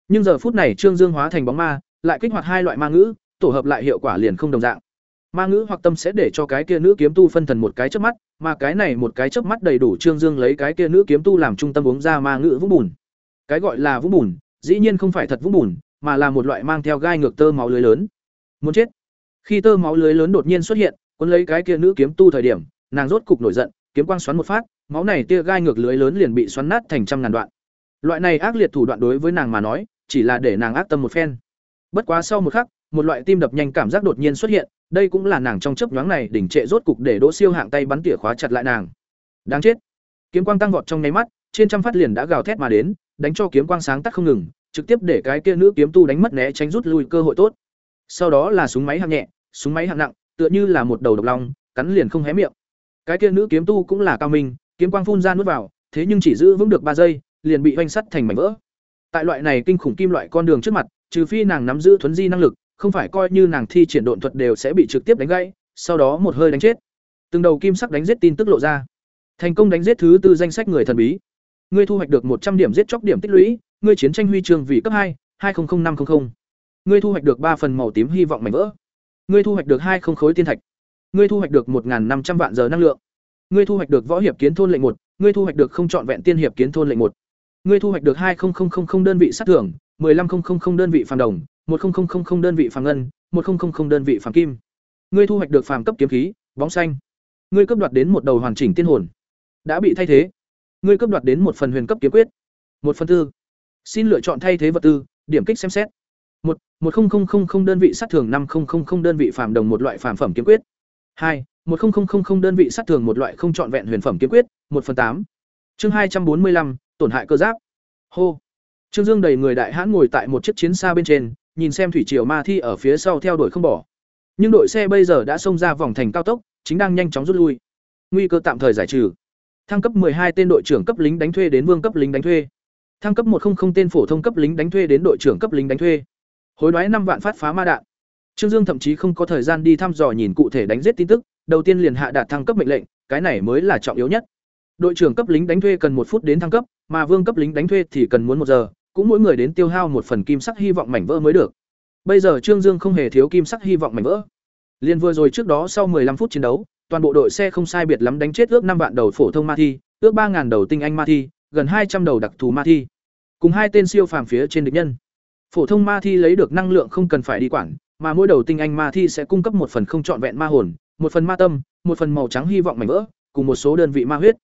Nhưng giờ phút này Trương Dương hóa thành bóng ma, lại kích hoạt hai loại ma ngữ, tổ hợp lại hiệu quả liền không đồng dạng. Ma ngữ hoặc tâm sẽ để cho cái kia nữ kiếm tu phân thần một cái chớp mắt, mà cái này một cái chớp mắt đầy đủ Trương Dương lấy cái kia nữ kiếm tu làm trung tâm uống ra ma ngữ vũng bùn. Cái gọi là vũng bùn, dĩ nhiên không phải thật vũng bùn, mà là một loại mang theo gai ngược tơ máu lưới lớn. Muốn chết. Khi tơ máu lưới lớn đột nhiên xuất hiện, cuốn lấy cái kia nữ kiếm tu thời điểm, nàng rốt cục nổi giận, kiếm quang xoắn một phát, máu này tia gai ngược lưới lớn liền bị xoắn nát thành trăm ngàn đoạn. Loại này ác liệt thủ đoạn đối với nàng mà nói, chỉ là để nàng ác tâm một phen. Bất quá sau một khắc, một loại tim đập nhanh cảm giác đột nhiên xuất hiện, đây cũng là nàng trong chớp nhoáng này đỉnh trệ rốt cục để Đỗ Siêu hạng tay bắn tỉa khóa chặt lại nàng. Đáng chết. Kiếm quang tăng vọt trong nháy mắt, trên trăm phát liền đã gào thét mà đến, đánh cho kiếm quang sáng tắt không ngừng, trực tiếp để cái kia nữ kiếm tu đánh mất né tránh rút lui cơ hội tốt. Sau đó là súng máy hạng nhẹ, súng máy hạng nặng, tựa như là một đầu độc long, cắn liền không hé miệng. Cái kia nữ kiếm tu cũng là cao minh, kiếm quang phun ra nuốt vào, thế nhưng chỉ giữ vững được ba giây, liền bị vanh sắt thành mảnh vỡ. Tại loại này kinh khủng kim loại con đường trước mặt, trừ phi nàng nắm giữ thuấn di năng lực, không phải coi như nàng thi triển độn thuật đều sẽ bị trực tiếp đánh gãy, sau đó một hơi đánh chết. Từng đầu kim sắc đánh giết tin tức lộ ra. Thành công đánh giết thứ tư danh sách người thần bí. Ngươi thu hoạch được một trăm điểm giết chóc điểm tích lũy, ngươi chiến tranh huy chương vị cấp hai, 200500. Ngươi thu hoạch được ba phần màu tím hy vọng mảnh vỡ. Ngươi thu hoạch được hai không khối tiên thạch. Ngươi thu hoạch được một năm trăm vạn giờ năng lượng. Ngươi thu hoạch được võ hiệp kiến thôn lệnh một, ngươi thu hoạch được không chọn vẹn tiên hiệp kiến thôn lệnh một. Ngươi thu hoạch được hai đơn vị sát thưởng, 15000 đơn vị phàm đồng, 1000 đơn vị phàm ngân, 1000 đơn vị phàm kim. Ngươi thu hoạch được phàm cấp kiếm khí, bóng xanh. Ngươi cấp đoạt đến một đầu hoàn chỉnh tiên hồn. Đã bị thay thế. Ngươi cấp đoạt đến một phần huyền cấp kiếm quyết. một phần tư. Xin lựa chọn thay thế vật tư, điểm kích xem xét một một đơn vị sát thường 5000 đơn vị phàm đồng một loại phàm phẩm kiếm quyết. hai một đơn vị sát thường một loại không chọn vẹn huyền phẩm kiếm quyết, một phần tám. Chương hai trăm bốn mươi lăm tổn hại cơ giáp. Hô. Trương Dương đầy người đại hãn ngồi tại một chiếc chiến xa bên trên, nhìn xem thủy triều ma thi ở phía sau theo đuổi không bỏ. Nhưng đội xe bây giờ đã xông ra vòng thành cao tốc, chính đang nhanh chóng rút lui. Nguy cơ tạm thời giải trừ. Thăng cấp hai tên đội trưởng cấp lính đánh thuê đến vương cấp lính đánh thuê. Thăng cấp 100 tên phổ thông cấp lính đánh thuê đến đội trưởng cấp lính đánh thuê. Hối đoái năm vạn phát phá ma đạn. Trương Dương thậm chí không có thời gian đi thăm dò nhìn cụ thể đánh giết tin tức, đầu tiên liền hạ đạt thăng cấp mệnh lệnh, cái này mới là trọng yếu nhất. Đội trưởng cấp lính đánh thuê cần một phút đến thăng cấp, mà vương cấp lính đánh thuê thì cần muốn một giờ, cũng mỗi người đến tiêu hao một phần kim sắc hy vọng mảnh vỡ mới được. Bây giờ Trương Dương không hề thiếu kim sắc hy vọng mảnh vỡ. Liên vừa rồi trước đó sau 15 phút chiến đấu, toàn bộ đội xe không sai biệt lắm đánh chết ước năm vạn đầu phổ thông ma thi, ước 3000 đầu tinh anh ma thi, gần 200 đầu đặc thù ma thi. Cùng hai tên siêu phàm phía trên địch nhân. Phổ thông ma thi lấy được năng lượng không cần phải đi quản, mà mỗi đầu tinh anh ma thi sẽ cung cấp một phần không trọn vẹn ma hồn, một phần ma tâm, một phần màu trắng hy vọng mảnh vỡ, cùng một số đơn vị ma huyết.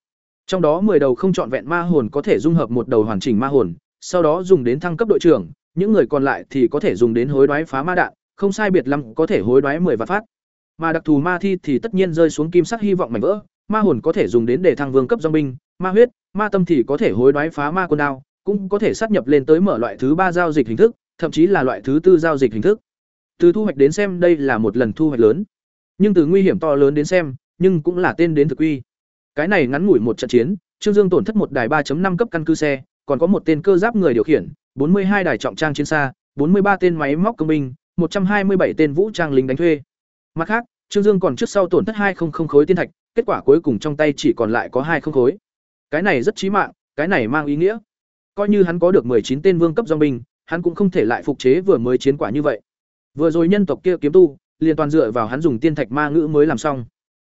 Trong đó 10 đầu không trọn vẹn ma hồn có thể dung hợp một đầu hoàn chỉnh ma hồn, sau đó dùng đến thăng cấp đội trưởng, những người còn lại thì có thể dùng đến hối đoái phá ma đạn, không sai biệt lắm có thể hối đoái 10 vạn phát. Mà đặc thù ma thi thì tất nhiên rơi xuống kim sắc hy vọng mảnh vỡ, ma hồn có thể dùng đến để thăng vương cấp dòng binh, ma huyết, ma tâm thì có thể hối đoái phá ma quân đao, cũng có thể sát nhập lên tới mở loại thứ ba giao dịch hình thức, thậm chí là loại thứ tư giao dịch hình thức. Từ thu hoạch đến xem đây là một lần thu hoạch lớn, nhưng từ nguy hiểm to lớn đến xem, nhưng cũng là tên đến thực quy. Cái này ngắn ngủi một trận chiến, Trương Dương tổn thất một đài 3.5 cấp căn cứ xe, còn có một tên cơ giáp người điều khiển, 42 đài trọng trang chiến xa, 43 tên máy móc công binh, 127 tên vũ trang lính đánh thuê. Mặt khác, Trương Dương còn trước sau tổn thất 200 khối tiên thạch, kết quả cuối cùng trong tay chỉ còn lại có 20 khối. Cái này rất chí mạng, cái này mang ý nghĩa, coi như hắn có được 19 tên vương cấp dòng binh, hắn cũng không thể lại phục chế vừa mới chiến quả như vậy. Vừa rồi nhân tộc kia kiếm tu, liền toàn dựa vào hắn dùng tiên thạch ma ngữ mới làm xong.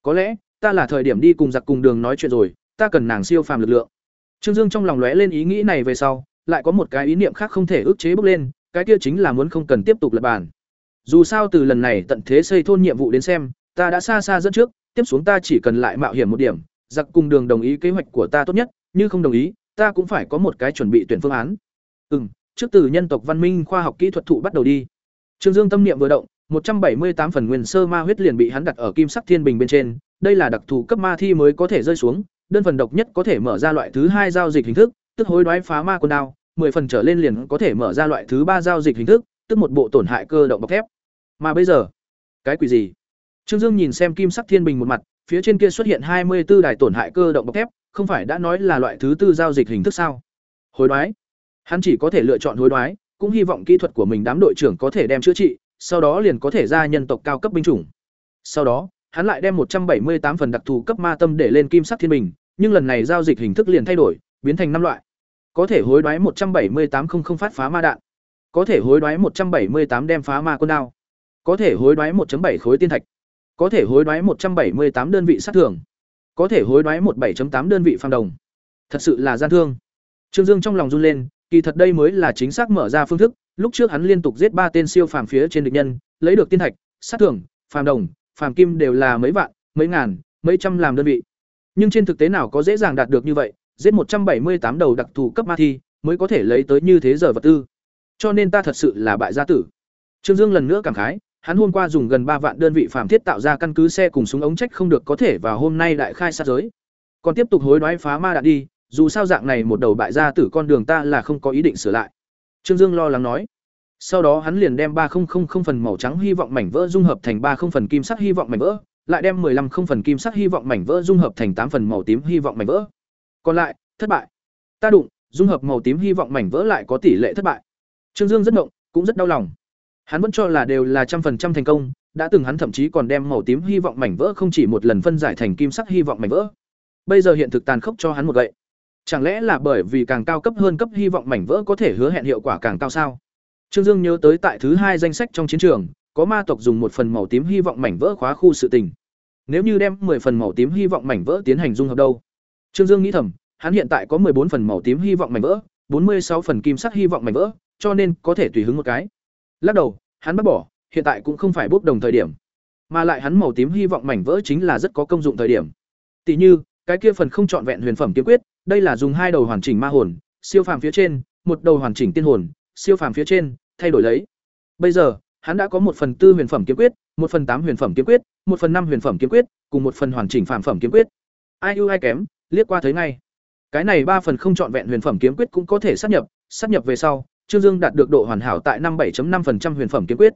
Có lẽ, ta là thời điểm đi cùng giặc cùng đường nói chuyện rồi, ta cần nàng siêu phàm lực lượng. Trương Dương trong lòng lóe lên ý nghĩ này về sau, lại có một cái ý niệm khác không thể ức chế bốc lên, cái kia chính là muốn không cần tiếp tục lập bàn. Dù sao từ lần này tận thế xây thôn nhiệm vụ đến xem, ta đã xa xa dẫn trước, tiếp xuống ta chỉ cần lại mạo hiểm một điểm, giặc cùng đường đồng ý kế hoạch của ta tốt nhất, như không đồng ý, ta cũng phải có một cái chuẩn bị tuyển phương án. Ừm, trước từ nhân tộc văn minh khoa học kỹ thuật thụ bắt đầu đi. Trương Dương tâm niệm vừa động, một trăm bảy mươi tám phần nguyên sơ ma huyết liền bị hắn đặt ở kim sắc thiên bình bên trên, đây là đặc thù cấp ma thi mới có thể rơi xuống, đơn phần độc nhất có thể mở ra loại thứ hai giao dịch hình thức, tức hối đoái phá ma quân đao, 10 phần trở lên liền có thể mở ra loại thứ ba giao dịch hình thức, tức một bộ tổn hại cơ động bọc thép. Mà bây giờ, cái quỷ gì? Trương Dương nhìn xem kim sắc thiên bình một mặt, phía trên kia xuất hiện 24 đài tổn hại cơ động bọc thép, không phải đã nói là loại thứ tư giao dịch hình thức sao? Hối đoái. Hắn chỉ có thể lựa chọn hối đoái, cũng hy vọng kỹ thuật của mình đám đội trưởng có thể đem chữa trị, sau đó liền có thể ra nhân tộc cao cấp binh chủng. Sau đó, hắn lại đem 178 phần đặc thù cấp ma tâm để lên kim sắc thiên bình, nhưng lần này giao dịch hình thức liền thay đổi, biến thành năm loại. Có thể hối đoái 178 không không phát phá ma đạn, có thể hối đoái 178 đem phá ma quân đao, có thể hối đoái 1.7 khối tiên thạch, có thể hối đoái 178 đơn vị sát thưởng, có thể hối đoái 17.8 đơn vị phàm đồng. Thật sự là gian thương. Trương Dương trong lòng run lên, kỳ thật đây mới là chính xác mở ra phương thức, lúc trước hắn liên tục giết ba tên siêu phàm phía trên địch nhân, lấy được tiên thạch, sát thưởng, phàm đồng, phàm kim đều là mấy vạn, mấy ngàn, mấy trăm làm đơn vị. Nhưng trên thực tế nào có dễ dàng đạt được như vậy, giết một trăm bảy mươi tám đầu đặc thù cấp ma thi, mới có thể lấy tới như thế giờ vật tư. Cho nên ta thật sự là bại gia tử. Trương Dương lần nữa cảm khái, hắn hôm qua dùng gần ba vạn đơn vị phàm thiết tạo ra căn cứ xe cùng súng ống trách không được có thể vào hôm nay đại khai sát giới. Còn tiếp tục hối đoái phá ma đạn đi, dù sao dạng này một đầu bại gia tử con đường ta là không có ý định sửa lại. Trương Dương lo lắng nói. Sau đó hắn liền đem 3000 phần màu trắng hy vọng mảnh vỡ dung hợp thành 30 phần kim sắc hy vọng mảnh vỡ, lại đem 15 không phần kim sắc hy vọng mảnh vỡ dung hợp thành 8 phần màu tím hy vọng mảnh vỡ. Còn lại, thất bại. Ta đụng, dung hợp màu tím hy vọng mảnh vỡ lại có tỷ lệ thất bại. Trương Dương rất động, cũng rất đau lòng. Hắn vẫn cho là đều là trăm phần trăm thành công, đã từng hắn thậm chí còn đem màu tím hy vọng mảnh vỡ không chỉ một lần phân giải thành kim sắc hy vọng mảnh vỡ. Bây giờ hiện thực tàn khốc cho hắn một gậy. Chẳng lẽ là bởi vì càng cao cấp hơn cấp hy vọng mảnh vỡ có thể hứa hẹn hiệu quả càng cao sao? Trương Dương nhớ tới tại thứ hai danh sách trong chiến trường, có ma tộc dùng một phần màu tím hy vọng mảnh vỡ khóa khu sự tình. Nếu như đem 10 phần màu tím hy vọng mảnh vỡ tiến hành dung hợp đâu? Trương Dương nghĩ thầm, hắn hiện tại có 14 phần màu tím hy vọng mảnh vỡ, 46 phần kim sắc hy vọng mảnh vỡ, cho nên có thể tùy hứng một cái. Lắc đầu, hắn bắt bỏ, hiện tại cũng không phải bốc đồng thời điểm, mà lại hắn màu tím hy vọng mảnh vỡ chính là rất có công dụng thời điểm. Tỷ như, cái kia phần không chọn vẹn huyền phẩm kiếm quyết, đây là dùng hai đầu hoàn chỉnh ma hồn, siêu phàm phía trên, một đầu hoàn chỉnh tiên hồn, siêu phàm phía trên, thay đổi lấy. Bây giờ, hắn đã có một phần tư huyền phẩm kiếm quyết, một phần tám huyền phẩm kiếm quyết, một phần năm huyền phẩm kiếm quyết, cùng một phần hoàn chỉnh phàm phẩm kiếm quyết. Ai ưu ai kém, liếc qua thấy ngay. Cái này ba phần không chọn vẹn huyền phẩm kiếm quyết cũng có thể sát nhập, sát nhập về sau, Trương Dương đạt được độ hoàn hảo tại 57.5% huyền phẩm kiếm quyết.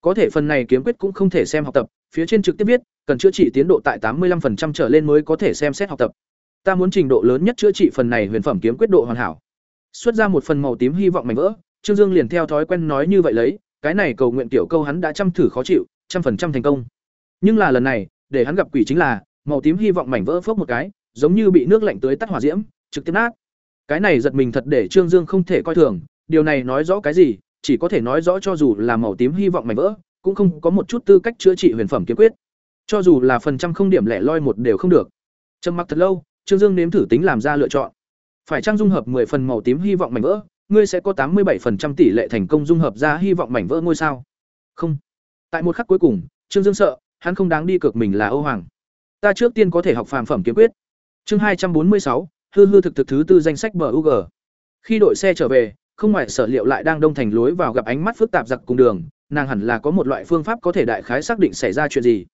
Có thể phần này kiếm quyết cũng không thể xem học tập, phía trên trực tiếp viết, cần chữa trị tiến độ tại 85% trở lên mới có thể xem xét học tập. Ta muốn trình độ lớn nhất chữa trị phần này huyền phẩm kiếm quyết độ hoàn hảo. Xuất ra một phần màu tím hy vọng mảnh vỡ, Trương Dương liền theo thói quen nói như vậy lấy, cái này cầu nguyện tiểu câu hắn đã chăm thử khó chịu, trăm phần trăm thành công. Nhưng là lần này, để hắn gặp quỷ chính là, màu tím hy vọng mảnh vỡ phốc một cái, giống như bị nước lạnh tưới tắt hỏa diễm, trực tiếp nát. Cái này giật mình thật để Trương Dương không thể coi thường, điều này nói rõ cái gì? Chỉ có thể nói rõ cho dù là màu tím hy vọng mảnh vỡ, cũng không có một chút tư cách chữa trị huyền phẩm kiếm quyết. Cho dù là phần trăm không điểm lẻ loi một đều không được. Trầm mặc thật lâu, Trương Dương nếm thử tính làm ra lựa chọn. Phải trang dung hợp 10 phần màu tím hy vọng mảnh vỡ, ngươi sẽ có 87% tỷ lệ thành công dung hợp ra hy vọng mảnh vỡ ngôi sao. Không. Tại một khắc cuối cùng, Trương Dương sợ, hắn không đáng đi cược mình là Âu Hoàng. Ta trước tiên có thể học phàm phẩm kiếm quyết. Chương hai trăm bốn mươi sáu, hư hư thực thực thứ tư danh sách BUG. Khi đội xe trở về, không ngoại sở liệu lại đang đông thành lối vào gặp ánh mắt phức tạp giặc cùng đường, nàng hẳn là có một loại phương pháp có thể đại khái xác định xảy ra chuyện gì.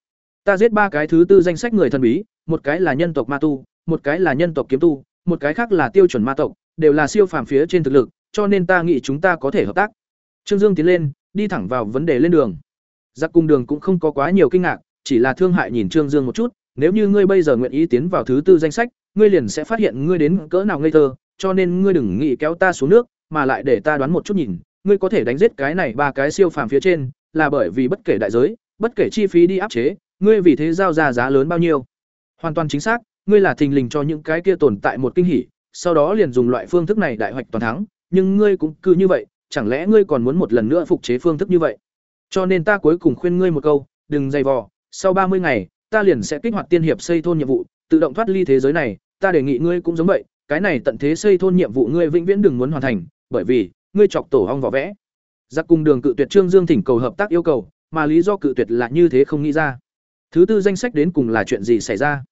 Ta giết ba cái thứ tư danh sách người thần bí, một cái là nhân tộc ma tu, một cái là nhân tộc kiếm tu, một cái khác là tiêu chuẩn ma tộc, đều là siêu phàm phía trên thực lực, cho nên ta nghĩ chúng ta có thể hợp tác. Trương Dương tiến lên, đi thẳng vào vấn đề lên đường. Giặc cung đường cũng không có quá nhiều kinh ngạc, chỉ là thương hại nhìn Trương Dương một chút, nếu như ngươi bây giờ nguyện ý tiến vào thứ tư danh sách, ngươi liền sẽ phát hiện ngươi đến cỡ nào ngây thơ, cho nên ngươi đừng nghĩ kéo ta xuống nước, mà lại để ta đoán một chút nhìn, ngươi có thể đánh giết cái này ba cái siêu phàm phía trên, là bởi vì bất kể đại giới, bất kể chi phí đi áp chế, ngươi vì thế giao ra giá lớn bao nhiêu. Hoàn toàn chính xác, ngươi là thình lình cho những cái kia tồn tại một kinh hỉ, sau đó liền dùng loại phương thức này đại hoạch toàn thắng, nhưng ngươi cũng cứ như vậy, chẳng lẽ ngươi còn muốn một lần nữa phục chế phương thức như vậy? Cho nên ta cuối cùng khuyên ngươi một câu, đừng dày vò, sau ba mươi ngày, ta liền sẽ kích hoạt tiên hiệp xây thôn nhiệm vụ, tự động thoát ly thế giới này, ta đề nghị ngươi cũng giống vậy, cái này tận thế xây thôn nhiệm vụ ngươi vĩnh viễn đừng muốn hoàn thành, bởi vì ngươi chọc tổ ong vỏ vẽ. Giặc cùng đường cự tuyệt Trương Dương thỉnh cầu hợp tác yêu cầu, mà lý do cự tuyệt là như thế không nghĩ ra. Thứ tư danh sách đến cùng là chuyện gì xảy ra?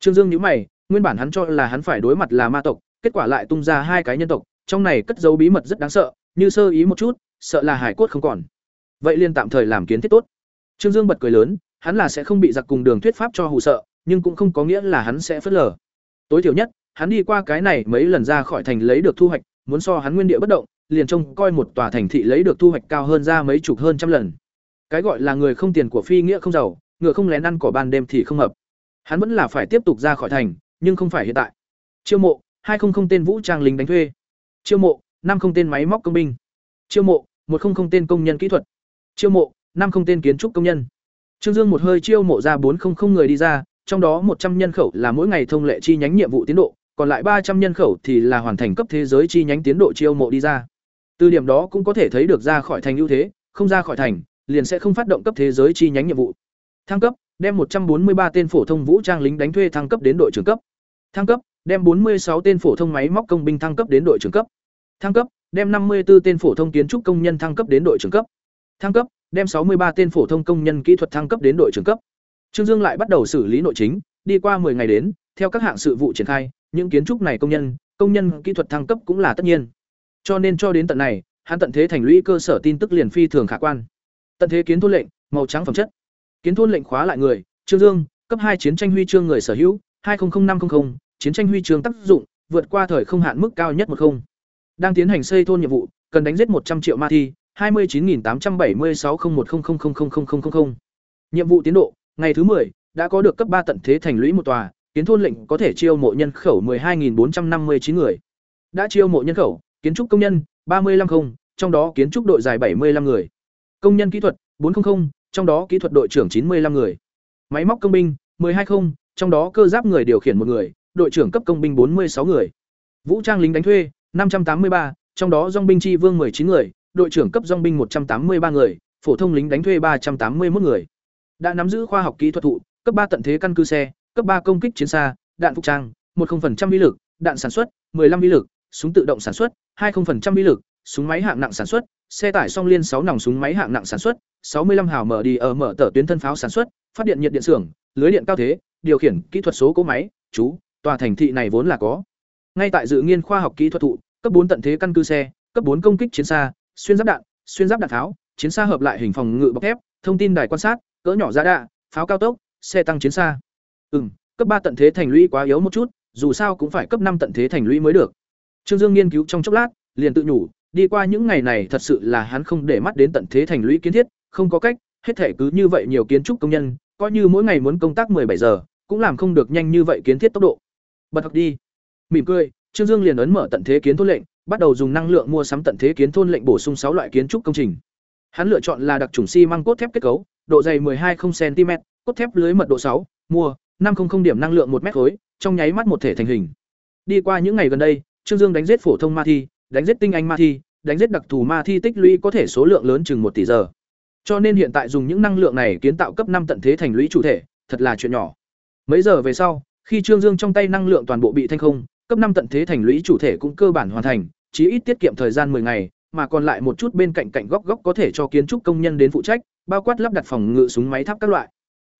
Trương Dương nhữ mày, nguyên bản hắn cho là hắn phải đối mặt là ma tộc, kết quả lại tung ra hai cái nhân tộc, trong này cất giấu bí mật rất đáng sợ, như sơ ý một chút, sợ là hải cốt không còn. Vậy liền tạm thời làm kiến thiết tốt. Trương Dương bật cười lớn, hắn là sẽ không bị giặc cùng đường thuyết pháp cho hù sợ, nhưng cũng không có nghĩa là hắn sẽ phớt lờ. Tối thiểu nhất, hắn đi qua cái này mấy lần ra khỏi thành lấy được thu hoạch, muốn so hắn nguyên địa bất động, liền trông coi một tòa thành thị lấy được thu hoạch cao hơn ra mấy chục hơn trăm lần. Cái gọi là người không tiền của phi nghĩa không giàu, ngựa không lén ăn cỏ ban đêm thì không hợp. Hắn vẫn là phải tiếp tục ra khỏi thành, nhưng không phải hiện tại. Chiêu mộ, hai không không tên vũ trang lính đánh thuê. Chiêu mộ, năm không tên máy móc công binh. Chiêu mộ, một không không tên công nhân kỹ thuật. Chiêu mộ, năm không tên kiến trúc công nhân. Trương Dương một hơi chiêu mộ ra bốn không không người đi ra, trong đó một trăm nhân khẩu là mỗi ngày thông lệ chi nhánh nhiệm vụ tiến độ, còn lại ba trăm nhân khẩu thì là hoàn thành cấp thế giới chi nhánh tiến độ chiêu mộ đi ra. Từ điểm đó cũng có thể thấy được ra khỏi thành ưu thế, không ra khỏi thành, liền sẽ không phát động cấp thế giới chi nhánh nhiệm vụ. Thăng cấp, đem một trăm bốn mươi ba tên phổ thông vũ trang lính đánh thuê thăng cấp đến đội trưởng cấp. Thăng cấp, đem bốn mươi sáu tên phổ thông máy móc công binh thăng cấp đến đội trưởng cấp. Thăng cấp, đem năm mươi 54 tên phổ thông kiến trúc công nhân thăng cấp đến đội trưởng cấp. Thăng cấp, đem 63 tên phổ thông công nhân kỹ thuật thăng cấp đến đội trưởng cấp. Trương Dương lại bắt đầu xử lý nội chính, đi qua 10 ngày đến, theo các hạng sự vụ triển khai, những kiến trúc này công nhân, công nhân kỹ thuật thăng cấp cũng là tất nhiên. Cho nên cho đến tận này, hắn tận thế thành lũy cơ sở tin tức liền phi thường khả quan. Tận thế kiến thôn lệnh, màu trắng phẩm chất. Kiến thôn lệnh khóa lại người, Trương Dương, cấp hai chiến tranh huy chương người sở hữu, 200500, chiến tranh huy chương tác dụng, vượt qua thời không hạn mức cao nhất một không. Đang tiến hành xây thôn nhiệm vụ, cần đánh giết 100 triệu ma thi, 29.876.01000000. Nhiệm vụ tiến độ, ngày thứ 10, đã có được cấp ba tận thế thành lũy một tòa, kiến thôn lệnh có thể chiêu mộ nhân khẩu 12.459 người. Đã chiêu mộ nhân khẩu, kiến trúc công nhân 35 không, trong đó kiến trúc đội dài 75 người. Công nhân kỹ thuật 400, trong đó kỹ thuật đội trưởng 95 người. Máy móc công binh 120, trong đó cơ giáp người điều khiển một người, đội trưởng cấp công binh 46 người. Vũ trang lính đánh thuê 583, trong đó dòng binh chi vương 19 người, đội trưởng cấp dòng binh 183 người, phổ thông lính đánh thuê 381 người. Đã nắm giữ khoa học kỹ thuật thụ, cấp 3 tận thế căn cứ xe, cấp ba công kích chiến xa, đạn phục trang, 10% uy lực, đạn sản xuất, 15 uy lực, súng tự động sản xuất, 20% uy lực, súng máy hạng nặng sản xuất, xe tải song liên 6 nòng súng máy hạng nặng sản xuất, 65 hào mở đi ở mở tờ tuyến thân pháo sản xuất, phát điện nhiệt điện xưởng, lưới điện cao thế, điều khiển kỹ thuật số cỗ máy, chú, tòa thành thị này vốn là có. Ngay tại dự nghiên khoa học kỹ thuật thụ, cấp 4 tận thế căn cứ xe, cấp 4 công kích chiến xa, xuyên giáp đạn, xuyên giáp đạn tháo, chiến xa hợp lại hình phòng ngự bọc thép, thông tin đài quan sát, cỡ nhỏ giá đạ, pháo cao tốc, xe tăng chiến xa. Ừm, cấp ba tận thế thành lũy quá yếu một chút, dù sao cũng phải cấp năm tận thế thành lũy mới được. Trương Dương nghiên cứu trong chốc lát, liền tự nhủ, đi qua những ngày này thật sự là hắn không để mắt đến tận thế thành lũy kiến thiết, không có cách, hết thể cứ như vậy nhiều kiến trúc công nhân, coi như mỗi ngày muốn công tác bảy giờ, cũng làm không được nhanh như vậy kiến thiết tốc độ. Bật học đi. Mỉm cười, Trương Dương liền ấn mở tận thế kiến thôn lệnh, bắt đầu dùng năng lượng mua sắm tận thế kiến thôn lệnh bổ sung sáu loại kiến trúc công trình. Hắn lựa chọn là đặc trùng xi măng cốt thép kết cấu, độ dày 12 cm, cốt thép lưới mật độ 6, mua 500 điểm năng lượng một mét khối, trong nháy mắt một thể thành hình. Đi qua những ngày gần đây, Trương Dương đánh giết phổ thông ma thi, đánh giết tinh anh ma thi, đánh giết đặc thù ma thi tích lũy có thể số lượng lớn chừng một tỷ giờ. Cho nên hiện tại dùng những năng lượng này kiến tạo cấp năm tận thế thành lũy chủ thể, thật là chuyện nhỏ. Mấy giờ về sau, khi Trương Dương trong tay năng lượng toàn bộ bị thanh không, cấp năm tận thế thành lũy chủ thể cũng cơ bản hoàn thành, chí ít tiết kiệm thời gian 10 ngày, mà còn lại một chút bên cạnh cạnh góc góc có thể cho kiến trúc công nhân đến phụ trách, bao quát lắp đặt phòng ngự súng máy tháp các loại.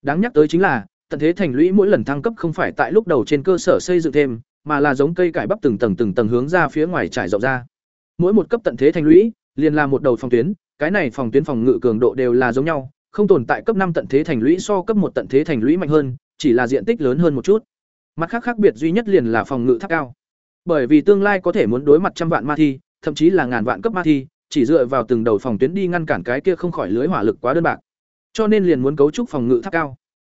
Đáng nhắc tới chính là, tận thế thành lũy mỗi lần thăng cấp không phải tại lúc đầu trên cơ sở xây dựng thêm, mà là giống cây cải bắp từng tầng từng tầng hướng ra phía ngoài trải rộng ra. Mỗi một cấp tận thế thành lũy, liền là một đầu phòng tuyến, cái này phòng tuyến phòng ngự cường độ đều là giống nhau, không tồn tại cấp năm tận thế thành lũy so cấp một tận thế thành lũy mạnh hơn, chỉ là diện tích lớn hơn một chút. Mặt khác khác biệt duy nhất liền là phòng ngự tháp cao. Bởi vì tương lai có thể muốn đối mặt trăm vạn ma thi, thậm chí là ngàn vạn cấp ma thi, chỉ dựa vào từng đầu phòng tuyến đi ngăn cản cái kia không khỏi lưới hỏa lực quá đơn bạc. Cho nên liền muốn cấu trúc phòng ngự tháp cao.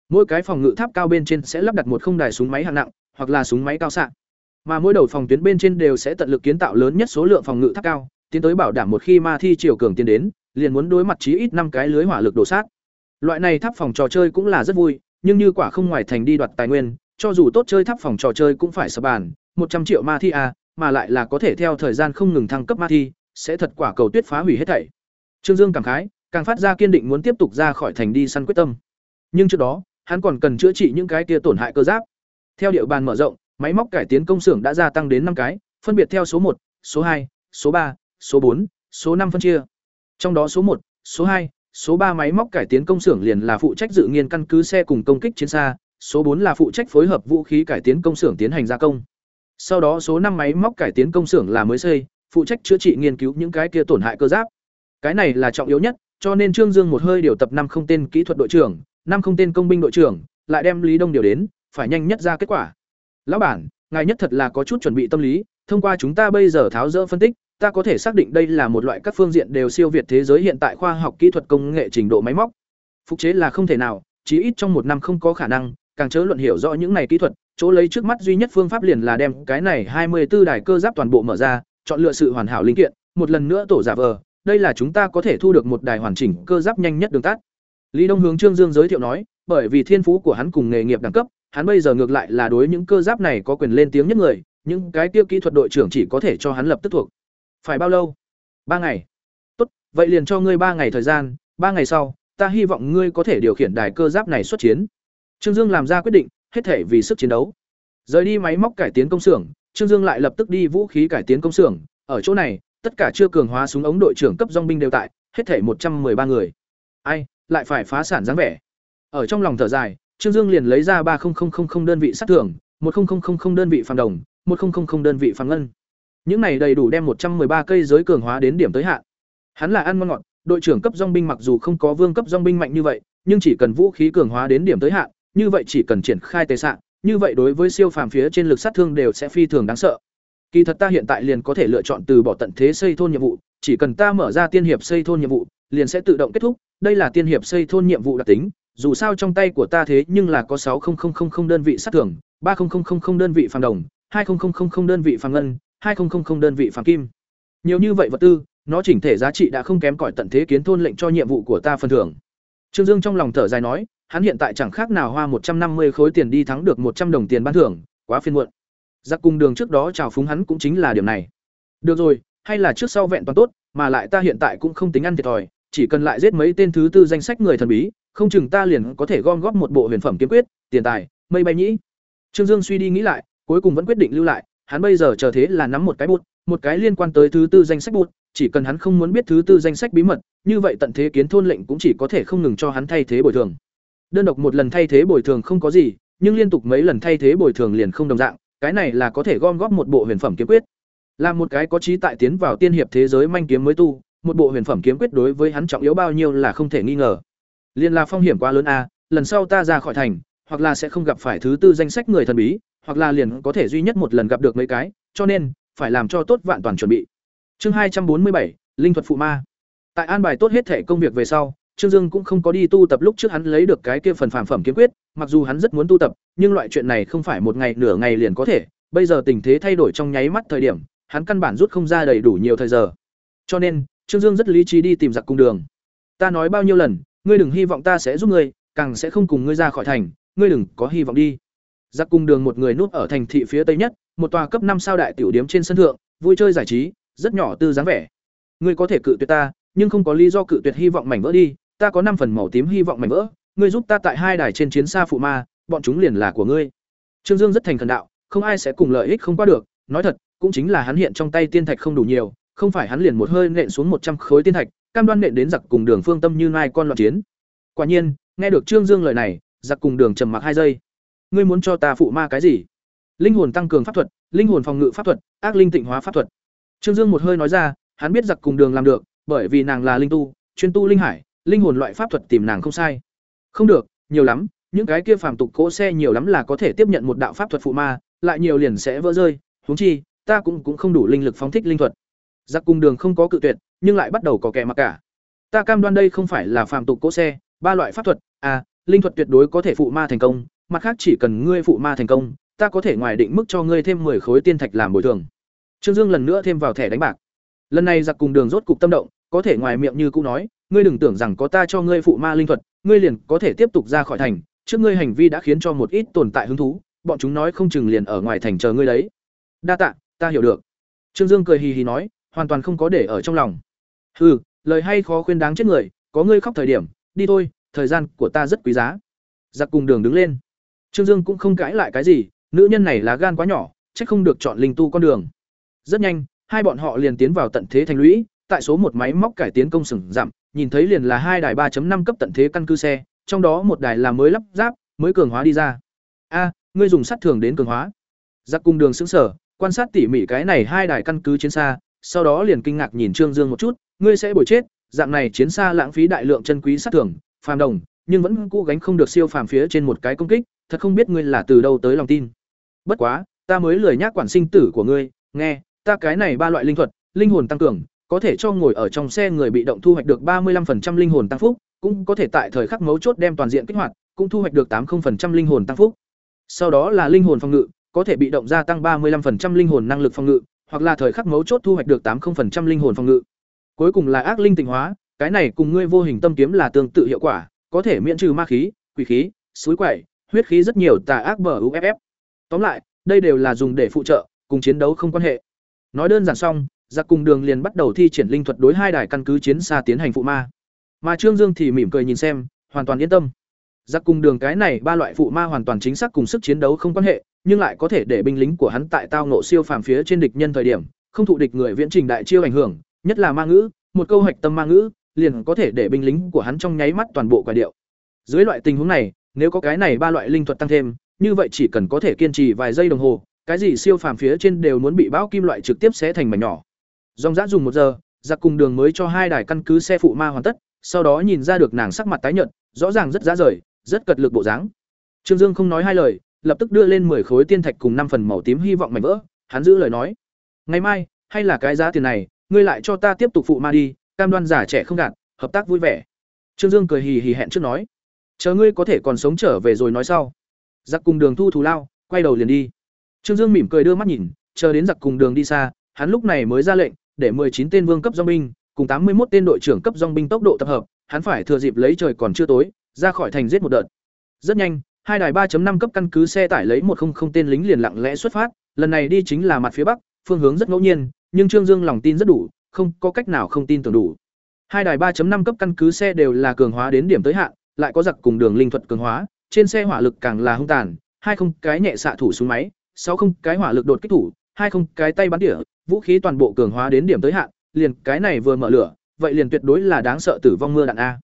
Mỗi cái phòng ngự tháp cao bên trên sẽ lắp đặt một không đài súng máy hạng nặng, hoặc là súng máy cao xạ. Mà mỗi đầu phòng tuyến bên trên đều sẽ tận lực kiến tạo lớn nhất số lượng phòng ngự tháp cao, tiến tới bảo đảm một khi ma thi chiều cường tiến đến, liền muốn đối mặt chí ít năm cái lưới hỏa lực đổ sát. Loại này tháp phòng trò chơi cũng là rất vui, nhưng như quả không ngoài thành đi đoạt tài nguyên, cho dù tốt chơi tháp phòng trò chơi cũng phải sập bàn, một trăm triệu ma thi à, mà lại là có thể theo thời gian không ngừng thăng cấp ma thi, sẽ thật quả cầu tuyết phá hủy hết thảy. Trương Dương cảm khái, càng phát ra kiên định muốn tiếp tục ra khỏi thành đi săn quyết tâm. Nhưng trước đó, hắn còn cần chữa trị những cái kia tổn hại cơ giáp. Theo địa bàn mở rộng, máy móc cải tiến công xưởng đã gia tăng đến năm cái, phân biệt theo số một, số hai, số ba, số bốn, số năm phân chia. Trong đó số một, số hai, số ba máy móc cải tiến công xưởng liền là phụ trách dự nghiên căn cứ xe cùng công kích chiến xa, số bốn là phụ trách phối hợp vũ khí cải tiến công xưởng tiến hành gia công. Sau đó số năm máy móc cải tiến công xưởng là mới xây, phụ trách chữa trị nghiên cứu những cái kia tổn hại cơ giáp. Cái này là trọng yếu nhất, cho nên Trương Dương một hơi điều tập năm không tên kỹ thuật đội trưởng, năm không tên công binh đội trưởng, lại đem Lý Đông điều đến, phải nhanh nhất ra kết quả. Lão bản, ngài nhất thật là có chút chuẩn bị tâm lý, thông qua chúng ta bây giờ tháo rỡ phân tích, ta có thể xác định đây là một loại các phương diện đều siêu việt thế giới hiện tại khoa học kỹ thuật công nghệ trình độ máy móc. Phục chế là không thể nào, chí ít trong một năm không có khả năng, càng chớ luận hiểu rõ những này kỹ thuật, chỗ lấy trước mắt duy nhất phương pháp liền là đem cái này hai mươi 24 đài cơ giáp toàn bộ mở ra, chọn lựa sự hoàn hảo linh kiện, một lần nữa tổ giả vờ, đây là chúng ta có thể thu được một đài hoàn chỉnh cơ giáp nhanh nhất đường tắt. Lý Đông hướng Trương Dương giới thiệu nói, bởi vì thiên phú của hắn cùng nghề nghiệp đẳng cấp, hắn bây giờ ngược lại là đối những cơ giáp này có quyền lên tiếng nhất người, những cái tiêu kỹ thuật đội trưởng chỉ có thể cho hắn lập tức thuộc. Phải bao lâu? Ba ngày. Tốt, vậy liền cho ngươi ba ngày thời gian, ba ngày sau, ta hy vọng ngươi có thể điều khiển đài cơ giáp này xuất chiến. Trương Dương làm ra quyết định, hết thể vì sức chiến đấu. Rời đi máy móc cải tiến công xưởng, Trương Dương lại lập tức đi vũ khí cải tiến công xưởng, ở chỗ này, tất cả chưa cường hóa súng ống đội trưởng cấp dòng binh đều tại, hết thể một trăm ba người. Ai, lại phải phá sản dáng vẻ. Ở trong lòng thở dài, Trương Dương liền lấy ra ba đơn vị sát thưởng, một đơn vị phàm đồng, một đơn vị phàm ngân. Những này đầy đủ đem một trăm ba cây giới cường hóa đến điểm tới hạn. Hắn là ăn ngon ngọt, đội trưởng cấp dòng binh mặc dù không có vương cấp dòng binh mạnh như vậy, nhưng chỉ cần vũ khí cường hóa đến điểm tới hạn, như vậy chỉ cần triển khai tề sạn, như vậy đối với siêu phàm phía trên lực sát thương đều sẽ phi thường đáng sợ. Kỳ thật ta hiện tại liền có thể lựa chọn từ bỏ tận thế xây thôn nhiệm vụ, chỉ cần ta mở ra tiên hiệp xây thôn nhiệm vụ, liền sẽ tự động kết thúc, đây là tiên hiệp xây thôn nhiệm vụ đặc tính, dù sao trong tay của ta thế nhưng là có sáu đơn vị sát thưởng, ba đơn vị phàm đồng, hai đơn vị phàm ngân, hai đơn vị phàm kim. Nhiều như vậy vật tư, nó chỉnh thể giá trị đã không kém cỏi tận thế kiến thôn lệnh cho nhiệm vụ của ta phần thưởng. Trương Dương trong lòng thở dài nói, hắn hiện tại chẳng khác nào hoa một trăm năm mươi khối tiền đi thắng được một trăm đồng tiền ban thưởng, quá phiền muộn. Giặc cùng đường trước đó chào phúng hắn cũng chính là điểm này. Được rồi, hay là trước sau vẹn toàn tốt, mà lại ta hiện tại cũng không tính ăn thiệt thòi, chỉ cần lại giết mấy tên thứ tư danh sách người thần bí, không chừng ta liền có thể gom góp một bộ huyền phẩm kiếm quyết, tiền tài, mây bay nhĩ. Trương Dương suy đi nghĩ lại, cuối cùng vẫn quyết định lưu lại, hắn bây giờ chờ thế là nắm một cái bút, một cái liên quan tới thứ tư danh sách bút, chỉ cần hắn không muốn biết thứ tư danh sách bí mật, như vậy tận thế kiến thôn lệnh cũng chỉ có thể không ngừng cho hắn thay thế bồi thường. Đơn độc một lần thay thế bồi thường không có gì, nhưng liên tục mấy lần thay thế bồi thường liền không đồng dạng, cái này là có thể gom góp một bộ huyền phẩm kiếm quyết. Là một cái có trí tại tiến vào tiên hiệp thế giới manh kiếm mới tu, một bộ huyền phẩm kiếm quyết đối với hắn trọng yếu bao nhiêu là không thể nghi ngờ. Liên là phong hiểm quá lớn a, lần sau ta ra khỏi thành, hoặc là sẽ không gặp phải thứ tư danh sách người thần bí, hoặc là liền có thể duy nhất một lần gặp được mấy cái, cho nên phải làm cho tốt vạn toàn chuẩn bị. Chương hai trăm bốn mươi bảy, linh thuật phụ ma. Tại an bài tốt hết thể công việc về sau, Trương Dương cũng không có đi tu tập lúc trước hắn lấy được cái kia phần phàm phẩm kiếm quyết, mặc dù hắn rất muốn tu tập, nhưng loại chuyện này không phải một ngày nửa ngày liền có thể, bây giờ tình thế thay đổi trong nháy mắt thời điểm, hắn căn bản rút không ra đầy đủ nhiều thời giờ. Cho nên, Trương Dương rất lý trí đi tìm giặc cung đường. Ta nói bao nhiêu lần, ngươi đừng hy vọng ta sẽ giúp ngươi, càng sẽ không cùng ngươi ra khỏi thành, ngươi đừng có hy vọng đi. Giặc cung đường một người núp ở thành thị phía tây nhất, một tòa cấp năm sao đại tiểu điếm trên sân thượng, vui chơi giải trí, rất nhỏ tư dáng vẻ. Ngươi có thể cự tuyệt ta, nhưng không có lý do cự tuyệt hy vọng mảnh vỡ đi, ta có năm phần màu tím hy vọng mảnh vỡ, ngươi giúp ta tại hai đài trên chiến xa phụ ma, bọn chúng liền là của ngươi. Trương Dương rất thành thần đạo, không ai sẽ cùng lợi ích không qua được, nói thật, cũng chính là hắn hiện trong tay tiên thạch không đủ nhiều, không phải hắn liền một hơi nện xuống một trăm khối tiên thạch, cam đoan nện đến giặc cùng đường phương tâm như nai con loạn chiến. Quả nhiên, nghe được Trương Dương lời này, giặc cùng đường trầm mặc hai giây. Ngươi muốn cho ta phụ ma cái gì? Linh hồn tăng cường pháp thuật, linh hồn phòng ngự pháp thuật, ác linh tịnh hóa pháp thuật. Trương Dương một hơi nói ra, hắn biết giặc cùng đường làm được, bởi vì nàng là linh tu, chuyên tu linh hải, linh hồn loại pháp thuật tìm nàng không sai. Không được, nhiều lắm, những cái kia phàm tục cỗ xe nhiều lắm là có thể tiếp nhận một đạo pháp thuật phụ ma, lại nhiều liền sẽ vỡ rơi, huống chi, ta cũng cũng không đủ linh lực phóng thích linh thuật. Giặc cung đường không có cự tuyệt, nhưng lại bắt đầu có kẻ mặc cả. Ta cam đoan đây không phải là phàm tục cỗ xe, ba loại pháp thuật, à, linh thuật tuyệt đối có thể phụ ma thành công, mặt khác chỉ cần ngươi phụ ma thành công, ta có thể ngoài định mức cho ngươi thêm 10 khối tiên thạch làm bồi thường. Trương Dương lần nữa thêm vào thẻ đánh bạc. Lần này giặc cùng đường rốt cục tâm động, có thể ngoài miệng như cũ nói, ngươi đừng tưởng rằng có ta cho ngươi phụ ma linh thuật, ngươi liền có thể tiếp tục ra khỏi thành, trước ngươi hành vi đã khiến cho một ít tồn tại hứng thú, bọn chúng nói không chừng liền ở ngoài thành chờ ngươi đấy. Đa tạ, ta hiểu được. Trương Dương cười hì hì nói, hoàn toàn không có để ở trong lòng. Hừ, lời hay khó khuyên đáng chết người, có ngươi khóc thời điểm, đi thôi, thời gian của ta rất quý giá. Giặc cùng đường đứng lên. Trương Dương cũng không cãi lại cái gì, nữ nhân này là gan quá nhỏ, chắc không được chọn linh tu con đường. Rất nhanh, hai bọn họ liền tiến vào tận thế thành lũy, tại số một máy móc cải tiến công sừng giảm, nhìn thấy liền là hai đài 3.5 cấp tận thế căn cứ xe, trong đó một đài là mới lắp ráp, mới cường hóa đi ra. A, ngươi dùng sắt thường đến cường hóa. Giặc cung đường sững sở, quan sát tỉ mỉ cái này hai đài căn cứ chiến xa, sau đó liền kinh ngạc nhìn Trương Dương một chút, ngươi sẽ bồi chết, dạng này chiến xa lãng phí đại lượng chân quý sát thường, phàm đồng, nhưng vẫn cũ gánh không được siêu phàm phía trên một cái công kích, thật không biết ngươi là từ đâu tới lòng tin. Bất quá, ta mới lười nhác quản sinh tử của ngươi, nghe, ta cái này ba loại linh thuật, linh hồn tăng cường, có thể cho ngồi ở trong xe người bị động thu hoạch được 35% linh hồn tăng phúc, cũng có thể tại thời khắc mấu chốt đem toàn diện kích hoạt, cũng thu hoạch được 80% linh hồn tăng phúc. Sau đó là linh hồn phòng ngự, có thể bị động gia tăng 35% linh hồn năng lực phòng ngự, hoặc là thời khắc mấu chốt thu hoạch được 80% linh hồn phòng ngự. Cuối cùng là ác linh tịnh hóa, cái này cùng ngươi vô hình tâm kiếm là tương tự hiệu quả, có thể miễn trừ ma khí, quỷ khí, suối quẩy, huyết khí rất nhiều tà ác bờ UFF. Tóm lại, đây đều là dùng để phụ trợ, cùng chiến đấu không quan hệ. Nói đơn giản xong, giặc cùng đường liền bắt đầu thi triển linh thuật đối hai đài căn cứ chiến xa tiến hành phụ ma mà trương dương thì mỉm cười nhìn xem hoàn toàn yên tâm giặc cùng đường cái này ba loại phụ ma hoàn toàn chính xác cùng sức chiến đấu không quan hệ nhưng lại có thể để binh lính của hắn tại tao ngộ siêu phàm phía trên địch nhân thời điểm không thụ địch người viễn trình đại chiêu ảnh hưởng nhất là ma ngữ một câu hạch tâm ma ngữ liền có thể để binh lính của hắn trong nháy mắt toàn bộ quả điệu dưới loại tình huống này nếu có cái này ba loại linh thuật tăng thêm như vậy chỉ cần có thể kiên trì vài giây đồng hồ cái gì siêu phàm phía trên đều muốn bị bão kim loại trực tiếp xé thành mảnh nhỏ Dòng dã dùng một giờ, giặc cùng đường mới cho hai đài căn cứ xe phụ ma hoàn tất, sau đó nhìn ra được nàng sắc mặt tái nhợt, rõ ràng rất dã rời, rất cật lực bộ dáng. Trương Dương không nói hai lời, lập tức đưa lên 10 khối tiên thạch cùng năm phần màu tím hy vọng mảnh vỡ, hắn giữ lời nói: "Ngày mai, hay là cái giá tiền này, ngươi lại cho ta tiếp tục phụ ma đi, cam đoan giả trẻ không gạt, hợp tác vui vẻ." Trương Dương cười hì hì hẹn trước nói: "Chờ ngươi có thể còn sống trở về rồi nói sau." Giặc cùng đường thu thù lao, quay đầu liền đi. Trương Dương mỉm cười đưa mắt nhìn, chờ đến giặc cùng đường đi xa, hắn lúc này mới ra lệnh, để 19 tên vương cấp dòng binh, cùng 81 tên đội trưởng cấp dòng binh tốc độ tập hợp, hắn phải thừa dịp lấy trời còn chưa tối, ra khỏi thành giết một đợt. Rất nhanh, hai đài 3.5 cấp căn cứ xe tải lấy 100 tên lính liền lặng lẽ xuất phát, lần này đi chính là mặt phía bắc, phương hướng rất ngẫu nhiên, nhưng Trương Dương lòng tin rất đủ, không có cách nào không tin tưởng đủ. Hai đài 3.5 cấp căn cứ xe đều là cường hóa đến điểm tới hạn, lại có giặc cùng đường linh thuật cường hóa, trên xe hỏa lực càng là hung tàn, hai không cái nhẹ xạ thủ súng máy, sáu không cái hỏa lực đột kích thủ, hai không cái tay bắn tỉa, vũ khí toàn bộ cường hóa đến điểm tới hạn, liền cái này vừa mở lửa, vậy liền tuyệt đối là đáng sợ tử vong mưa đạn a.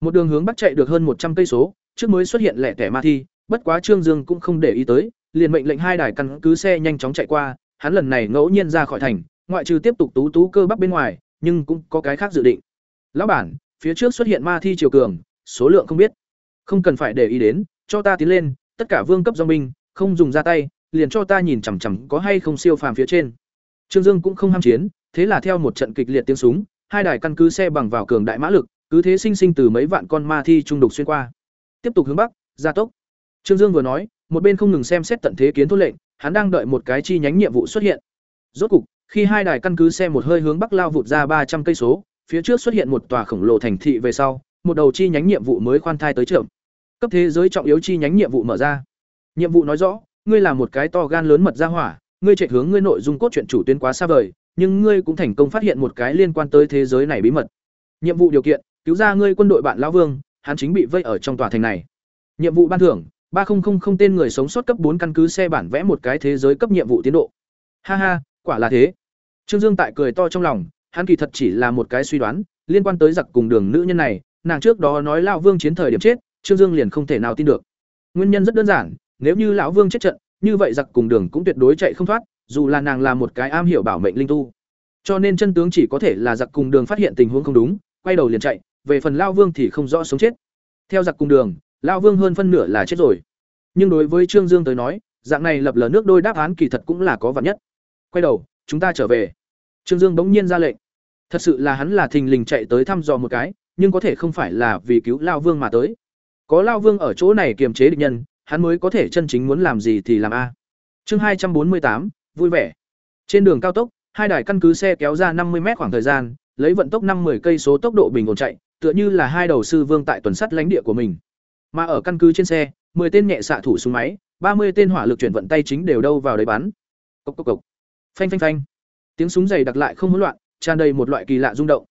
Một đường hướng bắc chạy được hơn một trăm cây số, trước mới xuất hiện lẻ tẻ ma thi, bất quá Trương Dương cũng không để ý tới, liền mệnh lệnh hai đài căn cứ xe nhanh chóng chạy qua, hắn lần này ngẫu nhiên ra khỏi thành, ngoại trừ tiếp tục tú tú cơ bắc bên ngoài, nhưng cũng có cái khác dự định. Lão bản, phía trước xuất hiện ma thi triều cường, số lượng không biết. Không cần phải để ý đến, cho ta tiến lên, tất cả vương cấp dòng binh, không dùng ra tay, liền cho ta nhìn chằm chằm có hay không siêu phàm phía trên. Trương Dương cũng không ham chiến, thế là theo một trận kịch liệt tiếng súng, hai đài căn cứ xe bằng vào cường đại mã lực, cứ thế sinh sinh từ mấy vạn con ma thi trung đục xuyên qua. Tiếp tục hướng bắc, gia tốc. Trương Dương vừa nói, một bên không ngừng xem xét tận thế kiến thôn lệnh, hắn đang đợi một cái chi nhánh nhiệm vụ xuất hiện. Rốt cục, khi hai đài căn cứ xe một hơi hướng bắc lao vụt ra ba trăm cây số, phía trước xuất hiện một tòa khổng lồ thành thị về sau, một đầu chi nhánh nhiệm vụ mới khoan thai tới trưởng. Cấp thế giới trọng yếu chi nhánh nhiệm vụ mở ra. Nhiệm vụ nói rõ, ngươi là một cái to gan lớn mật ra hỏa, ngươi chạy hướng ngươi nội dung cốt truyện chủ tuyến quá xa vời, nhưng ngươi cũng thành công phát hiện một cái liên quan tới thế giới này bí mật. Nhiệm vụ điều kiện, cứu ra ngươi quân đội bạn lão Vương, hắn chính bị vây ở trong tòa thành này. Nhiệm vụ ban thưởng, ba không tên người sống sót cấp bốn căn cứ xe bản vẽ một cái thế giới cấp nhiệm vụ tiến độ. Ha ha, quả là thế. Trương Dương tại cười to trong lòng, hắn kỳ thật chỉ là một cái suy đoán, liên quan tới giặc cùng đường nữ nhân này, nàng trước đó nói lão Vương chiến thời điểm chết, Trương Dương liền không thể nào tin được. Nguyên nhân rất đơn giản, nếu như lão Vương chết trận, như vậy giặc cùng đường cũng tuyệt đối chạy không thoát, dù là nàng là một cái am hiểu bảo mệnh linh tu. Cho nên chân tướng chỉ có thể là giặc cùng đường phát hiện tình huống không đúng, quay đầu liền chạy, về phần lão Vương thì không rõ sống chết. Theo giặc cùng đường, lão Vương hơn phân nửa là chết rồi. Nhưng đối với Trương Dương tới nói, dạng này lập lờ nước đôi đáp án kỳ thật cũng là có vật nhất. Quay đầu, chúng ta trở về. Trương Dương bỗng nhiên ra lệnh. Thật sự là hắn là thình lình chạy tới thăm dò một cái, nhưng có thể không phải là vì cứu Lão Vương mà tới. Có Lão Vương ở chỗ này kiềm chế địch nhân, hắn mới có thể chân chính muốn làm gì thì làm a. Chương hai trăm bốn mươi tám, vui vẻ. Trên đường cao tốc, hai đài căn cứ xe kéo ra năm mươi mét khoảng thời gian, lấy vận tốc năm 10 cây số tốc độ bình ổn chạy, tựa như là hai đầu sư vương tại tuần sắt lãnh địa của mình. Mà ở căn cứ trên xe, 10 tên nhẹ xạ thủ súng máy, 30 tên hỏa lực chuyển vận tay chính đều đâu vào đấy bắn. Cốc cốc cốc. Phanh phanh phanh. Tiếng súng dày đặc lại không hỗn loạn, tràn đầy một loại kỳ lạ rung động.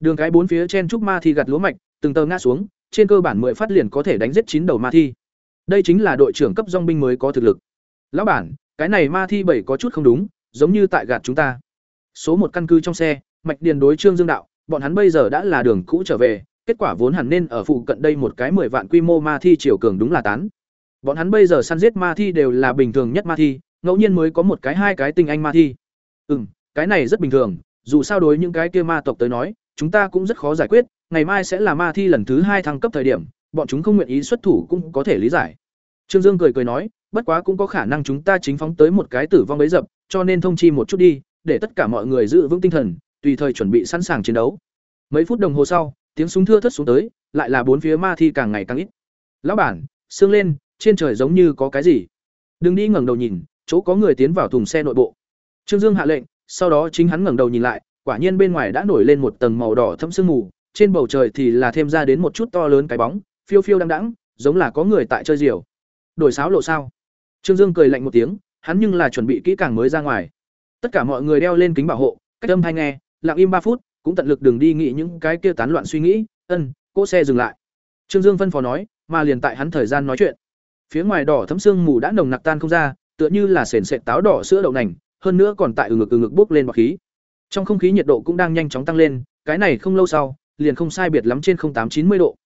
Đường cái bốn phía chen trúc ma thi gặt lúa mạch, từng tơ ngã xuống, trên cơ bản 10 phát liền có thể đánh giết chín đầu ma thi. Đây chính là đội trưởng cấp dòng binh mới có thực lực. Lão bản, cái này ma thi bảy có chút không đúng, giống như tại gạt chúng ta. Số một căn cứ trong xe, Mạch Điền đối Trương Dương đạo, bọn hắn bây giờ đã là đường cũ trở về, kết quả vốn hẳn nên ở phụ cận đây một cái mười vạn quy mô ma thi triều cường đúng là tán. Bọn hắn bây giờ săn giết ma thi đều là bình thường nhất ma thi, ngẫu nhiên mới có một cái hai cái tinh anh ma thi. Ừm, cái này rất bình thường, dù sao đối những cái kia ma tộc tới nói, chúng ta cũng rất khó giải quyết, ngày mai sẽ là ma thi lần thứ hai thăng cấp thời điểm, bọn chúng không nguyện ý xuất thủ cũng có thể lý giải. Trương Dương cười cười nói, bất quá cũng có khả năng chúng ta chính phóng tới một cái tử vong bấy dập, cho nên thông chi một chút đi, để tất cả mọi người giữ vững tinh thần, tùy thời chuẩn bị sẵn sàng chiến đấu. Mấy phút đồng hồ sau, tiếng súng thưa thớt xuống tới, lại là bốn phía ma thi càng ngày càng ít. Lão bản, sương lên, trên trời giống như có cái gì. Đừng đi ngẩng đầu nhìn, chỗ có người tiến vào thùng xe nội bộ. Trương Dương hạ lệnh, sau đó chính hắn ngẩng đầu nhìn lại, quả nhiên bên ngoài đã nổi lên một tầng màu đỏ thẫm sương mù, trên bầu trời thì là thêm ra đến một chút to lớn cái bóng, phiêu phiêu đăng đãng, giống là có người tại chơi diều. Đổi sáo lộ sao? Trương Dương cười lạnh một tiếng, hắn nhưng là chuẩn bị kỹ càng mới ra ngoài. Tất cả mọi người đeo lên kính bảo hộ, cách âm thanh nghe, lặng im ba phút, cũng tận lực đừng đi nghĩ những cái kia tán loạn suy nghĩ, ân, cỗ xe dừng lại. Trương Dương phân phó nói, mà liền tại hắn thời gian nói chuyện. Phía ngoài đỏ thấm xương mù đã nồng nặc tan không ra, tựa như là sền sệt táo đỏ sữa đậu nành, hơn nữa còn tại ừ ngực ừ ngực bốc lên bọt khí. Trong không khí nhiệt độ cũng đang nhanh chóng tăng lên, cái này không lâu sau, liền không sai biệt lắm trên tám chín mươi độ.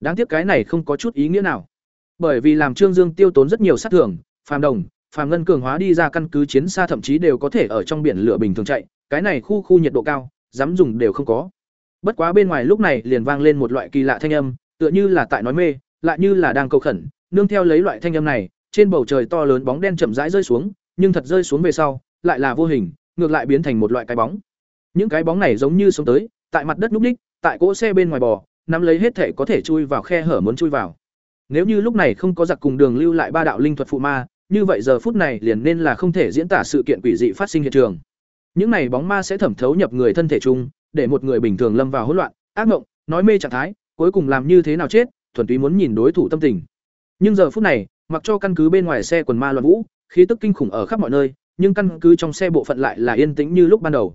Đáng tiếc cái này không có chút ý nghĩa nào. Bởi vì làm Trương Dương tiêu tốn rất nhiều sát thưởng, phàm đồng, phàm ngân cường hóa đi ra căn cứ chiến xa thậm chí đều có thể ở trong biển lửa bình thường chạy, cái này khu khu nhiệt độ cao, dám dùng đều không có. Bất quá bên ngoài lúc này liền vang lên một loại kỳ lạ thanh âm, tựa như là tại nói mê, lại như là đang cầu khẩn, nương theo lấy loại thanh âm này, trên bầu trời to lớn bóng đen chậm rãi rơi xuống, nhưng thật rơi xuống về sau, lại là vô hình, ngược lại biến thành một loại cái bóng. Những cái bóng này giống như sống tới, tại mặt đất núp đích, tại cỗ xe bên ngoài bò, nắm lấy hết thể có thể chui vào khe hở muốn chui vào. Nếu như lúc này không có giặc cùng đường lưu lại ba đạo linh thuật phụ ma, như vậy giờ phút này liền nên là không thể diễn tả sự kiện quỷ dị phát sinh hiện trường. Những này bóng ma sẽ thẩm thấu nhập người thân thể chung, để một người bình thường lâm vào hỗn loạn, ác mộng, nói mê trạng thái, cuối cùng làm như thế nào chết, thuần túy muốn nhìn đối thủ tâm tình. Nhưng giờ phút này, mặc cho căn cứ bên ngoài xe quần ma loạn vũ, khí tức kinh khủng ở khắp mọi nơi, nhưng căn cứ trong xe bộ phận lại là yên tĩnh như lúc ban đầu.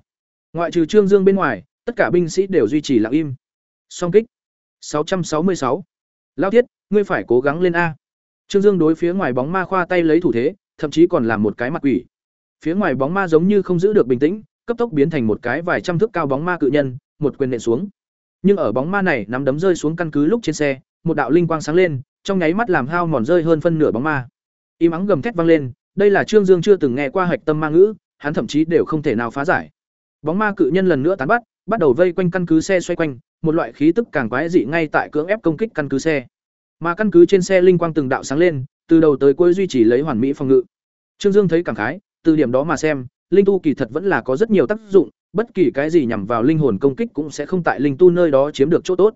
Ngoại trừ Trương Dương bên ngoài, tất cả binh sĩ đều duy trì lặng im. Song kích. 666. Lao Thiết, ngươi phải cố gắng lên a. Trương Dương đối phía ngoài bóng ma khoa tay lấy thủ thế, thậm chí còn làm một cái mặt quỷ. Phía ngoài bóng ma giống như không giữ được bình tĩnh, cấp tốc biến thành một cái vài trăm thước cao bóng ma cự nhân, một quyền nện xuống. Nhưng ở bóng ma này nắm đấm rơi xuống căn cứ lúc trên xe, một đạo linh quang sáng lên, trong nháy mắt làm hao mòn rơi hơn phân nửa bóng ma. Im ắng gầm thét vang lên, đây là Trương Dương chưa từng nghe qua hạch tâm ma ngữ, hắn thậm chí đều không thể nào phá giải. Bóng ma cự nhân lần nữa tán bắt, bắt đầu vây quanh căn cứ xe xoay quanh, một loại khí tức càng quái dị ngay tại cưỡng ép công kích căn cứ xe. Mà căn cứ trên xe linh quang từng đạo sáng lên, từ đầu tới cuối duy trì lấy hoàn mỹ phòng ngự. Trương Dương thấy cảm khái, từ điểm đó mà xem, linh tu kỳ thật vẫn là có rất nhiều tác dụng, bất kỳ cái gì nhằm vào linh hồn công kích cũng sẽ không tại linh tu nơi đó chiếm được chỗ tốt.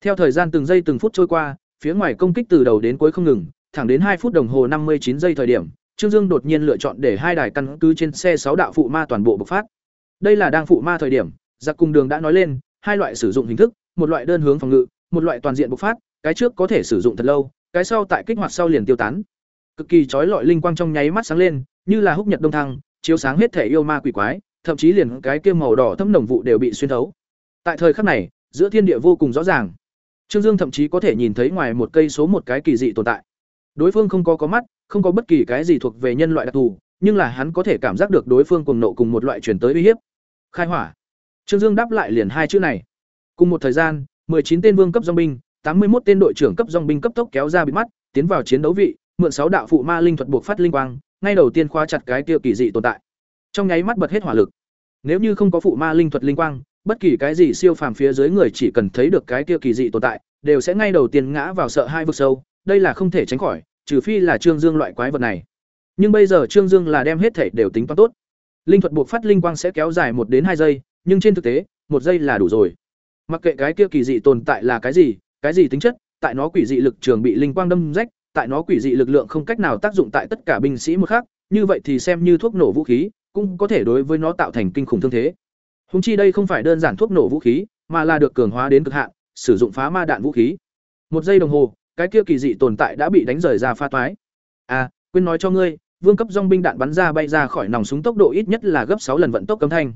Theo thời gian từng giây từng phút trôi qua, phía ngoài công kích từ đầu đến cuối không ngừng, thẳng đến hai phút đồng hồ năm mươi chín giây thời điểm, Trương Dương đột nhiên lựa chọn để hai đài căn cứ trên xe sáu đạo phụ ma toàn bộ bộc phát. Đây là đang phụ ma thời điểm, giặc cùng đường đã nói lên, hai loại sử dụng hình thức, một loại đơn hướng phòng ngự, một loại toàn diện bộc phát, cái trước có thể sử dụng thật lâu, cái sau tại kích hoạt sau liền tiêu tán. Cực kỳ chói lọi linh quang trong nháy mắt sáng lên, như là húc nhật đông thăng, chiếu sáng hết thể yêu ma quỷ quái, thậm chí liền cái kia màu đỏ thâm nồng vụ đều bị xuyên thấu. Tại thời khắc này, giữa thiên địa vô cùng rõ ràng. Trương Dương thậm chí có thể nhìn thấy ngoài một cây số một cái kỳ dị tồn tại. Đối phương không có có mắt, không có bất kỳ cái gì thuộc về nhân loại đặc thù, nhưng là hắn có thể cảm giác được đối phương cuồng nộ cùng một loại truyền tới uy hiếp. Khai hỏa. Trương Dương đáp lại liền hai chữ này. Cùng một thời gian, chín tên vương cấp dòng binh, tám mươi một tên đội trưởng cấp dòng binh cấp tốc kéo ra bị mắt, tiến vào chiến đấu vị, mượn sáu đạo phụ ma linh thuật buộc phát linh quang, ngay đầu tiên khóa chặt cái kia kỳ dị tồn tại. Trong nháy mắt bật hết hỏa lực. Nếu như không có phụ ma linh thuật linh quang, bất kỳ cái gì siêu phàm phía dưới người chỉ cần thấy được cái kia kỳ dị tồn tại, đều sẽ ngay đầu tiên ngã vào sợ hai vực sâu, đây là không thể tránh khỏi, trừ phi là Trương Dương loại quái vật này. Nhưng bây giờ Trương Dương là đem hết thể đều tính toán tốt. Linh thuật buộc phát linh quang sẽ kéo dài một đến hai giây, nhưng trên thực tế, một giây là đủ rồi. Mặc kệ cái kia kỳ dị tồn tại là cái gì, cái gì tính chất, tại nó quỷ dị lực trường bị linh quang đâm rách, tại nó quỷ dị lực lượng không cách nào tác dụng tại tất cả binh sĩ một khác, như vậy thì xem như thuốc nổ vũ khí, cũng có thể đối với nó tạo thành kinh khủng thương thế. Hùng chi đây không phải đơn giản thuốc nổ vũ khí, mà là được cường hóa đến cực hạn, sử dụng phá ma đạn vũ khí. Một giây đồng hồ, cái kia kỳ dị tồn tại đã bị đánh rời ra pha toái. À, quên nói cho ngươi, vương cấp dòng binh đạn bắn ra bay ra khỏi nòng súng tốc độ ít nhất là gấp sáu lần vận tốc cấm thanh.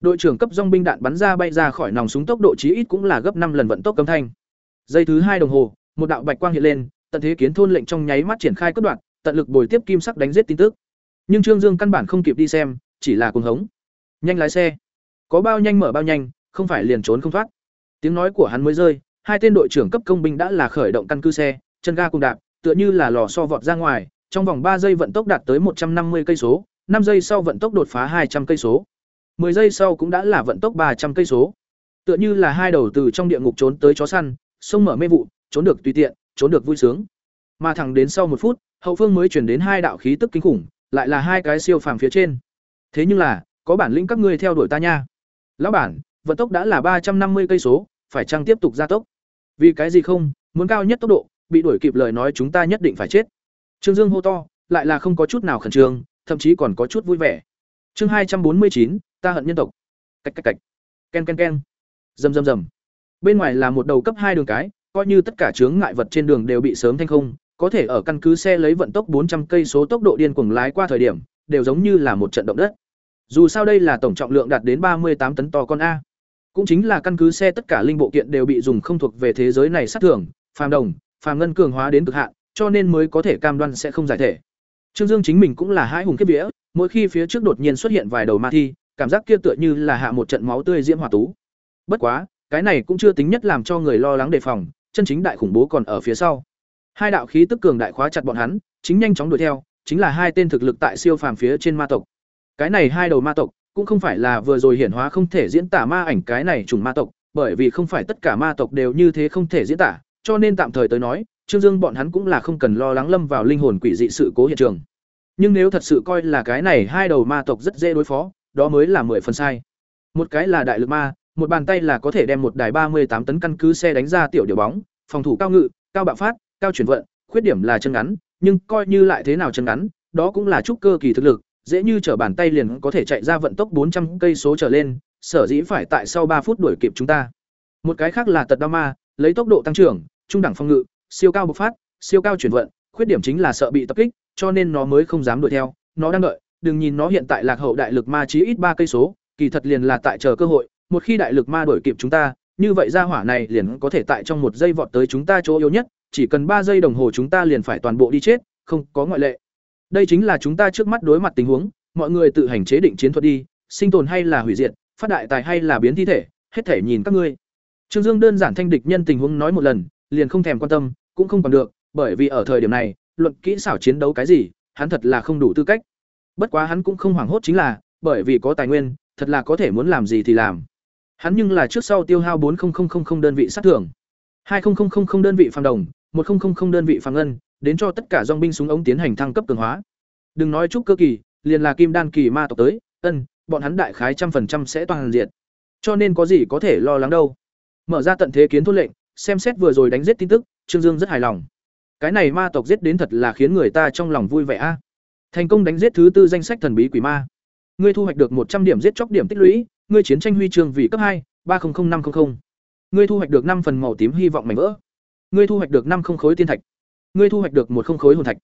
Đội trưởng cấp dòng binh đạn bắn ra bay ra khỏi nòng súng tốc độ chí ít cũng là gấp năm lần vận tốc cấm thanh. Giây thứ hai đồng hồ, một đạo bạch quang hiện lên, tận thế kiến thôn lệnh trong nháy mắt triển khai cất đoạn, tận lực bồi tiếp kim sắc đánh giết tin tức. Nhưng Trương Dương căn bản không kịp đi xem, chỉ là cuồng hống. Nhanh lái xe. Có bao nhanh mở bao nhanh, không phải liền trốn không thoát. Tiếng nói của hắn mới rơi, hai tên đội trưởng cấp công binh đã là khởi động căn cứ xe, chân ga cùng đạp, tựa như là lò xo vọt ra ngoài, trong vòng ba giây vận tốc đạt tới một trăm năm mươi cây số, năm giây sau vận tốc đột phá hai trăm cây số. 10 giây sau cũng đã là vận tốc ba trăm cây số. Tựa như là hai đầu từ trong địa ngục trốn tới chó săn, sông mở mê vụ, trốn được tùy tiện, trốn được vui sướng. Mà thẳng đến sau một phút, hậu phương mới chuyển đến hai đạo khí tức kinh khủng, lại là hai cái siêu phàm phía trên. Thế nhưng là, có bản lĩnh các ngươi theo đuổi ta nha. Lão bản, vận tốc đã là ba trăm năm mươi cây số, phải chăng tiếp tục gia tốc? Vì cái gì không, muốn cao nhất tốc độ, bị đuổi kịp lời nói chúng ta nhất định phải chết. Trương Dương hô to, lại là không có chút nào khẩn trương, thậm chí còn có chút vui vẻ. Chương hai trăm bốn mươi chín, ta hận nhân tộc. Cạch cạch cạch. Ken ken ken. Rầm rầm rầm. Bên ngoài là một đầu cấp hai đường cái, coi như tất cả chướng ngại vật trên đường đều bị sớm thanh không, có thể ở căn cứ xe lấy vận tốc 400 cây số tốc độ điên cuồng lái qua thời điểm, đều giống như là một trận động đất. Dù sao đây là tổng trọng lượng đạt đến 38 tấn to con a. Cũng chính là căn cứ xe tất cả linh bộ kiện đều bị dùng không thuộc về thế giới này sát thường, phàm đồng, phàm ngân cường hóa đến cực hạn, cho nên mới có thể cam đoan sẽ không giải thể. Trương Dương chính mình cũng là hãi hùng kết vía, mỗi khi phía trước đột nhiên xuất hiện vài đầu ma thi, cảm giác kia tựa như là hạ một trận máu tươi diễm hỏa tú. Bất quá, cái này cũng chưa tính nhất làm cho người lo lắng đề phòng, chân chính đại khủng bố còn ở phía sau. Hai đạo khí tức cường đại khóa chặt bọn hắn, chính nhanh chóng đuổi theo, chính là hai tên thực lực tại siêu phàm phía trên ma tộc. Cái này hai đầu ma tộc, cũng không phải là vừa rồi hiển hóa không thể diễn tả ma ảnh cái này trùng ma tộc, bởi vì không phải tất cả ma tộc đều như thế không thể diễn tả, cho nên tạm thời tới nói, Trương Dương bọn hắn cũng là không cần lo lắng lâm vào linh hồn quỷ dị sự cố hiện trường. Nhưng nếu thật sự coi là cái này hai đầu ma tộc rất dễ đối phó, đó mới là mười phần sai. Một cái là đại lực ma, một bàn tay là có thể đem một đài ba mươi tám tấn căn cứ xe đánh ra tiểu điều bóng, phòng thủ cao ngự, cao bạo phát, cao chuyển vận, khuyết điểm là chân ngắn, nhưng coi như lại thế nào chân ngắn, đó cũng là trúc cơ kỳ thực lực, dễ như trở bàn tay liền có thể chạy ra vận tốc 400 cây số trở lên, sở dĩ phải tại sau 3 phút đuổi kịp chúng ta. Một cái khác là tật đao ma, lấy tốc độ tăng trưởng, trung đẳng phòng ngự, siêu cao bộc phát, siêu cao chuyển vận, khuyết điểm chính là sợ bị tập kích, cho nên nó mới không dám đuổi theo, nó đang đợi, đừng nhìn nó hiện tại lạc hậu đại lực ma chí ít 3 cây số, kỳ thật liền là tại chờ cơ hội, một khi đại lực ma đuổi kịp chúng ta, như vậy ra hỏa này liền có thể tại trong một giây vọt tới chúng ta chỗ yếu nhất, chỉ cần ba giây đồng hồ chúng ta liền phải toàn bộ đi chết, không có ngoại lệ. Đây chính là chúng ta trước mắt đối mặt tình huống, mọi người tự hành chế định chiến thuật đi, sinh tồn hay là hủy diệt, phát đại tài hay là biến thi thể, hết thể nhìn các ngươi. Trương Dương đơn giản thanh địch nhân tình huống nói một lần, liền không thèm quan tâm, cũng không còn được, bởi vì ở thời điểm này, luận kỹ xảo chiến đấu cái gì, hắn thật là không đủ tư cách. Bất quá hắn cũng không hoảng hốt chính là, bởi vì có tài nguyên, thật là có thể muốn làm gì thì làm. Hắn nhưng là trước sau tiêu hao 40000 đơn vị sát thưởng, 20000 đơn vị phàm đồng, 1000 đơn vị phàm ngân, đến cho tất cả dòng binh súng ống tiến hành thăng cấp cường hóa. Đừng nói chút cơ kỳ, liền là kim đan kỳ ma tộc tới, ân, bọn hắn đại khái trăm phần trăm sẽ toàn diệt. Cho nên có gì có thể lo lắng đâu. Mở ra tận thế kiến thôn lệnh, xem xét vừa rồi đánh giết tin tức, Trương Dương rất hài lòng. Cái này ma tộc giết đến thật là khiến người ta trong lòng vui vẻ a. Thành công đánh giết thứ tư danh sách thần bí quỷ ma. Ngươi thu hoạch được một trăm điểm giết chóc điểm tích lũy, ngươi chiến tranh huy chương vị cấp hai, ba năm trăm linh Ngươi thu hoạch được năm phần màu tím hy vọng mảnh vỡ. Ngươi thu hoạch được năm không khối tiên thạch. Ngươi thu hoạch được một không khối hồn thạch.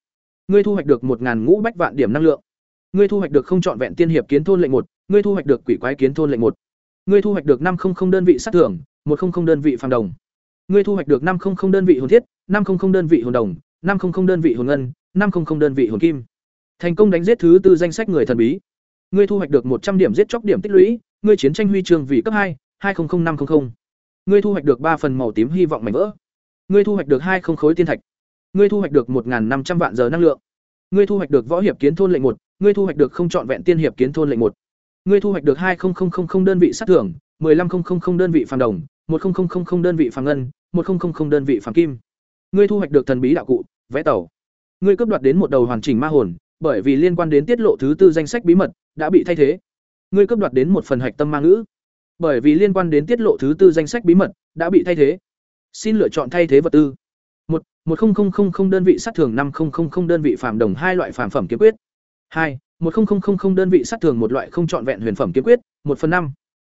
Ngươi thu hoạch được một ngàn ngũ bách vạn điểm năng lượng. Ngươi thu hoạch được không chọn vẹn tiên hiệp kiến thôn lệnh một, ngươi thu hoạch được quỷ quái kiến thôn lệnh một. Ngươi thu hoạch được năm không không đơn vị sát thưởng, một không không đơn vị phàm đồng. Ngươi thu hoạch được năm không không đơn vị hồn thiết, năm không không đơn vị hồn đồng, năm không không đơn vị hồn ngân, năm không không đơn vị hồn kim. Thành công đánh giết thứ tư danh sách người thần bí. Ngươi thu hoạch được một trăm điểm giết chóc điểm tích lũy, ngươi chiến tranh huy chương vị cấp hai, hai năm trăm linh Ngươi thu hoạch được ba phần màu tím hy vọng mảnh vỡ. Ngươi thu hoạch được hai không khối tiên thạch. Ngươi thu hoạch được một năm trăm vạn giờ năng lượng. Ngươi thu hoạch được võ hiệp kiến thôn lệnh một, ngươi thu hoạch được không chọn vẹn tiên hiệp kiến thôn lệnh một. Ngươi thu hoạch được hai đơn vị sát thưởng, 15000 đơn vị phàm đồng, 1000 đơn vị phàm ngân, 1000 đơn vị phàm kim. Ngươi thu hoạch được thần bí đạo cụ, vẽ tàu. Ngươi cướp đoạt đến một đầu hoàn chỉnh ma hồn, bởi vì liên quan đến tiết lộ thứ tư danh sách bí mật, đã bị thay thế. Ngươi cướp đoạt đến một phần hạch tâm ma ngữ, bởi vì liên quan đến tiết lộ thứ tư danh sách bí mật, đã bị thay thế. Xin lựa chọn thay thế vật tư. một một đơn vị sát thường năm đơn vị phàm đồng hai loại phàm phẩm kiếm quyết. hai một đơn vị sát thường một loại không chọn vẹn huyền phẩm kiếm quyết, một phần năm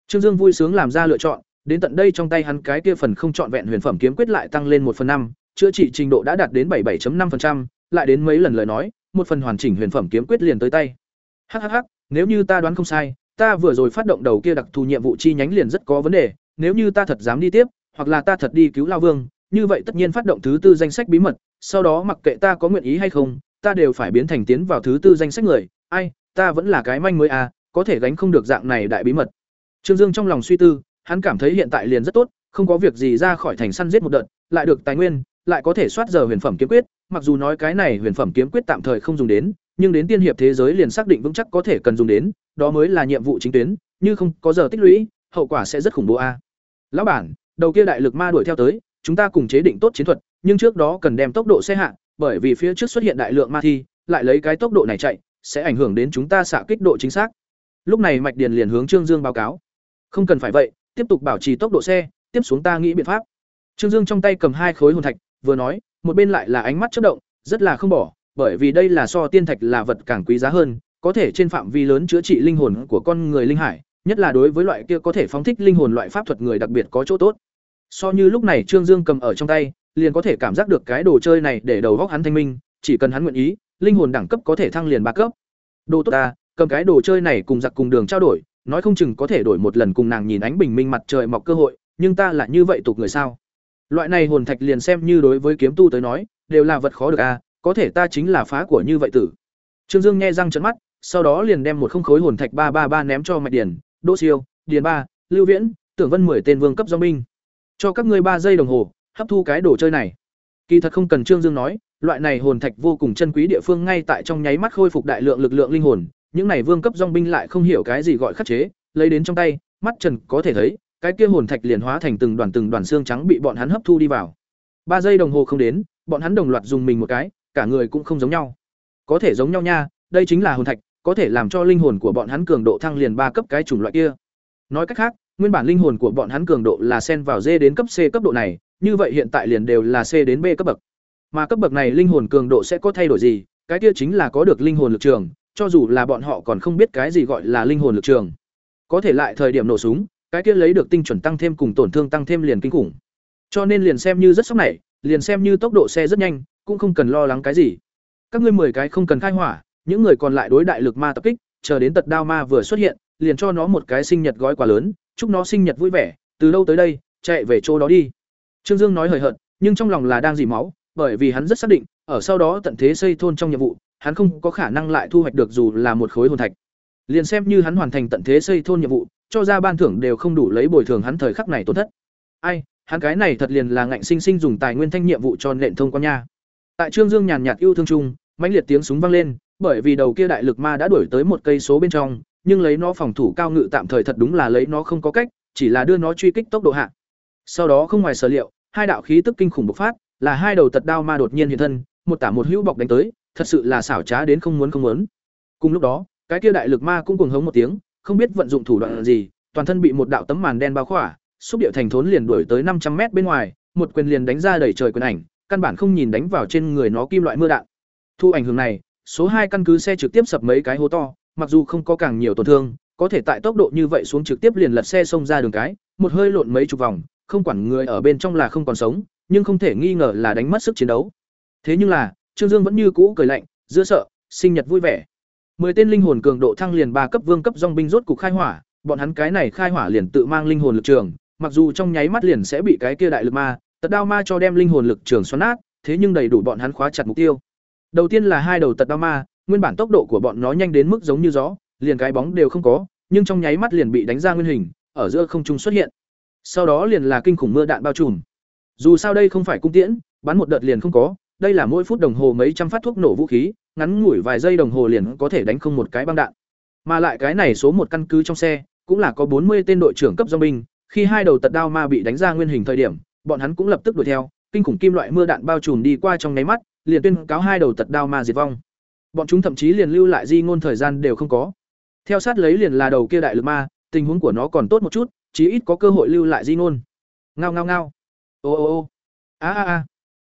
Trương Dương vui sướng làm ra lựa chọn, đến tận đây trong tay hắn cái kia phần không chọn vẹn huyền phẩm kiếm quyết lại tăng lên một phần năm chữa trị trình độ đã đạt đến 77.5%, lại đến mấy lần lời nói, một phần hoàn chỉnh huyền phẩm kiếm quyết liền tới tay. hhh nếu như ta đoán không sai, ta vừa rồi phát động đầu kia đặc thù nhiệm vụ chi nhánh liền rất có vấn đề, nếu như ta thật dám đi tiếp, hoặc là ta thật đi cứu Lao Vương, như vậy tất nhiên phát động thứ tư danh sách bí mật, sau đó mặc kệ ta có nguyện ý hay không, ta đều phải biến thành tiến vào thứ tư danh sách người, ai, ta vẫn là cái manh mới à, có thể gánh không được dạng này đại bí mật. Trương Dương trong lòng suy tư, hắn cảm thấy hiện tại liền rất tốt, không có việc gì ra khỏi thành săn giết một đợt, lại được tài nguyên, lại có thể soát giờ huyền phẩm kiếm quyết, mặc dù nói cái này huyền phẩm kiếm quyết tạm thời không dùng đến, nhưng đến tiên hiệp thế giới liền xác định vững chắc có thể cần dùng đến, đó mới là nhiệm vụ chính tuyến, như không có giờ tích lũy, hậu quả sẽ rất khủng bố a. Lão bản, đầu kia đại lực ma đuổi theo tới, chúng ta cùng chế định tốt chiến thuật, nhưng trước đó cần đem tốc độ xe hạ, bởi vì phía trước xuất hiện đại lượng ma thi, lại lấy cái tốc độ này chạy, sẽ ảnh hưởng đến chúng ta xạ kích độ chính xác. Lúc này Mạch Điền liền hướng Trương Dương báo cáo. Không cần phải vậy, tiếp tục bảo trì tốc độ xe, tiếp xuống ta nghĩ biện pháp. Trương Dương trong tay cầm hai khối hồn thạch, vừa nói, một bên lại là ánh mắt chớp động, rất là không bỏ, bởi vì đây là so tiên thạch là vật càng quý giá hơn, có thể trên phạm vi lớn chữa trị linh hồn của con người linh hải, nhất là đối với loại kia có thể phóng thích linh hồn loại pháp thuật người đặc biệt có chỗ tốt. So như lúc này Trương Dương cầm ở trong tay, liền có thể cảm giác được cái đồ chơi này để đầu góc hắn thanh minh, chỉ cần hắn nguyện ý, linh hồn đẳng cấp có thể thăng liền ba cấp. Đồ tốt ta, cầm cái đồ chơi này cùng giặc cùng đường trao đổi, nói không chừng có thể đổi một lần cùng nàng nhìn ánh bình minh mặt trời mọc cơ hội, nhưng ta là như vậy tục người sao? Loại này hồn thạch liền xem như đối với kiếm tu tới nói, đều là vật khó được a, à, có thể ta chính là phá của như vậy tử. Trương Dương nghe răng trợn mắt, sau đó liền đem một không khối hồn thạch ba ba ba ném cho Mạch Điền, Đỗ Siêu, Điền Ba, Lưu Viễn, Tưởng Vân mười tên vương cấp do binh. Cho các ngươi ba giây đồng hồ, hấp thu cái đồ chơi này. Kỳ thật không cần Trương Dương nói, loại này hồn thạch vô cùng chân quý địa phương ngay tại trong nháy mắt khôi phục đại lượng lực lượng linh hồn, những này vương cấp dòng binh lại không hiểu cái gì gọi khắc chế, lấy đến trong tay, mắt Trần có thể thấy, cái kia hồn thạch liền hóa thành từng đoàn từng đoàn xương trắng bị bọn hắn hấp thu đi vào. Ba giây đồng hồ không đến, bọn hắn đồng loạt dùng mình một cái, cả người cũng không giống nhau. Có thể giống nhau nha, đây chính là hồn thạch, có thể làm cho linh hồn của bọn hắn cường độ thăng liền ba cấp cái chủng loại kia. Nói cách khác, nguyên bản linh hồn của bọn hắn cường độ là sen vào D đến cấp C cấp độ này, như vậy hiện tại liền đều là C đến B cấp bậc. Mà cấp bậc này linh hồn cường độ sẽ có thay đổi gì? Cái kia chính là có được linh hồn lực trường, cho dù là bọn họ còn không biết cái gì gọi là linh hồn lực trường. Có thể lại thời điểm nổ súng, cái kia lấy được tinh chuẩn tăng thêm cùng tổn thương tăng thêm liền kinh khủng. Cho nên liền xem như rất sốc này, liền xem như tốc độ xe rất nhanh, cũng không cần lo lắng cái gì. Các ngươi mười cái không cần khai hỏa, những người còn lại đối đại lực ma tập kích, chờ đến tật đao ma vừa xuất hiện, liền cho nó một cái sinh nhật gói quà lớn, chúc nó sinh nhật vui vẻ, từ đâu tới đây, chạy về chỗ đó đi. Trương Dương nói hời hợt, nhưng trong lòng là đang dỉ máu, bởi vì hắn rất xác định, ở sau đó tận thế xây thôn trong nhiệm vụ, hắn không có khả năng lại thu hoạch được dù là một khối hồn thạch. Liền xem như hắn hoàn thành tận thế xây thôn nhiệm vụ, cho ra ban thưởng đều không đủ lấy bồi thường hắn thời khắc này tổn thất. Ai, hắn cái này thật liền là ngạnh sinh sinh dùng tài nguyên thanh nhiệm vụ cho nện thông quan nha. Tại Trương Dương nhàn nhạt yêu thương chung, mãnh liệt tiếng súng vang lên, bởi vì đầu kia đại lực ma đã đuổi tới một cây số bên trong, nhưng lấy nó phòng thủ cao ngự tạm thời thật đúng là lấy nó không có cách, chỉ là đưa nó truy kích tốc độ hạ. Sau đó không ngoài sở liệu, hai đạo khí tức kinh khủng bộc phát, là hai đầu tật đao ma đột nhiên hiện thân, một tả một hữu bọc đánh tới, thật sự là xảo trá đến không muốn không muốn. Cùng lúc đó, cái kia đại lực ma cũng cuồng hống một tiếng, không biết vận dụng thủ đoạn gì, toàn thân bị một đạo tấm màn đen bao khỏa, xúc điệu thành thốn liền đuổi tới năm trăm mét bên ngoài, một quyền liền đánh ra đầy trời quyền ảnh, căn bản không nhìn đánh vào trên người nó kim loại mưa đạn. Thu ảnh hưởng này, số hai căn cứ xe trực tiếp sập mấy cái hố to, mặc dù không có càng nhiều tổn thương, có thể tại tốc độ như vậy xuống trực tiếp liền lật xe xông ra đường cái, một hơi lộn mấy chục vòng, không quản người ở bên trong là không còn sống, nhưng không thể nghi ngờ là đánh mất sức chiến đấu. Thế nhưng là, Trương Dương vẫn như cũ cười lạnh, giữa sợ, sinh nhật vui vẻ. Mười tên linh hồn cường độ thăng liền ba cấp vương cấp dòng binh rốt cục khai hỏa, bọn hắn cái này khai hỏa liền tự mang linh hồn lực trường, mặc dù trong nháy mắt liền sẽ bị cái kia đại lực ma, tật đao ma cho đem linh hồn lực trường xoắn nát, thế nhưng đầy đủ bọn hắn khóa chặt mục tiêu. Đầu tiên là hai đầu tật đao ma, nguyên bản tốc độ của bọn nó nhanh đến mức giống như gió, liền cái bóng đều không có, nhưng trong nháy mắt liền bị đánh ra nguyên hình, ở giữa không trung xuất hiện. Sau đó liền là kinh khủng mưa đạn bao trùm. Dù sao đây không phải cung tiễn, bắn một đợt liền không có, đây là mỗi phút đồng hồ mấy trăm phát thuốc nổ vũ khí, ngắn ngủi vài giây đồng hồ liền có thể đánh không một cái băng đạn. Mà lại cái này số một căn cứ trong xe, cũng là có bốn mươi tên đội trưởng cấp do binh, khi hai đầu tật đao ma bị đánh ra nguyên hình thời điểm, bọn hắn cũng lập tức đuổi theo, kinh khủng kim loại mưa đạn bao trùm đi qua trong nháy mắt, liền tuyên cáo hai đầu tật đao ma diệt vong. Bọn chúng thậm chí liền lưu lại di ngôn thời gian đều không có. Theo sát lấy liền là đầu kia đại lực ma, tình huống của nó còn tốt một chút, chí ít có cơ hội lưu lại di ngôn. Ngao ngao ngao. Ô ô ô. A a a.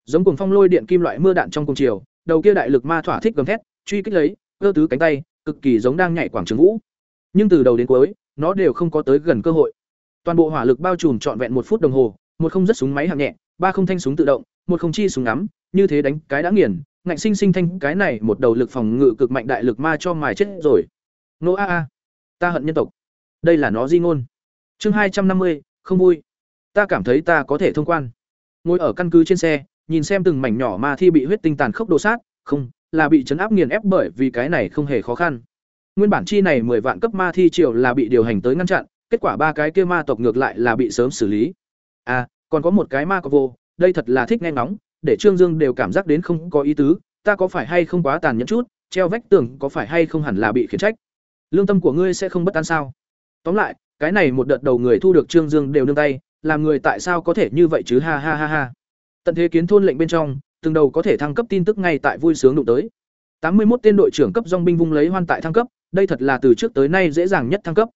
Giống cùng phong lôi điện kim loại mưa đạn trong cùng chiều, đầu kia đại lực ma thỏa thích gầm thét, truy kích lấy, cơ tứ cánh tay, cực kỳ giống đang nhảy quảng trường vũ. Nhưng từ đầu đến cuối, nó đều không có tới gần cơ hội. Toàn bộ hỏa lực bao trùm trọn vẹn một phút đồng hồ, một không rất súng máy hạng nhẹ, ba không thanh súng tự động, một không chi súng ngắm, như thế đánh cái đã nghiền, ngạnh sinh sinh thanh cái này một đầu lực phòng ngự cực mạnh đại lực ma cho mài chết rồi. Nô a a, ta hận nhân tộc. Đây là nó di ngôn. Chương hai trăm năm mươi, không vui. Ta cảm thấy ta có thể thông quan. Ngồi ở căn cứ trên xe, nhìn xem từng mảnh nhỏ ma thi bị huyết tinh tàn khốc đồ sát, không, là bị chấn áp nghiền ép bởi vì cái này không hề khó khăn. Nguyên bản chi này 10 vạn cấp ma thi triều là bị điều hành tới ngăn chặn, kết quả ba cái kia ma tộc ngược lại là bị sớm xử lý. À, còn có một cái ma cọc vô, đây thật là thích nghe ngóng, để Trương Dương đều cảm giác đến không có ý tứ, ta có phải hay không quá tàn nhẫn chút, treo vách tường có phải hay không hẳn là bị khiển trách. Lương tâm của ngươi sẽ không bất an sao? Tóm lại, cái này một đợt đầu người thu được Trương Dương đều nương tay, làm người tại sao có thể như vậy chứ ha ha ha ha. Tận thế kiến thôn lệnh bên trong, từng đầu có thể thăng cấp tin tức ngay tại vui sướng đụng tới. Tám mươi một tên đội trưởng cấp dòng binh vung lấy hoan tại thăng cấp, đây thật là từ trước tới nay dễ dàng nhất thăng cấp.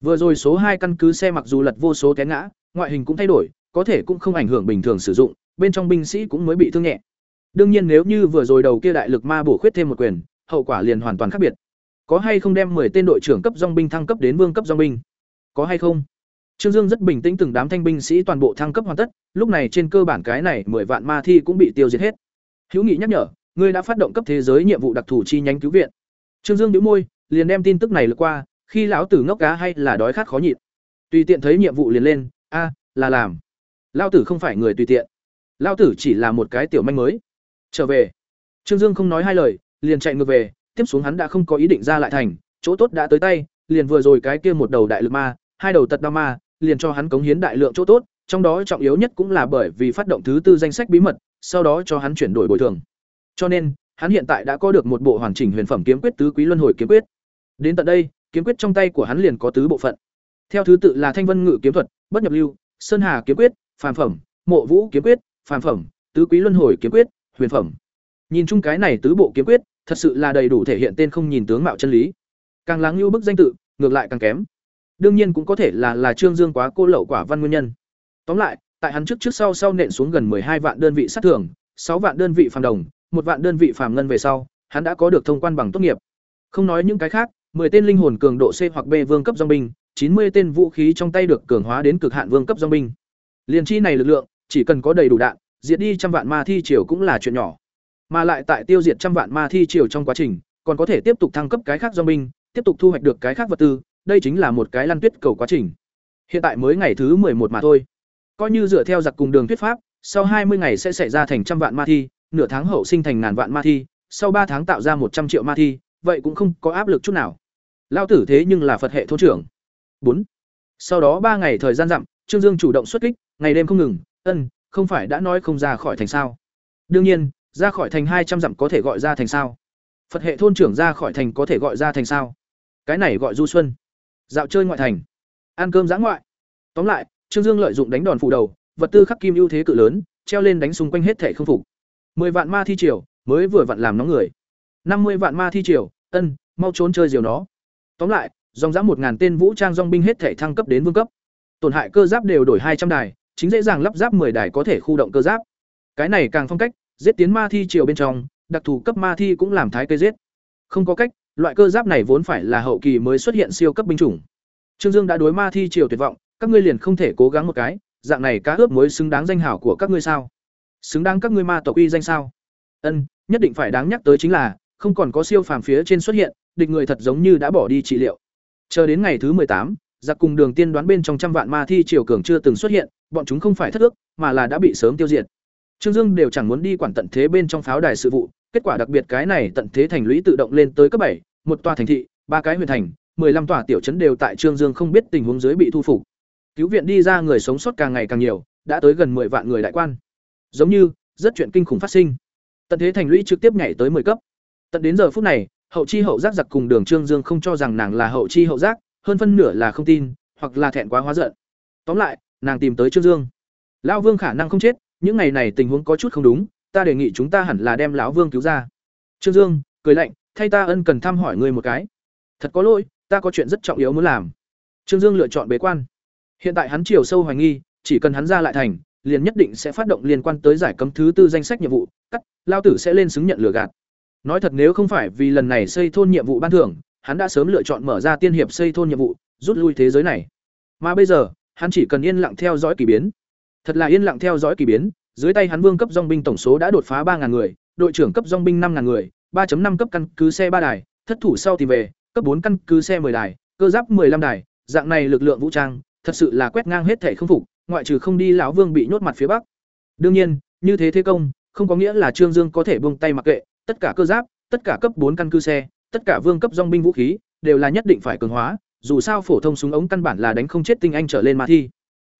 Vừa rồi số hai căn cứ xe mặc dù lật vô số té ngã, ngoại hình cũng thay đổi, có thể cũng không ảnh hưởng bình thường sử dụng, bên trong binh sĩ cũng mới bị thương nhẹ. Đương nhiên nếu như vừa rồi đầu kia đại lực ma bổ khuyết thêm một quyền, hậu quả liền hoàn toàn khác biệt. Có hay không đem 10 tên đội trưởng cấp dòng binh thăng cấp đến vương cấp dòng binh? Có hay không? Trương Dương rất bình tĩnh từng đám thanh binh sĩ toàn bộ thăng cấp hoàn tất, lúc này trên cơ bản cái này 10 vạn ma thi cũng bị tiêu diệt hết. Hữu Nghị nhắc nhở, ngươi đã phát động cấp thế giới nhiệm vụ đặc thù chi nhánh cứu viện. Trương Dương nhíu môi, liền đem tin tức này lướt qua, khi lão tử ngốc cá hay là đói khát khó nhịn. Tùy tiện thấy nhiệm vụ liền lên, a, là làm. Lão tử không phải người tùy tiện. Lão tử chỉ là một cái tiểu manh mới. Trở về. Trương Dương không nói hai lời, liền chạy ngược về, tiếp xuống hắn đã không có ý định ra lại thành, chỗ tốt đã tới tay, liền vừa rồi cái kia một đầu đại lực ma, hai đầu tật đao ma, liền cho hắn cống hiến đại lượng chỗ tốt, trong đó trọng yếu nhất cũng là bởi vì phát động thứ tư danh sách bí mật, sau đó cho hắn chuyển đổi bồi thường. Cho nên, hắn hiện tại đã có được một bộ hoàn chỉnh huyền phẩm kiếm quyết tứ quý luân hồi kiếm quyết. Đến tận đây, kiếm quyết trong tay của hắn liền có tứ bộ phận. Theo thứ tự là Thanh Vân Ngự kiếm thuật, Bất nhập lưu, Sơn Hà kiếm quyết, phàm phẩm, Mộ Vũ kiếm quyết, phàm phẩm, tứ quý luân hồi kiếm quyết, huyền phẩm. Nhìn chung cái này tứ bộ kiếm quyết, thật sự là đầy đủ thể hiện tên không nhìn tướng mạo chân lý. Càng láng lưu bức danh tự, ngược lại càng kém. Đương nhiên cũng có thể là là Trương Dương quá cô lậu quả văn nguyên nhân. Tóm lại, tại hắn trước trước sau sau nện xuống gần hai vạn đơn vị sát thưởng, sáu vạn đơn vị phàm đồng, một vạn đơn vị phàm ngân về sau, hắn đã có được thông quan bằng tốt nghiệp. Không nói những cái khác, 10 tên linh hồn cường độ C hoặc B vương cấp dòng binh, 90 tên vũ khí trong tay được cường hóa đến cực hạn vương cấp dòng binh. Liên chi này lực lượng, chỉ cần có đầy đủ đạn, diệt đi trăm vạn ma thi triều cũng là chuyện nhỏ. Mà lại tại tiêu diệt trăm vạn ma thi triều trong quá trình, còn có thể tiếp tục thăng cấp cái khác dòng binh, tiếp tục thu hoạch được cái khác vật tư, đây chính là một cái lăn tuyết cầu quá trình. Hiện tại mới ngày thứ một mà thôi. Coi như dựa theo giặc cùng đường thuyết pháp, sau hai mươi ngày sẽ xảy ra thành trăm vạn ma thi, nửa tháng hậu sinh thành ngàn vạn ma thi, sau ba tháng tạo ra một trăm triệu ma thi, vậy cũng không có áp lực chút nào. Lao tử thế nhưng là Phật hệ thôn trưởng bốn Sau đó ba ngày thời gian dặm, Trương Dương chủ động xuất kích, ngày đêm không ngừng, ân, không phải đã nói không ra khỏi thành sao? Đương nhiên, ra khỏi thành hai trăm dặm có thể gọi ra thành sao? Phật hệ thôn trưởng ra khỏi thành có thể gọi ra thành sao? Cái này gọi du xuân. Dạo chơi ngoại thành, ăn cơm giã ngoại. Tóm lại, Trương Dương lợi dụng đánh đòn phủ đầu, vật tư khắc kim ưu thế cự lớn, treo lên đánh xung quanh hết thể không phục. Mười vạn ma thi triều, mới vừa vặn làm nóng người. năm mươi vạn ma thi triều, ân, mau trốn chơi diều nó. Tóm lại, dòng dã một ngàn tên vũ trang dong binh hết thể thăng cấp đến vương cấp. Tổn hại cơ giáp đều đổi hai trăm đài, chính dễ dàng lắp ráp 10 đài có thể khu động cơ giáp. Cái này càng phong cách, giết tiến ma thi triều bên trong, đặc thù cấp ma thi cũng làm thái cây giết. Không có cách, loại cơ giáp này vốn phải là hậu kỳ mới xuất hiện siêu cấp binh chủng. Trương dương đã đối ma thi triều tuyệt vọng, các ngươi liền không thể cố gắng một cái, dạng này cá ướp mới xứng đáng danh hảo của các ngươi sao? Xứng đáng các ngươi ma tộc uy danh sao? Ân, nhất định phải đáng nhắc tới chính là, không còn có siêu phàm phía trên xuất hiện, địch người thật giống như đã bỏ đi trị liệu chờ đến ngày thứ tám, giặc cùng đường tiên đoán bên trong trăm vạn ma thi triều cường chưa từng xuất hiện bọn chúng không phải thất ước mà là đã bị sớm tiêu diệt. Trương dương đều chẳng muốn đi quản tận thế bên trong pháo đài sự vụ kết quả đặc biệt cái này tận thế thành lũy tự động lên tới cấp bảy một tòa thành thị ba cái huyện thành 15 tòa tiểu trấn đều tại trương dương không biết tình huống dưới bị thu phục. Cứu viện đi ra người sống sót càng ngày càng nhiều đã tới gần 10 vạn người đại quan. Giống như rất chuyện kinh khủng phát sinh. Tận thế thành lũy trực tiếp nhảy tới 10 cấp. Tận đến giờ phút này hậu chi hậu giác giặc cùng đường trương dương không cho rằng nàng là hậu chi hậu giác, hơn phân nửa là không tin, hoặc là thẹn quá hóa giận. Tóm lại, nàng tìm tới trương dương. Lão vương khả năng không chết, những ngày này tình huống có chút không đúng, ta đề nghị chúng ta hẳn là đem lão vương cứu ra. Trương dương, cười lạnh, thay ta ân cần thăm hỏi ngươi một cái. Thật có lỗi, ta có chuyện rất trọng yếu muốn làm. Trương dương lựa chọn bế quan. Hiện tại hắn chiều sâu hoài nghi, chỉ cần hắn ra lại thành, liền nhất định sẽ phát động liên quan tới giải cấm thứ tư danh sách nhiệm vụ, cắt lao tử sẽ lên xứng nhận lừa gạt nói thật nếu không phải vì lần này xây thôn nhiệm vụ ban thưởng, hắn đã sớm lựa chọn mở ra tiên hiệp xây thôn nhiệm vụ, rút lui thế giới này. Mà bây giờ, hắn chỉ cần yên lặng theo dõi kỳ biến. Thật là yên lặng theo dõi kỳ biến, dưới tay hắn vương cấp dong binh tổng số đã đột phá ba người, đội trưởng cấp dong binh năm người 3 năm cấp căn cứ xe ba đài, thất thủ sau tìm về, cấp bốn căn cứ xe 10 đài, cơ giáp 15 đài, dạng này lực lượng vũ trang, thật sự là quét ngang hết thể không phục, ngoại trừ không đi lão vương bị nhốt mặt phía bắc. Đương nhiên, như thế thế công, không có nghĩa là trương dương có thể buông tay mặc kệ tất cả cơ giáp tất cả cấp bốn căn cứ xe tất cả vương cấp dòng binh vũ khí đều là nhất định phải cường hóa dù sao phổ thông súng ống căn bản là đánh không chết tinh anh trở lên ma thi.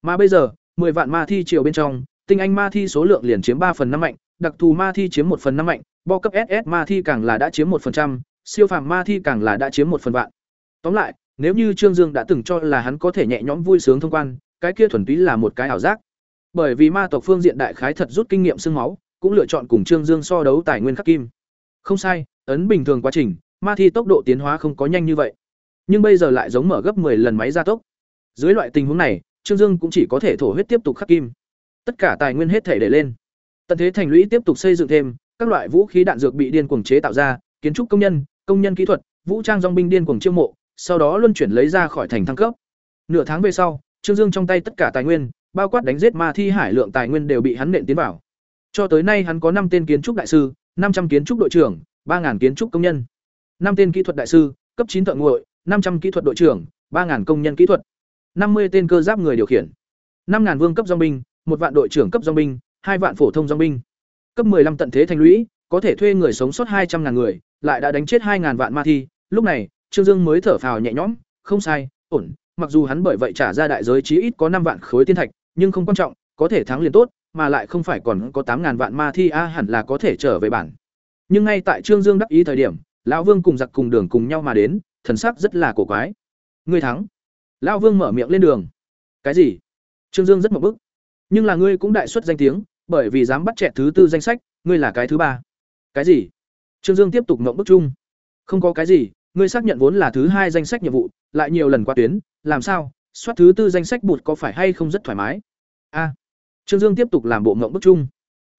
Mà bây giờ, 10 vạn ma thi chiều bên trong, tinh anh ma thi số lượng liền chiếm 3 phần năm mạnh, đặc thù ma thi chiếm 1 phần năm mạnh, bo cấp SS ma thi càng là đã chiếm 1%, siêu phàm ma thi càng là đã chiếm 1 phần vạn. Tóm lại, nếu như Trương Dương đã từng cho là hắn có thể nhẹ nhõm vui sướng thông quan, cái kia thuần túy là một cái ảo giác. Bởi vì ma tộc phương diện đại khái thật rút kinh nghiệm xương máu, cũng lựa chọn cùng Trương Dương so đấu tài nguyên khắc kim. Không sai, ấn bình thường quá trình, ma thi tốc độ tiến hóa không có nhanh như vậy nhưng bây giờ lại giống mở gấp 10 lần máy gia tốc. Dưới loại tình huống này, Trương Dương cũng chỉ có thể thổ huyết tiếp tục khắc kim. Tất cả tài nguyên hết thể để lên. Tận thế thành lũy tiếp tục xây dựng thêm, các loại vũ khí đạn dược bị điên cuồng chế tạo ra, kiến trúc công nhân, công nhân kỹ thuật, vũ trang dòng binh điên cuồng chiêu mộ, sau đó luân chuyển lấy ra khỏi thành thăng cấp. Nửa tháng về sau, Trương Dương trong tay tất cả tài nguyên, bao quát đánh giết ma thi hải lượng tài nguyên đều bị hắn nện tiến vào. Cho tới nay hắn có năm tên kiến trúc đại sư, năm trăm kiến trúc đội trưởng, ba 3000 kiến trúc công nhân, năm tên kỹ thuật đại sư, cấp chín thợ nguội, 500 kỹ thuật đội trưởng, 3000 công nhân kỹ thuật, 50 tên cơ giáp người điều khiển, 5000 vương cấp dòng binh, một vạn đội trưởng cấp dòng binh, hai vạn phổ thông dòng binh. Cấp 15 tận thế thành lũy, có thể thuê người sống sót 200 ngàn người, lại đã đánh chết 2000 vạn ma thi, lúc này, Trương Dương mới thở phào nhẹ nhõm, không sai, ổn, mặc dù hắn bởi vậy trả ra đại giới chí ít có 5 vạn khối tiên thạch, nhưng không quan trọng, có thể thắng liền tốt, mà lại không phải còn có 8000 vạn ma thi a hẳn là có thể trở về bản. Nhưng ngay tại Trương Dương đắc ý thời điểm, lão Vương cùng giặc cùng đường cùng nhau mà đến, thần sắc rất là cổ quái. Ngươi thắng. Lão Vương mở miệng lên đường. Cái gì? Trương Dương rất một bức. Nhưng là ngươi cũng đại xuất danh tiếng, bởi vì dám bắt trẻ thứ tư danh sách, ngươi là cái thứ ba. Cái gì? Trương Dương tiếp tục ngậm bức chung. Không có cái gì, ngươi xác nhận vốn là thứ hai danh sách nhiệm vụ, lại nhiều lần qua tuyến, làm sao? Soát thứ tư danh sách bụt có phải hay không rất thoải mái? A. Trương Dương tiếp tục làm bộ ngậm bức chung.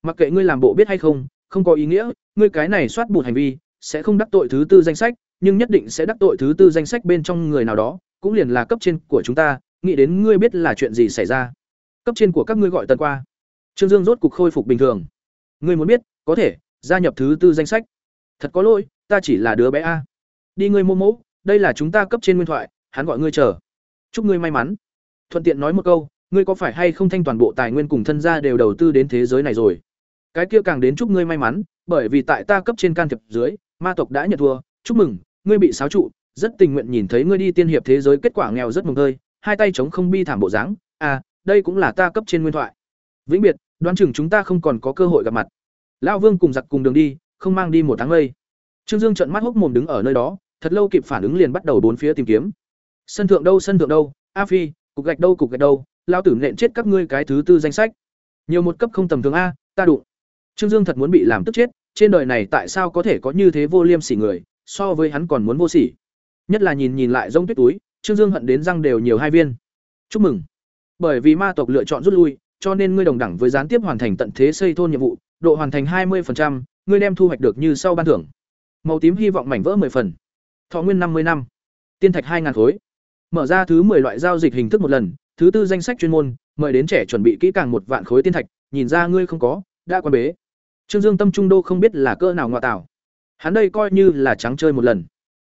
Mặc kệ ngươi làm bộ biết hay không, không có ý nghĩa, ngươi cái này soát bụt hành vi, sẽ không đắc tội thứ tư danh sách, nhưng nhất định sẽ đắc tội thứ tư danh sách bên trong người nào đó, cũng liền là cấp trên của chúng ta, nghĩ đến ngươi biết là chuyện gì xảy ra. Cấp trên của các ngươi gọi tần qua. Trương Dương rốt cục khôi phục bình thường. Ngươi muốn biết, có thể gia nhập thứ tư danh sách. Thật có lỗi, ta chỉ là đứa bé a. Đi ngươi mô mỗ, đây là chúng ta cấp trên nguyên thoại, hắn gọi ngươi chờ. Chúc ngươi may mắn. Thuận tiện nói một câu, ngươi có phải hay không thanh toàn bộ tài nguyên cùng thân gia đều đầu tư đến thế giới này rồi? Cái kia càng đến chúc ngươi may mắn, bởi vì tại ta cấp trên can thiệp dưới, ma tộc đã nhận thua, chúc mừng, ngươi bị xáo trụ, rất tình nguyện nhìn thấy ngươi đi tiên hiệp thế giới kết quả nghèo rất mừng hơi, hai tay chống không bi thảm bộ dáng, à, đây cũng là ta cấp trên nguyên thoại. Vĩnh biệt, đoán chừng chúng ta không còn có cơ hội gặp mặt. Lão Vương cùng giặc cùng đường đi, không mang đi một tháng lây. Trương Dương trợn mắt hốc mồm đứng ở nơi đó, thật lâu kịp phản ứng liền bắt đầu bốn phía tìm kiếm. Sân thượng đâu, sân thượng đâu, A Phi, cục gạch đâu, cục gạch đâu, lão tử nện chết các ngươi cái thứ tư danh sách. Nhiều một cấp không tầm thường a, ta đụng. Trương Dương thật muốn bị làm tức chết, trên đời này tại sao có thể có như thế vô liêm sỉ người, so với hắn còn muốn vô sỉ. Nhất là nhìn nhìn lại rông tuyết túi, Trương Dương hận đến răng đều nhiều hai viên. Chúc mừng. Bởi vì ma tộc lựa chọn rút lui, cho nên ngươi đồng đẳng với gián tiếp hoàn thành tận thế xây thôn nhiệm vụ, độ hoàn thành 20%, ngươi đem thu hoạch được như sau ban thưởng. Màu tím hy vọng mảnh vỡ 10 phần. Thọ nguyên 50 năm. Tiên thạch 2000 khối. Mở ra thứ 10 loại giao dịch hình thức một lần, thứ tư danh sách chuyên môn, mời đến trẻ chuẩn bị kỹ càng một vạn khối tiên thạch, nhìn ra ngươi không có, đã quan bế. Trương Dương tâm trung đô không biết là cỡ nào ngọa tảo, Hắn đây coi như là trắng chơi một lần.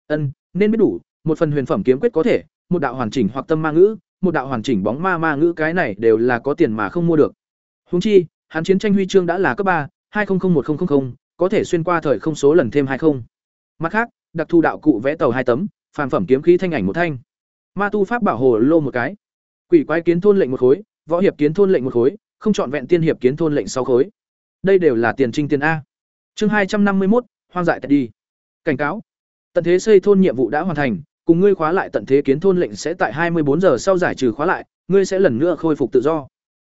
Ân, nên biết đủ, một phần huyền phẩm kiếm quyết có thể, một đạo hoàn chỉnh hoặc tâm ma ngữ, một đạo hoàn chỉnh bóng ma ma ngữ cái này đều là có tiền mà không mua được. Huống chi, hắn chiến tranh huy chương đã là cấp ba, 20010000, có thể xuyên qua thời không số lần thêm 20. Mặt khác, đặc thu đạo cụ vẽ tàu hai tấm, phản phẩm kiếm khí thanh ảnh một thanh. Ma tu pháp bảo hồ lô một cái. Quỷ quái kiến thôn lệnh một khối, võ hiệp kiến thôn lệnh một khối, không chọn vẹn tiên hiệp kiến thôn lệnh sáu khối. Đây đều là tiền trinh tiền a. Chương hai trăm năm mươi một, hoang dại tật đi. Cảnh cáo. Tận thế xây thôn nhiệm vụ đã hoàn thành, cùng ngươi khóa lại tận thế kiến thôn lệnh sẽ tại hai mươi bốn giờ sau giải trừ khóa lại, ngươi sẽ lần nữa khôi phục tự do.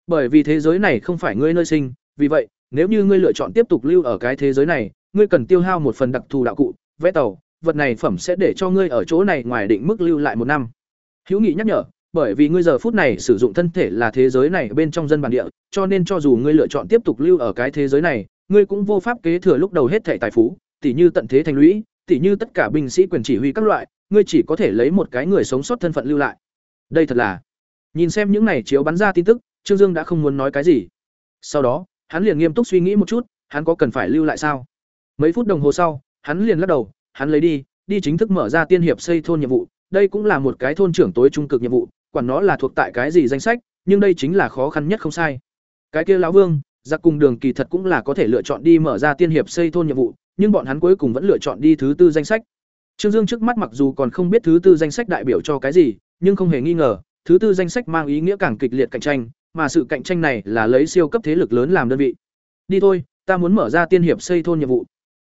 Bởi vì thế giới này không phải ngươi nơi sinh, vì vậy, nếu như ngươi lựa chọn tiếp tục lưu ở cái thế giới này, ngươi cần tiêu hao một phần đặc thù đạo cụ, vẽ tàu, vật này phẩm sẽ để cho ngươi ở chỗ này ngoài định mức lưu lại một năm. Hữu Nghị nhắc nhở, bởi vì ngươi giờ phút này sử dụng thân thể là thế giới này bên trong dân bản địa, cho nên cho dù ngươi lựa chọn tiếp tục lưu ở cái thế giới này, ngươi cũng vô pháp kế thừa lúc đầu hết thảy tài phú, tỉ như tận thế thành lũy, tỉ như tất cả binh sĩ quyền chỉ huy các loại, ngươi chỉ có thể lấy một cái người sống sót thân phận lưu lại. Đây thật là. Nhìn xem những này chiếu bắn ra tin tức, Trương Dương đã không muốn nói cái gì. Sau đó, hắn liền nghiêm túc suy nghĩ một chút, hắn có cần phải lưu lại sao? Mấy phút đồng hồ sau, hắn liền lắc đầu, hắn lấy đi, đi chính thức mở ra tiên hiệp xây thôn nhiệm vụ, đây cũng là một cái thôn trưởng tối trung cực nhiệm vụ, quản nó là thuộc tại cái gì danh sách, nhưng đây chính là khó khăn nhất không sai. Cái kia lão Vương, giặc cùng đường kỳ thật cũng là có thể lựa chọn đi mở ra tiên hiệp xây thôn nhiệm vụ, nhưng bọn hắn cuối cùng vẫn lựa chọn đi thứ tư danh sách. Trương Dương trước mắt mặc dù còn không biết thứ tư danh sách đại biểu cho cái gì, nhưng không hề nghi ngờ, thứ tư danh sách mang ý nghĩa càng kịch liệt cạnh tranh, mà sự cạnh tranh này là lấy siêu cấp thế lực lớn làm đơn vị. Đi thôi, ta muốn mở ra tiên hiệp xây thôn nhiệm vụ.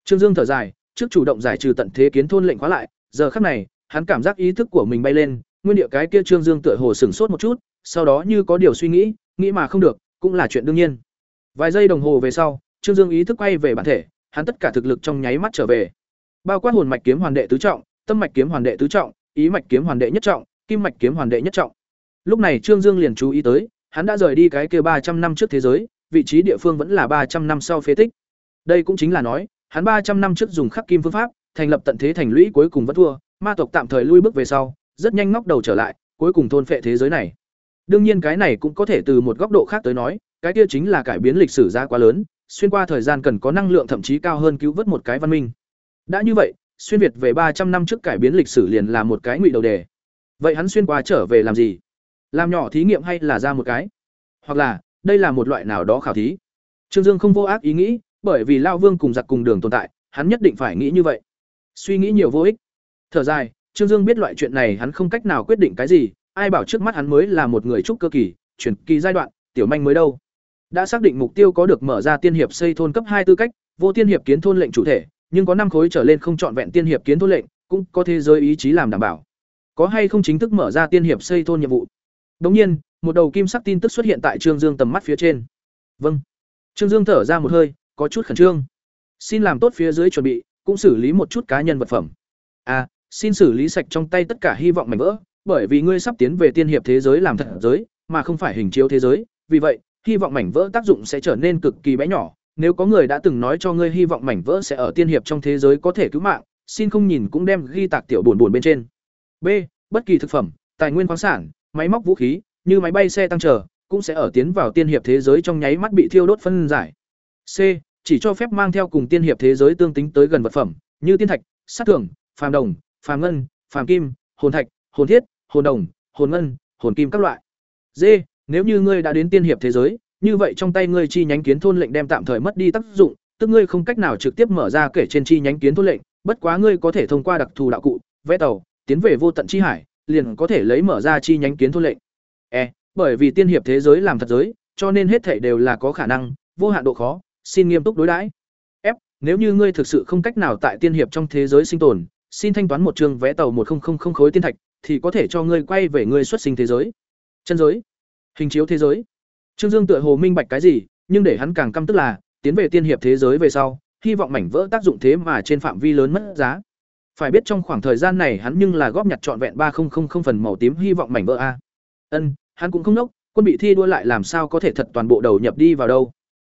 Trương Dương thở dài, trước chủ động giải trừ tận thế kiến thôn lệnh khóa lại, giờ khắc này, hắn cảm giác ý thức của mình bay lên, nguyên địa cái kia Trương Dương tựa hồ sửng sốt một chút, sau đó như có điều suy nghĩ, nghĩ mà không được, cũng là chuyện đương nhiên. Vài giây đồng hồ về sau, Trương Dương ý thức quay về bản thể, hắn tất cả thực lực trong nháy mắt trở về. Bao quát hồn mạch kiếm hoàn đệ tứ trọng, tâm mạch kiếm hoàn đệ tứ trọng, ý mạch kiếm hoàn đệ nhất trọng, kim mạch kiếm hoàn đệ nhất trọng. Lúc này Trương Dương liền chú ý tới, hắn đã rời đi cái kia ba trăm năm trước thế giới, vị trí địa phương vẫn là ba trăm năm sau phế tích. Đây cũng chính là nói, hắn ba trăm năm trước dùng khắc kim phương pháp, thành lập tận thế thành lũy cuối cùng vẫn thua, ma tộc tạm thời lui bước về sau, rất nhanh ngóc đầu trở lại, cuối cùng thôn phệ thế giới này. Đương nhiên cái này cũng có thể từ một góc độ khác tới nói, cái kia chính là cải biến lịch sử ra quá lớn, xuyên qua thời gian cần có năng lượng thậm chí cao hơn cứu vớt một cái văn minh. Đã như vậy, xuyên việt về ba trăm năm trước cải biến lịch sử liền là một cái ngụy đầu đề. Vậy hắn xuyên qua trở về làm gì? Làm nhỏ thí nghiệm hay là ra một cái? Hoặc là, đây là một loại nào đó khảo thí? Trương Dương không vô ác ý nghĩ, bởi vì Lao Vương cùng giặc cùng đường tồn tại, hắn nhất định phải nghĩ như vậy. Suy nghĩ nhiều vô ích. Thở dài, Trương Dương biết loại chuyện này hắn không cách nào quyết định cái gì, ai bảo trước mắt hắn mới là một người trúc cơ kỳ, chuyển kỳ giai đoạn, tiểu manh mới đâu. Đã xác định mục tiêu có được mở ra tiên hiệp xây thôn cấp hai tư cách, vô tiên hiệp kiến thôn lệnh chủ thể, nhưng có năm khối trở lên không chọn vẹn tiên hiệp kiến thôn lệnh, cũng có thế giới ý chí làm đảm bảo. Có hay không chính thức mở ra tiên hiệp xây thôn nhiệm vụ. Đương nhiên, một đầu kim sắc tin tức xuất hiện tại Trương Dương tầm mắt phía trên. Vâng. Trương Dương thở ra một hơi, có chút khẩn trương. Xin làm tốt phía dưới chuẩn bị, cũng xử lý một chút cá nhân vật phẩm. À, xin xử lý sạch trong tay tất cả hy vọng mảnh vỡ, bởi vì ngươi sắp tiến về tiên hiệp thế giới làm thật giới, mà không phải hình chiếu thế giới, vì vậy, hy vọng mảnh vỡ tác dụng sẽ trở nên cực kỳ bé nhỏ. Nếu có người đã từng nói cho ngươi hy vọng mảnh vỡ sẽ ở tiên hiệp trong thế giới có thể cứu mạng, xin không nhìn cũng đem ghi tạc tiểu buồn buồn bên trên. B. Bất kỳ thực phẩm, tài nguyên khoáng sản, máy móc vũ khí, như máy bay xe tăng trở, cũng sẽ ở tiến vào tiên hiệp thế giới trong nháy mắt bị thiêu đốt phân giải. C. Chỉ cho phép mang theo cùng tiên hiệp thế giới tương tính tới gần vật phẩm, như tiên thạch, sát thường, phàm đồng, phàm ngân, phàm kim, hồn thạch, hồn thiết, hồn đồng, hồn ngân, hồn kim các loại. D. Nếu như ngươi đã đến tiên hiệp thế giới, như vậy trong tay ngươi chi nhánh kiến thôn lệnh đem tạm thời mất đi tác dụng, tức ngươi không cách nào trực tiếp mở ra kể trên chi nhánh kiến thôn lệnh, bất quá ngươi có thể thông qua đặc thù đạo cụ, vẽ tàu, tiến về vô tận chi hải, liền có thể lấy mở ra chi nhánh kiến thôn lệnh. E, bởi vì tiên hiệp thế giới làm thật giới, cho nên hết thảy đều là có khả năng, vô hạn độ khó, xin nghiêm túc đối đãi. F, nếu như ngươi thực sự không cách nào tại tiên hiệp trong thế giới sinh tồn, xin thanh toán một trường vé tàu một không khối tiên thạch, thì có thể cho ngươi quay về ngươi xuất sinh thế giới. Chân giới, hình chiếu thế giới. Trương Dương tựa hồ minh bạch cái gì, nhưng để hắn càng căm tức là, tiến về tiên hiệp thế giới về sau, hy vọng mảnh vỡ tác dụng thế mà trên phạm vi lớn mất giá. Phải biết trong khoảng thời gian này hắn nhưng là góp nhặt trọn vẹn ba phần màu tím hy vọng mảnh vỡ a. Ân, hắn cũng không nốc, quân bị thi đua lại làm sao có thể thật toàn bộ đầu nhập đi vào đâu.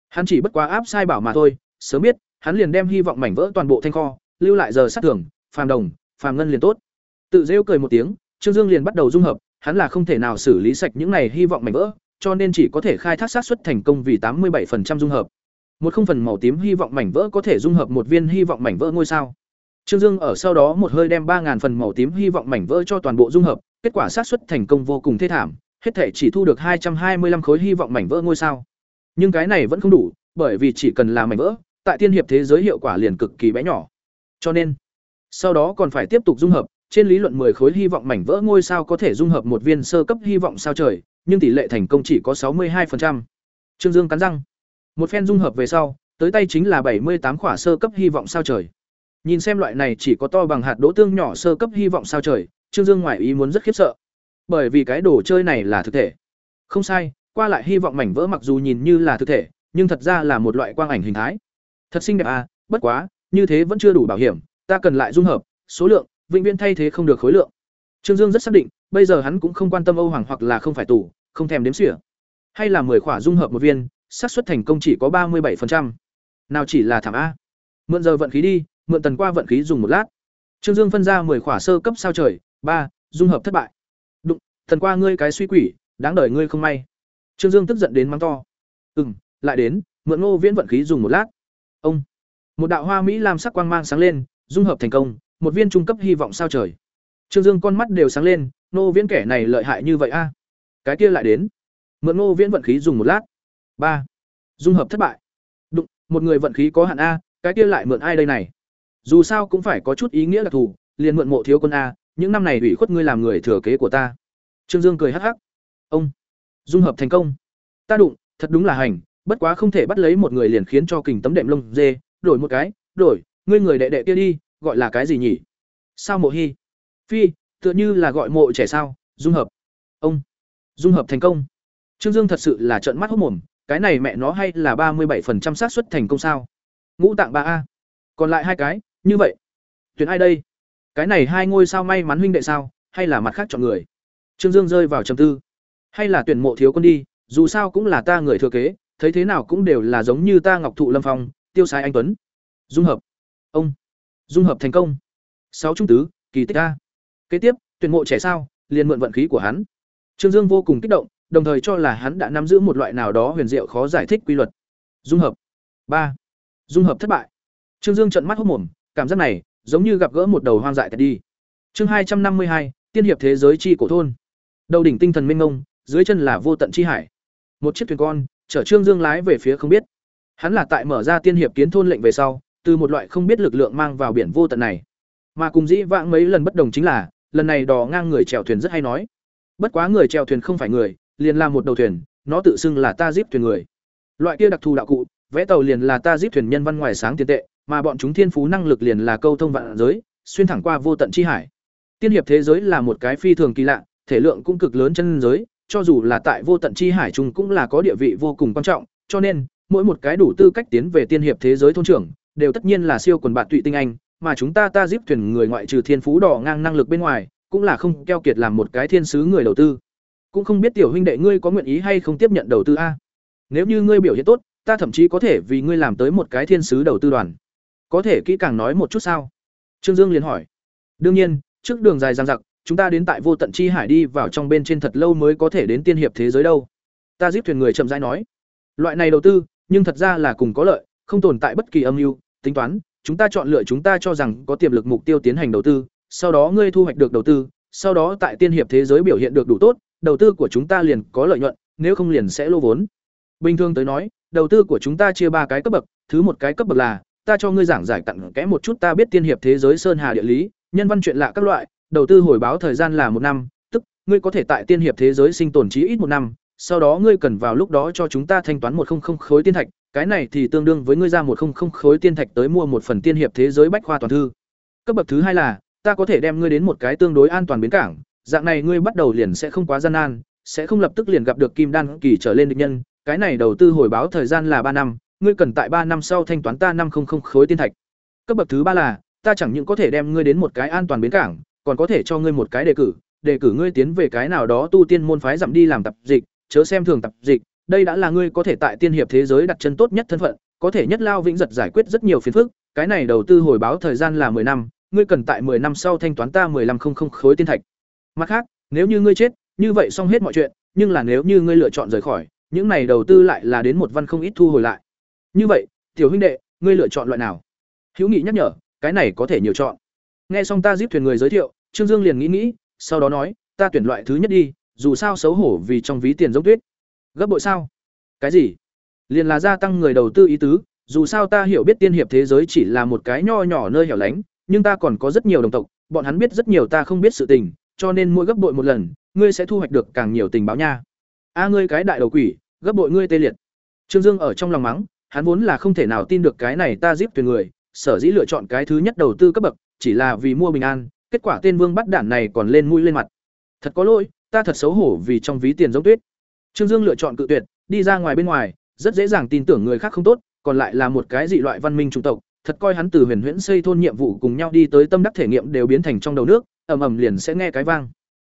Hắn chỉ bất quá áp sai bảo mà thôi, sớm biết, hắn liền đem hy vọng mảnh vỡ toàn bộ thanh kho, lưu lại giờ sát thưởng, phàm đồng, phàm ngân liền tốt. Tự rêu cười một tiếng, Trương Dương liền bắt đầu dung hợp, hắn là không thể nào xử lý sạch những này hy vọng mảnh vỡ, cho nên chỉ có thể khai thác sát suất thành công vì tám mươi 87% dung hợp. Một không phần màu tím hy vọng mảnh vỡ có thể dung hợp một viên hy vọng mảnh vỡ ngôi sao. Trương Dương ở sau đó một hơi đem 3000 phần màu tím hy vọng mảnh vỡ cho toàn bộ dung hợp, kết quả sát suất thành công vô cùng thê thảm, hết thể chỉ thu được 225 khối hy vọng mảnh vỡ ngôi sao. Nhưng cái này vẫn không đủ, bởi vì chỉ cần là mảnh vỡ, tại tiên hiệp thế giới hiệu quả liền cực kỳ bé nhỏ. Cho nên, sau đó còn phải tiếp tục dung hợp, trên lý luận 10 khối hy vọng mảnh vỡ ngôi sao có thể dung hợp một viên sơ cấp hy vọng sao trời, nhưng tỷ lệ thành công chỉ có 62%. Trương Dương cắn răng. Một phen dung hợp về sau, tới tay chính là 78 khỏa sơ cấp hy vọng sao trời. Nhìn xem loại này chỉ có to bằng hạt đỗ tương nhỏ sơ cấp hy vọng sao trời, Trương Dương ngoài ý muốn rất khiếp sợ. Bởi vì cái đồ chơi này là thực thể. Không sai, qua lại hy vọng mảnh vỡ mặc dù nhìn như là thực thể, nhưng thật ra là một loại quang ảnh hình thái. Thật xinh đẹp à, bất quá, như thế vẫn chưa đủ bảo hiểm, ta cần lại dung hợp, số lượng, vĩnh viễn thay thế không được khối lượng. Trương Dương rất xác định, bây giờ hắn cũng không quan tâm Âu Hoàng hoặc là không phải tủ, không thèm đếm xỉa. Hay là 10 khỏa dung hợp một viên, xác suất thành công chỉ có ba mươi 37%. Nào chỉ là thảm a. Mượn giờ vận khí đi, mượn tần qua vận khí dùng một lát. Trương Dương phân ra 10 khỏa sơ cấp sao trời, ba dung hợp thất bại. Đụng, thần qua ngươi cái suy quỷ, đáng đời ngươi không may. Trương Dương tức giận đến mắng to. Ừm, lại đến, mượn Ngô Viễn vận khí dùng một lát. Ông. Một đạo hoa mỹ làm sắc quang mang sáng lên, dung hợp thành công, một viên trung cấp hy vọng sao trời. Trương Dương con mắt đều sáng lên, nô Viễn kẻ này lợi hại như vậy a. Cái kia lại đến. Mượn Ngô Viễn vận khí dùng một lát. ba Dung hợp thất bại. Đụng, một người vận khí có hạn a, cái kia lại mượn ai đây này? Dù sao cũng phải có chút ý nghĩa đặc thù, liền mượn mộ thiếu quân a, những năm này ủy khuất ngươi làm người thừa kế của ta. Trương Dương cười hắc hắc. Ông, dung hợp thành công. Ta đụng, thật đúng là hành, bất quá không thể bắt lấy một người liền khiến cho kình tấm đệm lông dê, đổi một cái, đổi, ngươi người đệ đệ kia đi, gọi là cái gì nhỉ? Sao Mộ Hi? Phi, tựa như là gọi mộ trẻ sao? Dung hợp. Ông, dung hợp thành công. Trương Dương thật sự là trợn mắt hốt mồm, cái này mẹ nó hay là ba mươi 37% xác suất thành công sao? Ngũ tạng ba a. Còn lại hai cái, như vậy, tuyển ai đây? Cái này hai ngôi sao may mắn huynh đệ sao, hay là mặt khác chọn người? Trương Dương rơi vào trầm tư. Hay là tuyển mộ thiếu quân đi, dù sao cũng là ta người thừa kế, thấy thế nào cũng đều là giống như ta Ngọc Thụ Lâm Phong, Tiêu Sái Anh Tuấn. Dung hợp. Ông. Dung hợp thành công. Sáu trung tứ, kỳ tích a. Kế tiếp, tuyển mộ trẻ sao, liền mượn vận khí của hắn. Trương Dương vô cùng kích động, đồng thời cho là hắn đã nắm giữ một loại nào đó huyền diệu khó giải thích quy luật. Dung hợp. ba Dung hợp thất bại. Trương Dương trợn mắt hốc mồm, cảm giác này giống như gặp gỡ một đầu hoang dại thật đi. Chương hai trăm năm mươi hai Tiên hiệp thế giới chi cổ thôn. Đầu đỉnh tinh thần minh ngông, dưới chân là vô tận chi hải. Một chiếc thuyền con, chở Trương Dương lái về phía không biết. Hắn là tại mở ra tiên hiệp kiến thôn lệnh về sau, từ một loại không biết lực lượng mang vào biển vô tận này. Mà cùng dĩ vãng mấy lần bất đồng chính là, lần này đò ngang người chèo thuyền rất hay nói. Bất quá người chèo thuyền không phải người, liền là một đầu thuyền, nó tự xưng là ta giết thuyền người. Loại kia đặc thù đạo cụ, vẽ tàu liền là ta giết thuyền nhân văn ngoài sáng tiền tệ, mà bọn chúng thiên phú năng lực liền là câu thông vạn giới, xuyên thẳng qua vô tận chi hải. Tiên hiệp thế giới là một cái phi thường kỳ lạ, thể lượng cũng cực lớn chân giới, cho dù là tại vô tận chi hải chung cũng là có địa vị vô cùng quan trọng, cho nên mỗi một cái đủ tư cách tiến về tiên hiệp thế giới thôn trưởng, đều tất nhiên là siêu quần bạn tụy tinh anh, mà chúng ta ta giúp thuyền người ngoại trừ thiên phú đỏ ngang năng lực bên ngoài, cũng là không keo kiệt làm một cái thiên sứ người đầu tư. Cũng không biết tiểu huynh đệ ngươi có nguyện ý hay không tiếp nhận đầu tư a. Nếu như ngươi biểu hiện tốt, ta thậm chí có thể vì ngươi làm tới một cái thiên sứ đầu tư đoàn. Có thể kỹ càng nói một chút sao? Trương Dương liền hỏi. Đương nhiên, trước đường dài dằng dặc, chúng ta đến tại vô tận chi hải đi vào trong bên trên thật lâu mới có thể đến tiên hiệp thế giới đâu. Ta giúp thuyền người chậm rãi nói. Loại này đầu tư, nhưng thật ra là cùng có lợi, không tồn tại bất kỳ âm mưu, tính toán, chúng ta chọn lựa chúng ta cho rằng có tiềm lực mục tiêu tiến hành đầu tư, sau đó ngươi thu hoạch được đầu tư, sau đó tại tiên hiệp thế giới biểu hiện được đủ tốt, đầu tư của chúng ta liền có lợi nhuận, nếu không liền sẽ lô vốn. Bình thường tới nói, đầu tư của chúng ta chia ba cái cấp bậc, thứ một cái cấp bậc là, ta cho ngươi giảng giải tặng kẽ một chút ta biết tiên hiệp thế giới sơn hà địa lý, nhân văn chuyện lạ các loại, đầu tư hồi báo thời gian là một năm, tức ngươi có thể tại tiên hiệp thế giới sinh tồn trí ít một năm, sau đó ngươi cần vào lúc đó cho chúng ta thanh toán một không không khối tiên thạch, cái này thì tương đương với ngươi ra một không không khối tiên thạch tới mua một phần tiên hiệp thế giới bách khoa toàn thư. Cấp bậc thứ hai là, ta có thể đem ngươi đến một cái tương đối an toàn bến cảng, dạng này ngươi bắt đầu liền sẽ không quá gian nan, sẽ không lập tức liền gặp được kim đan kỳ trở lên địch nhân, cái này đầu tư hồi báo thời gian là ba năm, ngươi cần tại ba năm sau thanh toán ta năm không không khối tiên thạch. Cấp bậc thứ ba là, ta chẳng những có thể đem ngươi đến một cái an toàn bến cảng, còn có thể cho ngươi một cái đề cử, đề cử ngươi tiến về cái nào đó tu tiên môn phái dặm đi làm tập dịch, chớ xem thường tập dịch, đây đã là ngươi có thể tại tiên hiệp thế giới đặt chân tốt nhất thân phận, có thể nhất lao vĩnh giật giải quyết rất nhiều phiền phức, cái này đầu tư hồi báo thời gian là 10 năm, ngươi cần tại 10 năm sau thanh toán ta 1500 khối tiên thạch. Mặt khác, nếu như ngươi chết, như vậy xong hết mọi chuyện, nhưng là nếu như ngươi lựa chọn rời khỏi, những này đầu tư lại là đến một văn không ít thu hồi lại. Như vậy, tiểu huynh đệ, ngươi lựa chọn loại nào? Hữu Nghị nhắc nhở, cái này có thể nhiều chọn. Nghe xong ta giúp thuyền người giới thiệu, Trương Dương liền nghĩ nghĩ, sau đó nói, ta tuyển loại thứ nhất đi, dù sao xấu hổ vì trong ví tiền giống tuyết. Gấp bội sao? Cái gì? Liền là gia tăng người đầu tư ý tứ, dù sao ta hiểu biết tiên hiệp thế giới chỉ là một cái nho nhỏ nơi hẻo lánh, nhưng ta còn có rất nhiều đồng tộc, bọn hắn biết rất nhiều ta không biết sự tình, cho nên mỗi gấp bội một lần, ngươi sẽ thu hoạch được càng nhiều tình báo nha. A ngươi cái đại đầu quỷ, gấp bội ngươi tê liệt. Trương Dương ở trong lòng mắng, hắn vốn là không thể nào tin được cái này ta giết tuyển người, sở dĩ lựa chọn cái thứ nhất đầu tư cấp bậc, chỉ là vì mua bình an, kết quả tên Vương bắt đản này còn lên mũi lên mặt. Thật có lỗi, ta thật xấu hổ vì trong ví tiền giống tuyết. Trương Dương lựa chọn cự tuyệt, đi ra ngoài bên ngoài, rất dễ dàng tin tưởng người khác không tốt, còn lại là một cái dị loại văn minh chủng tộc, thật coi hắn từ Huyền Huyễn xây thôn nhiệm vụ cùng nhau đi tới tâm đắc thể nghiệm đều biến thành trong đầu nước, ầm ầm liền sẽ nghe cái vang.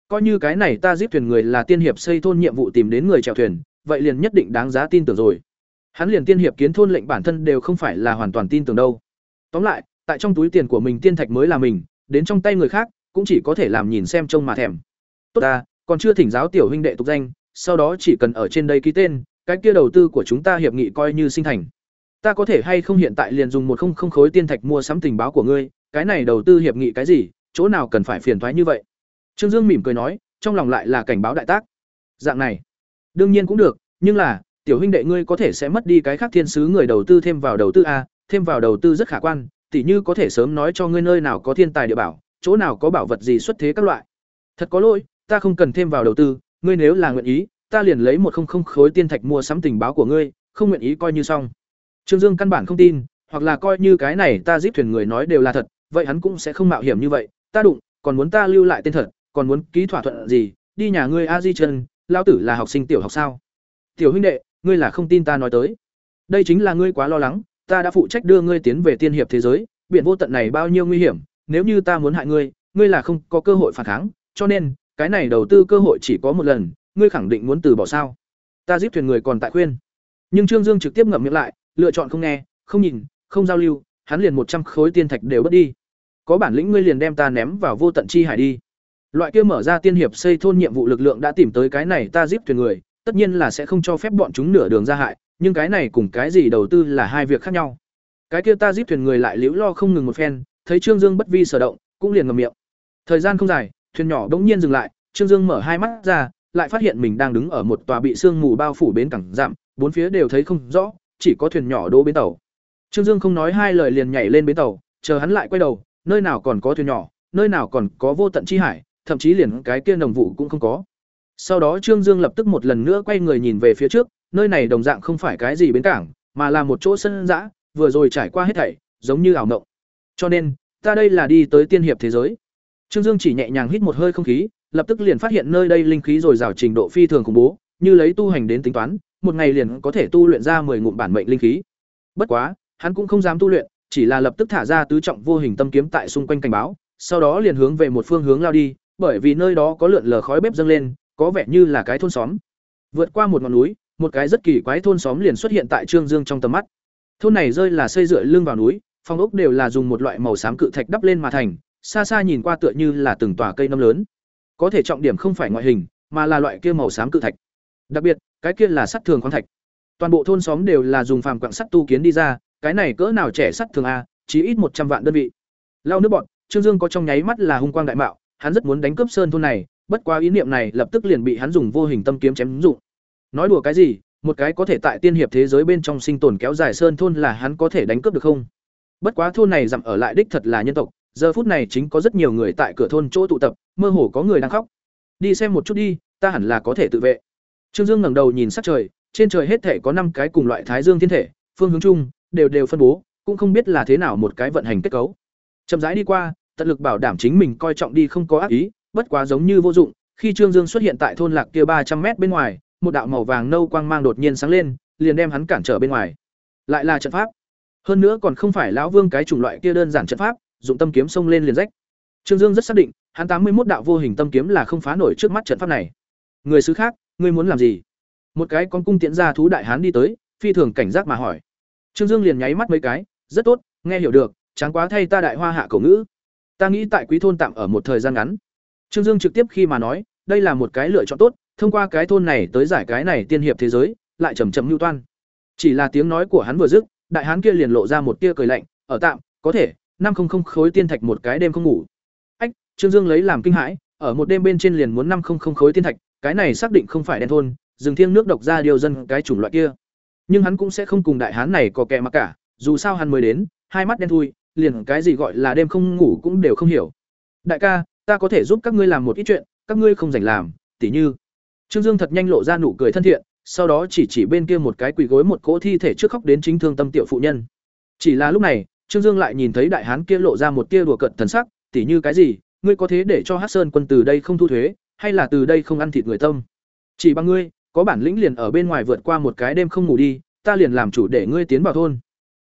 Coi như cái này ta giết thuyền người là tiên hiệp xây thôn nhiệm vụ tìm đến người chèo thuyền, vậy liền nhất định đáng giá tin tưởng rồi. Hắn liền tiên hiệp kiến thôn lệnh bản thân đều không phải là hoàn toàn tin tưởng đâu. Tóm lại, tại trong túi tiền của mình tiên thạch mới là mình, đến trong tay người khác, cũng chỉ có thể làm nhìn xem trông mà thèm. Tốt ta, còn chưa thỉnh giáo tiểu huynh đệ tục danh, sau đó chỉ cần ở trên đây ký tên, cái kia đầu tư của chúng ta hiệp nghị coi như sinh thành. Ta có thể hay không hiện tại liền dùng một không không khối tiên thạch mua sắm tình báo của ngươi, cái này đầu tư hiệp nghị cái gì, chỗ nào cần phải phiền toái như vậy? Trương Dương mỉm cười nói, trong lòng lại là cảnh báo đại tác. Dạng này, đương nhiên cũng được, nhưng là, tiểu huynh đệ ngươi có thể sẽ mất đi cái khác thiên sứ người đầu tư thêm vào đầu tư a, thêm vào đầu tư rất khả quan, tỉ như có thể sớm nói cho ngươi nơi nào có thiên tài địa bảo, chỗ nào có bảo vật gì xuất thế các loại. Thật có lỗi, ta không cần thêm vào đầu tư, ngươi nếu là nguyện ý, ta liền lấy một không không khối tiên thạch mua sắm tình báo của ngươi, không nguyện ý coi như xong. Trương Dương căn bản không tin, hoặc là coi như cái này ta giết thuyền người nói đều là thật, vậy hắn cũng sẽ không mạo hiểm như vậy, ta đụng, còn muốn ta lưu lại tên thật, còn muốn ký thỏa thuận gì, đi nhà ngươi A Di Trần, lão tử là học sinh tiểu học sao? Tiểu huynh đệ, ngươi là không tin ta nói tới. Đây chính là ngươi quá lo lắng, ta đã phụ trách đưa ngươi tiến về tiên hiệp thế giới, biển vô tận này bao nhiêu nguy hiểm, nếu như ta muốn hại ngươi, ngươi là không có cơ hội phản kháng, cho nên, cái này đầu tư cơ hội chỉ có một lần, ngươi khẳng định muốn từ bỏ sao? Ta giết thuyền người còn tại khuyên. Nhưng Trương Dương trực tiếp ngậm miệng lại, lựa chọn không nghe, không nhìn, không giao lưu, hắn liền một trăm khối tiên thạch đều bớt đi. Có bản lĩnh ngươi liền đem ta ném vào vô tận chi hải đi. Loại kia mở ra tiên hiệp xây thôn nhiệm vụ lực lượng đã tìm tới cái này ta giết thuyền người, tất nhiên là sẽ không cho phép bọn chúng nửa đường ra hại, nhưng cái này cùng cái gì đầu tư là hai việc khác nhau. Cái kia ta giết thuyền người lại liễu lo không ngừng một phen, thấy Trương Dương bất vi sở động, cũng liền ngậm miệng. Thời gian không dài, thuyền nhỏ bỗng nhiên dừng lại, Trương Dương mở hai mắt ra, lại phát hiện mình đang đứng ở một tòa bị sương mù bao phủ bến cảng dặm, bốn phía đều thấy không rõ, chỉ có thuyền nhỏ đỗ bến tàu. Trương Dương không nói hai lời liền nhảy lên bến tàu, chờ hắn lại quay đầu, nơi nào còn có thuyền nhỏ, nơi nào còn có vô tận chi hải, thậm chí liền cái kia nồng vụ cũng không có. Sau đó Trương Dương lập tức một lần nữa quay người nhìn về phía trước, nơi này đồng dạng không phải cái gì bến cảng, mà là một chỗ sân dã, vừa rồi trải qua hết thảy, giống như ảo mộng. Cho nên, ta đây là đi tới tiên hiệp thế giới. Trương Dương chỉ nhẹ nhàng hít một hơi không khí, lập tức liền phát hiện nơi đây linh khí rồi dào trình độ phi thường khủng bố, như lấy tu hành đến tính toán, một ngày liền có thể tu luyện ra 10 ngụm bản mệnh linh khí. Bất quá, hắn cũng không dám tu luyện, chỉ là lập tức thả ra tứ trọng vô hình tâm kiếm tại xung quanh cảnh báo, sau đó liền hướng về một phương hướng lao đi, bởi vì nơi đó có lượn lờ khói bếp dâng lên, có vẻ như là cái thôn xóm. Vượt qua một ngọn núi, một cái rất kỳ quái thôn xóm liền xuất hiện tại Trương Dương trong tầm mắt. Thôn này rơi là xây dựa lưng vào núi, phong ốc đều là dùng một loại màu xám cự thạch đắp lên mà thành, xa xa nhìn qua tựa như là từng tòa cây năm lớn. Có thể trọng điểm không phải ngoại hình, mà là loại kia màu xám cự thạch. Đặc biệt, cái kia là sắt thường khoáng thạch. Toàn bộ thôn xóm đều là dùng phàm quặng sắt tu kiến đi ra, cái này cỡ nào trẻ sắt thường a, chí ít một trăm vạn đơn vị. Lao nước bọn, Trương Dương có trong nháy mắt là hung quang đại mạo, hắn rất muốn đánh cướp sơn thôn này, bất quá ý niệm này lập tức liền bị hắn dùng vô hình tâm kiếm chém dụng. Nói đùa cái gì, một cái có thể tại tiên hiệp thế giới bên trong sinh tồn kéo dài sơn thôn là hắn có thể đánh cướp được không? Bất quá thôn này dặm ở lại đích thật là nhân tộc, giờ phút này chính có rất nhiều người tại cửa thôn chỗ tụ tập, mơ hồ có người đang khóc. Đi xem một chút đi, ta hẳn là có thể tự vệ. Trương Dương ngẩng đầu nhìn sắc trời, trên trời hết thể có năm cái cùng loại thái dương thiên thể, phương hướng chung đều đều phân bố, cũng không biết là thế nào một cái vận hành kết cấu. Chậm rãi đi qua, tận lực bảo đảm chính mình coi trọng đi không có ác ý, bất quá giống như vô dụng, khi Trương Dương xuất hiện tại thôn lạc kia ba trăm mét bên ngoài, một đạo màu vàng nâu quang mang đột nhiên sáng lên, liền đem hắn cản trở bên ngoài. Lại là trận pháp. Hơn nữa còn không phải lão Vương cái chủng loại kia đơn giản trận pháp, dụng tâm kiếm xông lên liền rách. Trương Dương rất xác định, hắn tám mươi một đạo vô hình tâm kiếm là không phá nổi trước mắt trận pháp này. Người xứ khác, ngươi muốn làm gì? Một cái con cung tiễn ra thú đại hán đi tới, phi thường cảnh giác mà hỏi. Trương Dương liền nháy mắt mấy cái, rất tốt, nghe hiểu được, tráng quá thay ta đại hoa hạ cổ ngữ. Ta nghĩ tại quý thôn tạm ở một thời gian ngắn. Trương Dương trực tiếp khi mà nói, đây là một cái lựa chọn tốt, thông qua cái thôn này tới giải cái này tiên hiệp thế giới, lại chậm chậm lưu toan. Chỉ là tiếng nói của hắn vừa dứt, đại hán kia liền lộ ra một tia cười lạnh, ở tạm, có thể, năm không không khối tiên thạch một cái đêm không ngủ. Ách, Trương Dương lấy làm kinh hãi, ở một đêm bên trên liền muốn năm không không khối tiên thạch, cái này xác định không phải đen thôn, rừng thiêng nước độc ra điều dân cái chủng loại kia. Nhưng hắn cũng sẽ không cùng đại hán này có kẻ mà cả, dù sao hắn mới đến, hai mắt đen thui, liền cái gì gọi là đêm không ngủ cũng đều không hiểu. Đại ca, ta có thể giúp các ngươi làm một ít chuyện, các ngươi không rảnh làm, tỉ như. Trương Dương thật nhanh lộ ra nụ cười thân thiện, sau đó chỉ chỉ bên kia một cái quỳ gối một cỗ thi thể trước khóc đến chính thương tâm tiểu phụ nhân. Chỉ là lúc này, Trương Dương lại nhìn thấy đại hán kia lộ ra một tia đùa cợt thần sắc, tỉ như cái gì, ngươi có thế để cho Hắc Sơn quân từ đây không thu thuế, hay là từ đây không ăn thịt người tâm? Chỉ bằng ngươi, có bản lĩnh liền ở bên ngoài vượt qua một cái đêm không ngủ đi, ta liền làm chủ để ngươi tiến vào thôn.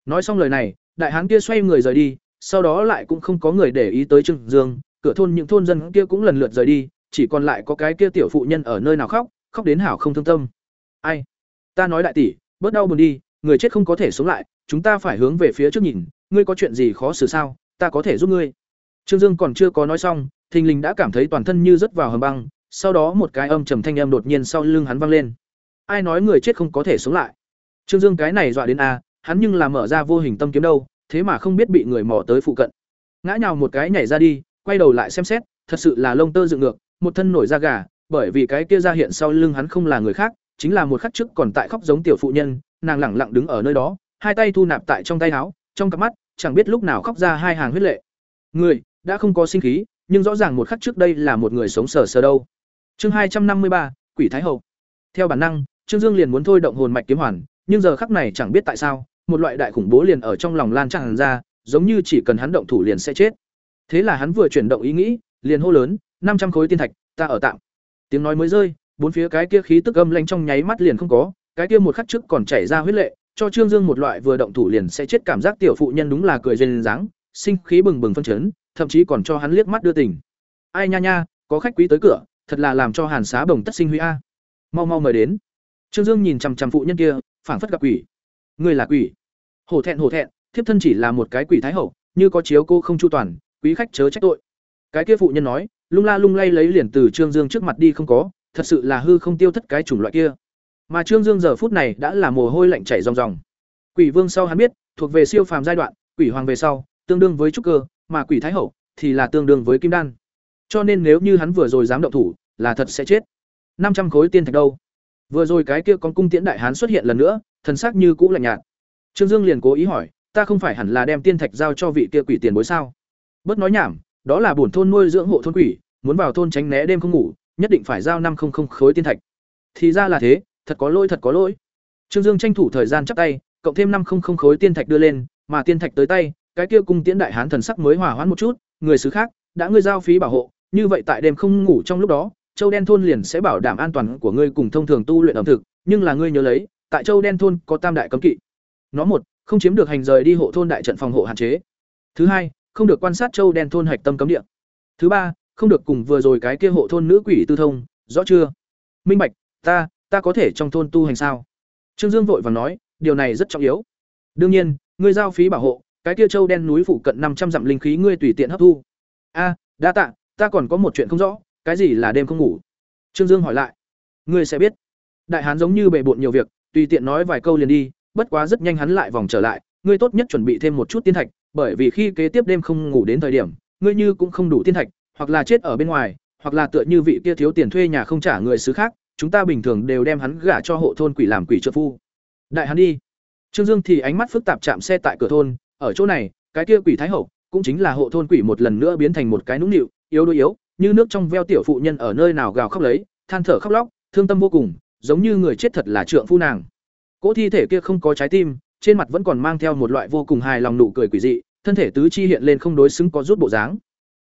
Nói xong lời này, đại hán kia xoay người rời đi, sau đó lại cũng không có người để ý tới Trương Dương, cửa thôn những thôn dân kia cũng lần lượt rời đi, chỉ còn lại có cái kia tiểu phụ nhân ở nơi nào khóc, khóc đến hảo không thương tâm. Ai? Ta nói đại tỷ, bớt đau buồn đi, người chết không có thể sống lại, chúng ta phải hướng về phía trước nhìn, ngươi có chuyện gì khó xử sao, ta có thể giúp ngươi. Trương Dương còn chưa có nói xong, Thình Lình đã cảm thấy toàn thân như rớt vào hầm băng, sau đó một cái âm trầm thanh âm đột nhiên sau lưng hắn vang lên. Ai nói người chết không có thể sống lại? Trương Dương cái này dọa đến a, hắn nhưng là mở ra vô hình tâm kiếm đâu, thế mà không biết bị người mò tới phụ cận. Ngã nhào một cái nhảy ra đi, quay đầu lại xem xét, thật sự là lông tơ dựng ngược, một thân nổi da gà, bởi vì cái kia ra hiện sau lưng hắn không là người khác, chính là một khắc trước còn tại khóc giống tiểu phụ nhân, nàng lẳng lặng đứng ở nơi đó, hai tay thu nạp tại trong tay áo, trong cặp mắt, chẳng biết lúc nào khóc ra hai hàng huyết lệ. Người đã không có sinh khí, nhưng rõ ràng một khắc trước đây là một người sống sờ sờ đâu. Chương hai trăm năm mươi ba, Quỷ Thái hậu. Theo bản năng, Trương Dương liền muốn thôi động hồn mạch kiếm hoàn, nhưng giờ khắc này chẳng biết tại sao, một loại đại khủng bố liền ở trong lòng lan tràn ra, giống như chỉ cần hắn động thủ liền sẽ chết. Thế là hắn vừa chuyển động ý nghĩ, liền hô lớn, năm trăm khối tiên thạch, ta ở tạm. Tiếng nói mới rơi, bốn phía cái kia khí tức âm lanh trong nháy mắt liền không có, cái kia một khắc trước còn chảy ra huyết lệ, cho Trương Dương một loại vừa động thủ liền sẽ chết cảm giác tiểu phụ nhân đúng là cười duyên dáng, sinh khí bừng bừng phân chấn, thậm chí còn cho hắn liếc mắt đưa tình. Ai nha nha, có khách quý tới cửa, thật là làm cho Hàn Xá bồng tất sinh huy a. Mau mau mời đến. Trương Dương nhìn chằm chằm phụ nhân kia, phảng phất gặp quỷ. người là quỷ? Hổ thẹn hổ thẹn, thiếp thân chỉ là một cái quỷ thái hậu, như có chiếu cô không chu toàn, quý khách chớ trách tội. Cái kia phụ nhân nói, lung la lung lay lấy liền từ Trương Dương trước mặt đi không có, thật sự là hư không tiêu thất cái chủng loại kia. Mà Trương Dương giờ phút này đã là mồ hôi lạnh chảy ròng ròng. Quỷ Vương sau hắn biết, thuộc về siêu phàm giai đoạn, Quỷ Hoàng về sau, tương đương với trúc cơ, mà Quỷ Thái hậu thì là tương đương với kim đan. Cho nên nếu như hắn vừa rồi dám động thủ, là thật sẽ chết. năm trăm khối tiên thạch đâu? Vừa rồi cái kia con cung tiễn đại hán xuất hiện lần nữa, thần sắc như cũ lạnh nhạt. Trương Dương liền cố ý hỏi, ta không phải hẳn là đem tiên thạch giao cho vị kia quỷ tiền bối sao? Bớt nói nhảm, đó là bổn thôn nuôi dưỡng hộ thôn quỷ, muốn vào thôn tránh né đêm không ngủ, nhất định phải giao năm không không khối tiên thạch. Thì ra là thế, thật có lỗi thật có lỗi. Trương Dương tranh thủ thời gian chắp tay, cộng thêm năm không không khối tiên thạch đưa lên, mà tiên thạch tới tay, cái kia cung tiễn đại hán thần sắc mới hòa hoãn một chút, người xứ khác, đã ngươi giao phí bảo hộ, như vậy tại đêm không ngủ trong lúc đó, Châu Đen thôn liền sẽ bảo đảm an toàn của ngươi cùng thông thường tu luyện ẩm thực, nhưng là ngươi nhớ lấy, tại Châu Đen thôn có tam đại cấm kỵ. Nó một, không chiếm được hành rời đi hộ thôn đại trận phòng hộ hạn chế. Thứ hai, không được quan sát Châu Đen thôn hạch tâm cấm địa. Thứ ba, không được cùng vừa rồi cái kia hộ thôn nữ quỷ tư thông, rõ chưa? Minh Bạch, ta, ta có thể trong thôn tu hành sao? Trương Dương vội vàng nói, điều này rất trọng yếu. Đương nhiên, ngươi giao phí bảo hộ, cái kia châu đen núi phụ cận năm trăm dặm linh khí ngươi tùy tiện hấp thu. A, đa tạ, ta còn có một chuyện không rõ, cái gì là đêm không ngủ? Trương Dương hỏi lại. Ngươi sẽ biết. Đại hán giống như bề bộn nhiều việc, tùy tiện nói vài câu liền đi, bất quá rất nhanh hắn lại vòng trở lại, ngươi tốt nhất chuẩn bị thêm một chút tiên thạch, bởi vì khi kế tiếp đêm không ngủ đến thời điểm, ngươi như cũng không đủ tiên thạch, hoặc là chết ở bên ngoài, hoặc là tựa như vị kia thiếu tiền thuê nhà không trả người xứ khác, chúng ta bình thường đều đem hắn gả cho hộ thôn quỷ làm quỷ trợ phu. Đại hắn đi. Trương Dương thì ánh mắt phức tạp chạm xe tại cửa thôn, ở chỗ này, cái kia quỷ thái hậu, cũng chính là hộ thôn quỷ một lần nữa biến thành một cái nũng nịu, yếu đuối yếu, như nước trong veo tiểu phụ nhân ở nơi nào gào khóc lấy, than thở khóc lóc, thương tâm vô cùng, giống như người chết thật là trượng phu nàng. Cỗ thi thể kia không có trái tim, trên mặt vẫn còn mang theo một loại vô cùng hài lòng nụ cười quỷ dị, thân thể tứ chi hiện lên không đối xứng có rút bộ dáng.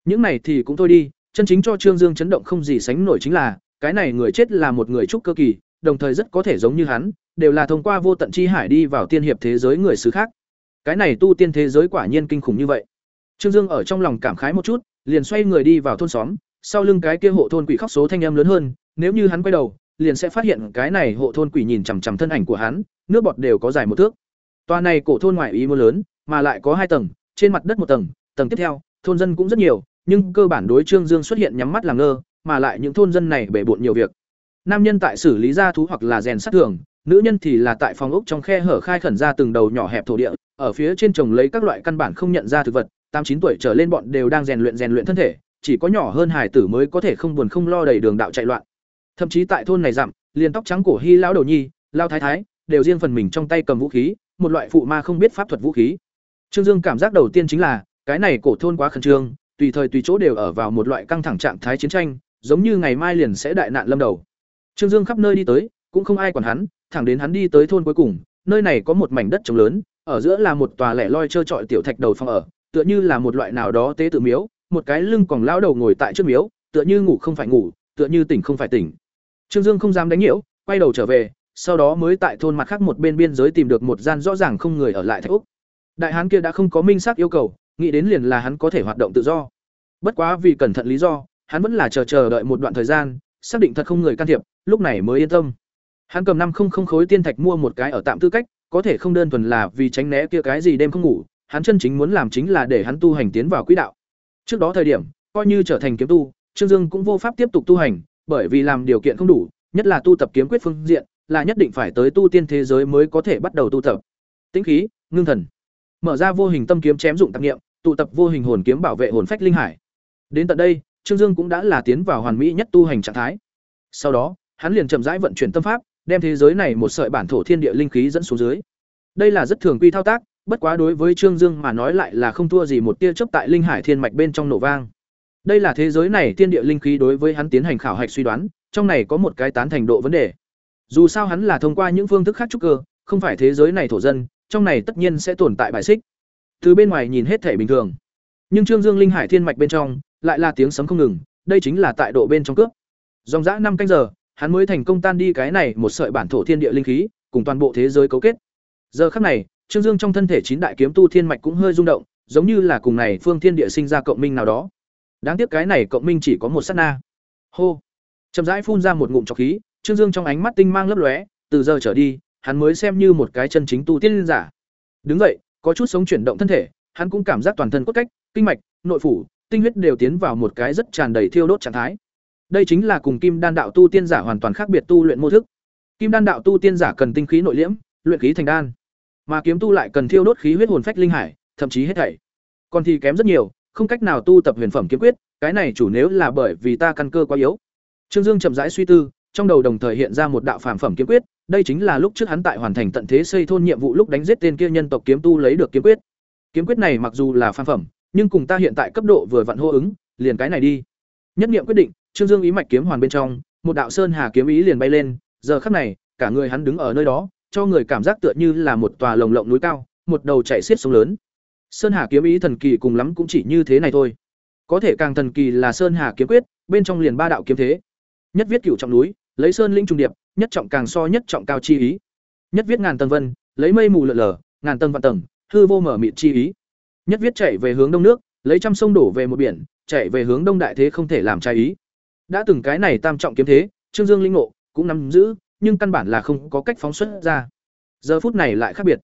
Những này thì cũng thôi đi, chân chính cho Trương Dương chấn động không gì sánh nổi chính là, cái này người chết là một người trúc cơ kỳ, đồng thời rất có thể giống như hắn, đều là thông qua vô tận chi hải đi vào tiên hiệp thế giới người xứ khác. Cái này tu tiên thế giới quả nhiên kinh khủng như vậy. Trương Dương ở trong lòng cảm khái một chút, liền xoay người đi vào thôn xóm, sau lưng cái kia hộ thôn quỷ khóc số thanh âm lớn hơn, nếu như hắn quay đầu, liền sẽ phát hiện cái này hộ thôn quỷ nhìn chằm chằm thân ảnh của hắn, nước bọt đều có dài một thước. Toa này cổ thôn ngoại ý mưa lớn, mà lại có hai tầng, trên mặt đất một tầng, tầng tiếp theo, thôn dân cũng rất nhiều, nhưng cơ bản đối Trương Dương xuất hiện nhắm mắt làm ngơ, mà lại những thôn dân này bể bộn nhiều việc. Nam nhân tại xử lý gia thú hoặc là rèn sắt thường, nữ nhân thì là tại phòng ốc trong khe hở khai khẩn ra từng đầu nhỏ hẹp thổ địa, ở phía trên trồng lấy các loại căn bản không nhận ra thực vật, tám chín tuổi trở lên bọn đều đang rèn luyện rèn luyện thân thể, chỉ có nhỏ hơn hải tử mới có thể không buồn không lo đầy đường đạo chạy loạn. Thậm chí tại thôn này dặm, liền tóc trắng cổ hy lão đầu nhi, lao thái thái, đều riêng phần mình trong tay cầm vũ khí, một loại phụ ma không biết pháp thuật vũ khí. Trương Dương cảm giác đầu tiên chính là, cái này cổ thôn quá khẩn trương, tùy thời tùy chỗ đều ở vào một loại căng thẳng trạng thái chiến tranh, giống như ngày mai liền sẽ đại nạn lâm đầu. Trương Dương khắp nơi đi tới, cũng không ai quản hắn, thẳng đến hắn đi tới thôn cuối cùng, nơi này có một mảnh đất trống lớn, ở giữa là một tòa lẻ loi trơ trọi tiểu thạch đầu phòng ở, tựa như là một loại nào đó tế tự miếu, một cái lưng còn lão đầu ngồi tại trước miếu, tựa như ngủ không phải ngủ, tựa như tỉnh không phải tỉnh. Trương Dương không dám đánh nhiễu, quay đầu trở về, sau đó mới tại thôn mặt khác một bên biên giới tìm được một gian rõ ràng không người ở lại thạch úc. Đại hán kia đã không có minh xác yêu cầu, nghĩ đến liền là hắn có thể hoạt động tự do. Bất quá vì cẩn thận lý do, hắn vẫn là chờ chờ đợi một đoạn thời gian, xác định thật không người can thiệp, lúc này mới yên tâm. Hắn cầm năm không không khối tiên thạch mua một cái ở tạm tư cách, có thể không đơn thuần là vì tránh né kia cái gì đêm không ngủ, hắn chân chính muốn làm chính là để hắn tu hành tiến vào quỹ đạo. Trước đó thời điểm, coi như trở thành kiếm tu, Trương Dương cũng vô pháp tiếp tục tu hành, bởi vì làm điều kiện không đủ, nhất là tu tập kiếm quyết phương diện, là nhất định phải tới tu tiên thế giới mới có thể bắt đầu tu tập. Tĩnh khí, ngưng thần. Mở ra vô hình tâm kiếm chém dụng tạp niệm, tụ tập vô hình hồn kiếm bảo vệ hồn phách linh hải. Đến tận đây, Trương Dương cũng đã là tiến vào hoàn mỹ nhất tu hành trạng thái. Sau đó, hắn liền chậm rãi vận chuyển tâm pháp, đem thế giới này một sợi bản thổ thiên địa linh khí dẫn xuống dưới. Đây là rất thường quy thao tác, bất quá đối với Trương Dương mà nói lại là không thua gì một tia chớp tại linh hải thiên mạch bên trong nổ vang. Đây là thế giới này thiên địa linh khí đối với hắn tiến hành khảo hạch suy đoán, trong này có một cái tán thành độ vấn đề. Dù sao hắn là thông qua những phương thức khác trúc cơ, không phải thế giới này thổ dân, trong này tất nhiên sẽ tồn tại bài xích. Từ bên ngoài nhìn hết thể bình thường, nhưng Trương Dương linh hải thiên mạch bên trong lại là tiếng sấm không ngừng, đây chính là tại độ bên trong cướp. Dòng dã năm canh giờ, hắn mới thành công tan đi cái này một sợi bản thổ thiên địa linh khí, cùng toàn bộ thế giới cấu kết. Giờ khắc này, Trương Dương trong thân thể chín đại kiếm tu thiên mạch cũng hơi rung động, giống như là cùng này phương thiên địa sinh ra cộng minh nào đó. Đáng tiếc cái này cộng minh chỉ có một sát na. Hô. Chậm rãi phun ra một ngụm trọc khí, Trương Dương trong ánh mắt tinh mang lấp lóe, từ giờ trở đi, hắn mới xem như một cái chân chính tu tiên giả. Đứng vậy, có chút sống chuyển động thân thể, hắn cũng cảm giác toàn thân cốt cách, kinh mạch, nội phủ, tinh huyết đều tiến vào một cái rất tràn đầy thiêu đốt trạng thái. Đây chính là cùng Kim Đan đạo tu tiên giả hoàn toàn khác biệt tu luyện mô thức. Kim Đan đạo tu tiên giả cần tinh khí nội liễm, luyện khí thành đan, mà kiếm tu lại cần thiêu đốt khí huyết hồn phách linh hải, thậm chí hết thảy. Còn thì kém rất nhiều, không cách nào tu tập huyền phẩm kiếm quyết, cái này chủ nếu là bởi vì ta căn cơ quá yếu. Trương Dương chậm rãi suy tư, trong đầu đồng thời hiện ra một đạo phàm phẩm kiếm quyết, đây chính là lúc trước hắn tại hoàn thành tận thế xây thôn nhiệm vụ lúc đánh giết tên kia nhân tộc kiếm tu lấy được kiếm quyết. Kiếm quyết này mặc dù là phàm phẩm, nhưng cùng ta hiện tại cấp độ vừa vặn hô ứng, liền cái này đi. Nhất niệm quyết định, Trương Dương ý mạch kiếm hoàn bên trong, một đạo sơn hà kiếm ý liền bay lên, giờ khắc này, cả người hắn đứng ở nơi đó, cho người cảm giác tựa như là một tòa lồng lộng núi cao, một đầu chạy xiết sông lớn. Sơn Hà kiếm ý thần kỳ cùng lắm cũng chỉ như thế này thôi. Có thể càng thần kỳ là Sơn Hà kiếm quyết, bên trong liền ba đạo kiếm thế. Nhất viết cửu trọng núi, lấy sơn linh trùng điệp, nhất trọng càng so nhất trọng cao chi ý. Nhất viết ngàn tầng vân, lấy mây mù lượn lờ, ngàn tầng vạn tầng, hư vô mở mịt chi ý. Nhất viết chạy về hướng đông nước, lấy trăm sông đổ về một biển, chạy về hướng đông đại thế không thể làm trái ý. Đã từng cái này tam trọng kiếm thế, Trương Dương linh ngộ, cũng nắm giữ, nhưng căn bản là không có cách phóng xuất ra. Giờ phút này lại khác biệt.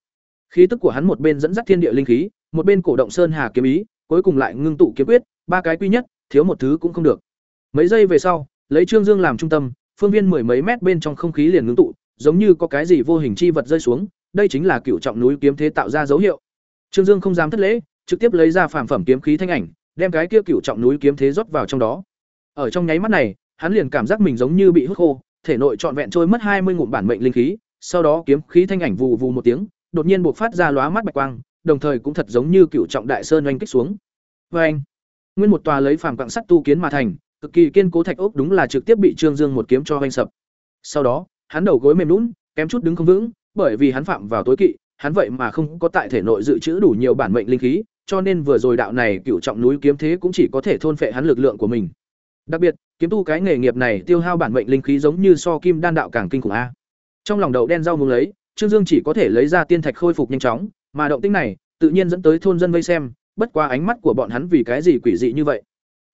Khí tức của hắn một bên dẫn dắt thiên địa linh khí, một bên cổ động sơn hà kiếm ý, cuối cùng lại ngưng tụ kiếm quyết, ba cái quy nhất, thiếu một thứ cũng không được. Mấy giây về sau, lấy Trương Dương làm trung tâm, phương viên mười mấy mét bên trong không khí liền ngưng tụ, giống như có cái gì vô hình chi vật rơi xuống, đây chính là cựu trọng núi kiếm thế tạo ra dấu hiệu. Trương Dương không dám thất lễ, trực tiếp lấy ra phàm phẩm kiếm khí thanh ảnh, đem cái kia cựu trọng núi kiếm thế rót vào trong đó. Ở trong nháy mắt này, hắn liền cảm giác mình giống như bị hút khô, thể nội trọn vẹn trôi mất hai mươi ngụm bản mệnh linh khí, sau đó kiếm khí thanh ảnh vù vù một tiếng, đột nhiên bộc phát ra lóa mắt bạch quang, đồng thời cũng thật giống như cựu trọng đại sơn oanh kích xuống. Oanh! Nguyên một tòa lấy phàm quặng sắt tu kiến mà thành, cực kỳ kiên cố thạch ốc đúng là trực tiếp bị Trương Dương một kiếm cho oanh sập. Sau đó, hắn đầu gối mềm nhũn, kém chút đứng không vững, bởi vì hắn phạm vào tối kỵ, hắn vậy mà không có tại thể nội dự trữ đủ nhiều bản mệnh linh khí, cho nên vừa rồi đạo này cựu trọng núi kiếm thế cũng chỉ có thể thôn phệ hắn lực lượng của mình. Đặc biệt, kiếm tu cái nghề nghiệp này tiêu hao bản mệnh linh khí giống như so kim đan đạo càng kinh khủng a. Trong lòng đầu đen rau muốn lấy, Trương Dương chỉ có thể lấy ra tiên thạch khôi phục nhanh chóng, mà động tĩnh này tự nhiên dẫn tới thôn dân vây xem, bất qua ánh mắt của bọn hắn vì cái gì quỷ dị như vậy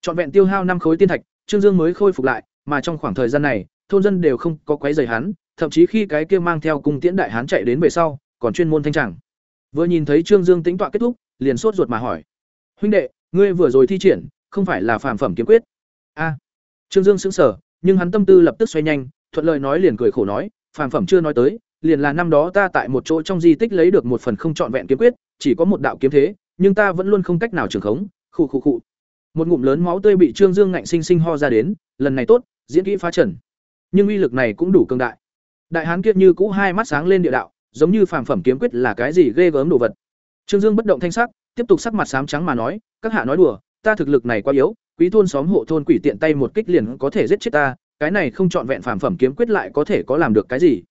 trọn vẹn tiêu hao năm khối tiên thạch trương dương mới khôi phục lại mà trong khoảng thời gian này thôn dân đều không có quấy rầy hắn thậm chí khi cái kia mang theo cung tiễn đại hán chạy đến về sau còn chuyên môn thanh chẳng vừa nhìn thấy trương dương tính tọa kết thúc, liền sốt ruột mà hỏi. Huynh đệ, ngươi vừa rồi thi triển, không phải là phàm phẩm kiếm quyết? A. À. Trương dương sững sờ, nhưng hắn tâm tư lập tức xoay nhanh, thuận lợi nói liền cười khổ nói, phàm phẩm chưa nói tới, liền là năm đó ta tại một chỗ trong di tích lấy được một phần không trọn vẹn kiếm quyết, chỉ có một đạo kiếm thế, nhưng ta vẫn luôn không cách nào trường khống, khụ khụ khụ. Một ngụm lớn máu tươi bị trương dương ngạnh sinh sinh ho ra đến, lần này tốt, diễn kỹ phá trần. Nhưng uy lực này cũng đủ cường đại. Đại hán kiệt như cũ hai mắt sáng lên địa đạo giống như phàm phẩm kiếm quyết là cái gì ghê gớm đồ vật. Trương dương bất động thanh sắc, tiếp tục sắc mặt sám trắng mà nói, các hạ nói đùa, ta thực lực này quá yếu, quý thôn xóm hộ thôn quỷ tiện tay một kích liền có thể giết chết ta, cái này không chọn vẹn phàm phẩm kiếm quyết lại có thể có làm được cái gì.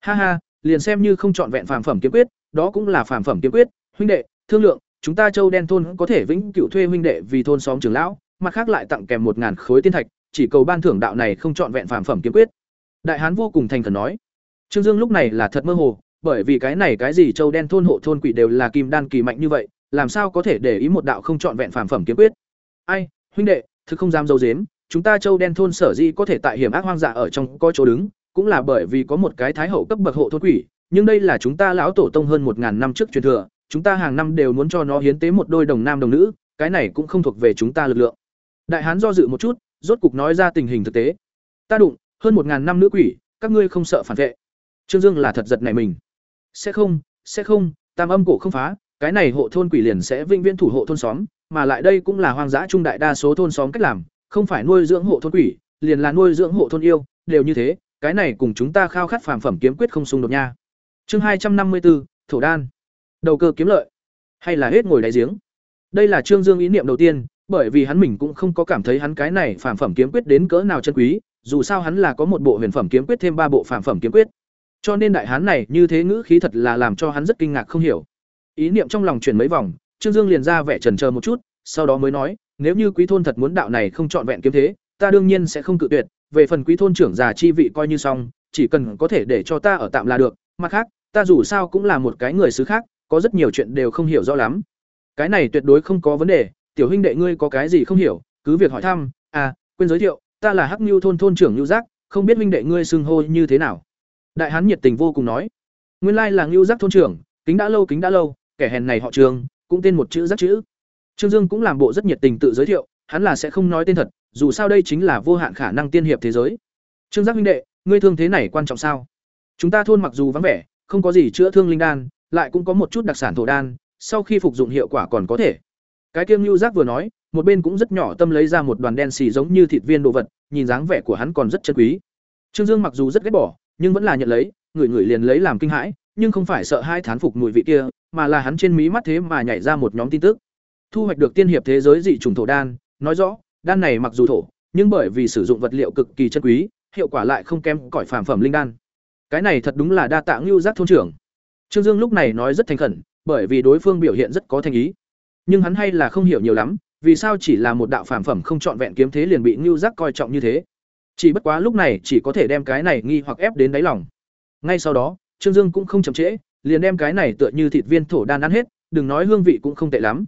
Ha ha, liền xem như không chọn vẹn phàm phẩm kiếm quyết, đó cũng là phàm phẩm kiếm quyết. Huynh đệ, thương lượng, chúng ta châu đen thôn có thể vĩnh cửu thuê huynh đệ vì thôn xóm trưởng lão, mặt khác lại tặng kèm một ngàn khối tiên thạch, chỉ cầu ban thưởng đạo này không chọn vẹn phàm phẩm kiếm quyết. Đại hán vô cùng thành khẩn nói. Trương dương lúc này là thật mơ hồ bởi vì cái này cái gì châu đen thôn hộ thôn quỷ đều là kim đan kỳ mạnh như vậy, làm sao có thể để ý một đạo không chọn vẹn phàm phẩm kiếm quyết? Ai, huynh đệ, thực không dám dâu dếm chúng ta châu đen thôn sở di có thể tại hiểm ác hoang dã ở trong có chỗ đứng, cũng là bởi vì có một cái thái hậu cấp bậc hộ thôn quỷ, nhưng đây là chúng ta lão tổ tông hơn một ngàn năm trước truyền thừa, chúng ta hàng năm đều muốn cho nó hiến tế một đôi đồng nam đồng nữ, cái này cũng không thuộc về chúng ta lực lượng. Đại hán do dự một chút, rốt cục nói ra tình hình thực tế. Ta đụng, hơn một ngàn năm nữ quỷ, các ngươi không sợ phản vệ. Trương dương là thật giật này mình sẽ không sẽ không, tam âm cổ không phá, cái này hộ thôn quỷ liền sẽ vinh viễn thủ hộ thôn xóm, mà lại đây cũng là hoang dã trung đại đa số thôn xóm cách làm, không phải nuôi dưỡng hộ thôn quỷ, liền là nuôi dưỡng hộ thôn yêu, đều như thế, cái này cùng chúng ta khao khát phàm phẩm kiếm quyết không xung đột nha. Chương hai trăm năm mươi bốn thổ đan. Đầu cơ kiếm lợi. Hay là hết ngồi đáy giếng? Đây là trương dương ý niệm đầu tiên, bởi vì hắn mình cũng không có cảm thấy hắn cái này phàm phẩm kiếm quyết đến cỡ nào chân quý, dù sao hắn là có một bộ huyền phẩm kiếm quyết thêm ba bộ phàm phẩm kiếm quyết cho nên đại hán này như thế ngữ khí thật là làm cho hắn rất kinh ngạc không hiểu. Ý niệm trong lòng chuyển mấy vòng, trương dương liền ra vẻ trần chờ một chút, sau đó mới nói, nếu như quý thôn thật muốn đạo này không trọn vẹn kiếm thế, ta đương nhiên sẽ không cự tuyệt, về phần quý thôn trưởng già chi vị coi như xong, chỉ cần có thể để cho ta ở tạm là được, mặt khác, ta dù sao cũng là một cái người xứ khác, có rất nhiều chuyện đều không hiểu rõ lắm. Cái này tuyệt đối không có vấn đề, tiểu huynh đệ ngươi có cái gì không hiểu, cứ việc hỏi thăm à quên giới thiệu, ta là hắc nhu thôn thôn trưởng lưu giác, không biết huynh đệ ngươi xưng hô như thế nào đại hán nhiệt tình vô cùng nói, nguyên lai là ngưu giác thôn trưởng, kính đã lâu, kính đã lâu, kẻ hèn này họ trường, cũng tên một chữ giác chữ. Trương dương cũng làm bộ rất nhiệt tình tự giới thiệu, hắn là sẽ không nói tên thật, dù sao đây chính là vô hạn khả năng tiên hiệp thế giới. Trương giác huynh đệ, ngươi thương thế này quan trọng sao? Chúng ta thôn mặc dù vắng vẻ, không có gì chữa thương linh đan, lại cũng có một chút đặc sản thổ đan, sau khi phục dụng hiệu quả còn có thể. Cái kiêng lưu giác vừa nói, một bên cũng rất nhỏ tâm lấy ra một đoàn đen xì giống như thịt viên đồ vật, nhìn dáng vẻ của hắn còn rất chân quý. Trương dương mặc dù rất ghét bỏ nhưng vẫn là nhận lấy, người người liền lấy làm kinh hãi, nhưng không phải sợ hai thán phục mùi vị kia, mà là hắn trên mí mắt thế mà nhảy ra một nhóm tin tức. Thu hoạch được tiên hiệp thế giới dị trùng thổ đan, nói rõ, đan này mặc dù thổ, nhưng bởi vì sử dụng vật liệu cực kỳ chân quý, hiệu quả lại không kém cỏi phàm phẩm linh đan. Cái này thật đúng là đa tạ ngưu giác thôn trưởng. Trương dương lúc này nói rất thành khẩn, bởi vì đối phương biểu hiện rất có thành ý. Nhưng hắn hay là không hiểu nhiều lắm, vì sao chỉ là một đạo phàm phẩm không trọn vẹn kiếm thế liền bị ngưu giác coi trọng như thế? Chỉ bất quá lúc này chỉ có thể đem cái này nghi hoặc ép đến đáy lòng. Ngay sau đó, trương dương cũng không chậm trễ, liền đem cái này tựa như thịt viên thổ đan ăn hết, đừng nói hương vị cũng không tệ lắm.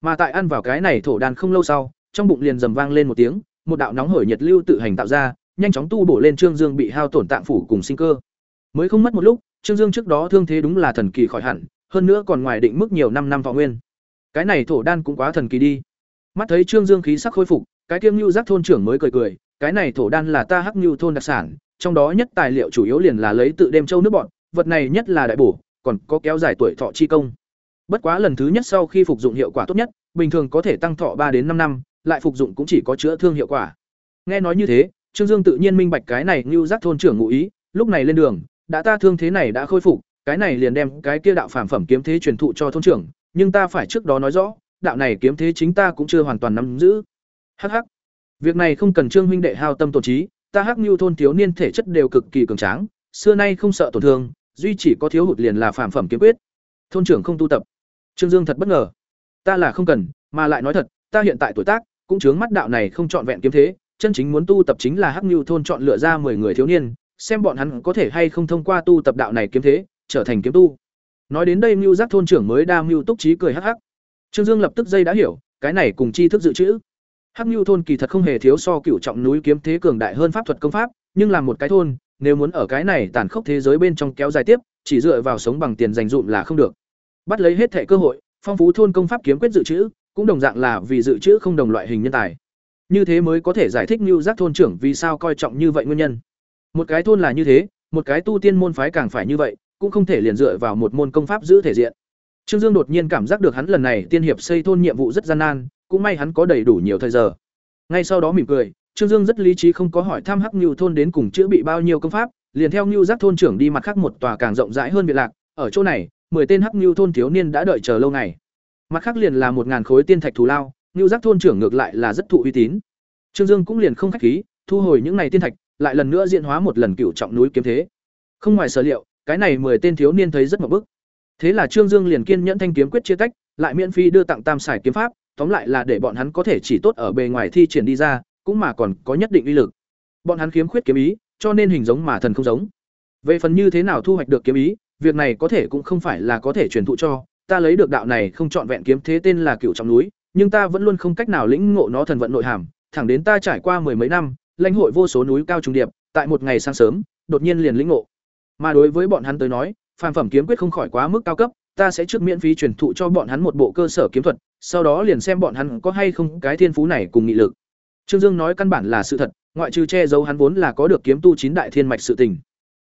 Mà tại ăn vào cái này thổ đan không lâu sau, trong bụng liền dầm vang lên một tiếng, một đạo nóng hổi nhiệt lưu tự hành tạo ra, nhanh chóng tu bổ lên trương dương bị hao tổn tạng phủ cùng sinh cơ. Mới không mất một lúc, trương dương trước đó thương thế đúng là thần kỳ khỏi hẳn, hơn nữa còn ngoài định mức nhiều năm năm võ nguyên. Cái này thổ đan cũng quá thần kỳ đi. Mắt thấy trương dương khí sắc khôi phục, cái kiêm lưu giác thôn trưởng mới cười cười cái này thổ đan là ta hắc nhu thôn đặc sản, trong đó nhất tài liệu chủ yếu liền là lấy tự đêm châu nước bọn, vật này nhất là đại bổ, còn có kéo dài tuổi thọ chi công. Bất quá lần thứ nhất sau khi phục dụng hiệu quả tốt nhất, bình thường có thể tăng thọ ba đến năm năm, lại phục dụng cũng chỉ có chữa thương hiệu quả. Nghe nói như thế, trương dương tự nhiên minh bạch cái này như giác thôn trưởng ngụ ý, lúc này lên đường, đã ta thương thế này đã khôi phục, cái này liền đem cái kia đạo phản phẩm kiếm thế truyền thụ cho thôn trưởng, nhưng ta phải trước đó nói rõ, đạo này kiếm thế chính ta cũng chưa hoàn toàn nắm giữ. Hh việc này không cần trương huynh đệ hao tâm tổn trí ta hắc Nưu thôn thiếu niên thể chất đều cực kỳ cường tráng xưa nay không sợ tổn thương duy chỉ có thiếu hụt liền là phàm phẩm kiếm quyết. Thôn trưởng không tu tập. Trương dương thật bất ngờ. Ta là không cần mà lại nói thật ta hiện tại tuổi tác cũng chướng mắt đạo này không chọn vẹn kiếm thế chân chính muốn tu tập chính là hắc Nưu thôn chọn lựa ra 10 người thiếu niên xem bọn hắn có thể hay không thông qua tu tập đạo này kiếm thế trở thành kiếm tu. Nói đến đây Nưu giác thôn trưởng mới đa mưu túc trí cười hắc hắc. Trương Dương lập tức dây đã hiểu, cái này cùng chi thức dự trữ. Hắc Nưu thôn kỳ thật không hề thiếu so cựu trọng núi kiếm thế cường đại hơn pháp thuật công pháp, nhưng làm một cái thôn, nếu muốn ở cái này tàn khốc thế giới bên trong kéo dài tiếp, chỉ dựa vào sống bằng tiền dành dụm là không được. Bắt lấy hết thể cơ hội, phong phú thôn công pháp kiếm quyết dự trữ, cũng đồng dạng là vì dự trữ không đồng loại hình nhân tài. Như thế mới có thể giải thích Nưu Giác thôn trưởng vì sao coi trọng như vậy nguyên nhân. Một cái thôn là như thế, một cái tu tiên môn phái càng phải như vậy, cũng không thể liền dựa vào một môn công pháp giữ thể diện. Trương Dương đột nhiên cảm giác được hắn lần này tiên hiệp xây thôn nhiệm vụ rất gian nan, cũng may hắn có đầy đủ nhiều thời giờ. Ngay sau đó mỉm cười, Trương Dương rất lý trí không có hỏi thăm Hắc Nưu thôn đến cùng chữa bị bao nhiêu công pháp, liền theo Nưu Giác thôn trưởng đi mặt khác một tòa càng rộng rãi hơn biệt lạc, ở chỗ này, mười tên Hắc Nưu thôn thiếu niên đã đợi chờ lâu ngày. Mặt khác liền là một ngàn khối tiên thạch thù lao, Nưu Giác thôn trưởng ngược lại là rất thụ uy tín. Trương Dương cũng liền không khách khí, thu hồi những này tiên thạch, lại lần nữa diễn hóa một lần cựu trọng núi kiếm thế. Không ngoài sở liệu, cái này mười tên thiếu niên thấy rất mập bức. Thế là Trương Dương liền kiên nhẫn thanh kiếm quyết chia tách, lại miễn phí đưa tặng tam sải kiếm pháp, tóm lại là để bọn hắn có thể chỉ tốt ở bề ngoài thi triển đi ra, cũng mà còn có nhất định uy lực. Bọn hắn kiếm khuyết kiếm ý, cho nên hình giống mà thần không giống. Về phần như thế nào thu hoạch được kiếm ý, việc này có thể cũng không phải là có thể truyền thụ cho, ta lấy được đạo này không chọn vẹn kiếm thế tên là Cựu Trọng núi, nhưng ta vẫn luôn không cách nào lĩnh ngộ nó thần vận nội hàm, thẳng đến ta trải qua mười mấy năm, lãnh hội vô số núi cao trùng điệp, tại một ngày sáng sớm, đột nhiên liền lĩnh ngộ. Mà đối với bọn hắn tới nói, phàm phẩm kiếm quyết không khỏi quá mức cao cấp, ta sẽ trước miễn phí truyền thụ cho bọn hắn một bộ cơ sở kiếm thuật, sau đó liền xem bọn hắn có hay không cái thiên phú này cùng nghị lực. Trương Dương nói căn bản là sự thật, ngoại trừ che giấu hắn vốn là có được kiếm tu chín đại thiên mạch sự tình.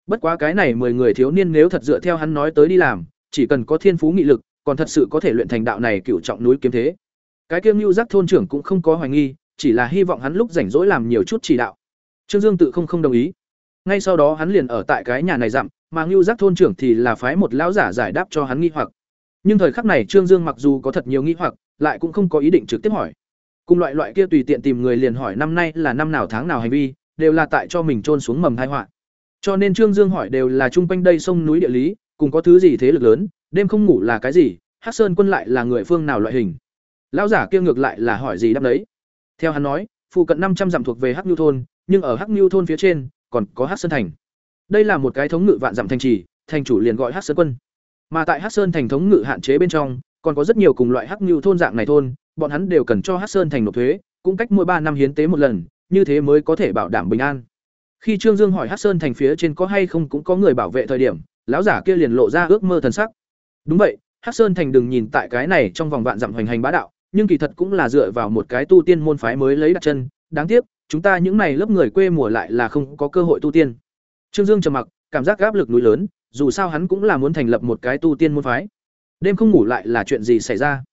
Bất quá cái này mười người thiếu niên nếu thật dựa theo hắn nói tới đi làm, chỉ cần có thiên phú nghị lực, còn thật sự có thể luyện thành đạo này cựu trọng núi kiếm thế. Cái kiêm Nưu giác thôn trưởng cũng không có hoài nghi, chỉ là hy vọng hắn lúc rảnh rỗi làm nhiều chút chỉ đạo. Trương Dương tự không không đồng ý. Ngay sau đó hắn liền ở tại cái nhà này dặm, mà Ngưu Giác thôn trưởng thì là phái một lão giả giải đáp cho hắn nghi hoặc. Nhưng thời khắc này Trương Dương mặc dù có thật nhiều nghi hoặc, lại cũng không có ý định trực tiếp hỏi. Cùng loại loại kia tùy tiện tìm người liền hỏi năm nay là năm nào tháng nào hành vi, đều là tại cho mình trôn xuống mầm tai họa. Cho nên Trương Dương hỏi đều là chung quanh đây sông núi địa lý, cùng có thứ gì thế lực lớn, đêm không ngủ là cái gì, Hắc Sơn quân lại là người phương nào loại hình. Lão giả kia ngược lại là hỏi gì đáp đấy. Theo hắn nói, phụ cận năm trăm dặm thuộc về Hắc Nưu thôn, nhưng ở Hắc Nưu thôn phía trên còn có Hắc Sơn thành. Đây là một cái thống ngự vạn dặm thành trì, thành chủ liền gọi Hắc Sơn quân. Mà tại Hắc Sơn thành thống ngự hạn chế bên trong, còn có rất nhiều cùng loại Hắc Nưu thôn dạng này thôn, bọn hắn đều cần cho Hắc Sơn thành nộp thuế, cũng cách mỗi ba năm hiến tế một lần, như thế mới có thể bảo đảm bình an. Khi Trương Dương hỏi Hắc Sơn thành phía trên có hay không cũng có người bảo vệ thời điểm, lão giả kia liền lộ ra ước mơ thần sắc. Đúng vậy, Hắc Sơn thành đừng nhìn tại cái này trong vòng vạn dặm hoành hành bá đạo, nhưng kỳ thật cũng là dựa vào một cái tu tiên môn phái mới lấy đặt chân, đáng tiếc, chúng ta những này lớp người quê mùa lại là không có cơ hội tu tiên. Trương Dương trầm mặc, cảm giác áp lực núi lớn, dù sao hắn cũng là muốn thành lập một cái tu tiên môn phái. Đêm không ngủ lại là chuyện gì xảy ra?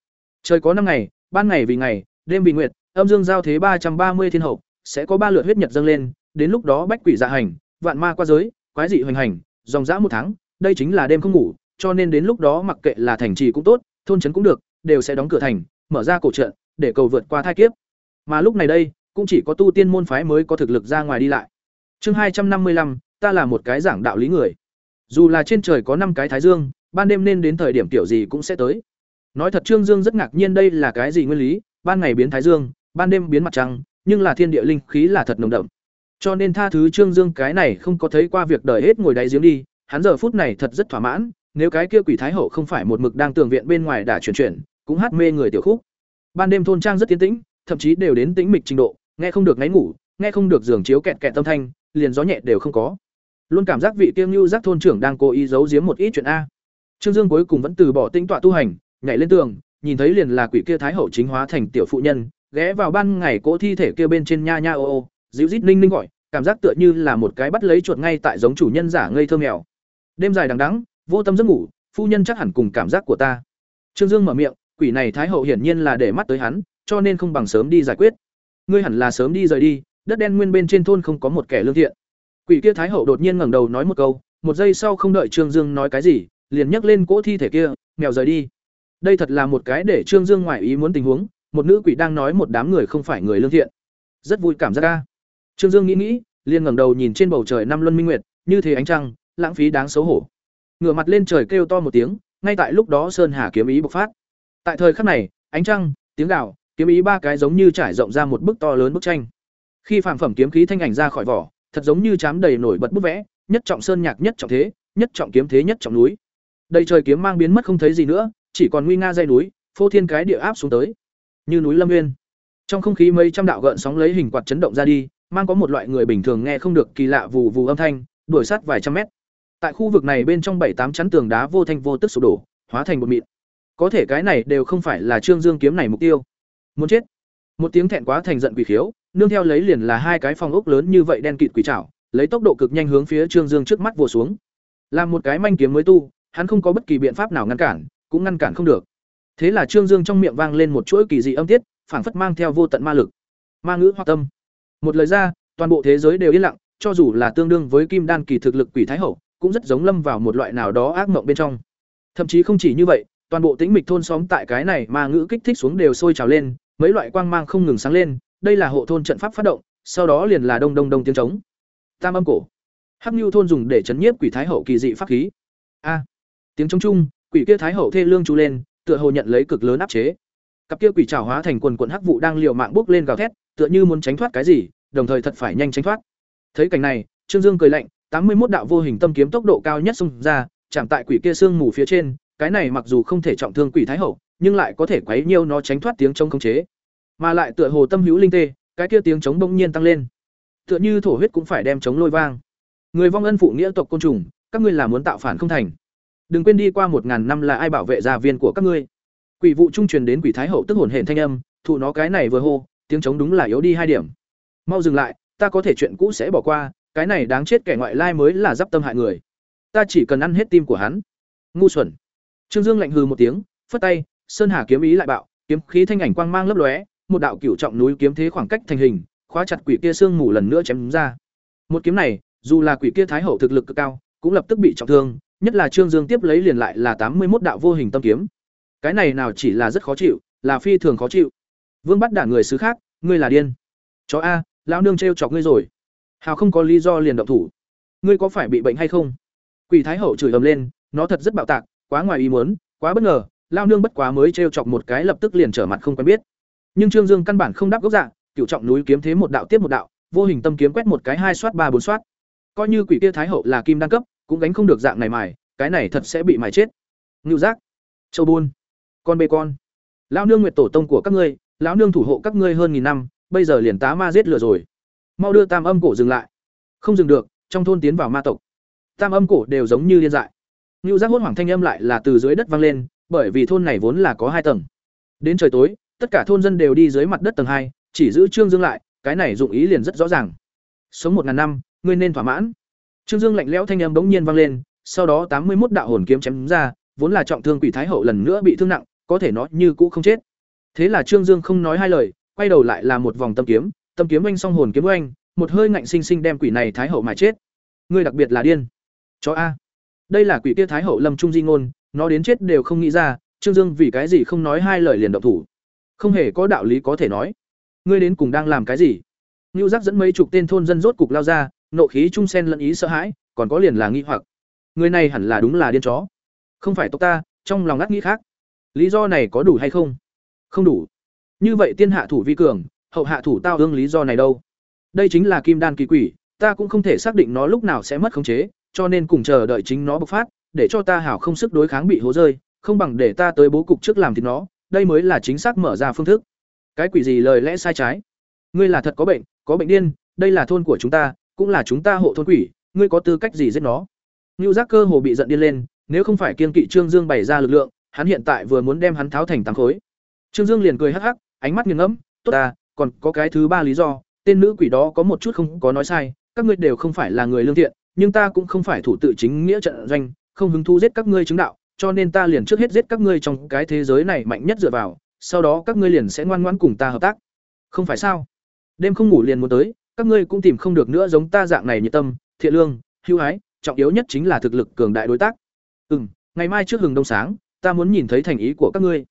Trời có năm ngày, ban ngày vì ngày, đêm vì nguyệt, âm dương giao thế ba trăm ba mươi thiên hậu, sẽ có ba lượt huyết nhật dâng lên, đến lúc đó bách quỷ dạ hành, vạn ma qua giới, quái dị hoành hành, dòng dã một tháng, đây chính là đêm không ngủ, cho nên đến lúc đó mặc kệ là thành trì cũng tốt, thôn trấn cũng được, đều sẽ đóng cửa thành, mở ra cổ trận, để cầu vượt qua thai kiếp. Mà lúc này đây, cũng chỉ có tu tiên môn phái mới có thực lực ra ngoài đi lại. Chương hai trăm năm mươi lăm ta là một cái giảng đạo lý người. Dù là trên trời có năm cái thái dương, ban đêm nên đến thời điểm tiểu gì cũng sẽ tới. Nói thật Trương Dương rất ngạc nhiên đây là cái gì nguyên lý, ban ngày biến thái dương, ban đêm biến mặt trăng, nhưng là thiên địa linh khí là thật nồng đậm. Cho nên tha thứ Trương Dương cái này không có thấy qua việc đời hết ngồi đáy giếng đi, hắn giờ phút này thật rất thỏa mãn, nếu cái kia quỷ thái hậu không phải một mực đang tường viện bên ngoài đã chuyển chuyển, cũng hát mê người tiểu khúc. Ban đêm thôn trang rất tiến tĩnh, thậm chí đều đến tĩnh mịch trình độ, nghe không được ngáy ngủ, nghe không được giường chiếu kẹt kẹt tâm thanh, liền gió nhẹ đều không có. Luôn cảm giác vị Tiêu Nưu giác thôn trưởng đang cố ý giấu giếm một ít chuyện a. Trương Dương cuối cùng vẫn từ bỏ tinh tọa tu hành, nhảy lên tường, nhìn thấy liền là quỷ kia thái hậu chính hóa thành tiểu phụ nhân, ghé vào ban ngày cỗ thi thể kia bên trên nha nha ô ô, dịu rít ninh ninh gọi, cảm giác tựa như là một cái bắt lấy chuột ngay tại giống chủ nhân giả ngây thơ mèo. Đêm dài đằng đẵng, vô tâm giấc ngủ, phu nhân chắc hẳn cùng cảm giác của ta. Trương Dương mở miệng, quỷ này thái hậu hiển nhiên là để mắt tới hắn, cho nên không bằng sớm đi giải quyết. Ngươi hẳn là sớm đi rời đi, đất đen nguyên bên trên thôn không có một kẻ lương thiện. Quỷ kia thái hậu đột nhiên ngẩng đầu nói một câu, một giây sau không đợi Trương Dương nói cái gì, liền nhấc lên cỗ thi thể kia, mèo rời đi. Đây thật là một cái để Trương Dương ngoài ý muốn tình huống, một nữ quỷ đang nói một đám người không phải người lương thiện. Rất vui cảm giác ca. Trương Dương nghĩ nghĩ, liền ngẩng đầu nhìn trên bầu trời năm luân minh nguyệt, như thế ánh trăng, lãng phí đáng xấu hổ. Ngửa mặt lên trời kêu to một tiếng, ngay tại lúc đó sơn hà kiếm ý bộc phát. Tại thời khắc này, ánh trăng, tiếng gào, kiếm ý ba cái giống như trải rộng ra một bức to lớn bức tranh. Khi phàm phẩm kiếm khí thanh ảnh ra khỏi vỏ, thật giống như chám đầy nổi bật bút vẽ, nhất trọng sơn nhạc nhất trọng thế, nhất trọng kiếm thế nhất trọng núi. Đây trời kiếm mang biến mất không thấy gì nữa, chỉ còn nguy nga dây núi, phô thiên cái địa áp xuống tới. Như núi lâm nguyên. Trong không khí mấy trăm đạo gợn sóng lấy hình quạt chấn động ra đi mang có một loại người bình thường nghe không được kỳ lạ vù vù âm thanh đuổi sát vài trăm mét. Tại khu vực này bên trong bảy tám chắn tường đá vô thanh vô tức sụp đổ hóa thành một mịn. Có thể cái này đều không phải là trương dương kiếm này mục tiêu. Muốn chết. Một tiếng thẹn quá thành giận quỷ khiếu nương theo lấy liền là hai cái phòng ốc lớn như vậy đen kịt quỷ trảo lấy tốc độ cực nhanh hướng phía trương dương trước mắt vồ xuống. Làm một cái manh kiếm mới tu hắn không có bất kỳ biện pháp nào ngăn cản, cũng ngăn cản không được. Thế là trương dương trong miệng vang lên một chuỗi kỳ dị âm tiết, phảng phất mang theo vô tận ma lực. Ma ngữ hoặc tâm. Một lời ra, toàn bộ thế giới đều yên lặng, cho dù là tương đương với kim đan kỳ thực lực quỷ thái hậu, cũng rất giống lâm vào một loại nào đó ác mộng bên trong. Thậm chí không chỉ như vậy, toàn bộ tĩnh mịch thôn xóm tại cái này ma ngữ kích thích xuống đều sôi trào lên, mấy loại quang mang không ngừng sáng lên, đây là hộ thôn trận pháp phát động, sau đó liền là đông đông đông tiếng trống. Tam âm cổ. Hắc Nưu thôn dùng để chấn nhiếp quỷ thái hậu kỳ dị pháp khí. A tiếng trống chung, quỷ kia thái hậu thê lương chú lên, tựa hồ nhận lấy cực lớn áp chế. Cặp kia quỷ trào hóa thành quần quần hắc vụ đang liều mạng bước lên gào thét, tựa như muốn tránh thoát cái gì, đồng thời thật phải nhanh tránh thoát. Thấy cảnh này, trương dương cười lạnh, tám mươi một đạo vô hình tâm kiếm tốc độ cao nhất xung ra, chạm tại quỷ kia xương mù phía trên, cái này mặc dù không thể trọng thương quỷ thái hậu, nhưng lại có thể quấy nhiêu nó tránh thoát tiếng chống khống chế. Mà lại tựa hồ tâm hữu linh tê, cái kia tiếng chống bỗng nhiên tăng lên. Tựa như thổ huyết cũng phải đem chống lôi vang. Người vong ân phụ nghĩa tộc côn trùng, các ngươi là muốn tạo phản không thành đừng quên đi qua một ngàn năm là ai bảo vệ gia viên của các ngươi. Quỷ vụ trung truyền đến quỷ thái hậu tức hồn hển thanh âm, thụ nó cái này vừa hô, tiếng chống đúng là yếu đi hai điểm. Mau dừng lại, ta có thể chuyện cũ sẽ bỏ qua, cái này đáng chết kẻ ngoại lai mới là d tâm hại người. Ta chỉ cần ăn hết tim của hắn. Ngu xuẩn. Trương dương lạnh hừ một tiếng, phất tay, sơn hà kiếm ý lại bạo, kiếm khí thanh ảnh quang mang lấp lóe, một đạo cựu trọng núi kiếm thế khoảng cách thành hình, khóa chặt quỷ kia xương mù lần nữa chém ra. Một kiếm này, dù là quỷ kia thái hậu thực lực cực cao, cũng lập tức bị trọng thương nhất là trương dương tiếp lấy liền lại là tám mươi một đạo vô hình tâm kiếm. Cái này nào chỉ là rất khó chịu, là phi thường khó chịu. Vương bắt đả người xứ khác, ngươi là điên. Chó a, lão nương t chọc ngươi rồi. Hào không có lý do liền động thủ. Ngươi có phải bị bệnh hay không? Quỷ thái hậu chửi ầm lên, nó thật rất bạo tạc, quá ngoài ý muốn, quá bất ngờ lao nương bất quá mới t chọc một cái lập tức liền trở mặt không quen biết. Nhưng trương dương căn bản không đáp gốc dạng cựu trọng núi kiếm thế một đạo tiếp một đạo, vô hình tâm kiếm quét một cái hai soát ba bốn soát. Coi như quỷ kia thái hậu là kim đăng cấp cũng gánh không được dạng này mài, cái này thật sẽ bị mài chết. Ngưu giác, châu buôn, con bê con. Lão nương nguyệt tổ tông của các ngươi, lão nương thủ hộ các ngươi hơn nghìn năm, bây giờ liền tá ma giết lừa rồi. Mau đưa tam âm cổ dừng lại. Không dừng được, trong thôn tiến vào ma tộc. Tam âm cổ đều giống như liên dại. Ngưu giác hốt hoảng thanh âm lại là từ dưới đất vang lên, bởi vì thôn này vốn là có hai tầng. Đến trời tối, tất cả thôn dân đều đi dưới mặt đất tầng hai, chỉ giữ trương dương lại, cái này dụng ý liền rất rõ ràng. Sống một ngàn năm, ngươi nên thỏa mãn trương dương lạnh lẽo thanh âm bỗng nhiên vang lên, sau đó tám mươi một đạo hồn kiếm chém ra, vốn là trọng thương quỷ thái hậu lần nữa bị thương nặng, có thể nó như cũ không chết. Thế là trương dương không nói hai lời, quay đầu lại là một vòng tâm kiếm tâm kiếm oanh xong hồn kiếm oanh, một hơi ngạnh sinh sinh đem quỷ này thái hậu mà chết. Ngươi đặc biệt là điên. Chó a. Đây là quỷ kia thái hậu lâm trung di ngôn, nó đến chết đều không nghĩ ra, trương dương vì cái gì không nói hai lời liền động thủ? Không hề có đạo lý có thể nói. Ngươi đến cùng đang làm cái gì? Nưu giác dẫn mấy chục tên thôn dân rốt cục lao ra nộ khí trung sen lẫn ý sợ hãi, còn có liền là nghi hoặc. Người này hẳn là đúng là điên chó. Không phải tộc ta, trong lòng ngắt nghĩ khác. Lý do này có đủ hay không? Không đủ. Như vậy tiên hạ thủ vi cường, hậu hạ thủ tao ương lý do này đâu? Đây chính là kim đan kỳ quỷ, ta cũng không thể xác định nó lúc nào sẽ mất khống chế, cho nên cùng chờ đợi chính nó bộc phát, để cho ta hảo không sức đối kháng bị hố rơi, không bằng để ta tới bố cục trước làm thì nó, đây mới là chính xác mở ra phương thức. Cái quỷ gì lời lẽ sai trái? Ngươi là thật có bệnh có bệnh điên, đây là thôn của chúng ta cũng là chúng ta hộ thôn quỷ ngươi có tư cách gì giết nó? Nưu giác cơ hồ bị giận điên lên nếu không phải kiên kỵ trương dương bày ra lực lượng hắn hiện tại vừa muốn đem hắn tháo thành tám khối. Trương dương liền cười hắc hắc ánh mắt nghiêng ngẫm tốt à, còn có cái thứ ba lý do tên nữ quỷ đó có một chút không có nói sai các ngươi đều không phải là người lương thiện nhưng ta cũng không phải thủ tự chính nghĩa trận doanh không hứng thu giết các ngươi chứng đạo cho nên ta liền trước hết giết các ngươi trong cái thế giới này mạnh nhất dựa vào sau đó các ngươi liền sẽ ngoan ngoãn cùng ta hợp tác. Không phải sao? Đêm không ngủ liền muốn tới các ngươi cũng tìm không được nữa giống ta dạng này nhiệt tâm, thiện lương, hưu hái, trọng yếu nhất chính là thực lực cường đại đối tác. Ừ ngày mai trước hừng đông sáng, ta muốn nhìn thấy thành ý của các ngươi.